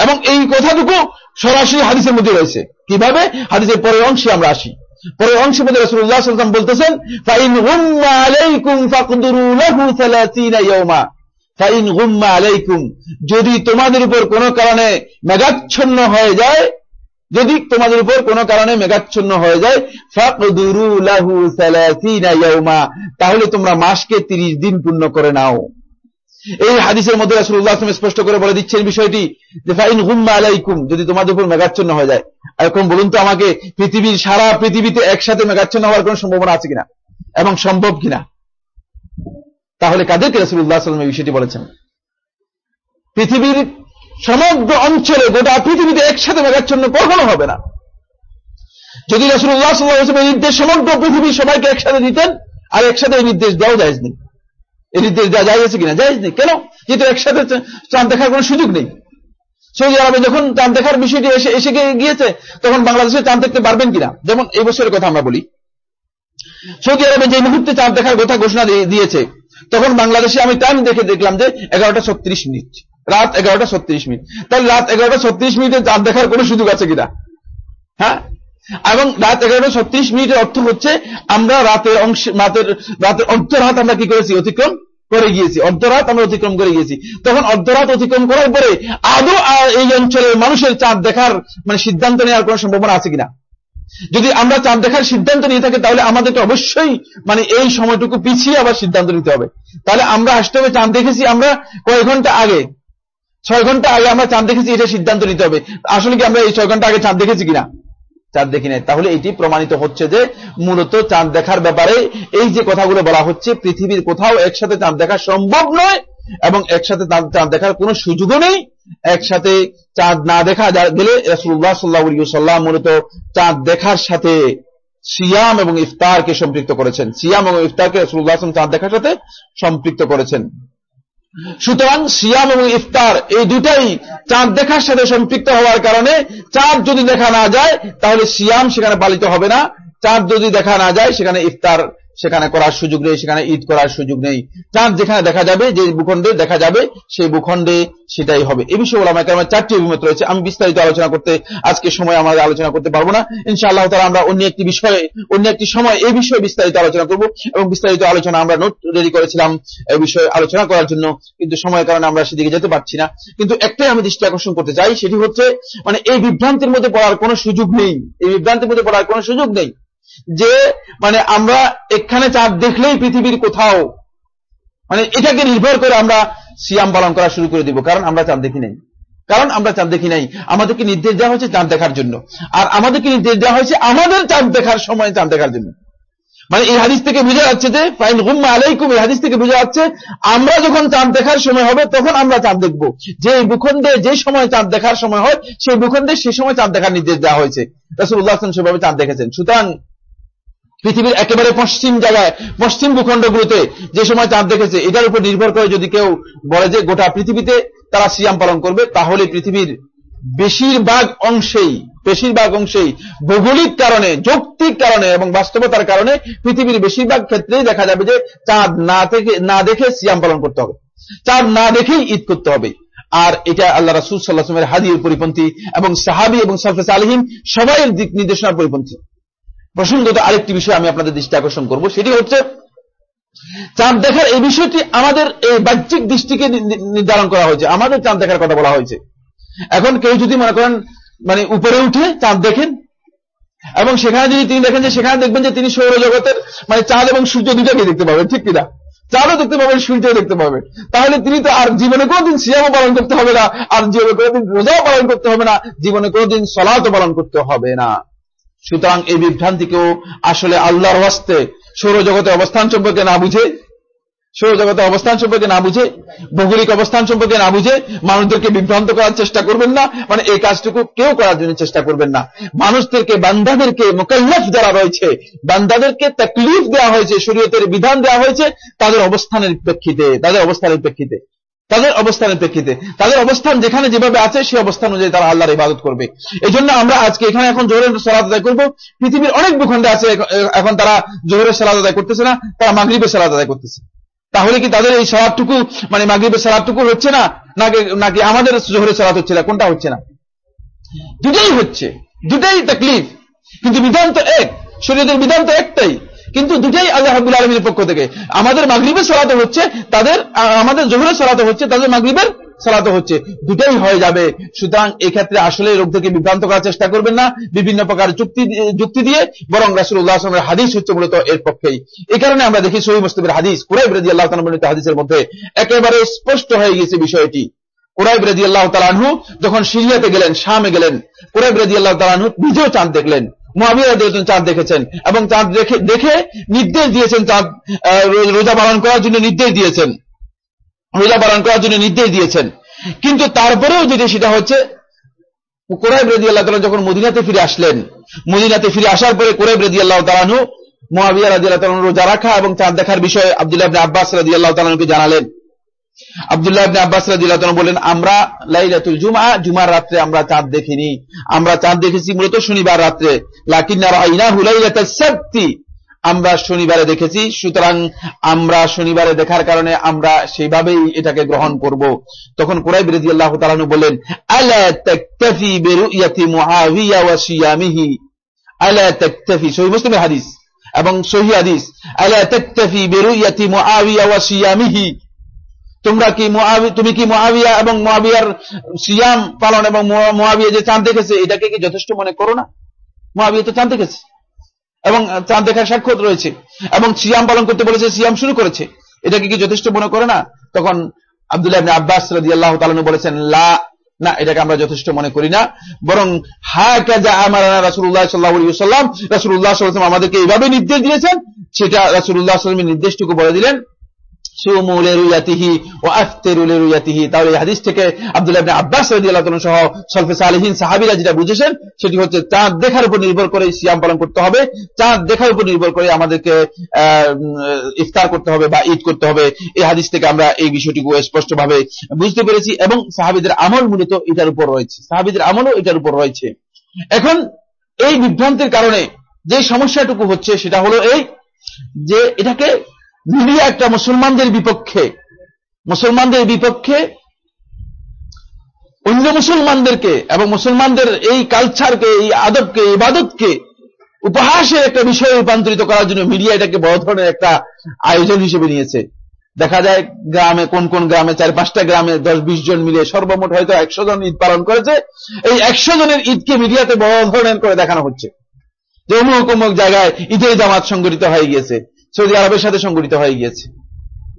এবং এই কথাটুকু সরাসরি হাদিসের মধ্যে রয়েছে। কীভাবে? হাদিসের পরের অংশে আমরা আসি। পরে অংশ মধ্যে রসুল্লাহ সাল্লাম বলতেছেন, ফাইন গুম্মা আলাইকুম ফাকদুরু লাহু 30 ইয়াওমা ফাইন গুম্মা আলাইকুম। যদি তোমাদের উপর কোনো কারণে মেঘাচ্ছন্ন হয়ে যায় যদি তোমাদের উপর কোনো কারণে মেঘাচ্ছন্ন হয়ে যায়, ফাকদুরু লাহু 30 ইয়াওমা তাহলে তোমরা মাসকে 30 দিন পূর্ণ করে নাও। এই হাদিসের মধ্যে সাল্লাল্লাহু স্পষ্ট করে বলে দিচ্ছেন বিষয়টি, যে ফাইন গুম্মা আলাইকুম, যদি তোমাদের উপর মেঘাচ্ছন্ন হয়ে যায়। এখন বলুন তো আমাকে, পৃথিবীর সারা পৃথিবীতে একসাথে মেঘাচ্ছন্ন হওয়ার কোন সম্ভাবনা আছে কিনা? এবং সম্ভব কিনা? তাহলে কাদেরকে রাসূলুল্লাহ সাল্লাল্লাহু এই বিষয়টি বলেছেন? পৃথিবীর সমগ্র অঞ্চলে গোটা পৃথিবীতে একসাথে মেঘাচ্ছন্ন কখনো হবে না। যদি রাসূলুল্লাহ সাল্লাল্লাহু আলাইহি নির্দেশ সমগ্র পৃথিবীর সবাইকে একসাথে দিতেন, আর একসাথে এই নির্দেশ দেওয়া যায় নেই। এই নির্দেশ দেওয়া যায় আছে কিনা? যায় নেই। কেন? যেহেতু একসাথে চাঁদ দেখার কোনো সুযোগ নেই। সৌদি আরবে যখন চাঁদ দেখার বিষয়টি এসে এসে গিয়েছে, তখন বাংলাদেশে চাঁদ দেখতে পারবেন কিনা? যেমন এই বছরের কথা আমরা বলি। সৌদি আরবে যে মুহূর্তে চাঁদ দেখার কথা ঘোষণা দিয়েছে, তখন বাংলাদেশে আমি টাইম দেখে দেখলাম যে এগারোটা ছত্রিশ মিনিট। রাত এগারোটা ছত্রিশ মিনিট। তাহলে রাত এগারোটা ছত্রিশ মিনিটে চাঁদ দেখার কোনো সুযোগ আছে কিনা? হ্যাঁ? এবং রাত এগারোটা ছত্রিশ মিনিটের অর্থ হচ্ছে আমরা রাতের অংশ রাতের রাতের অর্ধরাত আমরা কি করেছি? অতিক্রম করে গিয়েছি। অর্ধরাত আমরা অতিক্রম করে গিয়েছি। তখন অর্ধরাত অতিক্রম করার পরে আদৌ এই অঞ্চলের মানুষের চাঁদ দেখার মানে সিদ্ধান্ত নেওয়ার কোন সম্ভাবনা আছে কিনা? যদি আমরা চাঁদ দেখার সিদ্ধান্ত নিয়ে থাকি, তাহলে আমাদেরকে অবশ্যই মানে এই সময়টুকু পিছিয়ে আবার সিদ্ধান্ত নিতে হবে। তাহলে আমরা আসতে হবে, চাঁদ দেখেছি আমরা কয়েক ঘণ্টা আগে। ছয় ঘণ্টা আগে আমরা চাঁদ দেখেছি, এটা সিদ্ধান্ত নিতে হবে। আসলে কি আমরা এই ছয় ঘণ্টা আগে চাঁদ দেখেছি কিনা? চাঁদ দেখি নাই। তাহলে এটি প্রমাণিত হচ্ছে যে মূলত চাঁদ দেখার ব্যাপারে এই যে কথাগুলো বলা হচ্ছে, পৃথিবীর কোথাও একসাথে চাঁদ দেখা সম্ভব নয় এবং একসাথে চাঁদ দেখার কোনো সুযোগও নেই। একসাথে চাঁদ না দেখা গেলে রাসুল্লাহ সাল্লাহ সাল্লাম মূলত চাঁদ দেখার সাথে সিয়াম এবং ইফতারকে সম্পৃক্ত করেছেন। সিয়াম এবং ইফতারকে রাসুল্লাহ চাঁদ দেখার সাথে সম্পৃক্ত করেছেন। সুতরাং সিয়াম এবং ইফতার এই দুটাই চাঁদ দেখার সাথে সম্পৃক্ত হওয়ার কারণে চাঁদ যদি দেখা না যায়, তাহলে সিয়াম সেখানে পালিত হবে না। চাঁদ যদি দেখা না যায়, সেখানে ইফতার সেখানে করার সুযোগ নেই, সেখানে ঈদ করার সুযোগ নেই। চাঁদ যেখানে দেখা যাবে, যে ভূখণ্ডে দেখা যাবে, সেই ভূখণ্ডে সেটাই হবে। এই বিষয়ে ওলামা আমার চারটি অভিমত রয়েছে। আমি বিস্তারিত আলোচনা করতে, আজকে সময় আমাদের আলোচনা করতে পারব না। ইনশাআল্লাহ তারা আমরা অন্য একটি বিষয়ে, অন্য একটি সময় এই বিষয়ে বিস্তারিত আলোচনা করব এবং বিস্তারিত আলোচনা আমরা নোট রেডি করেছিলাম এই বিষয়ে আলোচনা করার জন্য, কিন্তু সময়ের কারণে আমরা সেদিকে যেতে পারছি না। কিন্তু একটাই আমি দৃষ্টি আকর্ষণ করতে চাই, সেটি হচ্ছে মানে এই বিভ্রান্তির মধ্যে পড়ার কোনো সুযোগ নেই। এই বিভ্রান্তির মধ্যে পড়ার কোনো সুযোগ নেই। যে মানে আমরা এখানে চাঁদ দেখলেই পৃথিবীর কোথাও মানে এটাকে নির্ভর করে আমরা সিয়াম পালন করা শুরু করে দিব, কারণ আমরা চাঁদ দেখি নাই। কারণ আমরা চাঁদ দেখি নাই। আমাদেরকে নির্দেশ দেওয়া হয়েছে চাঁদ দেখার জন্য। আর আমাদেরকে নির্দেশ দেওয়া হয়েছে আমাদের চাঁদ দেখার সময় চাঁদ দেখার জন্য। মানে এই হাদিস থেকে বোঝা যাচ্ছে যে, ফাইন হুম্মা আলাইকুম, এই হাদিস থেকে বোঝা যাচ্ছে, আমরা যখন চাঁদ দেখার সময় হবে, তখন আমরা চাঁদ দেখব। যে ভূখণ্ডে যে সময় চাঁদ দেখার সময় হয়, সেই ভূখণ্ডে সে সময় চাঁদ দেখার নির্দেশ দেওয়া হয়েছে। রাসুল্লাহ সেভাবে চাঁদ দেখেছেন। সুতরাং পৃথিবীর একেবারে পশ্চিম জায়গায়, পশ্চিম ভূখণ্ডগুলোতে যে সময় চাঁদ দেখেছে, এটার উপর নির্ভর করে যদি কেউ বলে যে গোটা পৃথিবীতে তারা সিয়াম পালন করবে, তাহলে পৃথিবীর বেশিরভাগ অংশেই বেশিরভাগ অংশেই ভৌগোলিক কারণে, যৌক্তিক কারণে এবং বাস্তবতার কারণে পৃথিবীর বেশিরভাগ ক্ষেত্রেই দেখা যাবে যে চাঁদ না থেকে, না দেখে সিয়াম পালন করতে হবে। চাঁদ না দেখেই ঈদ করতে হবে। আর এটা আল্লাহ রাসুল সাল্লাহামের হাদির পরিপন্থী এবং সাহাবি এবং সালফেস আলহিম সবাই দিক নির্দেশনার পরিপন্থী। প্রসঙ্গত আরেকটি বিষয় আমি আপনাদের দৃষ্টি আকর্ষণ করব, সেটি হচ্ছে চাঁদ দেখার এই বিষয়টি আমাদের এই বাহ্যিক দৃষ্টিকে নির্ধারণ করা হয়েছে। আমাদের চাঁদ দেখার কথা বলা হয়েছে। এখন কেউ যদি মনে করেন মানে উপরে উঠে চাঁদ দেখেন, এবং সেখানে যদি তিনি দেখেন যে সেখানে দেখবেন যে তিনি সৌরজগতের মানে চাঁদ এবং সূর্য দুটাকে দেখতে পাবেন, ঠিক কিনা? চাঁদও দেখতে পাবেন সূর্য দেখতে পাবেন। তাহলে তিনি তো আর জীবনে কোনোদিন সিয়ামও পালন করতে হবে না, আর জীবনে কোনোদিন রোজাও পালন করতে হবে না, জীবনে কোনোদিন সলাতও পালন করতে হবে না। সুতরাং এই বিভ্রান্তিকেও আসলে আল্লাহর হস্তে সৌরজগতে অবস্থান সম্পর্কে না বুঝে, সৌরজগতে অবস্থান সম্পর্কে না বুঝে, ভৌগোলিক অবস্থান সম্পর্কে না বুঝে মানুষদেরকে বিভ্রান্ত করার চেষ্টা করবেন না মানে এই কাজটুকু কেউ করার জন্য চেষ্টা করবেন না। মানুষদেরকে, বান্দাদেরকে মোকাল্লাফ যারা রয়েছে, বান্দাদেরকে তাকলিফ দেওয়া হয়েছে, শরীয়তের বিধান দেওয়া হয়েছে, তাদের অবস্থানের প্রেক্ষিতে, তাদের অবস্থানের প্রেক্ষিতে। তাদের অবস্থানের প্রেক্ষিতে। তাদের অবস্থান যেখানে যেভাবে আছে, সেই অবস্থান অনুযায়ী তারা আল্লাহর ইবাদত করবে। এই জন্য আমরা আজকে এখানে এখন জোহরের সালাদ আদায় করব। পৃথিবীর অনেক ভূখণ্ডে আছে এখন তারা জোহরের সালাদ আদায় করতেছে না, তারা মাগরীবের সালাদ আদায় করতেছে। তাহলে কি তাদের এই সালাদটুকু মানে মাগরীবের সালাদটুকু হচ্ছে না? নাকি নাকি আমাদের জোহরের সালাদ হচ্ছে না? কোনটা হচ্ছে না? দুটাই হচ্ছে। দুটাই তাকলিফ। কিন্তু বিধান তো এক। শরীরের বিধান তো একটাই। কিন্তু দুটাই আল্লাহ রাব্বুল আলমীর পক্ষ থেকে। আমাদের মাগরিবের সালাতে হচ্ছে তাদের আমাদের জোহরের সালাতে হচ্ছে, তাদের মাগরিবের সালাতে হচ্ছে। দুটাই হয়ে যাবে। সুতরাং এই ক্ষেত্রে আসলে লোকদেরকে বিভ্রান্ত করার চেষ্টা করবেন না। বিভিন্ন প্রকার যুক্তি যুক্তি দিয়ে বরং রাসুল্লাহ আসলামের হাদিস হচ্ছে মূলত এর পক্ষেই। এই কারণে আমরা দেখি সহি মুসলিমের হাদিস, কুরাইব রাজি আল্লাহ তালা হাদিসের মধ্যে একেবারে স্পষ্ট হয়ে গেছে বিষয়টি। কুরাইব রাজি আল্লাহ তালানহু যখন সিরিয়াতে গেলেন, শামে গেলেন, কুরাইব রাজি আল্লাহ তালানহু নিজেও চাঁদ দেখলেন। চাঁদ দেখেছেন এবং চাঁদ দেখে দেখে নির্দেশ দিয়েছেন চাঁদ রোজা পালন করার জন্য নির্দেশ দিয়েছেন। রোজা পালন করার জন্য নির্দেশ দিয়েছেন। কিন্তু তারপরেও যেটা সেটা হচ্ছে কোরআব রেদি আল্লাহ তালা যখন মদিনাতে ফিরে আসলেন, মদিনাতে ফিরে আসার পরে কোরআব রেদি আল্লাহ তালানু মহাবিয়া রাজি আল্লাহ রোজা রাখা এবং চাঁদ দেখার বিষয়ে আব্দুল্লাহ আব্বাস রাজি আল্লাহ তালানুকে জানালেন। আব্দুল্লাহ ইবনে আব্বাস বলেন, আমরা লাইলাতুল জুমআ, জুমার রাত্রে আমরা চাঁদ দেখিনি। আমরা চাঁদ দেখেছি মূলত শনিবার রাত্রে। লাকিন্না আমরা শনিবারে দেখেছি, সুতরাং আমরা শনিবারে দেখার কারণে আমরা সেইভাবেই এটাকে গ্রহণ করব। তখন কুরাইব রাদিয়াল্লাহু তাআলা বলেন আলা তাকতাফি বিরুয়াতি মুআবিয়া ওয়া সিয়ামিহি? আলা তাকতাফি সহিহ মুসলিমের হাদিস এবং সহিহ হাদিস, আলা তাকতাফি বিরুয়াতি মুআবিয়া তোমরা কি তুমি কি মুআবিয়া এবং মুআবিয়ার সিয়াম পালন এবং মুআবিয়া যে চাঁদ দেখেছে, এটাকে কি যথেষ্ট মনে করো না? মুআবিয়া তো চাঁদ দেখেছে। এবং চাঁদ দেখার সাক্ষর রয়েছে। এবং সিয়াম পালন করতে বলেছে, সিয়াম শুরু করেছে। এটাকে কি যথেষ্ট মনে করে না? তখন আব্দুল্লাহ আব্বাস রাদিয়াল্লাহু তাআলা বলেছেন, লা, না, এটাকে আমরা যথেষ্ট মনে করি না। বরং হা কাজা আমারানা রাসূলুল্লাহ সাল্লাল্লাহু আলাইহি ওয়াসাল্লাম, রাসূলুল্লাহ আমাদেরকে এইভাবে নির্দেশ দিয়েছেন, সেটা রাসূলুল্লাহ সাল্লাল্লাহু নির্দেশটুকু বলে দিলেন। সেটি হচ্ছে চাঁদ দেখার উপর নির্ভর করে সিয়াম পালন করতে হবে। চাঁদ দেখার উপর নির্ভর করে আমাদেরকে ইফতার করতে হবে বা ঈদ করতে হবে। এই হাদিস থেকে আমরা এই বিষয়টিকে স্পষ্টভাবে বুঝতে পেরেছি এবং সাহাবীদের আমল মূলত এটার উপর রয়েছে। সাহাবীদের আমলও এটার উপর রয়েছে। এখন এই বিভ্রান্তির কারণে যে সমস্যাটুকু হচ্ছে সেটা হলো এই যে এটাকে মিডিয়া একটা মুসলমানদের বিপক্ষে মুসলমানদের বিপক্ষে অন্য মুসলমানদেরকে এবং মুসলমানদের এই কালচারকে এই আদবকে ইবাদতকে উপহাসের একটা বিষয়ে রূপান্তরিত করার জন্য মিডিয়া এটাকে বড় ধরনের একটা আয়োজন হিসেবে নিয়েছে। দেখা যায় গ্রামে কোন কোন গ্রামে চার পাঁচটা গ্রামে দশ বিশ জন মিলে সর্বমোট হয়তো একশো জন ঈদ পালন করেছে। এই একশো জনের ঈদকে মিডিয়াতে বড় ধরনের করে দেখানো হচ্ছে। যে অমুক অমুক জায়গায় ঈদের জামাত সংগঠিত হয়ে গিয়েছে। সৌদি আরবের সাথে সংগঠিত হয়ে গিয়েছে।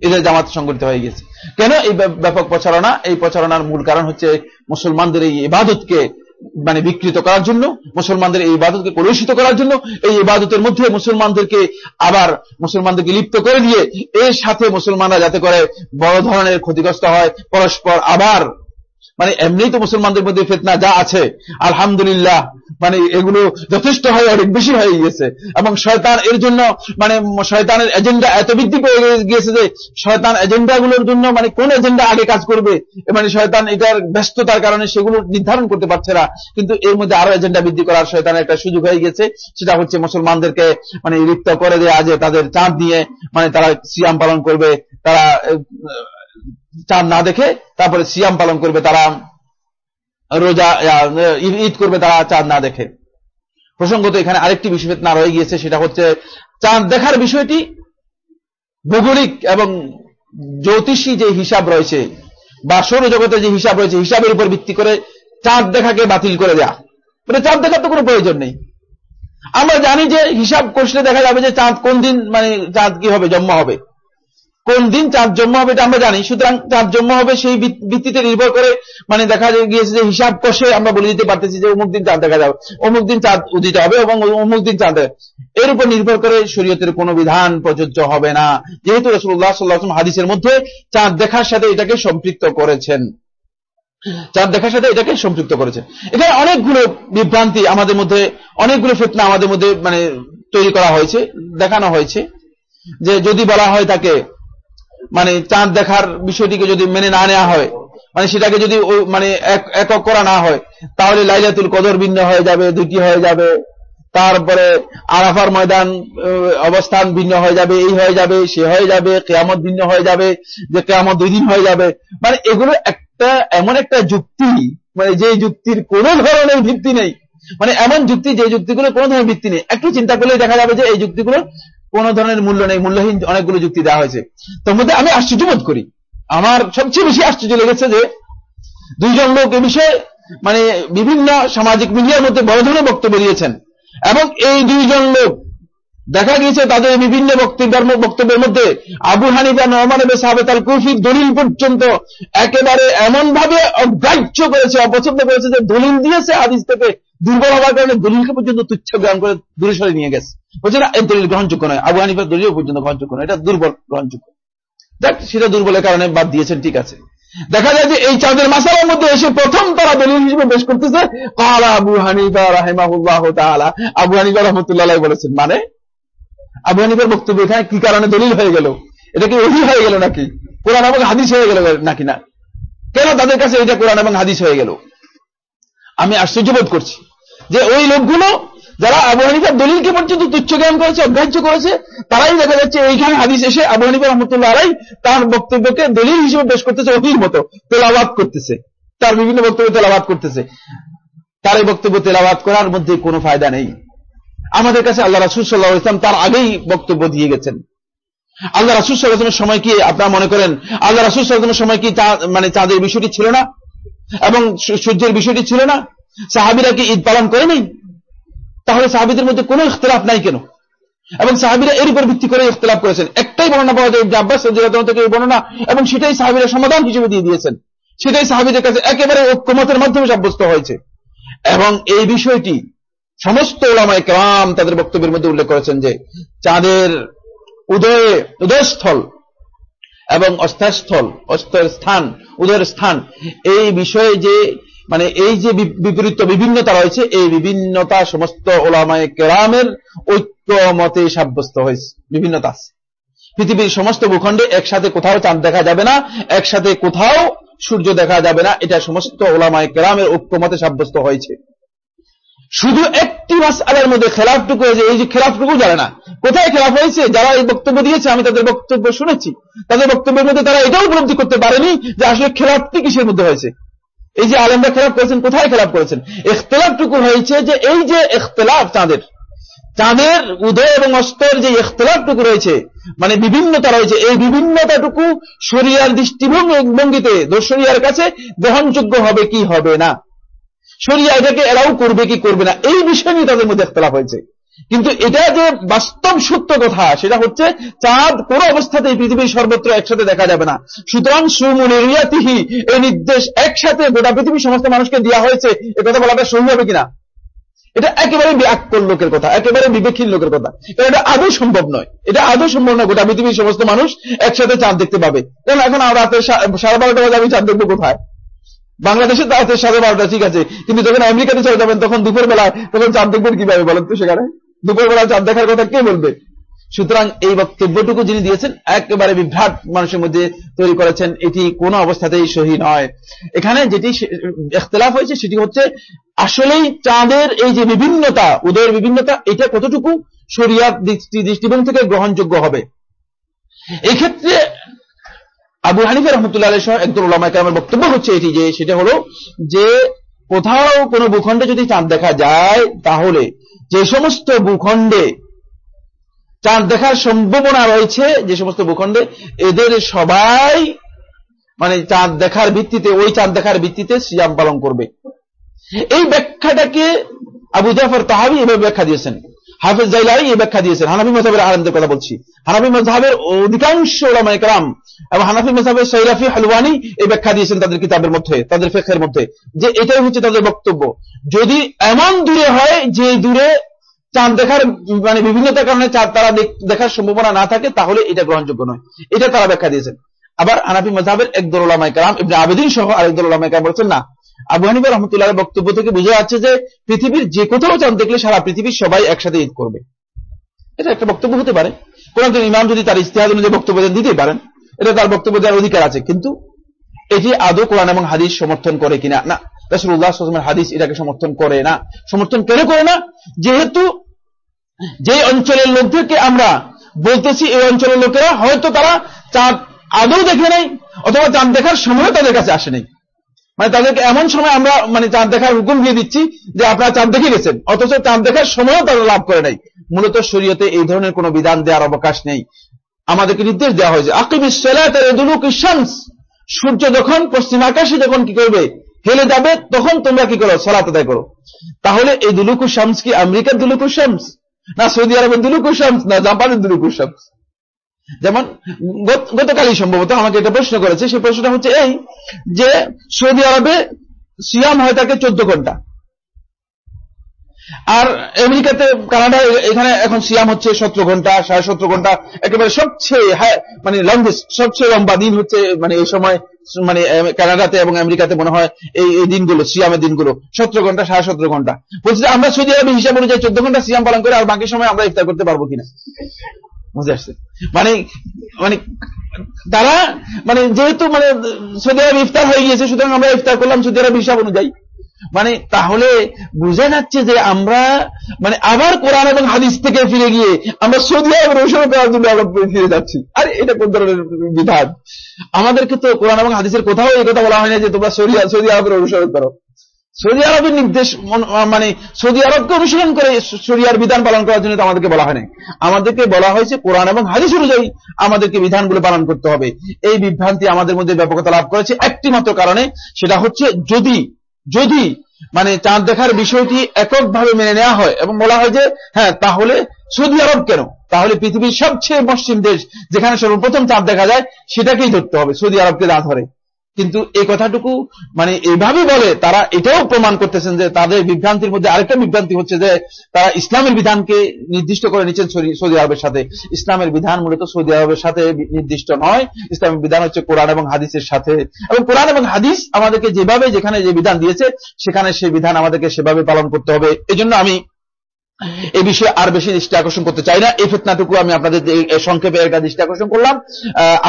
ঈদের জামাত সংগঠিত হয়ে গেছে কেন এই ব্যাপক প্রচারণা? এই প্রচারণার মূল কারণ হচ্ছে মুসলমানদের এই ইবাদতকে মানে বিকৃত করার জন্য, মুসলমানদের এই ইবাদতকে কলুষিত করার জন্য, এই ইবাদতের মধ্যে মুসলমানদেরকে আবার মুসলমানদেরকে লিপ্ত করে দিয়ে, এর সাথে মুসলমানরা যাতে করে বড় ধরনের ক্ষতিগ্রস্ত হয়, পরস্পর আবার মানে এমনি তো মুসলমানদের মধ্যে ফেতনা যা আছে, আলহামদুলিল্লাহ মানে এগুলো যথেষ্ট হয়, অনেক বেশি হয়ে গিয়েছে এবং শয়তান এর জন্য মানে শয়তানের এজেন্ডা এত বৃদ্ধি পেয়ে গিয়েছে যে, শয়তান এজেন্ডাগুলোর জন্য মানে কোন এজেন্ডা আগে কাজ করবে? মানে শয়তান এটার ব্যস্ততার কারণে সেগুলো নির্ধারণ করতে পারছে না। কিন্তু এর মধ্যে আরও এজেন্ডা বৃদ্ধি করার শয়তানের একটা সুযোগ হয়ে গেছে। সেটা হচ্ছে মুসলমানদেরকে মানে লিপ্ত করে দেওয়া যে তাদের চাঁদ দিয়ে মানে তারা সিয়াম পালন করবে, তারা চাঁদ না দেখে তারপরে সিয়াম পালন করবে তারা, রোজা ঈদ- করবে তারা চাঁদ না দেখে। প্রসঙ্গত এখানে আরেকটি বিষয় না রয়ে গিয়েছে, সেটা হচ্ছে চাঁদ দেখার বিষয়টি ভৌগোলিক এবং জ্যোতিষী যে হিসাব রয়েছে বা সৌরজগতের যে হিসাব রয়েছে, হিসাবের উপর ভিত্তি করে চাঁদ দেখাকে বাতিল করে দেয়া। মানে চাঁদ দেখার তো কোনো প্রয়োজন নেই। আমরা জানি যে হিসাব কষলে দেখা যাবে যে চাঁদ কোন দিন মানে চাঁদ কি হবে, জন্ম হবে। কোন দিন চাঁদ জন্ম হবে এটা আমরা জানি। সুতরাং চাঁদ জন্ম হবে সেই ভিত্তিতে নির্ভর করে মানে দেখা গিয়েছে যে হিসাব কষে আমরা বলে দিতে পারতেছি যে অমুক দিন চাঁদ দেখা যাবে, অমুক দিন চাঁদ উদিত হবে এবং অমুক দিন চাঁদ এর উপর নির্ভর করে শরীয়তের কোনো বিধান প্রযোজ্য হবে না। যেহেতু রসুল্লাহ সাল্লাহ হাদিসের মধ্যে চাঁদ দেখার সাথে এটাকে সম্পৃক্ত করেছেন। চাঁদ দেখার সাথে এটাকে সম্পৃক্ত করেছে এখানে অনেকগুলো বিভ্রান্তি আমাদের মধ্যে, অনেকগুলো ফেতনা আমাদের মধ্যে মানে তৈরি করা হয়েছে, দেখানো হয়েছে। যে যদি বলা হয় তাকে মানে চাঁদ দেখার বিষয়টিকে যদি মেনে না নেওয়া হয় মানে সেটাকে যদি মানে এক- একক করা না হয়, তাহলে লাইলাতুল কদর ভিন্ন হয়ে যাবে, দুটি হয়ে যাবে। তারপরে আরাফার ময়দান অবস্থান ভিন্ন হয়ে যাবে, এই হয়ে যাবে, সে হয়ে যাবে, কেয়ামত ভিন্ন হয়ে যাবে, যে কেয়ামত দুই দিন হয়ে যাবে। মানে এগুলো একটা, এমন একটা যুক্তি মানে যে যুক্তির কোনো ধরনের ভিত্তি নেই। মানে এমন যুক্তি, যে যুক্তিগুলো কোনো ধরনের ভিত্তি নেই। একটু চিন্তা করলে দেখা যাবে যে এই যুক্তিগুলো কোনো ধরনের মূল্য নেই, মূল্যহীন অনেকগুলো যুক্তি দেওয়া হয়েছে। তার মধ্যে আমি আশ্চর্য বোধ করি। আমার সবচেয়ে বেশি আশ্চর্য লেগেছে যে দুইজন লোক এ বিষয়ে মানে বিভিন্ন সামাজিক মিডিয়ার মধ্যে বড় ধরনের বক্তব্য দিয়েছেন এবং এই দুইজন লোক দেখা গিয়েছে তাদের বিভিন্ন বক্তব্যের মধ্যে আবু হানিফা নরমান সাহেব আল কুফির দলিল পর্যন্ত একেবারে এমন ভাবে অগ্রাহ্য করেছে, অপছন্দ করেছে যে দলিল দিয়েছে, হাদিস থেকে দুর্বল হওয়ার কারণে দলিলকে পর্যন্ত তুচ্ছ গ্রহণ করে দূরে সরে নিয়ে গেছে। বলছে না, এই দলিল গ্রহণযোগ্য নয়, আবু হানিফার দলিল পর্যন্ত গ্রহণযোগ্য নয়, এটা দুর্বল গ্রহণযোগ্য। দেখ, সেটা দুর্বলের কারণে বাদ দিয়েছেন, ঠিক আছে। দেখা যায় যে এই চাঁদের মাসালার মধ্যে এসে প্রথম তারা দলিল হিসেবে পেশ করতেছে আবু হানিফা রাহেমাহুল্লাহ আবু হানিফা রহমতুল্লাহ বলেছেন মানে আবু হানিফার বক্তব্য এখানে কি কারণে দলিল হয়ে গেল? এটা কি ওহি হয়ে গেল নাকি? কোরআন এবং হাদিস হয়ে গেল নাকি না? কেন তাদের কাছে এটা কোরআন এবং হাদিস হয়ে গেল? আমি আশ্চর্য বোধ করছি যে ওই লোকগুলো যারা আবু হানিফার দলিলকে পর্যন্ত তুচ্ছ জ্ঞান করেছে, অগ্রাহ্য করেছে, তারাই দেখা যাচ্ছে এইখানে হাদিস এসে আবু হানিফা রহমতুল্লাহ আলাই তার বক্তব্যকে দলিল হিসেবে পেশ করতেছে অহির মতো তেলাবাদ করতেছে। তার বিভিন্ন বক্তব্য তেলাবাদ করতেছে। তার এই বক্তব্য তেলাবাদ করার মধ্যে কোনো ফায়দা নেই। আমাদের কাছে আল্লাহ রাসুল সাল্লাহ ইসলাম তার আগেই বক্তব্য দিয়ে গেছেন। আল্লাহ রাসুল সাল্লাহামের সময় কি আপনারা মনে করেন আল্লাহ রাসুল সাল্লাহামের সময় কি মানে চাঁদের বিষয়টি ছিল না? এবং সূর্যের বিষয়টি ছিল না? সাহাবিরা কি ঈদ পালন করেনি তাহলে সাহাবিদের মধ্যে কোনো ইখতলাফ নাই কেন? এবং সাহাবিরা এর উপর ভিত্তি করে ইখতলাফ করেছেন। একটাই বর্ণনা পাওয়া যায় যে আব্বাস থেকে এই বর্ণনা, এবং সেটাই সাহাবিরা সমাধান হিসেবে দিয়ে দিয়েছেন। সেটাই সাহাবিদের কাছে একেবারে ঐক্যমতের মাধ্যমে সাব্যস্ত হয়েছে। এবং এই বিষয়টি সমস্ত ওলামায় কেরাম তাদের বক্তব্যের মধ্যে উল্লেখ করেছেন যে, চাঁদের উদয়ে, উদয়স্থল এবং অস্থাস্থল অস্তের স্থান উদয়ের স্থান এই বিষয়ে যে মানে এই যে বিপরীত বিভিন্নতা রয়েছে, এই বিভিন্নতা সমস্ত ওলামায় কেরামের ঐক্য মতে সাব্যস্ত হয়েছে। বিভিন্নতা আছে। পৃথিবীর সমস্ত ভূখণ্ডে একসাথে কোথাও চাঁদ দেখা যাবে না, একসাথে কোথাও সূর্য দেখা যাবে না, এটা সমস্ত ওলামায় কেরামের ঐক্যমতে সাব্যস্ত হয়েছে। শুধু একটি মাস আলের মধ্যে খেলাফটুকু হয়েছে, এই যে খেলাফটুকু জানে না। কোথায় খেলাফ হয়েছে? যারা এই বক্তব্য দিয়েছে, আমি তাদের বক্তব্য শুনেছি। তাদের বক্তব্যের মধ্যে তারা এটাও উপলব্ধি করতে পারেনি যে আসলে খেলাফটি কিসের মধ্যে হয়েছে। এই যে আলমরা খেলাফ করেছেন, কোথায় খেলাফ করেছেন? এখতলাফটুকু হয়েছে যে এই যে এখতলাফ চাঁদের চাঁদের উদয় এবং অস্তর যে এখতলাফটুকু রয়েছে মানে বিভিন্নতা রয়েছে, এই বিভিন্নতাটুকু শরিয়ার দৃষ্টিভঙ্গিতে দর্শরিয়ার কাছে গ্রহণযোগ্য হবে কি হবে না? শরিয়া এটাকে এরাও করবে কি করবে না, এই বিষয় নিয়ে তাদের মধ্যে একতলাফ হয়েছে। কিন্তু এটা যে বাস্তব সত্য কথা, সেটা হচ্ছে চাঁদ কোন অবস্থাতেই পৃথিবীর সর্বত্র একসাথে দেখা যাবে না। সুতরাং সুমনিয়াতিহি এই নির্দেশ একসাথে গোটা পৃথিবীর সমস্ত মানুষকে দেওয়া হয়েছে, এ কথা বলাটা সহি হবে কিনা? এটা একেবারে ব্যাকল লোকের কথা, একেবারে বিবেকহীন লোকের কথা। কারণ এটা আদৌ সম্ভব নয়। এটা আদৌ সম্ভব নয় গোটা পৃথিবীর সমস্ত মানুষ একসাথে চাঁদ দেখতে পাবে। কারণ এখন রাতে সাড়ে বারোটা বাজে আমি চাঁদ দেখব কোথায়? বাংলাদেশে রাতে সাড়ে বারোটা, ঠিক আছে। কিন্তু যখন আমেরিকাতে চলে যাবেন, তখন দুপুর বেলায় তখন চাঁদ দেখবেন কীভাবে বলেন তো সেখানে? দুপুর বেলা চাঁদ দেখার কথা কে বলবে? সুতরাং এই বক্তব্যটুকু যিনি দিয়েছেন, একেবারে বিভ্রাট মানুষের মধ্যে তৈরি করেছেন, এটি কোন অবস্থাতেই সহি নয়। এখানে যেটি এখতলাফ হয়েছে সেটি হচ্ছে, আসলেই চাঁদের এই যে বিভিন্নতা, উদয়ের বিভিন্নতা, এটা কতটুকু শরিয়ার দৃষ্টিভঙ্গি থেকে গ্রহণযোগ্য হবে? এই ক্ষেত্রে আবু হানিফা রহমতুল্লাহ আলহ একদল ওলামা কালামের বক্তব্য হচ্ছে এটি যে, সেটা হলো যে, কোথাও কোনো ভূখণ্ডে যদি চাঁদ দেখা যায়, তাহলে যে সমস্ত ভূখণ্ডে চাঁদ দেখার সম্ভাবনা রয়েছে, যে সমস্ত ভূখণ্ডে, এদের সবাই মানে চাঁদ দেখার ভিত্তিতে, ওই চাঁদ দেখার ভিত্তিতে সিয়াম পালন করবে। এই ব্যাখ্যাটাকে আবু জাফর তাহাবি এভাবে ব্যাখ্যা দিয়েছেন। হাফিজ জাইলাই এই ব্যাখ্যা দিয়েছেন। হানাফি মজাবের আলমদের কথা বলছি। হানাফি মজাহের অধিকাংশ ওলামায় কালাম এবং হানাফি মজাহের সৈরাফি হালওয়ানি এই ব্যাখ্যা দিয়েছেন তাদের কিতাবের মধ্যে, তাদের ফেখের মধ্যে, যে এটাই হচ্ছে তাদের বক্তব্য। যদি এমন দূরে হয় যে দূরে চাঁদ দেখার মানে বিভিন্নতার কারণে চাঁদ তারা দেখার সম্ভাবনা না থাকে, তাহলে এটা গ্রহণযোগ্য নয়। এটা তারা ব্যাখ্যা দিয়েছেন। আবার হানাফি মজাহের একদল ওলামায় কালাম ইবনে আবেদিন সহ আরেকদল ওলামায় কালাম বলছেন, না আবু হানিফা রহমতুল্লাহ বক্তব্য থেকে বোঝা যাচ্ছে যে পৃথিবীর যে কোথাও চাঁদ দেখলে সারা পৃথিবীর সবাই একসাথে ঈদ করবে। এটা একটা বক্তব্য হতে পারে। কোন একজন ইমাম যদি তার ইস্তেহাদ অনুযায়ী বক্তব্য দেন, দিতেই পারেন। এটা তার বক্তব্য দেওয়ার অধিকার আছে। কিন্তু এটি আদৌ কোরআন এবং হাদিস সমর্থন করে কিনা? না। রাসুল্লাহ হাদিস এটাকে সমর্থন করে না। সমর্থন কেন করে না? যেহেতু যে অঞ্চলের লোকদেরকে আমরা বলতেছি, এই অঞ্চলের লোকেরা হয়তো তারা চাঁদ আদৌ দেখে নাই, অথবা চাঁদ দেখার সময় তাদের কাছে আসে নাই। মানে তাদেরকে এমন সময় আমরা মানে চাঁদ দেখার হুকুম দিয়ে দিচ্ছি যে আপনারা চাঁদ দেখে গেছেন, অথচ চাঁদ দেখার সময়ও তারা লাভ করে নাই। মূলত শরীয়তে এই ধরনের কোনো বিধান দেওয়ার অবকাশ নেই। আমাদেরকে নির্দেশ দেওয়া হয়েছে, আকিমিস শামস। সূর্য যখন পশ্চিম আকাশে যখন কি করবে, হেলে যাবে, তখন তোমরা কি করো? সলাত আদায় করো। তাহলে এই দুলুকু শামস কি আমেরিকার দুলুকু শামস? না সৌদি আরবের দুলুকু শামস? না জাপানের দুলুকু শামস? যেমন, গত- গতকালই সম্ভবত আমাকে এটা প্রশ্ন করেছে সেই প্রশ্নটা হচ্ছে এই, যে সৌদি আরবে সিয়াম হয়ে থাকে চোদ্দ ঘণ্টা। আর আমেরিকাতে, কানাডায় এখানে এখন সিয়াম হচ্ছে সতেরো ঘণ্টা, সাড়ে সতেরো ঘণ্টা, একেবারে সবচেয়ে মানে লংগেস্ট সবচেয়ে লম্বা দিন হচ্ছে মানে এই সময় মানে কানাডাতে এবং আমেরিকাতে মনে হয় এই এই দিনগুলো, সিয়ামের দিনগুলো, সতেরো ঘণ্টা, সাড়ে সতেরো ঘণ্টা। বলছি আমরা সৌদি আরবে হিসাব অনুযায়ী চোদ্দ ঘণ্টা সিয়াম পালন করে আর বাকি সময় আমরা ইফতার করতে পারব কিনা? বুঝে আসছে। মানে মানে তারা মানে যেহেতু মানে সৌদি আরব ইফতার হয়ে গিয়েছে, সুতরাং আমরা ইফতার করলাম সৌদি আরব হিসাব অনুযায়ী। মানে তাহলে বুঝে যাচ্ছে যে আমরা মানে আবার কোরআন এবং হাদিস থেকে ফিরে গিয়ে আমরা সৌদি আরবের অনুসরণ করার জন্য আবার ফিরে যাচ্ছি। আরে, এটা কোন ধরনের বিধান? আমাদেরকে তো কোরআন এবং হাদিসের কোথাও এই কথা বলা হয় না যে তোমরা সৌদি সৌদি আরবের অনুসরণ করো। সৌদি আরবের নির্দেশ মানে সৌদি আরবকে অনুসরণ করে শরিয়ার বিধান পালন করার জন্য আমাদেরকে বলা হয় আমাদেরকে বলা হয়েছে কোরআন এবং হাদিস অনুযায়ী আমাদেরকে বিধানগুলো পালন করতে হবে। এই বিভ্রান্তি আমাদের মধ্যে ব্যাপকতা লাভ করেছে একটি মাত্র কারণে, সেটা হচ্ছে যদি যদি মানে চাঁদ দেখার বিষয়টি এককভাবে মেনে নেওয়া হয় এবং বলা হয় যে হ্যাঁ তাহলে সৌদি আরব কেন? তাহলে পৃথিবীর সবচেয়ে পশ্চিম দেশ যেখানে সর্বপ্রথম চাঁদ দেখা যায়, সেটাকেই ধরতে হবে সৌদি আরবকে না ধরে। কিন্তু এই কথাটুকু মানে এইভাবে বলে, তারা এটাও প্রমাণ করতেছেন যে তাদের বিভ্রান্তির মধ্যে আরেকটা বিভ্রান্তি হচ্ছে যে তারা ইসলামের বিধানকে নির্দিষ্ট করে নিচ্ছেন সৌদি- আরবের সাথে। ইসলামের বিধান মূলত সৌদি আরবের সাথে নির্দিষ্ট নয়। ইসলামের বিধান হচ্ছে কোরআন এবং হাদিসের সাথে। এবং কোরআন এবং হাদিস আমাদেরকে যেভাবে যেখানে যে বিধান দিয়েছে, সেখানে সেই বিধান আমাদেরকে সেভাবে পালন করতে হবে। এই আমি এই বিষয়ে আর বেশি দৃষ্টি আকর্ষণ করতে চাই না। এই ফেতনাটুকু আমি আপনাদের সংক্ষেপে এর দৃষ্টি আকর্ষণ করলাম।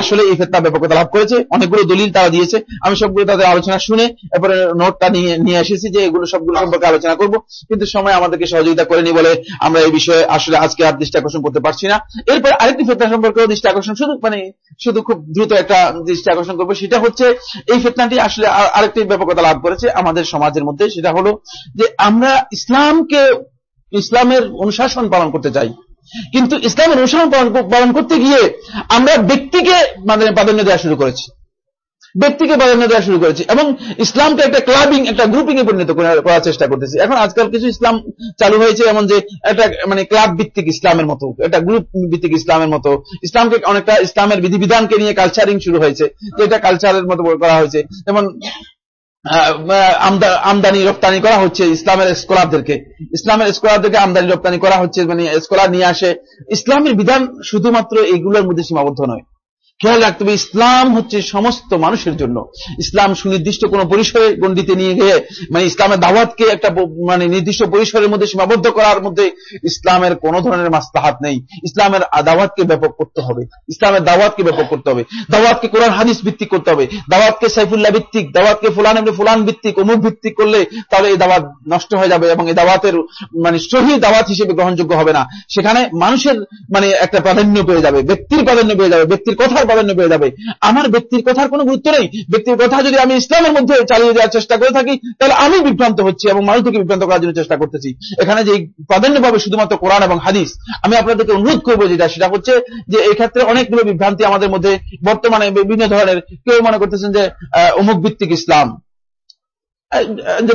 আসলে এই ফেতনা ব্যাপকতা লাভ করেছে। অনেকগুলো দলিল তারা দিয়েছে। আমি সবগুলো তাদের আলোচনা শুনে এরপরে নোটটা নিয়ে নিয়ে এসেছি যে এগুলো সবগুলো সম্পর্কে আলোচনা করব। কিন্তু সময় আমাদেরকে সহযোগিতা করেনি বলে আমরা এই বিষয়ে আসলে আজকে আর দৃষ্টি আকর্ষণ করতে পারছি না। এরপর আরেকটি ফেতনা সম্পর্কেও দৃষ্টি আকর্ষণ, শুধু মানে শুধু খুব দ্রুত একটা দৃষ্টি আকর্ষণ করব, সেটা হচ্ছে এই ফেতনাটি আসলে আরেকটি ব্যাপকতা লাভ করেছে আমাদের সমাজের মধ্যে। সেটা হলো যে আমরা ইসলামকে ইসলামের অনুশাসন পালন করতে চাই। কিন্তু ইসলামের অনুশাসন পালন করতে গিয়ে আমরা ব্যক্তিকে মানে প্রাধান্য দেওয়া শুরু করেছি। ব্যক্তিকে প্রাধান্য দেওয়া শুরু করেছি এবং ইসলামকে একটা ক্লাবিং, একটা গ্রুপিং এ পরিণত করার চেষ্টা করতেছি। এখন আজকাল কিছু ইসলাম চালু হয়েছে, এমন যে একটা মানে ক্লাব ভিত্তিক ইসলামের মতো, একটা গ্রুপ ভিত্তিক ইসলামের মতো। ইসলামকে অনেকটা ইসলামের বিধিবিধানকে নিয়ে কালচারিং শুরু হয়েছে, যেটা কালচারের মতো করা হয়েছে। যেমন আমদানি, রপ্তানি করা হচ্ছে ইসলামের স্কলারদেরকে। ইসলামের স্কলারদেরকে আমদানি, রপ্তানি করা হচ্ছে মানে স্কলার নিয়ে আসে। ইসলামের বিধান শুধুমাত্র এগুলোর মধ্যে সীমাবদ্ধ নয়। খেয়াল রাখতে হবে, ইসলাম হচ্ছে সমস্ত মানুষের জন্য। ইসলাম সুনির্দিষ্ট কোন পরিসরে গণ্ডিতে নিয়ে গিয়ে মানে ইসলামের দাওয়াতকে একটা মানে নির্দিষ্ট পরিসরের মধ্যে সীমাবদ্ধ করার মধ্যে ইসলামের কোন ধরনের মাস্তাহাত নেই। ইসলামের দাওয়াতকে ব্যাপক করতে হবে। ইসলামের দাওয়াতকে ব্যাপক করতে হবে। দাওয়াতকে কোরআন, হাদিস ভিত্তিক করতে হবে। দাওয়াতকে সাইফুল্লাহ ভিত্তিক, দাওয়াতকে ফুলান এমনি ফুলান ভিত্তিক, অমুক ভিত্তিক করলে তাহলে এই দাওয়াত নষ্ট হয়ে যাবে এবং এই দাওয়াতের মানে সহি দাওয়াত হিসেবে গ্রহণযোগ্য হবে না। সেখানে মানুষের মানে একটা প্রাধান্য পেয়ে যাবে, ব্যক্তির প্রাধান্য পেয়ে যাবে, ব্যক্তির কথার প্রাধান্য পেয়ে যাবে। আমার ব্যক্তির কথার কোনো গুরুত্ব নেই। ব্যক্তির কথা যদি আমি ইসলামের মধ্যে চালিয়ে দেওয়ার চেষ্টা করে থাকি, তাহলে আমি বিভ্রান্ত হচ্ছি এবং মানুষকে বিভ্রান্ত করার জন্য চেষ্টা করতেছি। এখানে যে প্রাধান্য পাবে শুধুমাত্র কোরআন এবং হাদিস, আমি আপনাদেরকে অনুরোধ করব যেটা, সেটা হচ্ছে যে এই ক্ষেত্রে অনেকগুলো বিভ্রান্তি আমাদের মধ্যে বর্তমানে বিভিন্ন ধরনের কেউ মনে করতেছেন যে অমুক ভিত্তিক ইসলাম।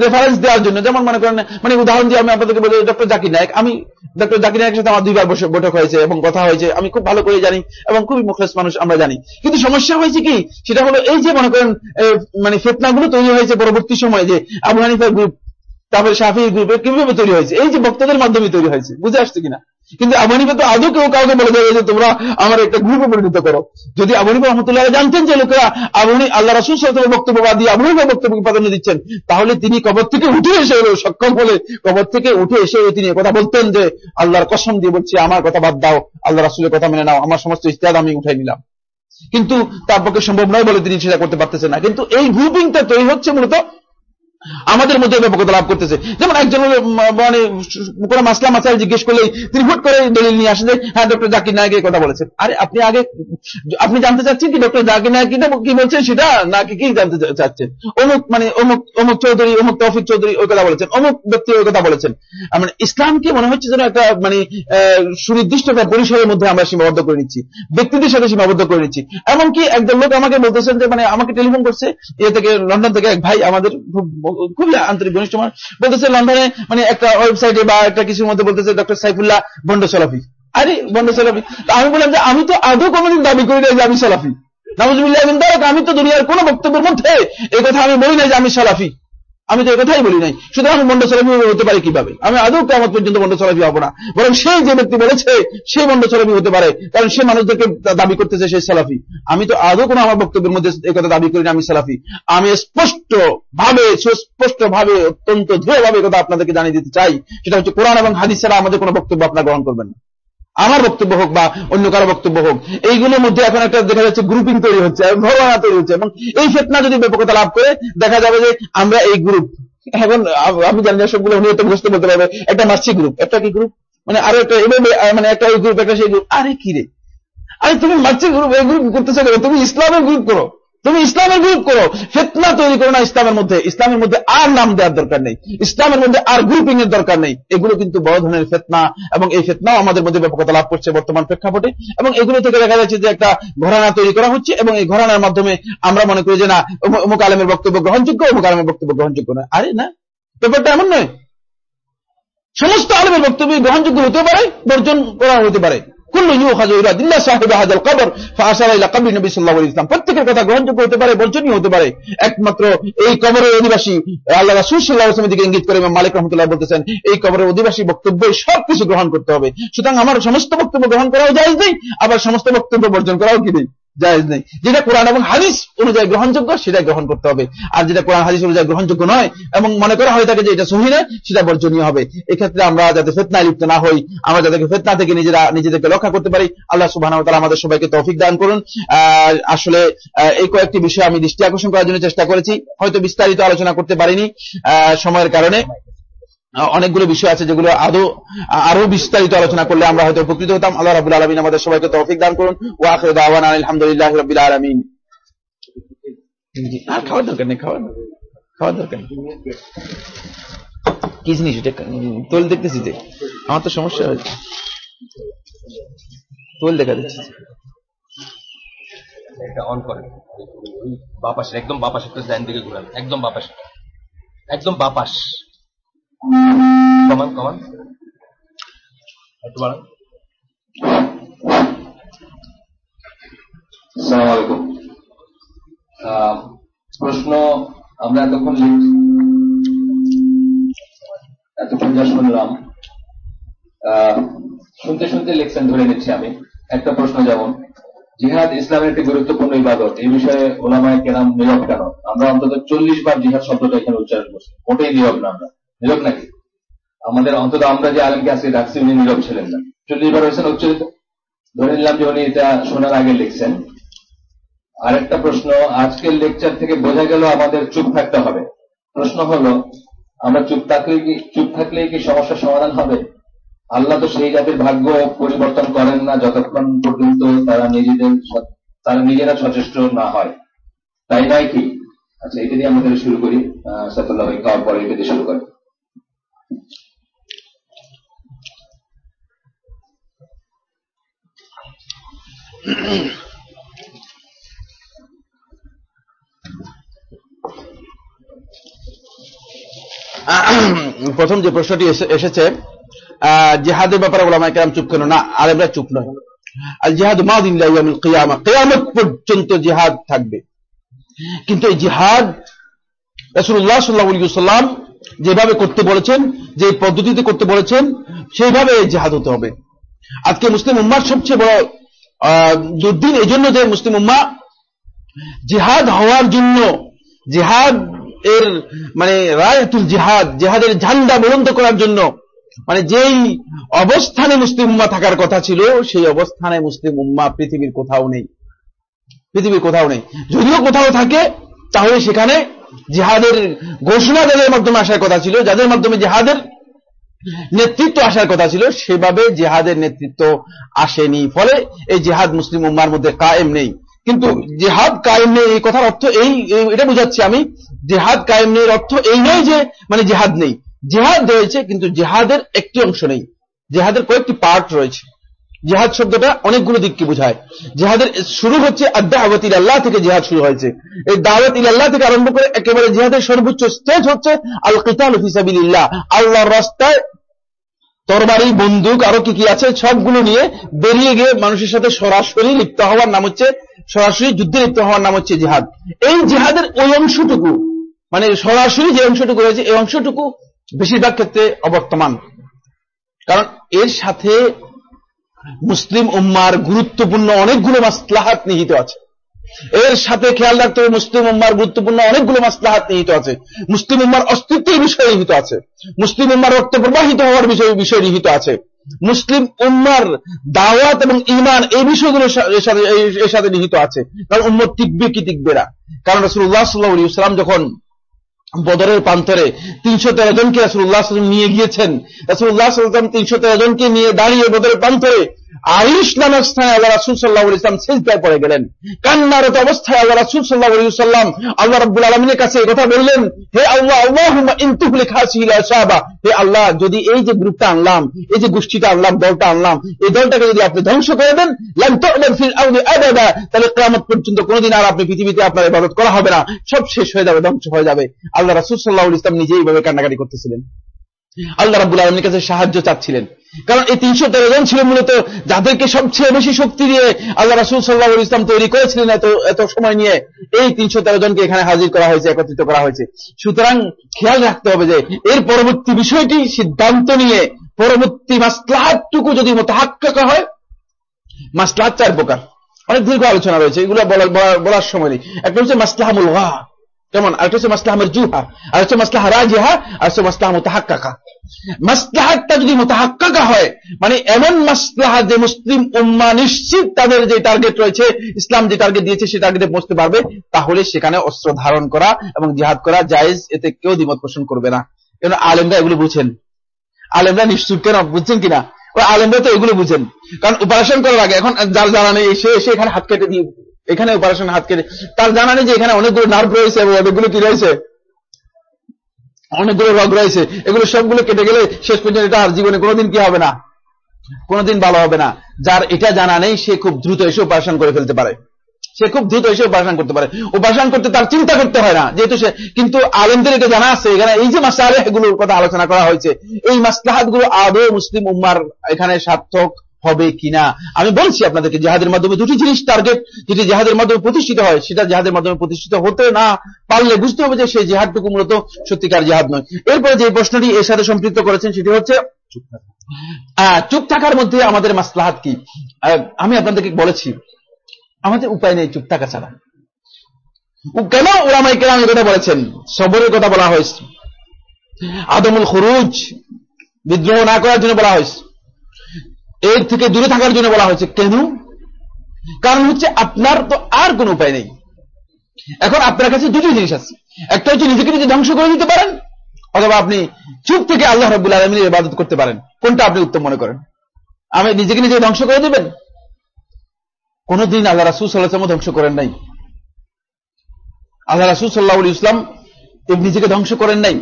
রেফারেন্স দেওয়ার জন্য, যেমন মনে করেন মানে উদাহরণ দিয়ে আমি আপনাদেরকে বলি ডক্টর জাকির নায়ক, আমি ডক্টর জাকির নায়কের সাথে আমার দুইবার বসে বৈঠক হয়েছে এবং কথা হয়েছে, আমি খুব ভালো করে জানি এবং খুবই মুখলেস মানুষ, আমরা জানি। কিন্তু সমস্যা হয়েছে কি? সেটা হলো এই যে মনে করেন মানে ফেতনাগুলো তৈরি হয়েছে পরবর্তী সময় যে আবু হানিফার গ্রুপ তারপরে শাফি গ্রুপে কীভাবে তৈরি হয়েছে? এই যে বক্তাদের মাধ্যমে তৈরি হয়েছে, বুঝে আসছে কিনা? কিন্তু আবু তো আদৌ কেউ কাউকে বলে দেবে যে তোমরা আমার একটা গ্রুপে পরিণত করো। যদি আবু রহমতুল্লাহ জানতেন যে লোকেরা আবু হানি- আল্লাহ রসুল সাল্লামের বক্তব্য বাদ দিয়ে আবু হানিফার বক্তব্যকে প্রাধান্য দিচ্ছেন, তাহলে তিনি কবর থেকে উঠে এসে সক্ষম হলে কবর থেকে উঠে এসে তিনি কথা বলতেন যে, আল্লাহর কসম দিয়ে বলছি, আমার কথা বাদ দাও, আল্লাহ রাসুলের কথা মেনে নাও, আমার সমস্ত ইস্তেহাদ আমি উঠাই নিলাম। কিন্তু তার পক্ষে সম্ভব নয় বলে তিনি সেটা করতে পারতেছেন না। কিন্তু এই গ্রুপিংটা তৈরি হচ্ছে মূলত আমাদের মধ্যে ব্যাপকতা লাভ করতেছে। যেমন একজন মানে কোনো মাসলা মাসাইল জিজ্ঞেস করলেই তিনি হুট করে দলিল নিয়ে আসেন যে হ্যাঁ ডক্টর জাকির নায়ক এই কথা বলেছেন। আরে, আপনি আগে, আপনি জানতে চাচ্ছেন কি ডক্টর জাকির নায়ক কি বলছেন সেটা, নাকি কি জানতে চাচ্ছেন? অমুক মানে অমুক অমুক চৌধুরী, অমুক তৌফিক চৌধুরী ওই কথা বলেছেন, অমুক ব্যক্তি ওই কথা বলেছেন। মানে ইসলামকে মনে হচ্ছে যেন একটা মানে সুনির্দিষ্ট একটা পরিসরের মধ্যে আমরা সীমাবদ্ধ করে নিচ্ছি, ব্যক্তিদের সাথে সীমাবদ্ধ করে নিচ্ছি। এমনকি একজন লোক আমাকে বলতেছেন যে মানে আমাকে টেলিফোন করছে ইয়ে থেকে, লন্ডন থেকে এক ভাই আমাদের খুব খুবই আন্তরিক, ঘনিষ্ঠ মানুষ। বলতেছে লন্ডনে মানে একটা ওয়েবসাইটে বা একটা কিছুর মধ্যে বলতেছে ডক্টর সাইফুল্লাহ বন্ড সলাফি আরে বন্ড সলাফি আমি বললাম যে, আমি তো আদৌ কোনোদিন দাবি করি না যে আমি সলাফি। নামাজ আমি তো দুনিয়ার কোনো বক্তব্যের মধ্যে এই কথা আমি বলি না যে আমি সালাফি। আমি তো কথাই বলি নাই। সুতরাং মন্ড সলাফি হতে পারি কীভাবে? আমি আদৌ কেমন পর্যন্ত মন্ড সলাফি হব না। বরং সেই যে ব্যক্তি বলেছে, সেই মন্ড সলাফি হতে পারে। কারণ সে মানুষদেরকে দাবি করতেছে সেই সালাফি। আমি তো আদৌ কোনো আমার বক্তব্যের মধ্যে কথা দাবি করি না আমি সালাফি। আমি স্পষ্ট ভাবে সুস্পষ্ট ভাবে অত্যন্ত দৃঢ় ভাবে কথা আপনাদেরকে জানিয়ে দিতে চাই। সেটা হচ্ছে কোরআন এবং হাদিস ছাড়া আমাদের কোনো বক্তব্য আপনারা গ্রহণ করবেন না। আমার বক্তব্য হোক বা অন্য কারও বক্তব্য হোক, এইগুলোর মধ্যে এখন একটা দেখা যাচ্ছে গ্রুপিং তৈরি হচ্ছে ভরবানা তৈরি হচ্ছে এবং এই ফেতনা যদি ব্যাপকতা লাভ করে, দেখা যাবে যে আমরা এই গ্রুপ এখন আমি জানি না সবগুলো উনি তো বুঝতে বলতে পারবে, একটা মার্সি গ্রুপ একটা কি গ্রুপ মানে আরও একটা এভাবে মানে একটা ওই গ্রুপ একটা সেই গ্রুপ আরে কি রে? আরে তুমি মার্সি গ্রুপ এই গ্রুপ করতেছো তুমি ইসলামের গ্রুপ করো। তুমি ইসলামের গ্রুপ করো। ফেতনা তৈরি করো না ইসলামের মধ্যে। ইসলামের মধ্যে আর নাম দেওয়ার দরকার নেই। ইসলামের মধ্যে আর গ্রুপিং এর দরকার নেই। এগুলো কিন্তু বড় ধরনের ফেতনা এবং এই ফেতনাও আমাদের মধ্যে ব্যাপকতা লাভ করছে বর্তমান প্রেক্ষাপটে। এবং এগুলো থেকে দেখা যাচ্ছে যে একটা ঘরানা তৈরি করা হচ্ছে এবং এই ঘরানার মাধ্যমে আমরা মনে করি যে না, অমুক- আলমের বক্তব্য গ্রহণযোগ্য, অমুক আলমের বক্তব্য গ্রহণযোগ্য নয় আরে না। ব্যাপারটা এমন নয়। সমস্ত আলমের বক্তব্য গ্রহণযোগ্য হতে পারে, বর্জন করা হতে পারে। কুল্লু ইউখাযু ইলা দিল্লা সাহিব হাদাল কবর ফাআশারা ইলা কবরি নবী সাল্লাল্লাহু আলাইহি ওয়াসাল্লাম। প্রত্যেকের কথা গ্রহণযোগ্য হতে পারে, বর্জনীয় হতে পারে। একমাত্র এই কবরের অধিবাসী, আল্লাহ রাসূল সাল্লাল্লাহু আলাইহি ওয়াসাল্লামের দিকে ইঙ্গিত করে ইমাম মালিক রাহমাতুল্লাহ বলতেছেন, এই কবরের অধিবাসী বক্তব্যই সবকিছু গ্রহণ করতে হবে। সুতরাং আমার সমস্ত বক্তব্য গ্রহণ করাও জায়েজ নেই, আবার সমস্ত বক্তব্য বর্জন করাও কি নেই? জায়েজ নেই। যেটা কোরআন এবং হাদিস অনুযায়ী গ্রহণযোগ্য সেটা গ্রহণ করতে হবে। আর যেটা কোরআন হাদিস অনুযায়ী গ্রহণযোগ্য নয়, এবং মনে করা হয়ে থাকে যে এটা সহি নয়, সেটা বর্জনীয় হবে। এক্ষেত্রে আমরা যাতে ফেতনায় লিপ্ত না হই, আমরা যাতে ফেতনা থেকে নিজেরা, নিজেদেরকে রক্ষা করতে পারি, আল্লাহ ওয়া তাআলা আমাদের সবাইকে তৌফিক দান করুন। আসলে এই কয়েকটি বিষয় আমি দৃষ্টি আকর্ষণ করার জন্য চেষ্টা করেছি, হয়তো বিস্তারিত আলোচনা করতে পারিনি সময়ের কারণে। অনেকগুলো বিষয় আছে যেগুলো আদৌ, আরও বিস্তারিত আলোচনা করলে আমরা হয়তো উপকৃত হতাম। আল্লাহ রাবুল আলমিন আমাদের সবাইকে তৌফিক দান করুন। আলহামদুলিল্লাহ রাব্বিল আলামিন। কি জিনিস তোল দেখতেছি যে, আমার তো সমস্যা হয়েছে। তোল দেখা অন বাপাসের, একদম ডাইন দিকে ঘুরান। একদম বাপাস। একদম বাপাস। কমান কমান একটু বাড়ান আসসালামু আলাইকুম প্রশ্ন, আমরা এতক্ষণ এতক্ষণ যা শুনলাম শুনতে শুনতে লেকচার ধরে নিচ্ছি আমি। একটা প্রশ্ন যেমন, জিহাদ ইসলামের একটি গুরুত্বপূর্ণ ইবাদত, এই বিষয়ে ওলামায় কেরাম নীরব কেন? আমরা অন্তত চল্লিশ বার জিহাদ শব্দটা এখানে উচ্চারণ করছি। ওটাই নীরব না আমরা। নীরব নাকি? আমাদের অন্তত আমরা যে আলমকে আজকে ডাকছি, উনি নীরব ছিলেন না। চল্লিশ বার হয়েছেন উচ্চারিত। ধরে নিলাম যে উনি এটা শোনার আগে লিখছেন। আরেকটা প্রশ্ন, আজকের লেকচার থেকে বোঝা গেল আমাদের চুপ থাকতে হবে। প্রশ্ন হলো, আমরা চুপ থাকলে কি, চুপ থাকলেই কি সমস্যার সমাধান হবে? আল্লাহ তো সেই জাতির ভাগ্য পরিবর্তন করেন না, যতক্ষণ পর্যন্ত তারা নিজেদের তারা নিজেরা সচেষ্ট না হয়। তাই নয় কি? আচ্ছা এটা দিয়ে আমরা শুরু করি। ভাই, খাওয়ার পরে এটা দিয়ে শুরু করি। প্রথম যে প্রশ্নটি এসেছে জিহাদের ব্যাপারে ওলামায় কেরাম চুপ কেন? না, আলেমরা চুপ নয়। আল জিহাদ মাদিন কিয়ামা। কিয়ামত পর্যন্ত জিহাদ থাকবে। কিন্তু এই জিহাদ আলাইহি সাল্লাম যেভাবে করতে বলেছেন, যে পদ্ধতিতে করতে বলেছেন, সেইভাবে জেহাদ হতে হবে। আজকে মুসলিম উম্মার সবচেয়ে বড় দুর্দিন এই জন্য যে মুসলিম উম্মা জিহাদ হওয়ার জন্য, জিহাদ এর মানে রায়তুল জিহাদ, জিহাদের ঝান্ডা বুলন্দ করার জন্য মানে যেই অবস্থানে মুসলিম উম্মা থাকার কথা ছিল, সেই অবস্থানে মুসলিম উম্মা পৃথিবীর কোথাও নেই। পৃথিবীর কোথাও নেই। যদিও কোথাও থাকে, তাহলে সেখানে জিহাদের ঘোষণা যাদের মাধ্যমে আসার কথা ছিল, যাদের মাধ্যমে জিহাদের নেতৃত্ব আসার কথা ছিল, সেভাবে জেহাদের নেতৃত্ব আসেনি। ফলে এই জেহাদ মুসলিম উম্মার মধ্যে কায়েম নেই। কিন্তু জেহাদ কায়েম নেই, এই কথার অর্থ এই এটা বুঝাচ্ছি আমি। জেহাদ কায়েম নেই অর্থ এই নয় যে মানে জেহাদ নেই। জেহাদ রয়েছে, কিন্তু জেহাদের একটি অংশ নেই। জেহাদের কয়েকটি পার্ট রয়েছে। জেহাদ শব্দটা অনেকগুলো দিককে বোঝায়? জেহাদের শুরু হচ্ছে আদাওয়াত আল্লাহ থেকে জেহাদ শুরু হয়েছে। এই দাওয়াত ইল আল্লাহ থেকে আরম্ভ করে একেবারে জেহাদের সর্বোচ্চ স্টেজ হচ্ছে আল কিতাল ফিসাবিল্লাহ আল্লাহর রাস্তায় তরবারি, বন্দুক, আরও কি কি আছে, সবগুলো নিয়ে বেরিয়ে গিয়ে মানুষের সাথে সরাসরি লিপ্ত হওয়ার নাম হচ্ছে, সরাসরি যুদ্ধে লিপ্ত হওয়ার নাম হচ্ছে জিহাদ। এই জিহাদের ওই অংশটুকু মানে সরাসরি যে অংশটুকু রয়েছে, এই অংশটুকু বেশিরভাগ ক্ষেত্রে অবর্তমান। কারণ এর সাথে মুসলিম উম্মার গুরুত্বপূর্ণ অনেকগুলো মাসলাহাত নিহিত আছে। এর সাথে খেয়াল রাখতে হবে, মুসলিম উম্মার গুরুত্বপূর্ণ অনেকগুলো মাসলাহাত নিহিত আছে। মুসলিম উম্মার অস্তিত্বের বিষয়ে নিহিত আছে। মুসলিম উম্মার রক্ত প্রবাহিত হওয়ার বিষয়ে বিষয় নিহিত আছে। মুসলিম উম্মার দাওয়াত এবং ইমান এই বিষয়গুলো এর সাথে নিহিত আছে। কারণ উম্মত টিকবে কি টিকবে না? কারণ রসুল্লাহ সাল্লাহ সাল্লাম যখন বদরের প্রান্তরে তিনশো তেরো জনকে রাসুল্লাহ নিয়ে গিয়েছেন। রাসুল্লাহ সাল্লাম তিনশো তেরো জনকে নিয়ে দাঁড়িয়ে বদরের প্রান্তরে আয়ুষ স্থানে আল্লাহ রাসুল সাল্লাহ ইসলাম শেষদায় পড়ে গেলেন। কান্নারত অবস্থায় আল্লাহ রাসুল সাল্লাহ সাল্লাম আল্লাহ রব্বুল আলমিনের কাছে কথা বললেন, হে আল্লাহ আল্লাহ ইন্তুহুল খাসিলা সাহাবা হে আল্লাহ, যদি এই যে গ্রুপটা আনলাম, এই যে গোষ্ঠীটা আনলাম, দলটা আনলাম, এই দলটাকে যদি আপনি ধ্বংস করে দেন তাহলে কিয়ামত পর্যন্ত কোনোদিন আর আপনি পৃথিবীতে আপনার ইবাদত করা হবে না। সব শেষ হয়ে যাবে, ধ্বংস হয়ে যাবে। আল্লাহ রাসূল আলাইহি ইসলাম নিজেই এইভাবে কান্নাকাটি করতেছিলেন। আল্লাহ রাব্বুল আলমীর কাছে সাহায্য চাচ্ছিলেন। কারণ এই তিনশো তেরো জন ছিল মূলত যাদেরকে সবচেয়ে বেশি শক্তি দিয়ে আল্লাহ রাসুল সাল্লাহ ইসলাম তৈরি করেছিলেন এত এত সময় নিয়ে এই তিনশো তেরো জনকে এখানে হাজির করা হয়েছে, একত্রিত করা হয়েছে। সুতরাং খেয়াল রাখতে হবে যে এর পরবর্তী বিষয়টি সিদ্ধান্ত নিয়ে পরবর্তী মাসলাহাতটুকু যদি মোতাহাক্কা হয়, মাসলাহাত চার প্রকার। অনেক দীর্ঘ আলোচনা রয়েছে, এগুলো বলার সময় নেই। একটা হচ্ছে মাসলাহামুল ওয়া কেমন আরেকটা হচ্ছে মাসলাহামের জুহা আর হচ্ছে মাসলাহা রাজিহা আর হচ্ছে মাসলাহা মোতাহাক্কাকা মাসলাহাতটা যদি মোতাহাক্কাকা হয় মানে এমন মাসলাহা যে মুসলিম উম্মা নিশ্চিত তাদের যে টার্গেট রয়েছে, ইসলাম যে টার্গেট দিয়েছে, সে টার্গেটে পৌঁছতে পারবে, তাহলে সেখানে অস্ত্র ধারণ করা এবং জিহাদ করা জায়েজ, এতে কেউ দ্বিমত পোষণ করবে না। কেন আলেমরা এগুলো বুঝেন? আলেমরা নিশ্চুপ কেন? বুঝছেন কিনা? ওই আলেমরা তো এগুলো বুঝেন। কারণ অপারেশন করার আগে এখন যার জানা নেই, সে এসে এখানে হাত কেটে দিয়ে এখানে অপারেশন হাত কেটে তার জানা নেই যে এখানে অনেকগুলো নার্ভ রয়েছে এবং অনেকগুলো কি রয়েছে? অনেকগুলো রোগ রয়েছে। এগুলো সবগুলো কেটে গেলে শেষ পর্যন্ত এটা আর জীবনে কোনোদিন কি হবে না? কোনোদিন ভালো হবে না। যার এটা জানা নেই, সে খুব দ্রুত এসে অপারেশন করে ফেলতে পারে। সে খুব দ্রুত এসে উপাসনা করতে পারে। উপাসনা করতে তার চিন্তা করতে হয় না, যেহেতু সে কিন্তু আলেমদের এটা জানা আছে। এখানে এই যে মাসালে এগুলোর কথা আলোচনা করা হয়েছে, এই মাসলাহাতগুলো আদৌ মুসলিম উম্মার এখানে সার্থক হবে কিনা? আমি বলছি আপনাদেরকে, জেহাদের মাধ্যমে দুটি জিনিস টার্গেট যেটি জেহাদের মাধ্যমে প্রতিষ্ঠিত হয়, সেটা জেহাদের মাধ্যমে প্রতিষ্ঠিত হতে না পারলে বুঝতে হবে যে সেই জেহাদটুকু মূলত সত্যিকার জেহাদ নয়। এরপরে যে প্রশ্নটি এর সাথে সম্পৃক্ত করেছেন, সেটি হচ্ছে চুপ থাকার মধ্যে আমাদের মাসলাহাত কি? আমি আপনাদেরকে বলেছি, আমাদের উপায় নেই চুপ থাকা ছাড়া। কেন কেরাম এই কথা বলেছেন? সবরের কথা বলা হয়েছে। আদমুল খরুজ, বিদ্রোহ না করার জন্য বলা হয়েছে। এর থেকে দূরে থাকার জন্য বলা হয়েছে। কেন? কারণ হচ্ছে আপনার তো আর কোন উপায় নেই। এখন আপনার কাছে দুটি জিনিস আছে। একটা হচ্ছে নিজেকে নিজে ধ্বংস করে দিতে পারেন, অথবা আপনি চুপ থেকে আল্লাহ রবুল আলমিনের ইবাদত করতে পারেন। কোনটা আপনি উত্তম মনে করেন? আমি নিজেকে নিজে ধ্বংস করে দেবেন? কোনদিন আল্লাহ রাসুল সাল্লাহ ধ্বংস করেন নাই। আল্লাহ রাসুল সাল্লাহ ইসলাম নিজেকে ধ্বংস করেন নাই।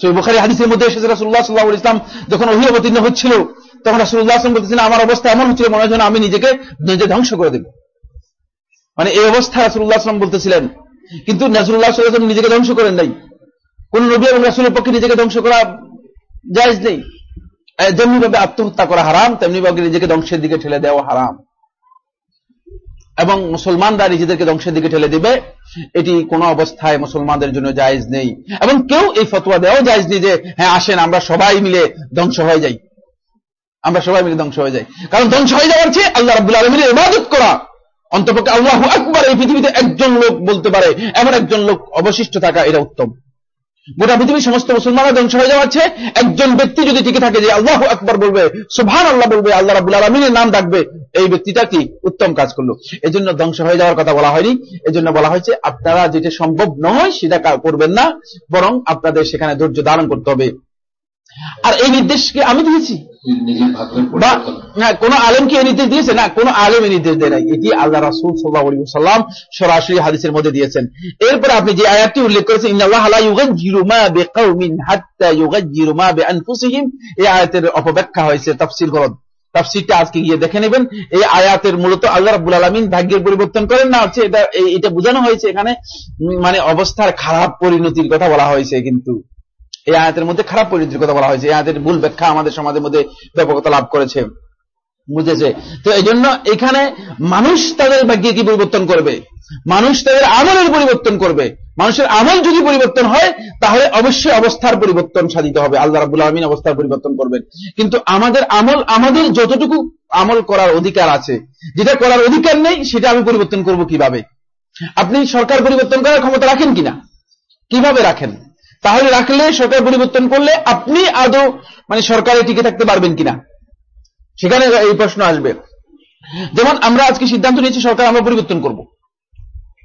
সেই বুখারি হাদিসের মধ্যে এসেছে রাসুল্লাহ সাল্লাহ ইসলাম যখন ওহি অবতীর্ণ হচ্ছিল, তখন রাসুল্লাহ আসলাম বলতেছিলেন আমার অবস্থা এমন হচ্ছিল, মনে হয় আমি নিজেকে, নিজে ধ্বংস করে দেব। মানে এই অবস্থা রাসুল্লাহ আসলাম বলতেছিলেন। কিন্তু নাসরুল্লাহ সাল্লাম নিজেকে ধ্বংস করেন নাই। কোন নবী এবং রাসুলের পক্ষে নিজেকে ধ্বংস করা জায়জ নেই। যেমনি ভাবে আত্মহত্যা করা হারাম তেমনি ভাবে নিজেকে ধ্বংসের দিকে ঠেলে দেওয়া হারাম। এবং মুসলমানরা নিজেদেরকে ধ্বংসের দিকে ঠেলে দিবে, এটি কোনো অবস্থায় মুসলমানদের জন্য জায়েজ নেই। এবং কেউ এই ফতোয়া দেওয়াও জায়েজ নেই যে হ্যাঁ আসেন, আমরা সবাই মিলে ধ্বংস হয়ে যাই। আমরা সবাই মিলে ধ্বংস হয়ে যাই। কারণ ধ্বংস হয়ে যাওয়ার চেয়ে আল্লাহ রাবুল আলমিনের ইবাদত করা, অন্তপক্ষে আল্লাহ আকবার, এই পৃথিবীতে একজন লোক বলতে পারে, এমন একজন লোক অবশিষ্ট থাকা, এটা উত্তম। গোটা পৃথিবীর সমস্ত মুসলমানরা ধ্বংস হয়ে যাওয়াচ্ছে একজন ব্যক্তি যদি টিকে থাকে যে আল্লাহ আকবর বলবে সুভান আল্লাহ বলবে, আল্লাহ রাবুল আলমিনের নাম ডাকবে, এই ব্যক্তিটা কি উত্তম কাজ করল। এই জন্য ধ্বংস হয়ে যাওয়ার কথা বলা হয়নি। এই জন্য বলা হয়েছে, আপনারা যেটা সম্ভব নয় সেটা করবেন না, বরং আপনাদের সেখানে ধৈর্য ধারণ করতে হবে। আর এই নির্দেশকে আমি দিয়েছি। না কোন এই নির্দেশ দিয়েছে? না কোন আলেম নির্দেশ দেয় নাই। এটি আল্লাহ রাসুল সাল্লাম সরাসরি হাদিসের মধ্যে দিয়েছেন। এরপরে আপনি যে আয়াতটি উল্লেখ করেছেন এই আয়াতের অপব্যাখ্যা হয়েছে তাফসীর গলত তাফসীরটা আজকে গিয়ে দেখে নেবেন। এই আয়াতের মূলত আল্লাহ রাব্বুল আলামিন ভাগ্যের পরিবর্তন করেন না হচ্ছে এটা এটা বোঝানো হয়েছে এখানে মানে অবস্থার খারাপ পরিণতির কথা বলা হয়েছে কিন্তু। এই আয়াতের মধ্যে খারাপ পরিণতির কথা বলা হয়েছে। এই আয়াতের ভুল ব্যাখ্যা আমাদের সমাজের মধ্যে ব্যাপকতা লাভ করেছে, বুঝেছে। তো এই জন্য এখানে মানুষ তাদের ভাগ্যে কি পরিবর্তন করবে? মানুষ তাদের আমলের পরিবর্তন করবে। মানুষের আমল যদি পরিবর্তন হয়, তাহলে অবশ্যই অবস্থার পরিবর্তন সাধিত হবে। আল্লাহ রাবুল আলমিন অবস্থার পরিবর্তন করবেন। কিন্তু আমাদের আমল, আমাদের যতটুকু আমল করার অধিকার আছে, যেটা করার অধিকার নেই, সেটা আমি পরিবর্তন করব কীভাবে? আপনি সরকার পরিবর্তন করার ক্ষমতা রাখেন কিনা? কীভাবে রাখেন? তাহলে রাখলে, সরকার পরিবর্তন করলে আপনি আদৌ মানে সরকারে টিকে থাকতে পারবেন কিনা? সেখানে এই প্রশ্ন আসবে। যেমন আমরা আজকে সিদ্ধান্ত নিয়েছি, সরকার আমরা পরিবর্তন করব।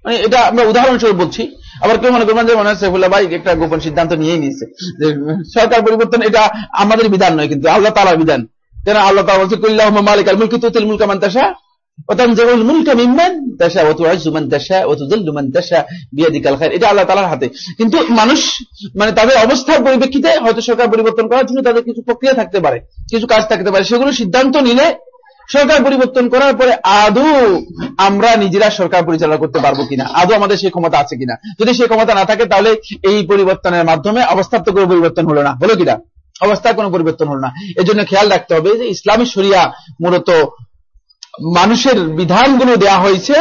মানে এটা আমরা উদাহরণস্বরূপ বলছি। আবার কেউ মনে করবেন যে, মনে হচ্ছে সাইফুল্লাহ ভাই একটা গোপন সিদ্ধান্ত নিয়েই নিয়েছে। যে সরকার পরিবর্তন, এটা আমাদের বিধান নয়, কিন্তু আল্লাহ তালার বিধান। কেন আল্লাহ তালা বলছে কুল্লাহ মালিক আল মুলকি তুতিল মুলকা وتنزع الملك ممن تشاء وتعز من تشاء وتذل من تشاء بيدك الخير এটা আল্লাহ তাআলার হাতে কিন্তু মানুষ মানে তাদের অবস্থার পরিপ্রেক্ষিতে হয়তো সরকার পরিবর্তন করার জন্য তাদের কিছু প্রক্রিয়া থাকতে পারে কিছু কাজ থাকতে পারে সেগুলো সিদ্ধান্ত নিলে সরকার পরিবর্তন করার পরে আদৌ আমরা নিজেরা সরকার পরিচালনা করতে পারবো কিনা আদৌ আমাদের সেই ক্ষমতা আছে কিনা যদি সেই ক্ষমতা না থাকে তাহলে এই পরিবর্তনের মাধ্যমে অবস্থার তো কোনো পরিবর্তন হলো না হলো কিনা অবস্থার কোনো পরিবর্তন হলো না এজন্য খেয়াল রাখতে হবে যে ইসলামী শরিয়া মূলত মানুষের বিধানগুলো দেয়া হয়েছে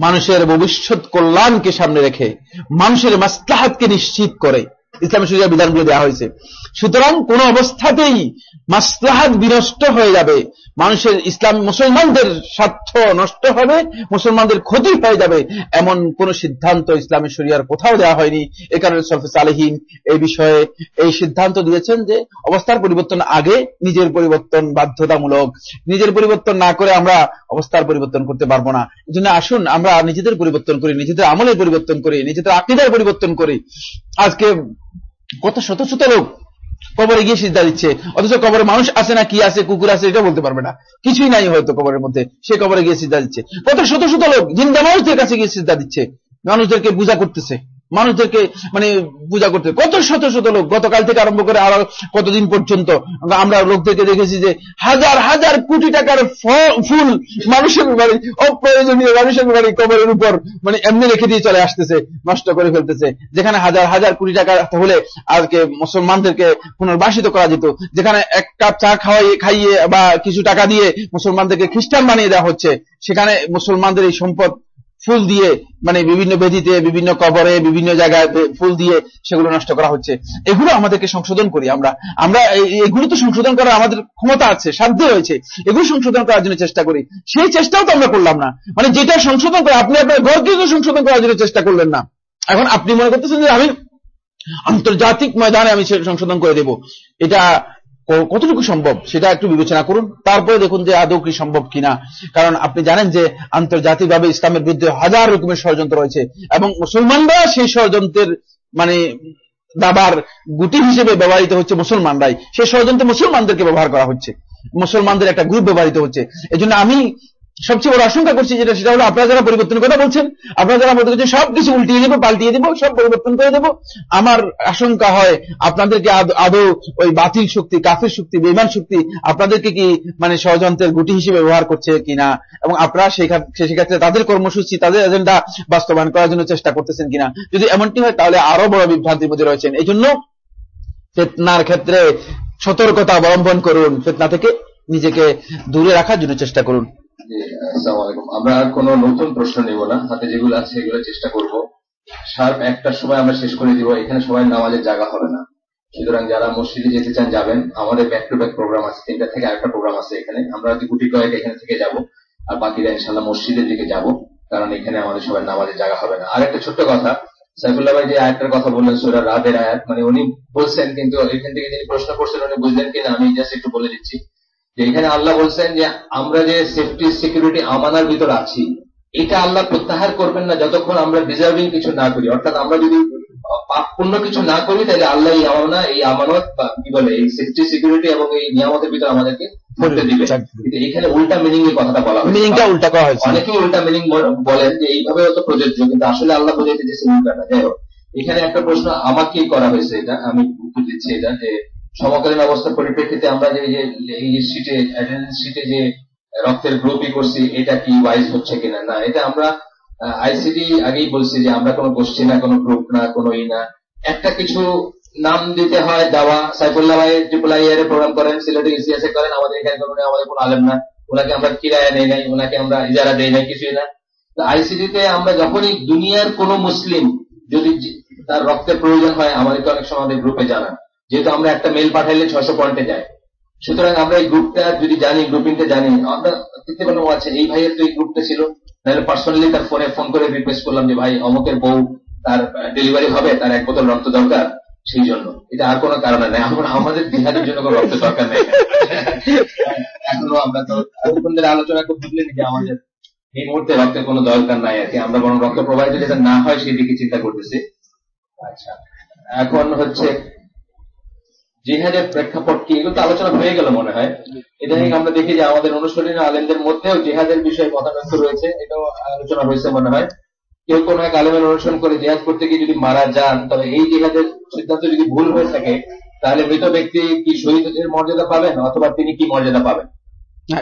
মানুষের ভবিষ্যৎ কল্যাণকে সামনে রেখে মানুষের মাস্তাহাতকে নিশ্চিত করে। ইসলামী শরিয়া বিধানগুলো দেওয়া হয়েছে। সুতরাং কোন অবস্থাতেই মাসলাহাত বিনষ্ট হয়ে যাবে। মানুষের ইসলাম মুসলমানদের স্বার্থ নষ্ট হবে, মুসলমানদের ক্ষতি হয়ে যাবে এমন কোন সিদ্ধান্ত ইসলামী শরিয়ার কোথাও দেওয়া হয়নি। এ কারণে সলফে সালেহীন এই বিষয়ে এই সিদ্ধান্ত দিয়েছেন যে অবস্থার পরিবর্তন আগে নিজের পরিবর্তন বাধ্যতামূলক। নিজের পরিবর্তন না করে আমরা অবস্থার পরিবর্তন করতে পারব না। এই জন্য আসুন আমরা নিজেদের পরিবর্তন করি, নিজেদের আমলের পরিবর্তন করি, নিজেদের আকিদার পরিবর্তন করি। আজকে কত শত শত লোক কবরে গিয়ে সিদ্ধা দিচ্ছে, অথচ কবরে মানুষ আছে না, কি আছে, কুকুর আছে, এটা বলতে পারবে না। কিছুই নাই হয়তো কবরের মধ্যে, সে কবরে গিয়ে সিদ্ধা দিচ্ছে। কত শত শত লোক, জিন্দা মানুষদের কাছে গিয়ে সিদ্ধা দিচ্ছে। মানুষদেরকে পূজা করতেছে। মানুষদেরকে মানে পূজা করতে। কত শত শত লোক গতকাল থেকে আরম্ভ করে আরও কতদিন পর্যন্ত আমরা লোকদেরকে দেখেছি যে হাজার হাজার কোটি টাকার ফুল মানুষের বাড়ি, অপ্রয়োজনীয় মানুষের বাড়ি কবরের উপর মানে এমনি রেখে দিয়ে চলে আসতেছে, নষ্ট করে ফেলতেছে। যেখানে হাজার হাজার কোটি টাকা হলে আজকে মুসলমানদেরকে পুনর্বাসিত করা যেত, যেখানে এক কাপ চা খাওয়াই, খাইয়ে বা কিছু টাকা দিয়ে মুসলমানদেরকে খ্রিস্টান বানিয়ে দেওয়া হচ্ছে, সেখানে মুসলমানদের এই সম্পদ ফুল দিয়ে মানে বিভিন্ন বেদিতে, বিভিন্ন কবরে, বিভিন্ন জায়গায় ফুল দিয়ে সেগুলো নষ্ট করা হচ্ছে। এগুলো আমাদেরকে সংশোধন করি আমরা। আমরা এগুলো তো সংশোধন করার আমাদের ক্ষমতা আছে, সাধ্য রয়েছে। এগুলো সংশোধন করার জন্য চেষ্টা করি। সেই চেষ্টাও তো আমরা করলাম না। মানে যেটা সংশোধন করে, আপনি আপনার ঘরকে সংশোধন করার জন্য চেষ্টা করলেন না। এখন আপনি মনে করতেছেন যে আমি আন্তর্জাতিক ময়দানে আমি সংশোধন করে দেব। এটা কতটুকু সম্ভব সেটা একটু বিবেচনা করুন। তারপরে দেখুন যে আদৌ কি সম্ভব কিনা। কারণ আপনি জানেন যে আন্তর্জাতিকভাবে ইসলামের বিরুদ্ধে হাজার রকমের ষড়যন্ত্র রয়েছে এবং মুসলমানরা সেই ষড়যন্ত্রের মানে দাবার গুটি হিসেবে ব্যবহৃত হচ্ছে মুসলমানরাই। সেই ষড়যন্ত্রে মুসলমানদেরকে ব্যবহার করা হচ্ছে। মুসলমানদের একটা গ্রুপ ব্যবহৃত হচ্ছে। এজন্য আমি সবচেয়ে বড় আশঙ্কা করছি যেটা, সেটা হলো আপনারা যারা পরিবর্তন কথা বলছেন, আপনারা যারা বলতে করছেন সবকিছু উল্টিয়ে দেবো, পাল্টিয়ে দেবো, সব পরিবর্তন করে দেবো, আমার আশঙ্কা হয় আপনাদেরকে আদৌ ওই বাতিল শক্তি, কাফের শক্তি বেমান শক্তি আপনাদেরকে কি মানে ষড়যন্ত্রের গুটি হিসেবে ব্যবহার করছে কিনা? এবং আপনারা সেখা- সে- সেক্ষেত্রে তাদের কর্মসূচি, তাদের এজেন্ডা বাস্তবায়ন করার জন্য চেষ্টা করতেছেন কিনা? যদি এমনটি হয়, তাহলে আরও বড় বিভ্রান্তির মধ্যে রয়েছেন। এই জন্য ফেতনার ক্ষেত্রে সতর্কতা অবলম্বন করুন। ফেতনা থেকে নিজেকে দূরে রাখার জন্য চেষ্টা করুন। আমরা আর কোনো নতুন প্রশ্ন নিব না। হাতে যেগুলো আছে এগুলো চেষ্টা করব। শার্প একটার সময় আমরা শেষ করে দিব। এখানে সবাই নামাজের জায়গা হবে না। সুতরাং যারা মসজিদে যেতে চান, যাবেন। আমাদের ব্যাক টু ব্যাক প্রোগ্রাম আছে। তিনটা থেকে আরেকটা প্রোগ্রাম আছে এখানে। আমরা গুটি কয়েক এখানে থেকে যাব। আর বাকিরা ইনশাল্লাহ মসজিদের দিকে যাব। কারণ এখানে আমাদের সবাই নামাজের জায়গা হবে না। আর একটা ছোট্ট কথা। সাইফুল্লাহ ভাই যে আয়াতটার কথা বললেন, সুরা রাদের আয়াত মানে উনি বলছেন, কিন্তু এখান থেকে যিনি প্রশ্ন করছেন, উনি বুঝলেন কিনা? আমি জাস্ট একটু বলে দিচ্ছি। যে এখানে আল্লাহ বলছেন যে আমরা যে সেফটি সিকিউরিটি আমানার ভিতর আছি এটা আল্লাহ প্রত্যাহার করবেন না যতক্ষণ আমরা ডিজার্ভিং কিছু না করি। অর্থাৎ আমরা যদি পাপপূর্ণ কিছু না করি তাহলে আল্লাহ এই আমানা এই আমানত বা কি বলে এই সেফটি সিকিউরিটি এবং এই নিয়ামতের ভিতর আমাদেরকে করতে দিবে। কিন্তু এখানে উল্টা মিনিং এর কথাটা বলা মিনিংটা উল্টা করা হয়েছে। অনেকেই উল্টা মিনিং বলেন যে এইভাবে তো প্রযোজ্য কিন্তু আসলে আল্লাহ বোঝাইতে চেয়েছে উল্টাটা। যাই হোক এখানে একটা প্রশ্ন আমাকেই করা হয়েছে এটা? আমি উত্তর দিচ্ছি এটা যে সমকালীন অবস্থার পরিপ্রেক্ষিতে আমরা যে সিটে অ্যাটেন্ডেন্স সিটে যে রক্তের গ্রুপই করছি, এটা কি ওয়াইজ হচ্ছে কিনা? না, এটা আমরা আইসিডি আগেই বলছি যে আমরা কোনো গোষ্ঠী না, কোনো গ্রুপ না, কোনো ই না। একটা কিছু নাম দিতে হয়, দেওয়া, সাইফুল্লাহ ভাই ট্রিপল আই এর প্রোগ্রাম করেন, সিলেটে ইসিএসএ করেন, আমাদের এখানে কোনো, আমাদের কোনো আলেম না। ওনাকে আমরা কিরায়া নেই নাই, ওনাকে আমরা ইজারা দেই নাই, কিছুই না। আইসিডিতে আমরা যখনই দুনিয়ার কোনো মুসলিম যদি তার রক্তের প্রয়োজন হয়, আমাদেরকে অনেক সময় আমাদের গ্রুপে জানান। যেহেতু আমরা একটা মেল পাঠাইলে ছশো পয়েন্টে যায়। সুতরাং আমরা এই গ্রুপটা যদি জানি গ্রুপিংটা জানি, আমরা আছে এই ভাইয়ের তো এই গ্রুপটা ছিল। তাহলে পার্সোনালি তার ফোনে ফোন করে রিকোয়েস্ট করলাম যে, ভাই, অমুকের বউ তার ডেলিভারি হবে, তার এক বোতল রক্ত দরকার সেই জন্য। এটা আর কোনো কারণে নেই। আমরা, আমাদের বিহারের জন্য কোনো রক্তের দরকার নেই। [laughs] এখনও আমরা তো এতক্ষণ আলোচনা করতে বুঝলেন যে আমাদের এই মুহূর্তে রক্তের কোনো দরকার নাই আর কি। আমরা বরং রক্ত প্রবাহিত যেটা না হয় সেই দিকে চিন্তা করতেছি। আচ্ছা এখন হচ্ছে জিহাদের প্রেক্ষাপট কি এগুলো তো আলোচনা হয়ে গেল মনে হয়। এটা নিয়ে আমরা দেখি যে আমাদের অনুসরণীয় আলেমদের মধ্যেও জিহাদের বিষয়ে মতানৈক্য রয়েছে, এটাও আলোচনা হয়েছে মনে হয়। কেউ কোন এক আলেমের অনুসরণ করে জিহাদ করতে গিয়ে যদি মারা যান, তবে এই জিহাদের সিদ্ধান্ত যদি ভুল হয়ে থাকে, তাহলে মৃত ব্যক্তি কি শহীদের মর্যাদা পাবেন, অথবা তিনি কি মর্যাদা পাবেন?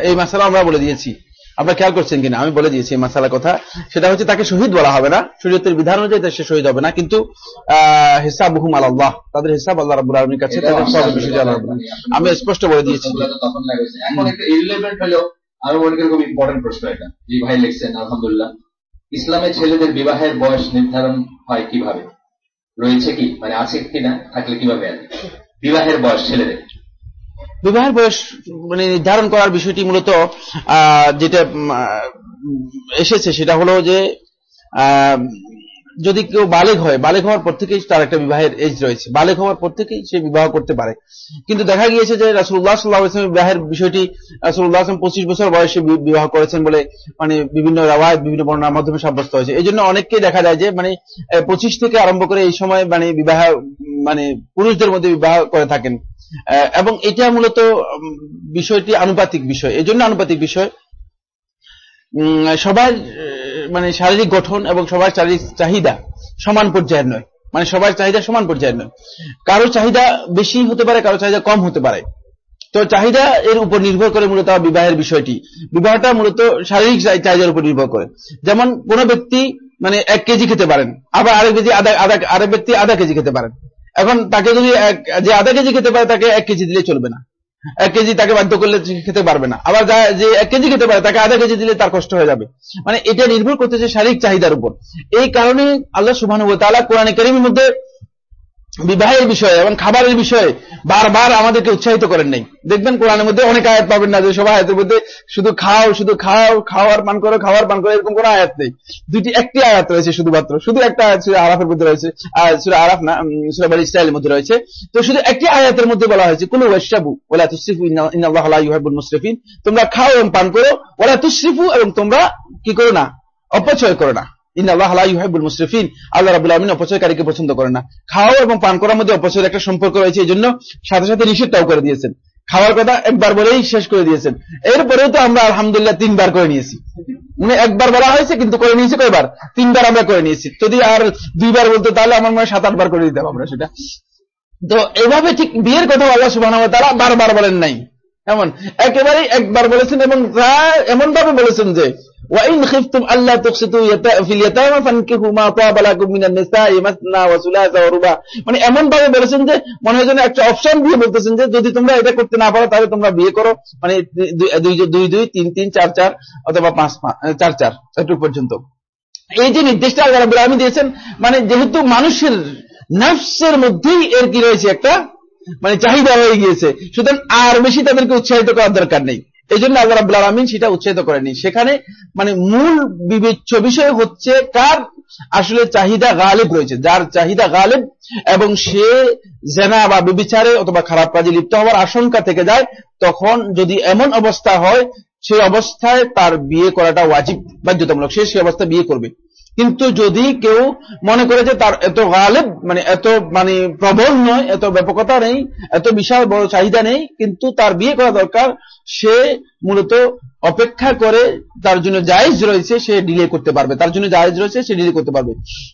এই মাসালা আমরা বলে দিয়েছি। আপনারা খেয়াল করছেন কিনা? আমি বলে দিয়েছি এই মাসালার কথা। সেটা হচ্ছে তাকে শহীদ বলা হবে না। শরীয়তের বিধান অনুযায়ী সে শহীদ হবে না। কিন্তু হিসাব হুম আল্লাহ তাদের হিসাব আল্লাহ রাবুল আলমীর কাছে তাদের সব বিষয় আমি স্পষ্ট বলে দিয়েছি। করি খুব ইম্পর্টেন্ট প্রশ্ন এটা। জি ভাই লিখছেন আলহামদুলিল্লাহ। ইসলামে ছেলেদের বিবাহের বয়স নির্ধারণ হয় কীভাবে? রয়েছে কি? মানে আছে কিনা? থাকলে কীভাবে বিবাহের বয়স ছেলেদের। বিবাহের বয়স মানে নির্ধারণ করার বিষয়টি মূলত যেটা এসেছে সেটা হলো যে যদি কেউ বালেগ হয় বালেগ হওয়ার পর থেকেই তার একটা বিবাহের এজ রয়েছে। বালেগ হওয়ার পর থেকেই সে বিবাহ করতে পারে। কিন্তু দেখা গিয়েছে যে রাসুল্লাহ সাল্লাহ ইসলামের বিবাহের বিষয়টি রাসুল্লাহ আসলাম পঁচিশ বছর বয়সে বিবাহ করেছেন বলে মানে বিভিন্ন রাওয়ায় বিভিন্ন বর্ণার মাধ্যমে সাব্যস্ত হয়েছে। এই জন্য অনেককেই দেখা যায় যে মানে পঁচিশ থেকে আরম্ভ করে এই সময় মানে বিবাহ মানে পুরুষদের মধ্যে বিবাহ করে থাকেন। এবং এটা মূলত বিষয়টি আনুপাতিক বিষয়। এই জন্য আনুপাতিক বিষয়। সবার মানে শারীরিক গঠন এবং সবার শারীরিক চাহিদা সমান পর্যায়ের নয়। মানে সবার চাহিদা সমান পর্যায়ের নয়। কারও চাহিদা বেশি হতে পারে, কারও চাহিদা কম হতে পারে। তো চাহিদা এর উপর নির্ভর করে মূলত বিবাহের বিষয়টি। বিবাহটা মূলত শারীরিক চাহিদার উপর নির্ভর করে। যেমন কোন ব্যক্তি মানে এক কেজি খেতে পারেন, আবার আরেক কেজি আধা আধা, আরেক ব্যক্তি আধা কেজি খেতে পারেন। এখন তাকে যদি যে আধা কেজি খেতে পারে, তাকে এক কেজি দিলে চলবে না। এক কেজি তাকে বাধ্য করলে খেতে পারবে না। আবার যে এক কেজি খেতে পারে, তাকে আধা কেজি দিলে তার কষ্ট হয়ে যাবে। মানে এটা নির্ভর করতেছে শারীরিক চাহিদার উপর। এই কারণে আল্লাহ সুবাহ কোরআনে করিমের মধ্যে বিবাহের বিষয়ে এবং খাবারের বিষয়ে বারবার আমাদেরকে উৎসাহিত করেন নাই। দেখবেন কোরআনের মধ্যে অনেক আয়াত পাবেন না যে সবাই আয়াতের মধ্যে শুধু খাও শুধু খাও, খাওয়ার পান করো, খাওয়ার পান করো, এরকম কোন আয়াত নেই। দুইটি, একটি আয়াত রয়েছে শুধুমাত্র। শুধু একটা আয়াত সুরা আরাফের মধ্যে রয়েছে সুরা আরাফ না সুরা বাড়ি ইসরায়েলের মধ্যে রয়েছে। তো শুধু একটি আয়াতের মধ্যে বলা হয়েছে কোন ওয়াশাবু ওলা তুসরিফু ইন্নাল্লাহ মুসরিফিন তোমরা খাও এবং পান করো ওলা তুসরিফু এবং তোমরা কি করো না, অপচয় করো না। মুসরিফিন। আল্লাহ অপচয়কারীকে পছন্দ না। খাওয়া এবং পান করার মধ্যে অপচয়ের একটা সম্পর্ক রয়েছে এই জন্য সাথে সাথে নিষেধটাও করে দিয়েছেন। খাওয়ার কথা একবার বলেই শেষ করে দিয়েছেন। এরপরেও তো আমরা আলহামদুলিল্লাহ তিনবার করে নিয়েছি। মানে একবার বলা হয়েছে, কিন্তু করে নিয়েছি কয়বার? তিনবার আমরা করে নিয়েছি। যদি আর দুইবার বলতো, তাহলে আমার মনে সাত, আটবার করে দিতাম আমরা সেটা। তো এভাবে ঠিক বিয়ের কথা আল্লাহ সুবাহ তারা বারবার বলেন নাই। এমন একেবারেই একবার বলেছেন এবং এমন ভাবে বলেছেন যে وإن خفتم ألا تقسطوا في اليتامى فانكحوا ما طاب لكم من النساء مثنى وثلاث ورباع মানে এমন ভাবে বলেছেন যে মনে হয় যেন একটা অপশন দিয়ে বলতেছেন যে যদি তোমরা এটা করতে না পারো তাহলে তোমরা বিয়ে করো মানে দুই দুই দুই তিন তিন চার চার অথবা পাঁচ চার চার একটু পর্যন্ত এই যে নির্দেশটা আল্লাহ রাব্বুল আলামিন দিয়েছেন মানে যেহেতু মানুষের নফসের মধ্যেই এর কি রয়েছে একটা মানে চাহিদা হয়ে গিয়েছে সুতরাং আর বেশি তাদেরকে উৎসাহিত করার দরকার নেই এই জন্য আল্লাহ রাবুল আলমিন সেটা উৎসাহিত করেনি সেখানে মানে মূল বিবেচ্য বিষয় হচ্ছে কার আসলে চাহিদা গালেব রয়েছে। যার চাহিদা গালেব এবং সে জেনা বা বিবিচারে অথবা খারাপ কাজে লিপ্ত হওয়ার আশঙ্কা থেকে যায়, তখন যদি এমন অবস্থা হয় সেই অবস্থায় তার বিয়ে করাটা ওয়াজিব, বাধ্যতামূলক। সে সেই অবস্থায় বিয়ে করবে। কিন্তু যদি কেউ মনে করে যে তার এত গালেব মানে এত মানে প্রবল নয়, এত ব্যাপকতা নেই, এত বিশাল বড় চাহিদা নেই, কিন্তু তার বিয়ে করা দরকার, সে মূলত অপেক্ষা করে তার জন্য জায়েজ রয়েছে, সে ডিলে করতে পারবে। তার জন্য জায়েজ রয়েছে, সে ডিলে করতে পারবে।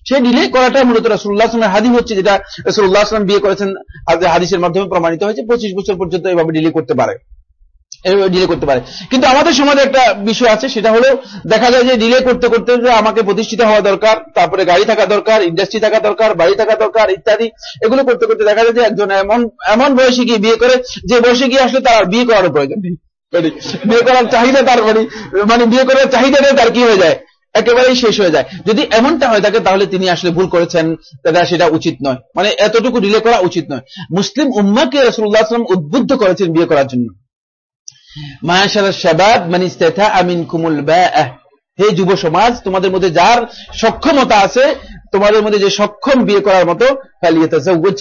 সে ডিলে করাটা মূলত রাসুল্লাহ আসলামের হাদিস হচ্ছে, যেটা রাসুল্লাহ আসলাম বিয়ে করেছেন হাদিসের মাধ্যমে প্রমাণিত হয়েছে, পঁচিশ বছর পর্যন্ত এভাবে ডিলে করতে পারে। ডিলে করতে পারে। কিন্তু আমাদের সমাজে একটা বিষয় আছে, সেটা হলো দেখা যায় যে ডিলে করতে করতে আমাকে প্রতিষ্ঠিত হওয়া দরকার, তারপরে গাড়ি থাকা দরকার ইন্ডাস্ট্রি থাকা দরকার, বাড়ি থাকা দরকার ইত্যাদি, এগুলো করতে করতে দেখা যায় যে একজন এমন এমন বয়সে গিয়ে বিয়ে করে, যে বয়সে গিয়ে আসলে তার বিয়ে করার প্রয়োজন নেই। মানে বিয়ে করার চাহিদা তার মানে মানে বিয়ে করার চাহিদাটাই তার কি হয়ে যায়? একেবারেই শেষ হয়ে যায়। যদি এমনটা হয়ে থাকে, তাহলে তিনি আসলে ভুল করেছেন তাহলে সেটা উচিত নয়। মানে এতটুকু ডিলে করা উচিত নয়। মুসলিম উম্মাকে রসুল্লাহ আসলাম উদ্বুদ্ধ করেছেন বিয়ে করার জন্য। হে যুব সমাজ তোমাদের মধ্যে যার সক্ষমতা আছে তোমাদের মধ্যে যে সক্ষম বিয়ে করার মতো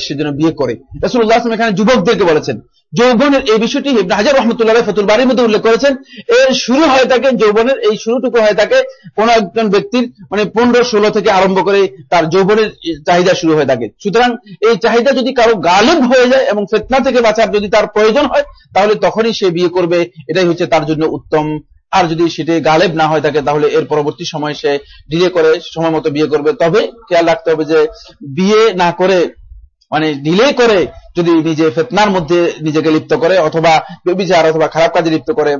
সেজন্য বিয়ে করে। সাল্লাল্লাহু এখানে যুবকদেরকে বলেছেন, যৌবনের এই বিষয়টি ইবনে হাজার রহমতুল্লাহ ফতুল বাড়ির মধ্যে উল্লেখ করেছেন। এর শুরু হয়ে থাকে যৌবনের এই শুরুটুকু হয়ে থাকে কোন একজন ব্যক্তির মানে পনেরো, ষোলো থেকে আরম্ভ করে তার যৌবনের চাহিদা শুরু হয়ে থাকে সুতরাং এই চাহিদা যদি কারও গালেব হয়ে যায় এবং ফেতনা থেকে বাঁচার যদি তার প্রয়োজন হয়, তাহলে তখনই সে বিয়ে করবে। এটাই হচ্ছে তার জন্য উত্তম আর যদি সেটি গালেব না হয়ে থাকে তাহলে এর পরবর্তী সময় সে ডিলে করে, সময় মতো বিয়ে করবে। তবে খেয়াল রাখতে হবে যে, বিয়ে না করে মানে ডিলে করে যদি নিজে ফেতনার মধ্যে নিজেকে লিপ্ত করে, অথবা বিচার অথবা খারাপ কাজে লিপ্ত করে,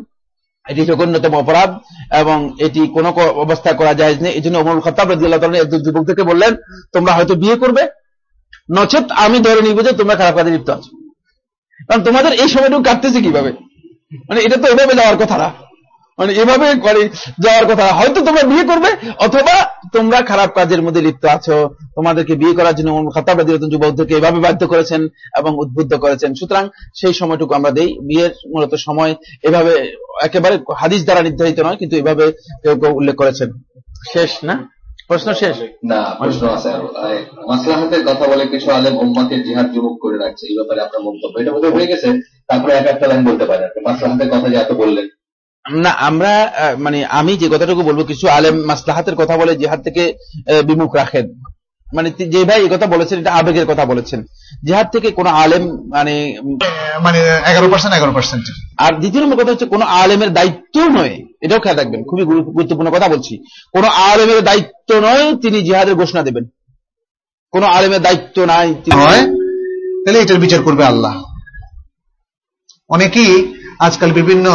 এটি জঘন্যতম অপরাধ, এবং এটি কোনো অবস্থায় করা যায় এই জন্য অমর খতাব রাদিয়াল্লাহু তাআলা একজন যুবকদেরকে বললেন, তোমরা হয়তো বিয়ে করবে। নচেত আমি ধরে নিব যে তোমরা খারাপ কাজে লিপ্ত আছো। কারণ তোমাদের এই সময়টুকু কাটতেছে কীভাবে? মানে এটা তো এভাবে যাওয়ার কথা না। মানে এভাবে করে যাওয়ার কথা। হয়তো তোমরা বিয়ে করবে, অথবা তোমরা খারাপ কাজের মধ্যে লিপ্ত আছো। তোমাদেরকে বিয়ে করার জন্য খতাব যুবকদেরকে এভাবে বাধ্য করেছেন এবং উদ্বুদ্ধ করেছেন। সুতরাং সেই সময়টুকু আমরা দেই। বিয়ের মূলত সময় এভাবে একেবারে হাদিস দ্বারা নির্ধারিত নয়, কিন্তু এভাবে কেউ কেউ উল্লেখ করেছেন। শেষ না? প্রশ্ন শেষ? না, প্রশ্ন আছে মাসলাহাতের কথা বলে কিছু আলেম উম্মাকে জিহাদ যুবক করে রাখছে। এই ব্যাপারে আপনার মন্তব্য। এটা বোধহয় হয়ে গেছে। তারপরে এক একটা লাইন বলতে পারেন মাসলাহাতের কথা যে এত বললেন। না আমরা মানে আমি যে কথাটুকু বলব কিছু আলেম মাসলাহাতের কথা বলে জিহাদ থেকে বিমুখ রাখেন। মানে যে ভাই এই কথা বলেছেন এটা আবেগের কথা বলেছেন। জিহাদ থেকে কোন আলেম মানে মানে এগারো পার্সেন্ট এগারো পার্সেন্ট আর দ্বিতীয় নম্বর কথা হচ্ছে কোন আলেমের দায়িত্ব নয়। এটাও খেয়াল রাখবেন খুবই গুরুত্বপূর্ণ কথা বলছি। কোন আলেমের দায়িত্ব নয় তিনি জিহাদের ঘোষণা দেবেন। কোন আলেমের দায়িত্ব নাই তাহলে এটার বিচার করবে আল্লাহ। অনেকেই আজকাল বিভিন্ন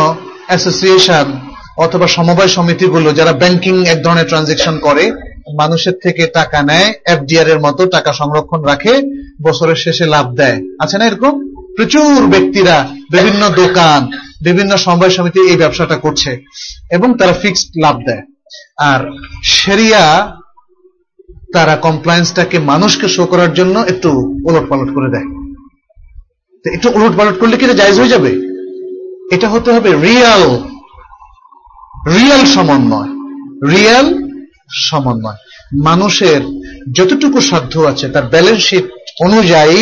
অ্যাসোসিয়েশন অথবা সমবায় সমিতিগুলো যারা ব্যাংকিং এক ধরনের ট্রানজেকশন করে, মানুষের থেকে টাকা নেয়, এফডিআর এর মতো টাকা সংরক্ষণ রাখে, বছরের শেষে লাভ দেয়। আছে না এরকম? প্রচুর ব্যক্তিরা বিভিন্ন দোকান, বিভিন্ন সমবায় সমিতি এই ব্যবসাটা করছে এবং তারা ফিক্সড লাভ দেয়। আর সেরিয়া তারা কমপ্লায়েন্সটাকে মানুষকে শো করার জন্য একটু ওলট পালট করে দেয়। একটু উলট পালট করলে কি এটা জায়জ হয়ে যাবে? এটা হতে হবে রিয়াল রিয়াল সমন্বয় রিয়াল সমন্বয়। মানুষের যতটুকু সাধ্য আছে, তার ব্যালেন্স শিট অনুযায়ী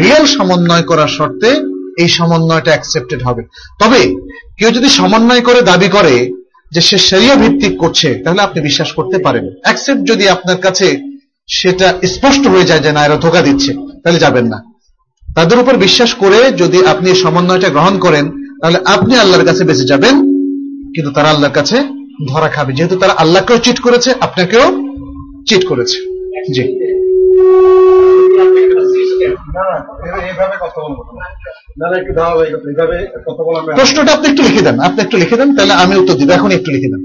রিয়াল সমন্বয় করার শর্তে এই সমন্বয়টা অ্যাকসেপ্টেড হবে। তবে কেউ যদি সমন্বয় করে দাবি করে যে সে সেরিয়া ভিত্তিক করছে, তাহলে আপনি বিশ্বাস করতে পারেন। অ্যাকসেপ্ট যদি আপনার কাছে সেটা স্পষ্ট হয়ে যায় যে না, এরা ধোকা দিচ্ছে, তাহলে যাবেন না। তাদের উপর বিশ্বাস করে যদি আপনি সমন্বয়টা গ্রহণ করেন তাহলে আপনি আল্লাহর কাছে বেঁচে যাবেন, কিন্তু তারা আল্লাহর কাছে ধরা খাবে। যেহেতু তারা আল্লাহকেও চিট করেছে, আপনাকেও চিট করেছে। জি। প্রশ্নটা আপনি একটু লিখে দেন, আপনি একটু লিখে দেন, তাহলে আমি উত্তর দিব। এখন একটু লিখে দেন।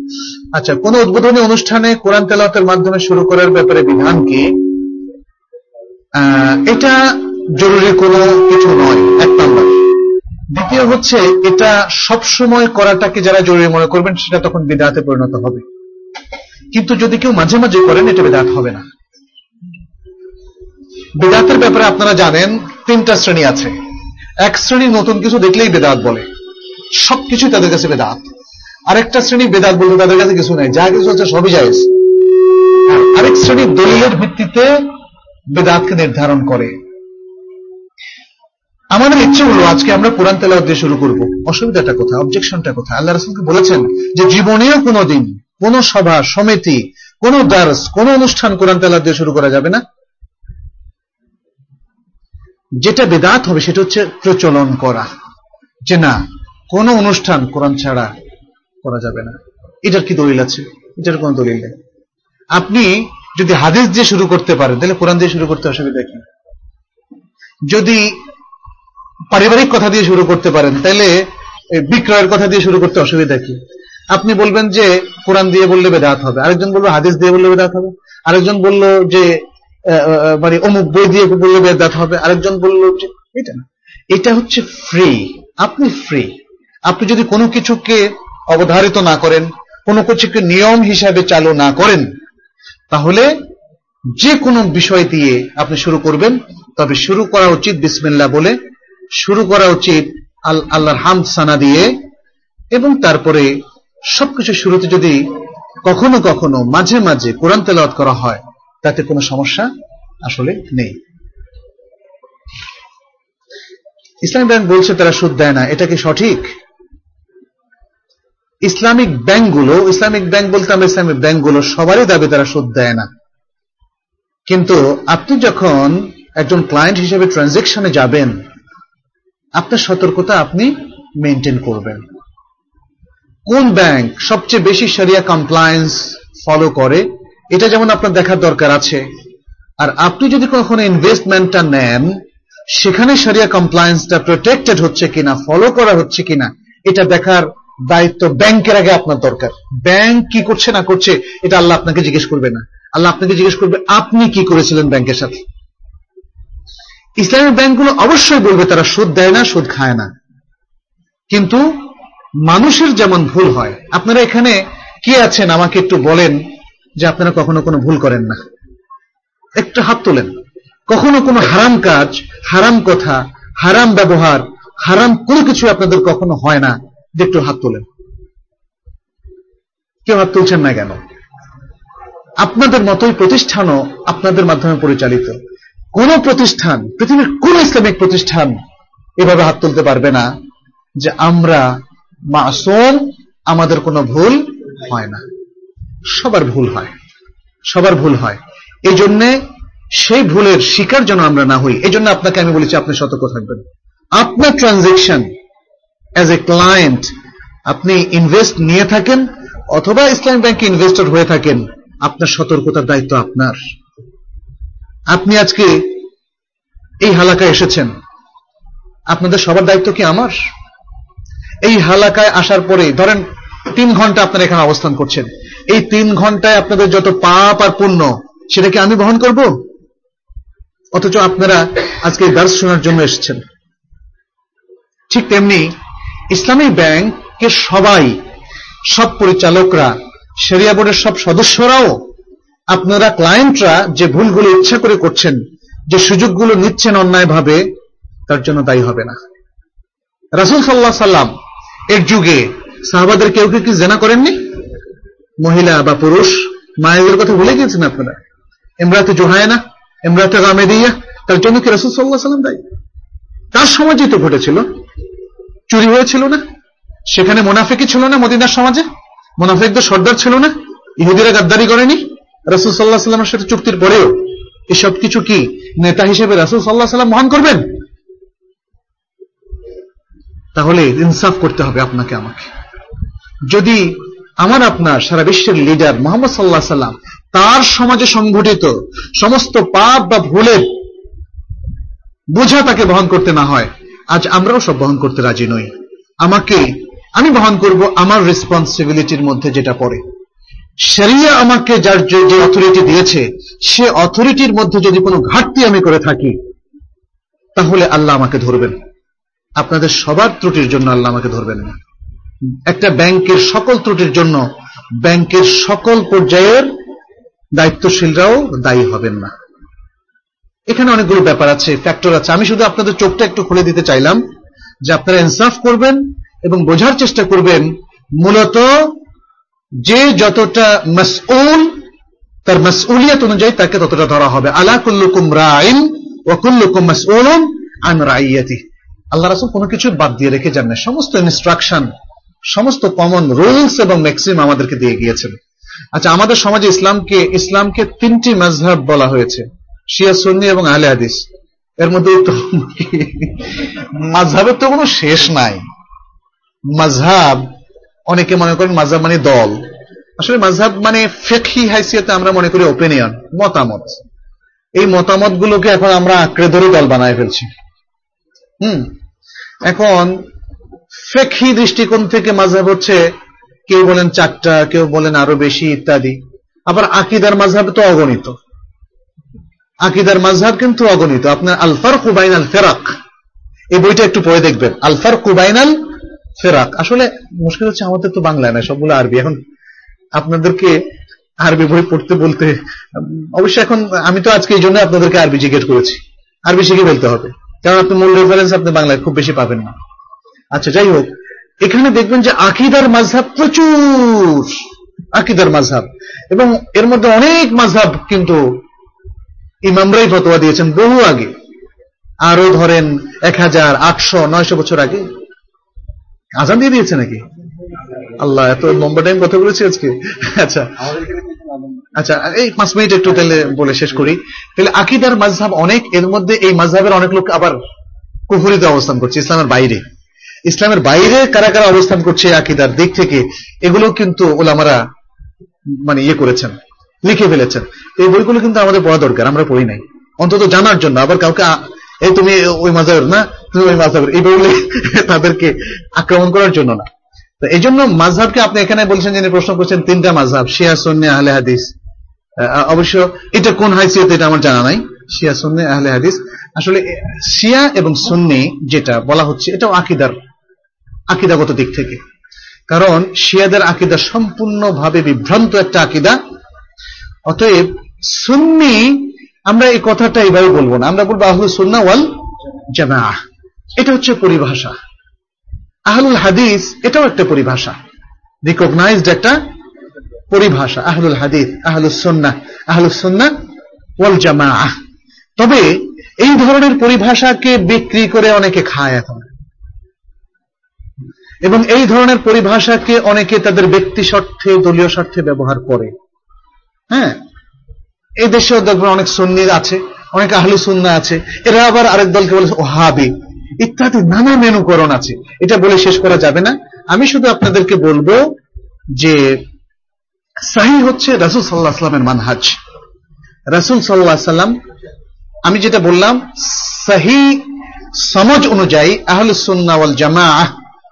আচ্ছা কোন উদ্বোধনী অনুষ্ঠানে কোরআন তেলাওয়াতের মাধ্যমে শুরু করার ব্যাপারে বিধান কি? এটা জরুরি কোনো কিছু নয়, এক নম্বর। দ্বিতীয় হচ্ছে, এটা সব সময় করাটাকে যারা জরুরি মনে করবেন, সেটা তখন বিদাতে পরিণত হবে। কিন্তু যদি কেউ মাঝে মাঝে করেন, এটা বেদাত হবে না। বেদাতের ব্যাপারে আপনারা জানেন, তিনটা শ্রেণি আছে। এক শ্রেণি নতুন কিছু দেখলেই বেদাত বলে। সবকিছু তাদের কাছে বেদাত। আরেকটা শ্রেণি বেদাত বলতে তাদের কাছে কিছু নাই। যা কিছু হচ্ছে সবই জায়েজ। আর আরেক শ্রেণি দলিলের ভিত্তিতে বেদাতকে নির্ধারণ করে। আমাদের ইচ্ছে হলো আজকে আমরা কোরআন তেলাওয়াত দিয়ে শুরু করব। অসুবিধাটা কোথায়? অবজেকশনটা কোথায়? আল্লাহ রাসুলকে বলেছেন যে জীবনেও কোনো দিন, কোন সভা, সমিতি, কোন দার্স, কোন অনুষ্ঠান কোরআন তেলাওয়াত দিয়ে শুরু করা যাবে না। যেটা বেদাত হবে সেটা হচ্ছে প্রচলন করা। যে না, কোন অনুষ্ঠান কোরআন ছাড়া করা যাবে না। এটার কি দলিল আছে? এটার কোন দলিল নেই। আপনি যদি হাদিস দিয়ে শুরু করতে পারেন, তাহলে কোরআন দিয়ে শুরু করতে অসুবিধা কি? যদি পারিবারিক কথা দিয়ে শুরু করতে পারেন তাহলে বিক্রয়ের কথা দিয়ে শুরু করতে অসুবিধা কি? আপনি বলবেন যে কোরআন দিয়ে বললে বেদাত হবে, আরেকজন বলল হাদিস দিয়ে বললে বেদাত হবে, আরেকজন বলল যে মানে অমুক বই দিয়ে বললে বেদাত হবে, আরেকজন বলল যে, এটা না। এটা হচ্ছে ফ্রি আপনি ফ্রি আপনি যদি কোনো কিছুকে অবধারিত না করেন, কোনো কিছুকে নিয়ম হিসাবে চালু না করেন, তাহলে যে কোনো বিষয় দিয়ে আপনি শুরু করবেন, তবে শুরু করা উচিত বিসমিল্লা বলে শুরু করা উচিত আল- আল্লাহর হামদ সানা দিয়ে এবং তারপরে সবকিছু শুরুতে যদি কখনো কখনো মাঝে মাঝে কোরআন তেলাওয়াত করা হয়, তাতে কোনো সমস্যা আসলে নেই। ইসলামী ব্যাংক বলছে তারা সুদ দেয় না, এটা কি সঠিক? ইসলামিক ব্যাংকগুলো, ইসলামিক ব্যাংক বলতে আমরা ইসলামিক ব্যাংকগুলো সবারই দাবি তারা সুদ দেয় না। কিন্তু আপনি যখন একজন ক্লায়েন্ট হিসেবে ট্রানজেকশনে যাবেন আপনার সতর্কতা আপনি মেনটেন করবেন। কোন ব্যাংক সবচেয়ে বেশি সারিয়া কমপ্লায়েন্স ফলো করে, এটা যেমন আপনার দেখার দরকার আছে। আর আপনি যদি কখনো ইনভেস্টমেন্টটা নেন, সেখানে সারিয়া কমপ্লায়েন্সটা প্রোটেক্টেড হচ্ছে কিনা ফলো করা হচ্ছে কিনা, এটা দেখার দায়িত্ব ব্যাংকের আগে আপনার দরকার। ব্যাংক কি করছে না করছে, এটা আল্লাহ আপনাকে জিজ্ঞেস করবে না। আল্লাহ আপনাকে জিজ্ঞেস করবে, আপনি কি করেছিলেন ব্যাংকের সাথে? ইসলামিক ব্যাংকগুলো অবশ্যই বলবে, তারা সুদ দেয় না, সুদ খায় না। কিন্তু মানুষের যেমন ভুল হয়, আপনারা এখানে কি আছেন আমাকে একটু বলেন, যে আপনারা কখনো কোনো ভুল করেন না। একটু হাত তোলেন। কখনো কোনো হারাম কাজ, হারাম কথা, হারাম ব্যবহার, হারাম কোনো কিছু আপনাদের কখনো হয় না, যে একটু হাত তোলেন। কেউ হাত তুলছেন না কেন? আপনাদের মতোই প্রতিষ্ঠানও আপনাদের মাধ্যমে পরিচালিত। কোন প্রতিষ্ঠান, পৃথিবীর কোন ইসলামিক প্রতিষ্ঠান এভাবে হাত তুলতে পারবে না যে আমরা মাসুম, আমাদের কোনো ভুল হয় না। সবার ভুল হয়। সবার ভুল হয়। এই জন্যে সেই ভুলের শিকার যেন আমরা না হই এই জন্য আপনাকে আমি বলেছি আপনি সতর্ক থাকবেন। আপনার ট্রানজেকশন অ্যাজ এ ক্লায়েন্ট আপনি ইনভেস্ট নিয়ে থাকেন অথবা ইসলামিক ব্যাংকে ইনভেস্টর হয়ে থাকেন, আপনার সতর্কতার দায়িত্ব আপনার। আপনি আজকে এই হালাকায় এসেছেন। আপনাদের সবার দায়িত্ব কি আমার? এই হালাকায় আসার পরে, ধরেন তিন ঘণ্টা আপনারা এখানে অবস্থান করছেন। এই তিন ঘন্টায় আপনাদের যত পাপ আর পুণ্য, সেটা কি আমি বহন করব? অথচ আপনারা আজকে দার্স শোনার জন্য এসেছেন। ঠিক তেমনি ইসলামী ব্যাংকে সবাই, সব পরিচালকরা সেরিয়া বোর্ডের সব সদস্যরাও আপনারা ক্লায়েন্টরা যে ভুলগুলো ইচ্ছা করে করছেন, যে সুযোগগুলো নিচ্ছেন অন্যায়ভাবে, তার জন্য দায়ী হবে না। রাসুল সাল্লাহ সাল্লাম এর যুগে সাহাবাদের কেউ কেউ কি জেনা করেননি? মহিলা বা পুরুষ? মায়েদের কথা ভুলে গিয়েছেন আপনারা? এমরাতে জোহায়না এমরাতে গামেদিয়া, তার জন্য কি রাসুল সাল্লাহ সাল্লাম দায়ী? তার সমাজেই তো ঘটেছিল? চুরি হয়েছিল না? সেখানে মোনাফেকি ছিল না মদিনার সমাজে? মোনাফেকদের সর্দার ছিল না? ইহুদিরা গাদ্দারি করেনি? রাসুল সাল্লাহ সাল্লামের সাথে চুক্তির পরেও এসব কিছু কি নেতা হিসেবে রাসুল সাল্লাহ সাল্লাম মহান করবেন? তাহলে ইনসাফ করতে হবে আপনাকে, আমাকে। যদি আমার আপনার সারা বিশ্বের লিডার মোহাম্মদ সাল্লাহ সাল্লাম তার সমাজে সংঘটিত সমস্ত পাপ বা ভুলের বোঝা তাকে বহন করতে না হয়, আজ আমরাও সব বহন করতে রাজি নই। আমাকে আমি বহন করব আমার রেসপন্সিবিলিটির মধ্যে যেটা পড়ে। শরিয়া আমাকে যার যে অথরিটি দিয়েছে, সে অথরিটির মধ্যে যদি কোনো ঘাটতি আমি করে থাকি, তাহলে আল্লাহ আমাকে ধরবেন আপনাদের সবার ত্রুটির জন্য আল্লাহ আমাকে ধরবেন না। একটা ব্যাংকের সকল ত্রুটির জন্য ব্যাংকের সকল পর্যায়ের দায়িত্বশীলরাও দায়ী হবেন না। এখানে অনেকগুলো ব্যাপার আছে ফ্যাক্টর আছে। আমি শুধু আপনাদের চোখটা একটু খুলে দিতে চাইলাম যে আপনারা ইনসাফ করবেন এবং বোঝার চেষ্টা করবেন মূলত যে যতটা মাসউল, তার মাসউলিয়াত অনুযায়ী তাকে ততটা ধরা হবে। আলা কুল্লুকুম রাইন ওয়া কুল্লুকুম মাসউলুন আন রাইয়াতি। আল্লাহ রাসূল কোনো কিছু বাদ দিয়ে রেখে যান না সমস্ত ইনস্ট্রাকশন সমস্ত কমন রুলস এবং ম্যাক্সিম আমাদেরকে দিয়ে গিয়েছেন। আচ্ছা আমাদের সমাজে ইসলামকে ইসলামকে তিনটি মাযহাব বলা হয়েছে। শিয়া, সুন্নি এবং আহলে হাদিস। এর মধ্যে তো মাযহাবের তো কোনো শেষ নাই। মাযহাব অনেকে মনে করেন মাযহাব মানে দল। আসলে মাযহাব মানে ফেকহি হাইসিয়াতে আমরা মনে করি ওপিনিয়ন মতামত। এই মতামত গুলোকে এখন আমরা আঁকড়ে ধরে দল বানায় ফেলছি। হুম? এখন ফেকহি দৃষ্টিকোণ থেকে মাযহাব হচ্ছে কেউ বলেন চারটা, কেউ বলেন আরও বেশি ইত্যাদি। আবার আকিদার মাযহাব তো অগণিত। আকিদার মাযহাব কিন্তু অগণিত। আপনার আলফার কুবাইন আল ফেরাক। এই বইটা একটু পড়ে দেখবেন। আলফার কুবাইন আল ফেরাক। আসলে মুশকিল হচ্ছে আমাদের তো বাংলায় না সবগুলো আরবি। এখন আপনাদেরকে আরবি বই পড়তে বলতে, অবশ্যই এখন আমি তো আজকে এই জন্য আপনাদেরকে আরবি জিজ্ঞেস করেছি। আরবি শিখে ফেলতে হবে। কারণ আপনি মূল রেফারেন্স আপনি বাংলায় খুব বেশি পাবেন না। আচ্ছা যাই হোক। এখানে দেখবেন যে আকিদার মাঝহাব প্রচুর। আকিদার মাঝহাব। এবং এর মধ্যে অনেক মাঝহাব কিন্তু ইমামরাই ফতোয়া দিয়েছেন বহু আগে। আরও ধরেন এক হাজার আটশো নয়শো বছর আগে। আজান দিয়ে দিয়েছে নাকি? আল্লাহ, এত লম্বা টাইম কথা বলেছি আজকে। আচ্ছা। আচ্ছা এই পাঁচ মিনিট একটু তাহলে বলে শেষ করি। তাহলে আকিদার মাঝহাব অনেক, এর মধ্যে এই মাঝহাবের অনেক লোক আবার কুফুরিতে অবস্থান করছে, ইসলামের বাইরে। ইসলামের বাইরে কারা কারা অবস্থান করছে আকিদার দিক থেকে, এগুলো কিন্তু ওলামারা মানে ইয়ে করেছেন, লিখে ফেলেছেন। এই বইগুলো কিন্তু আমাদের পড়া দরকার, আমরা পড়ি নাই। অন্তত জানার জন্য, আবার কাউকে এই তুমি ওই মাঝাবের না? তুমি ওই মাঝাবের এই বলে তাদেরকে আক্রমণ করার জন্য না। তো এই জন্য মাঝহাবকে আপনি এখানে বলছেন, যিনি প্রশ্ন করছেন, তিনটা মাঝহাব শিয়া, সন্নি, আহলে হাদিস। অবশ্য এটা কোন হাইসিয়ত এটা আমার জানা নাই। শিয়া, সন্নি, আহলে হাদিস। আসলে শিয়া এবং সন্নি যেটা বলা হচ্ছে, এটাও আকিদার, আকিদাগত দিক থেকে। কারণ শিয়াদের আকিদা সম্পূর্ণভাবে বিভ্রান্ত একটা আকিদা। অতএব সুন্নি আমরা এই কথাটা এইভাবে বলব না। আমরা বলব আহুল সুন্না ওয়াল জামা এটা হচ্ছে পরিভাষা। আহলুল হাদিস, এটাও একটা পরিভাষা। রিকগনাইজড একটা পরিভাষা। আহলুল হাদিস আহলুল সন্না আহলুল সন্না ওয়াল জামা তবে এই ধরনের পরিভাষাকে বিক্রি করে অনেকে খায় এখন। এবং এই ধরনের পরিভাষাকে অনেকে তাদের ব্যক্তি স্বার্থে, দলীয় স্বার্থে ব্যবহার করে। হ্যাঁ? এই দেশেও দেখবেন অনেক সন্নির আছে, অনেক আহলু সুন্না আছে। এরা আবার আরেক দলকে বলে ওহাবি। ইত্যাদি নানা মেনুকরণ আছে। এটা বলে শেষ করা যাবে না। আমি শুধু আপনাদেরকে বলব যে সাহি হচ্ছে রাসুল সাল্লাহ সাল্লামের মানহাজ। রাসুল সাল্লাহ সাল্লাম আমি যেটা বললাম, সাহি সমজ অনুযায়ী আহলুল সুন্না ওয়াল জামা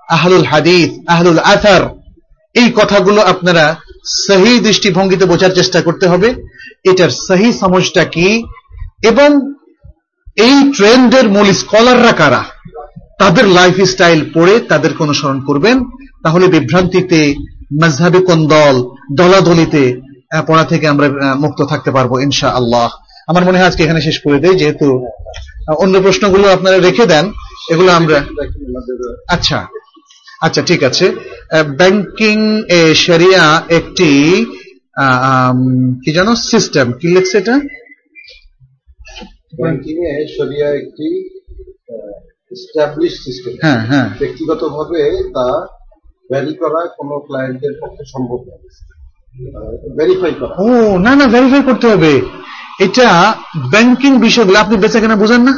আহলুল হাদিস, আহলুল আথার এই কথাগুলো আপনারা সহি দৃষ্টিভঙ্গিতে বোঝার চেষ্টা করতে হবে। এটার সহি সমজটা কি? এবং এই ট্রেন্ডের মূল স্কলাররা কারা? তাদের লাইফ স্টাইল পড়ে তাদেরকে অনুসরণ করবেন? তাহলে বিভ্রান্তিতে, মজহাবি কোন দল, দলাদলিতে পড়া থেকে আমরা মুক্ত থাকতে পারব ইনশা আল্লাহ আমার মনে হয় আজকে এখানে শেষ করে দেয় যেহেতু অন্য প্রশ্নগুলো আপনারা রেখে দেন, এগুলো আমরা আচ্ছা আচ্ছা ঠিক আছে। ব্যাংকিং এ শরিয়া একটি কি জানো? সিস্টেম কি লিখছে এটা? ব্যাংকিং এ শরিয়া একটি এস্টাবলিশ সিস্টেম হ্যাঁ হ্যাঁ। ব্যক্তিগতভাবে তা করা কোনো ক্লায়েন্টের পক্ষে সম্ভব নয়। ভেরিফাই করা। ও না না ভেরিফাই করতে হবে। এটা ব্যাংকিং বিষয়গুলো আপনি বেচা কেনা বুঝেন না?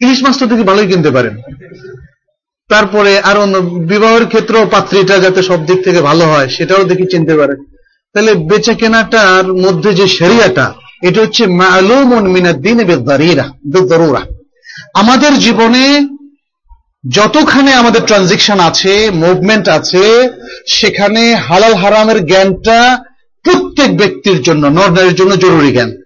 ইলিশ মাছ তো থেকে ভালোই কিনতে পারেন। তারপরে আর অন্য বিবাহের ক্ষেত্র পাত্রীটা যাতে সব দিক থেকে ভালো হয় সেটাও দেখি চিনতে পারে তাহলে বেচা কেনাটার মধ্যে যে সেরিয়াটা এটা হচ্ছে আমাদের জীবনে যতখানে আমাদের ট্রানজেকশন আছে, মুভমেন্ট আছে, সেখানে হালাল হারামের জ্ঞানটা প্রত্যেক ব্যক্তির জন্য নর্নারের জন্য জরুরি জ্ঞান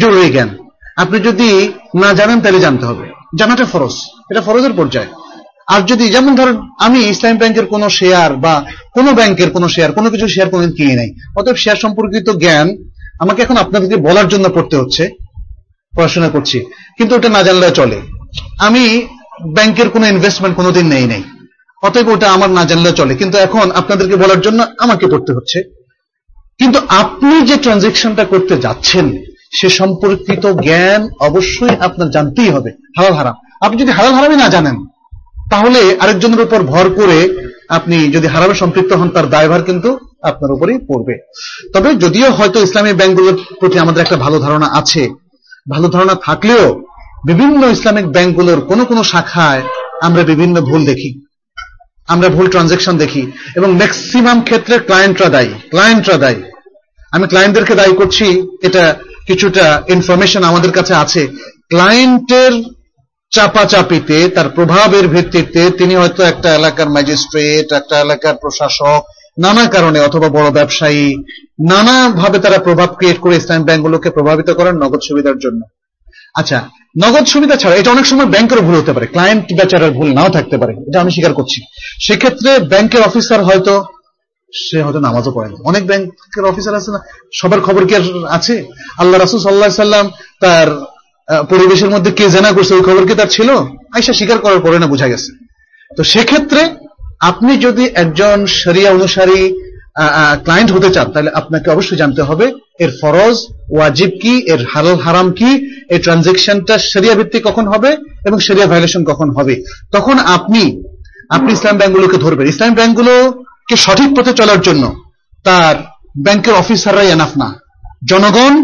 জরুরি জ্ঞান। আপনি যদি না জানেন, তাহলে জানতে হবে। জানাটা ফরজ। এটা ফরজের পর্যায়ে। আর যদি যেমন ধরেন আমি ইসলাম ব্যাংকের কোন শেয়ার বা কোন ব্যাংকের কোন শেয়ার কোনো কিছু শেয়ার কোনদিন কিনে নাই, অতএব শেয়ার সম্পর্কিত জ্ঞান আমাকে এখন আপনাদেরকে বলার জন্য পড়তে হচ্ছে, পড়াশোনা করছি, কিন্তু ওটা না জানলে চলে। আমি ব্যাংকের কোনো ইনভেস্টমেন্ট কোনোদিন নেই নাই, অতএব ওটা আমার না জানলে চলে, কিন্তু এখন আপনাদেরকে বলার জন্য আমাকে পড়তে হচ্ছে। কিন্তু আপনি যে ট্রানজেকশনটা করতে যাচ্ছেন, সে সম্পর্কিত জ্ঞান অবশ্যই আপনার জানতেই হবে, হালাল হারাম। আপনি যদি হালাল হারামই না জানেন তাহলে আরেকজনের উপর ভর করে আপনি যদি হারামে সম্পৃক্ত হন, তার দায়ভার কিন্তু আপনার উপরেই পড়বে। তবে যদিও হয়তো ইসলামী ব্যাংকগুলোর প্রতি আমাদের একটা ভালো ধারণা আছে, ভালো ধারণা থাকলেও বিভিন্ন ইসলামিক ব্যাংকগুলোর কোন কোন শাখায় আমরা বিভিন্ন ভুল দেখি, আমরা ভুল ট্রানজেকশন দেখি এবং ম্যাক্সিমাম ক্ষেত্রে ক্লায়েন্টরা দায়ী ক্লায়েন্টরা দায়ী। আমি ক্লায়েন্টদেরকে দায়ী করছি, এটা কিছুটা ইনফরমেশন আমাদের কাছে আছে। ক্লায়েন্টের চাপাচাপিতে, তার প্রভাবের ভিত্তিতে তিনি হয়তো একটা এলাকার ম্যাজিস্ট্রেট, একটা এলাকার প্রশাসক, নানা কারণে, অথবা বড় ব্যবসায়ী, নানাভাবে তারা প্রভাব ক্রিয়েট করে ইসলাম ব্যাংকগুলোকে প্রভাবিত করেন নগদ সুবিধার জন্য। আচ্ছা নগদ সুবিধা ছাড়া এটা অনেক সময় ব্যাংকের ভুল হতে পারে ক্লায়েন্ট বেচারার ভুল নাও থাকতে পারে, এটা আমি স্বীকার করছি। সেক্ষেত্রে ব্যাংকের অফিসার হয়তো, সে হয়তো নামাজও পড়ে না। অনেক ব্যাংকের অফিসার আছে না? সবার খবর কি আছে? আল্লাহ রাসুল সাল্লাহ সাল্লাম তার পরিবেশের মধ্যে কে জানা করছে, ওই খবর কি তার ছিল? আইসা স্বীকার করার পরে না বোঝা গেছে। তো সেক্ষেত্রে আপনি যদি একজন শরিয়া অনুসারী ক্লায়েন্ট হতে চান, তাহলে আপনাকে অবশ্যই জানতে হবে এর ফরজ ওয়াজিব কি, এর হালাল হারাম কি, এই ট্রানজেকশনটা শরিয়া ভিত্তিক কখন হবে এবং শরিয়া ভায়োলেশন কখন হবে। তখন আপনি আপনি ইসলাম ব্যাংকগুলোকে ধরবেন। ইসলাম ব্যাংকগুলোকে সঠিক পথে চলার জন্য তার ব্যাংকের অফিসাররাই এনাফ না। জনগণ,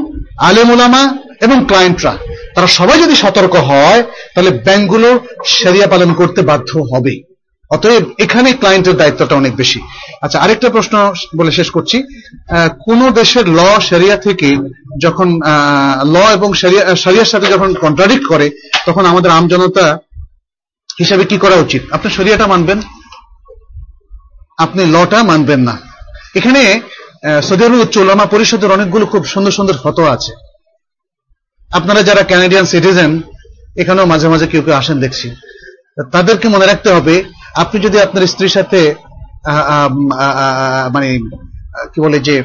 আলেম ওলামা এবং ক্লায়েন্টরা তারা সবাই যদি সতর্ক হয়, তাহলে ব্যাংকগুলো সেরিয়া পালন করতে বাধ্য হবে। অতএব এখানে ক্লায়েন্টের দায়িত্বটা অনেক বেশি। আচ্ছা আরেকটা প্রশ্ন বলে শেষ করছি। কোন দেশের ল সেরিয়া থেকে যখন ল এবং সেরিয়ার সাথে যখন কন্ট্রাডিক্ট করে, তখন আমাদের আমজনতা হিসাবে কি করা উচিত? আপনি শরিয়াটা মানবেন? আপনি লটা মানবেন না। এখানে সৌদি আরব উচ্চ ওলামা পরিষদের অনেকগুলো খুব সুন্দর সুন্দর ফটো আছে। আপনারা যারা ক্যানাডিয়ান সিটিজেন এখানেও মাঝে মাঝে কেউ কেউ আসেন দেখছি। তাদেরকে মনে রাখতে হবে, আপনি যদি আপনার স্ত্রীর সাথে মানে কি বলে যে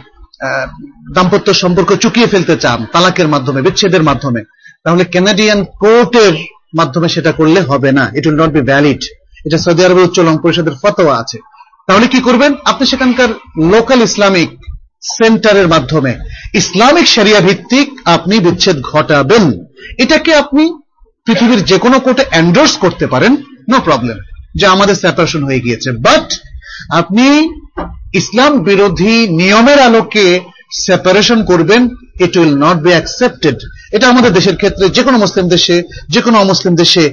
দাম্পত্য সম্পর্ক চুকিয়ে ফেলতে চান তালাকের মাধ্যমে, বিচ্ছেদের মাধ্যমে, তাহলে ক্যানাডিয়ান কোর্টের মাধ্যমে সেটা করলে হবে না। It will not be valid এটা সৌদি আরবের উচ্চ লং পরিষদের ফতোয়া আছে। তাহলে কি করবেন? আপনি সেখানকার লোকাল ইসলামিক সেন্টারের মাধ্যমে। ইসলামিক শরিয়া ভিত্তিক আপনি বিচ্ছেদ ঘটাবেন। এটাকে আপনি পৃথিবীর যে কোনো কোর্টে এন্ডোর্স করতে পারেন নো প্রবলেম যে আমাদের সেপারেশন হয়ে গিয়েছে। বাট আপনি ইসলাম বিরোধী নিয়মের আলোকে সেপারেশন করবেন it will not be accepted এটা আমাদের দেশের ক্ষেত্রে যে কোনো মুসলিম দেশে যে কোনো অমুসলিম দেশে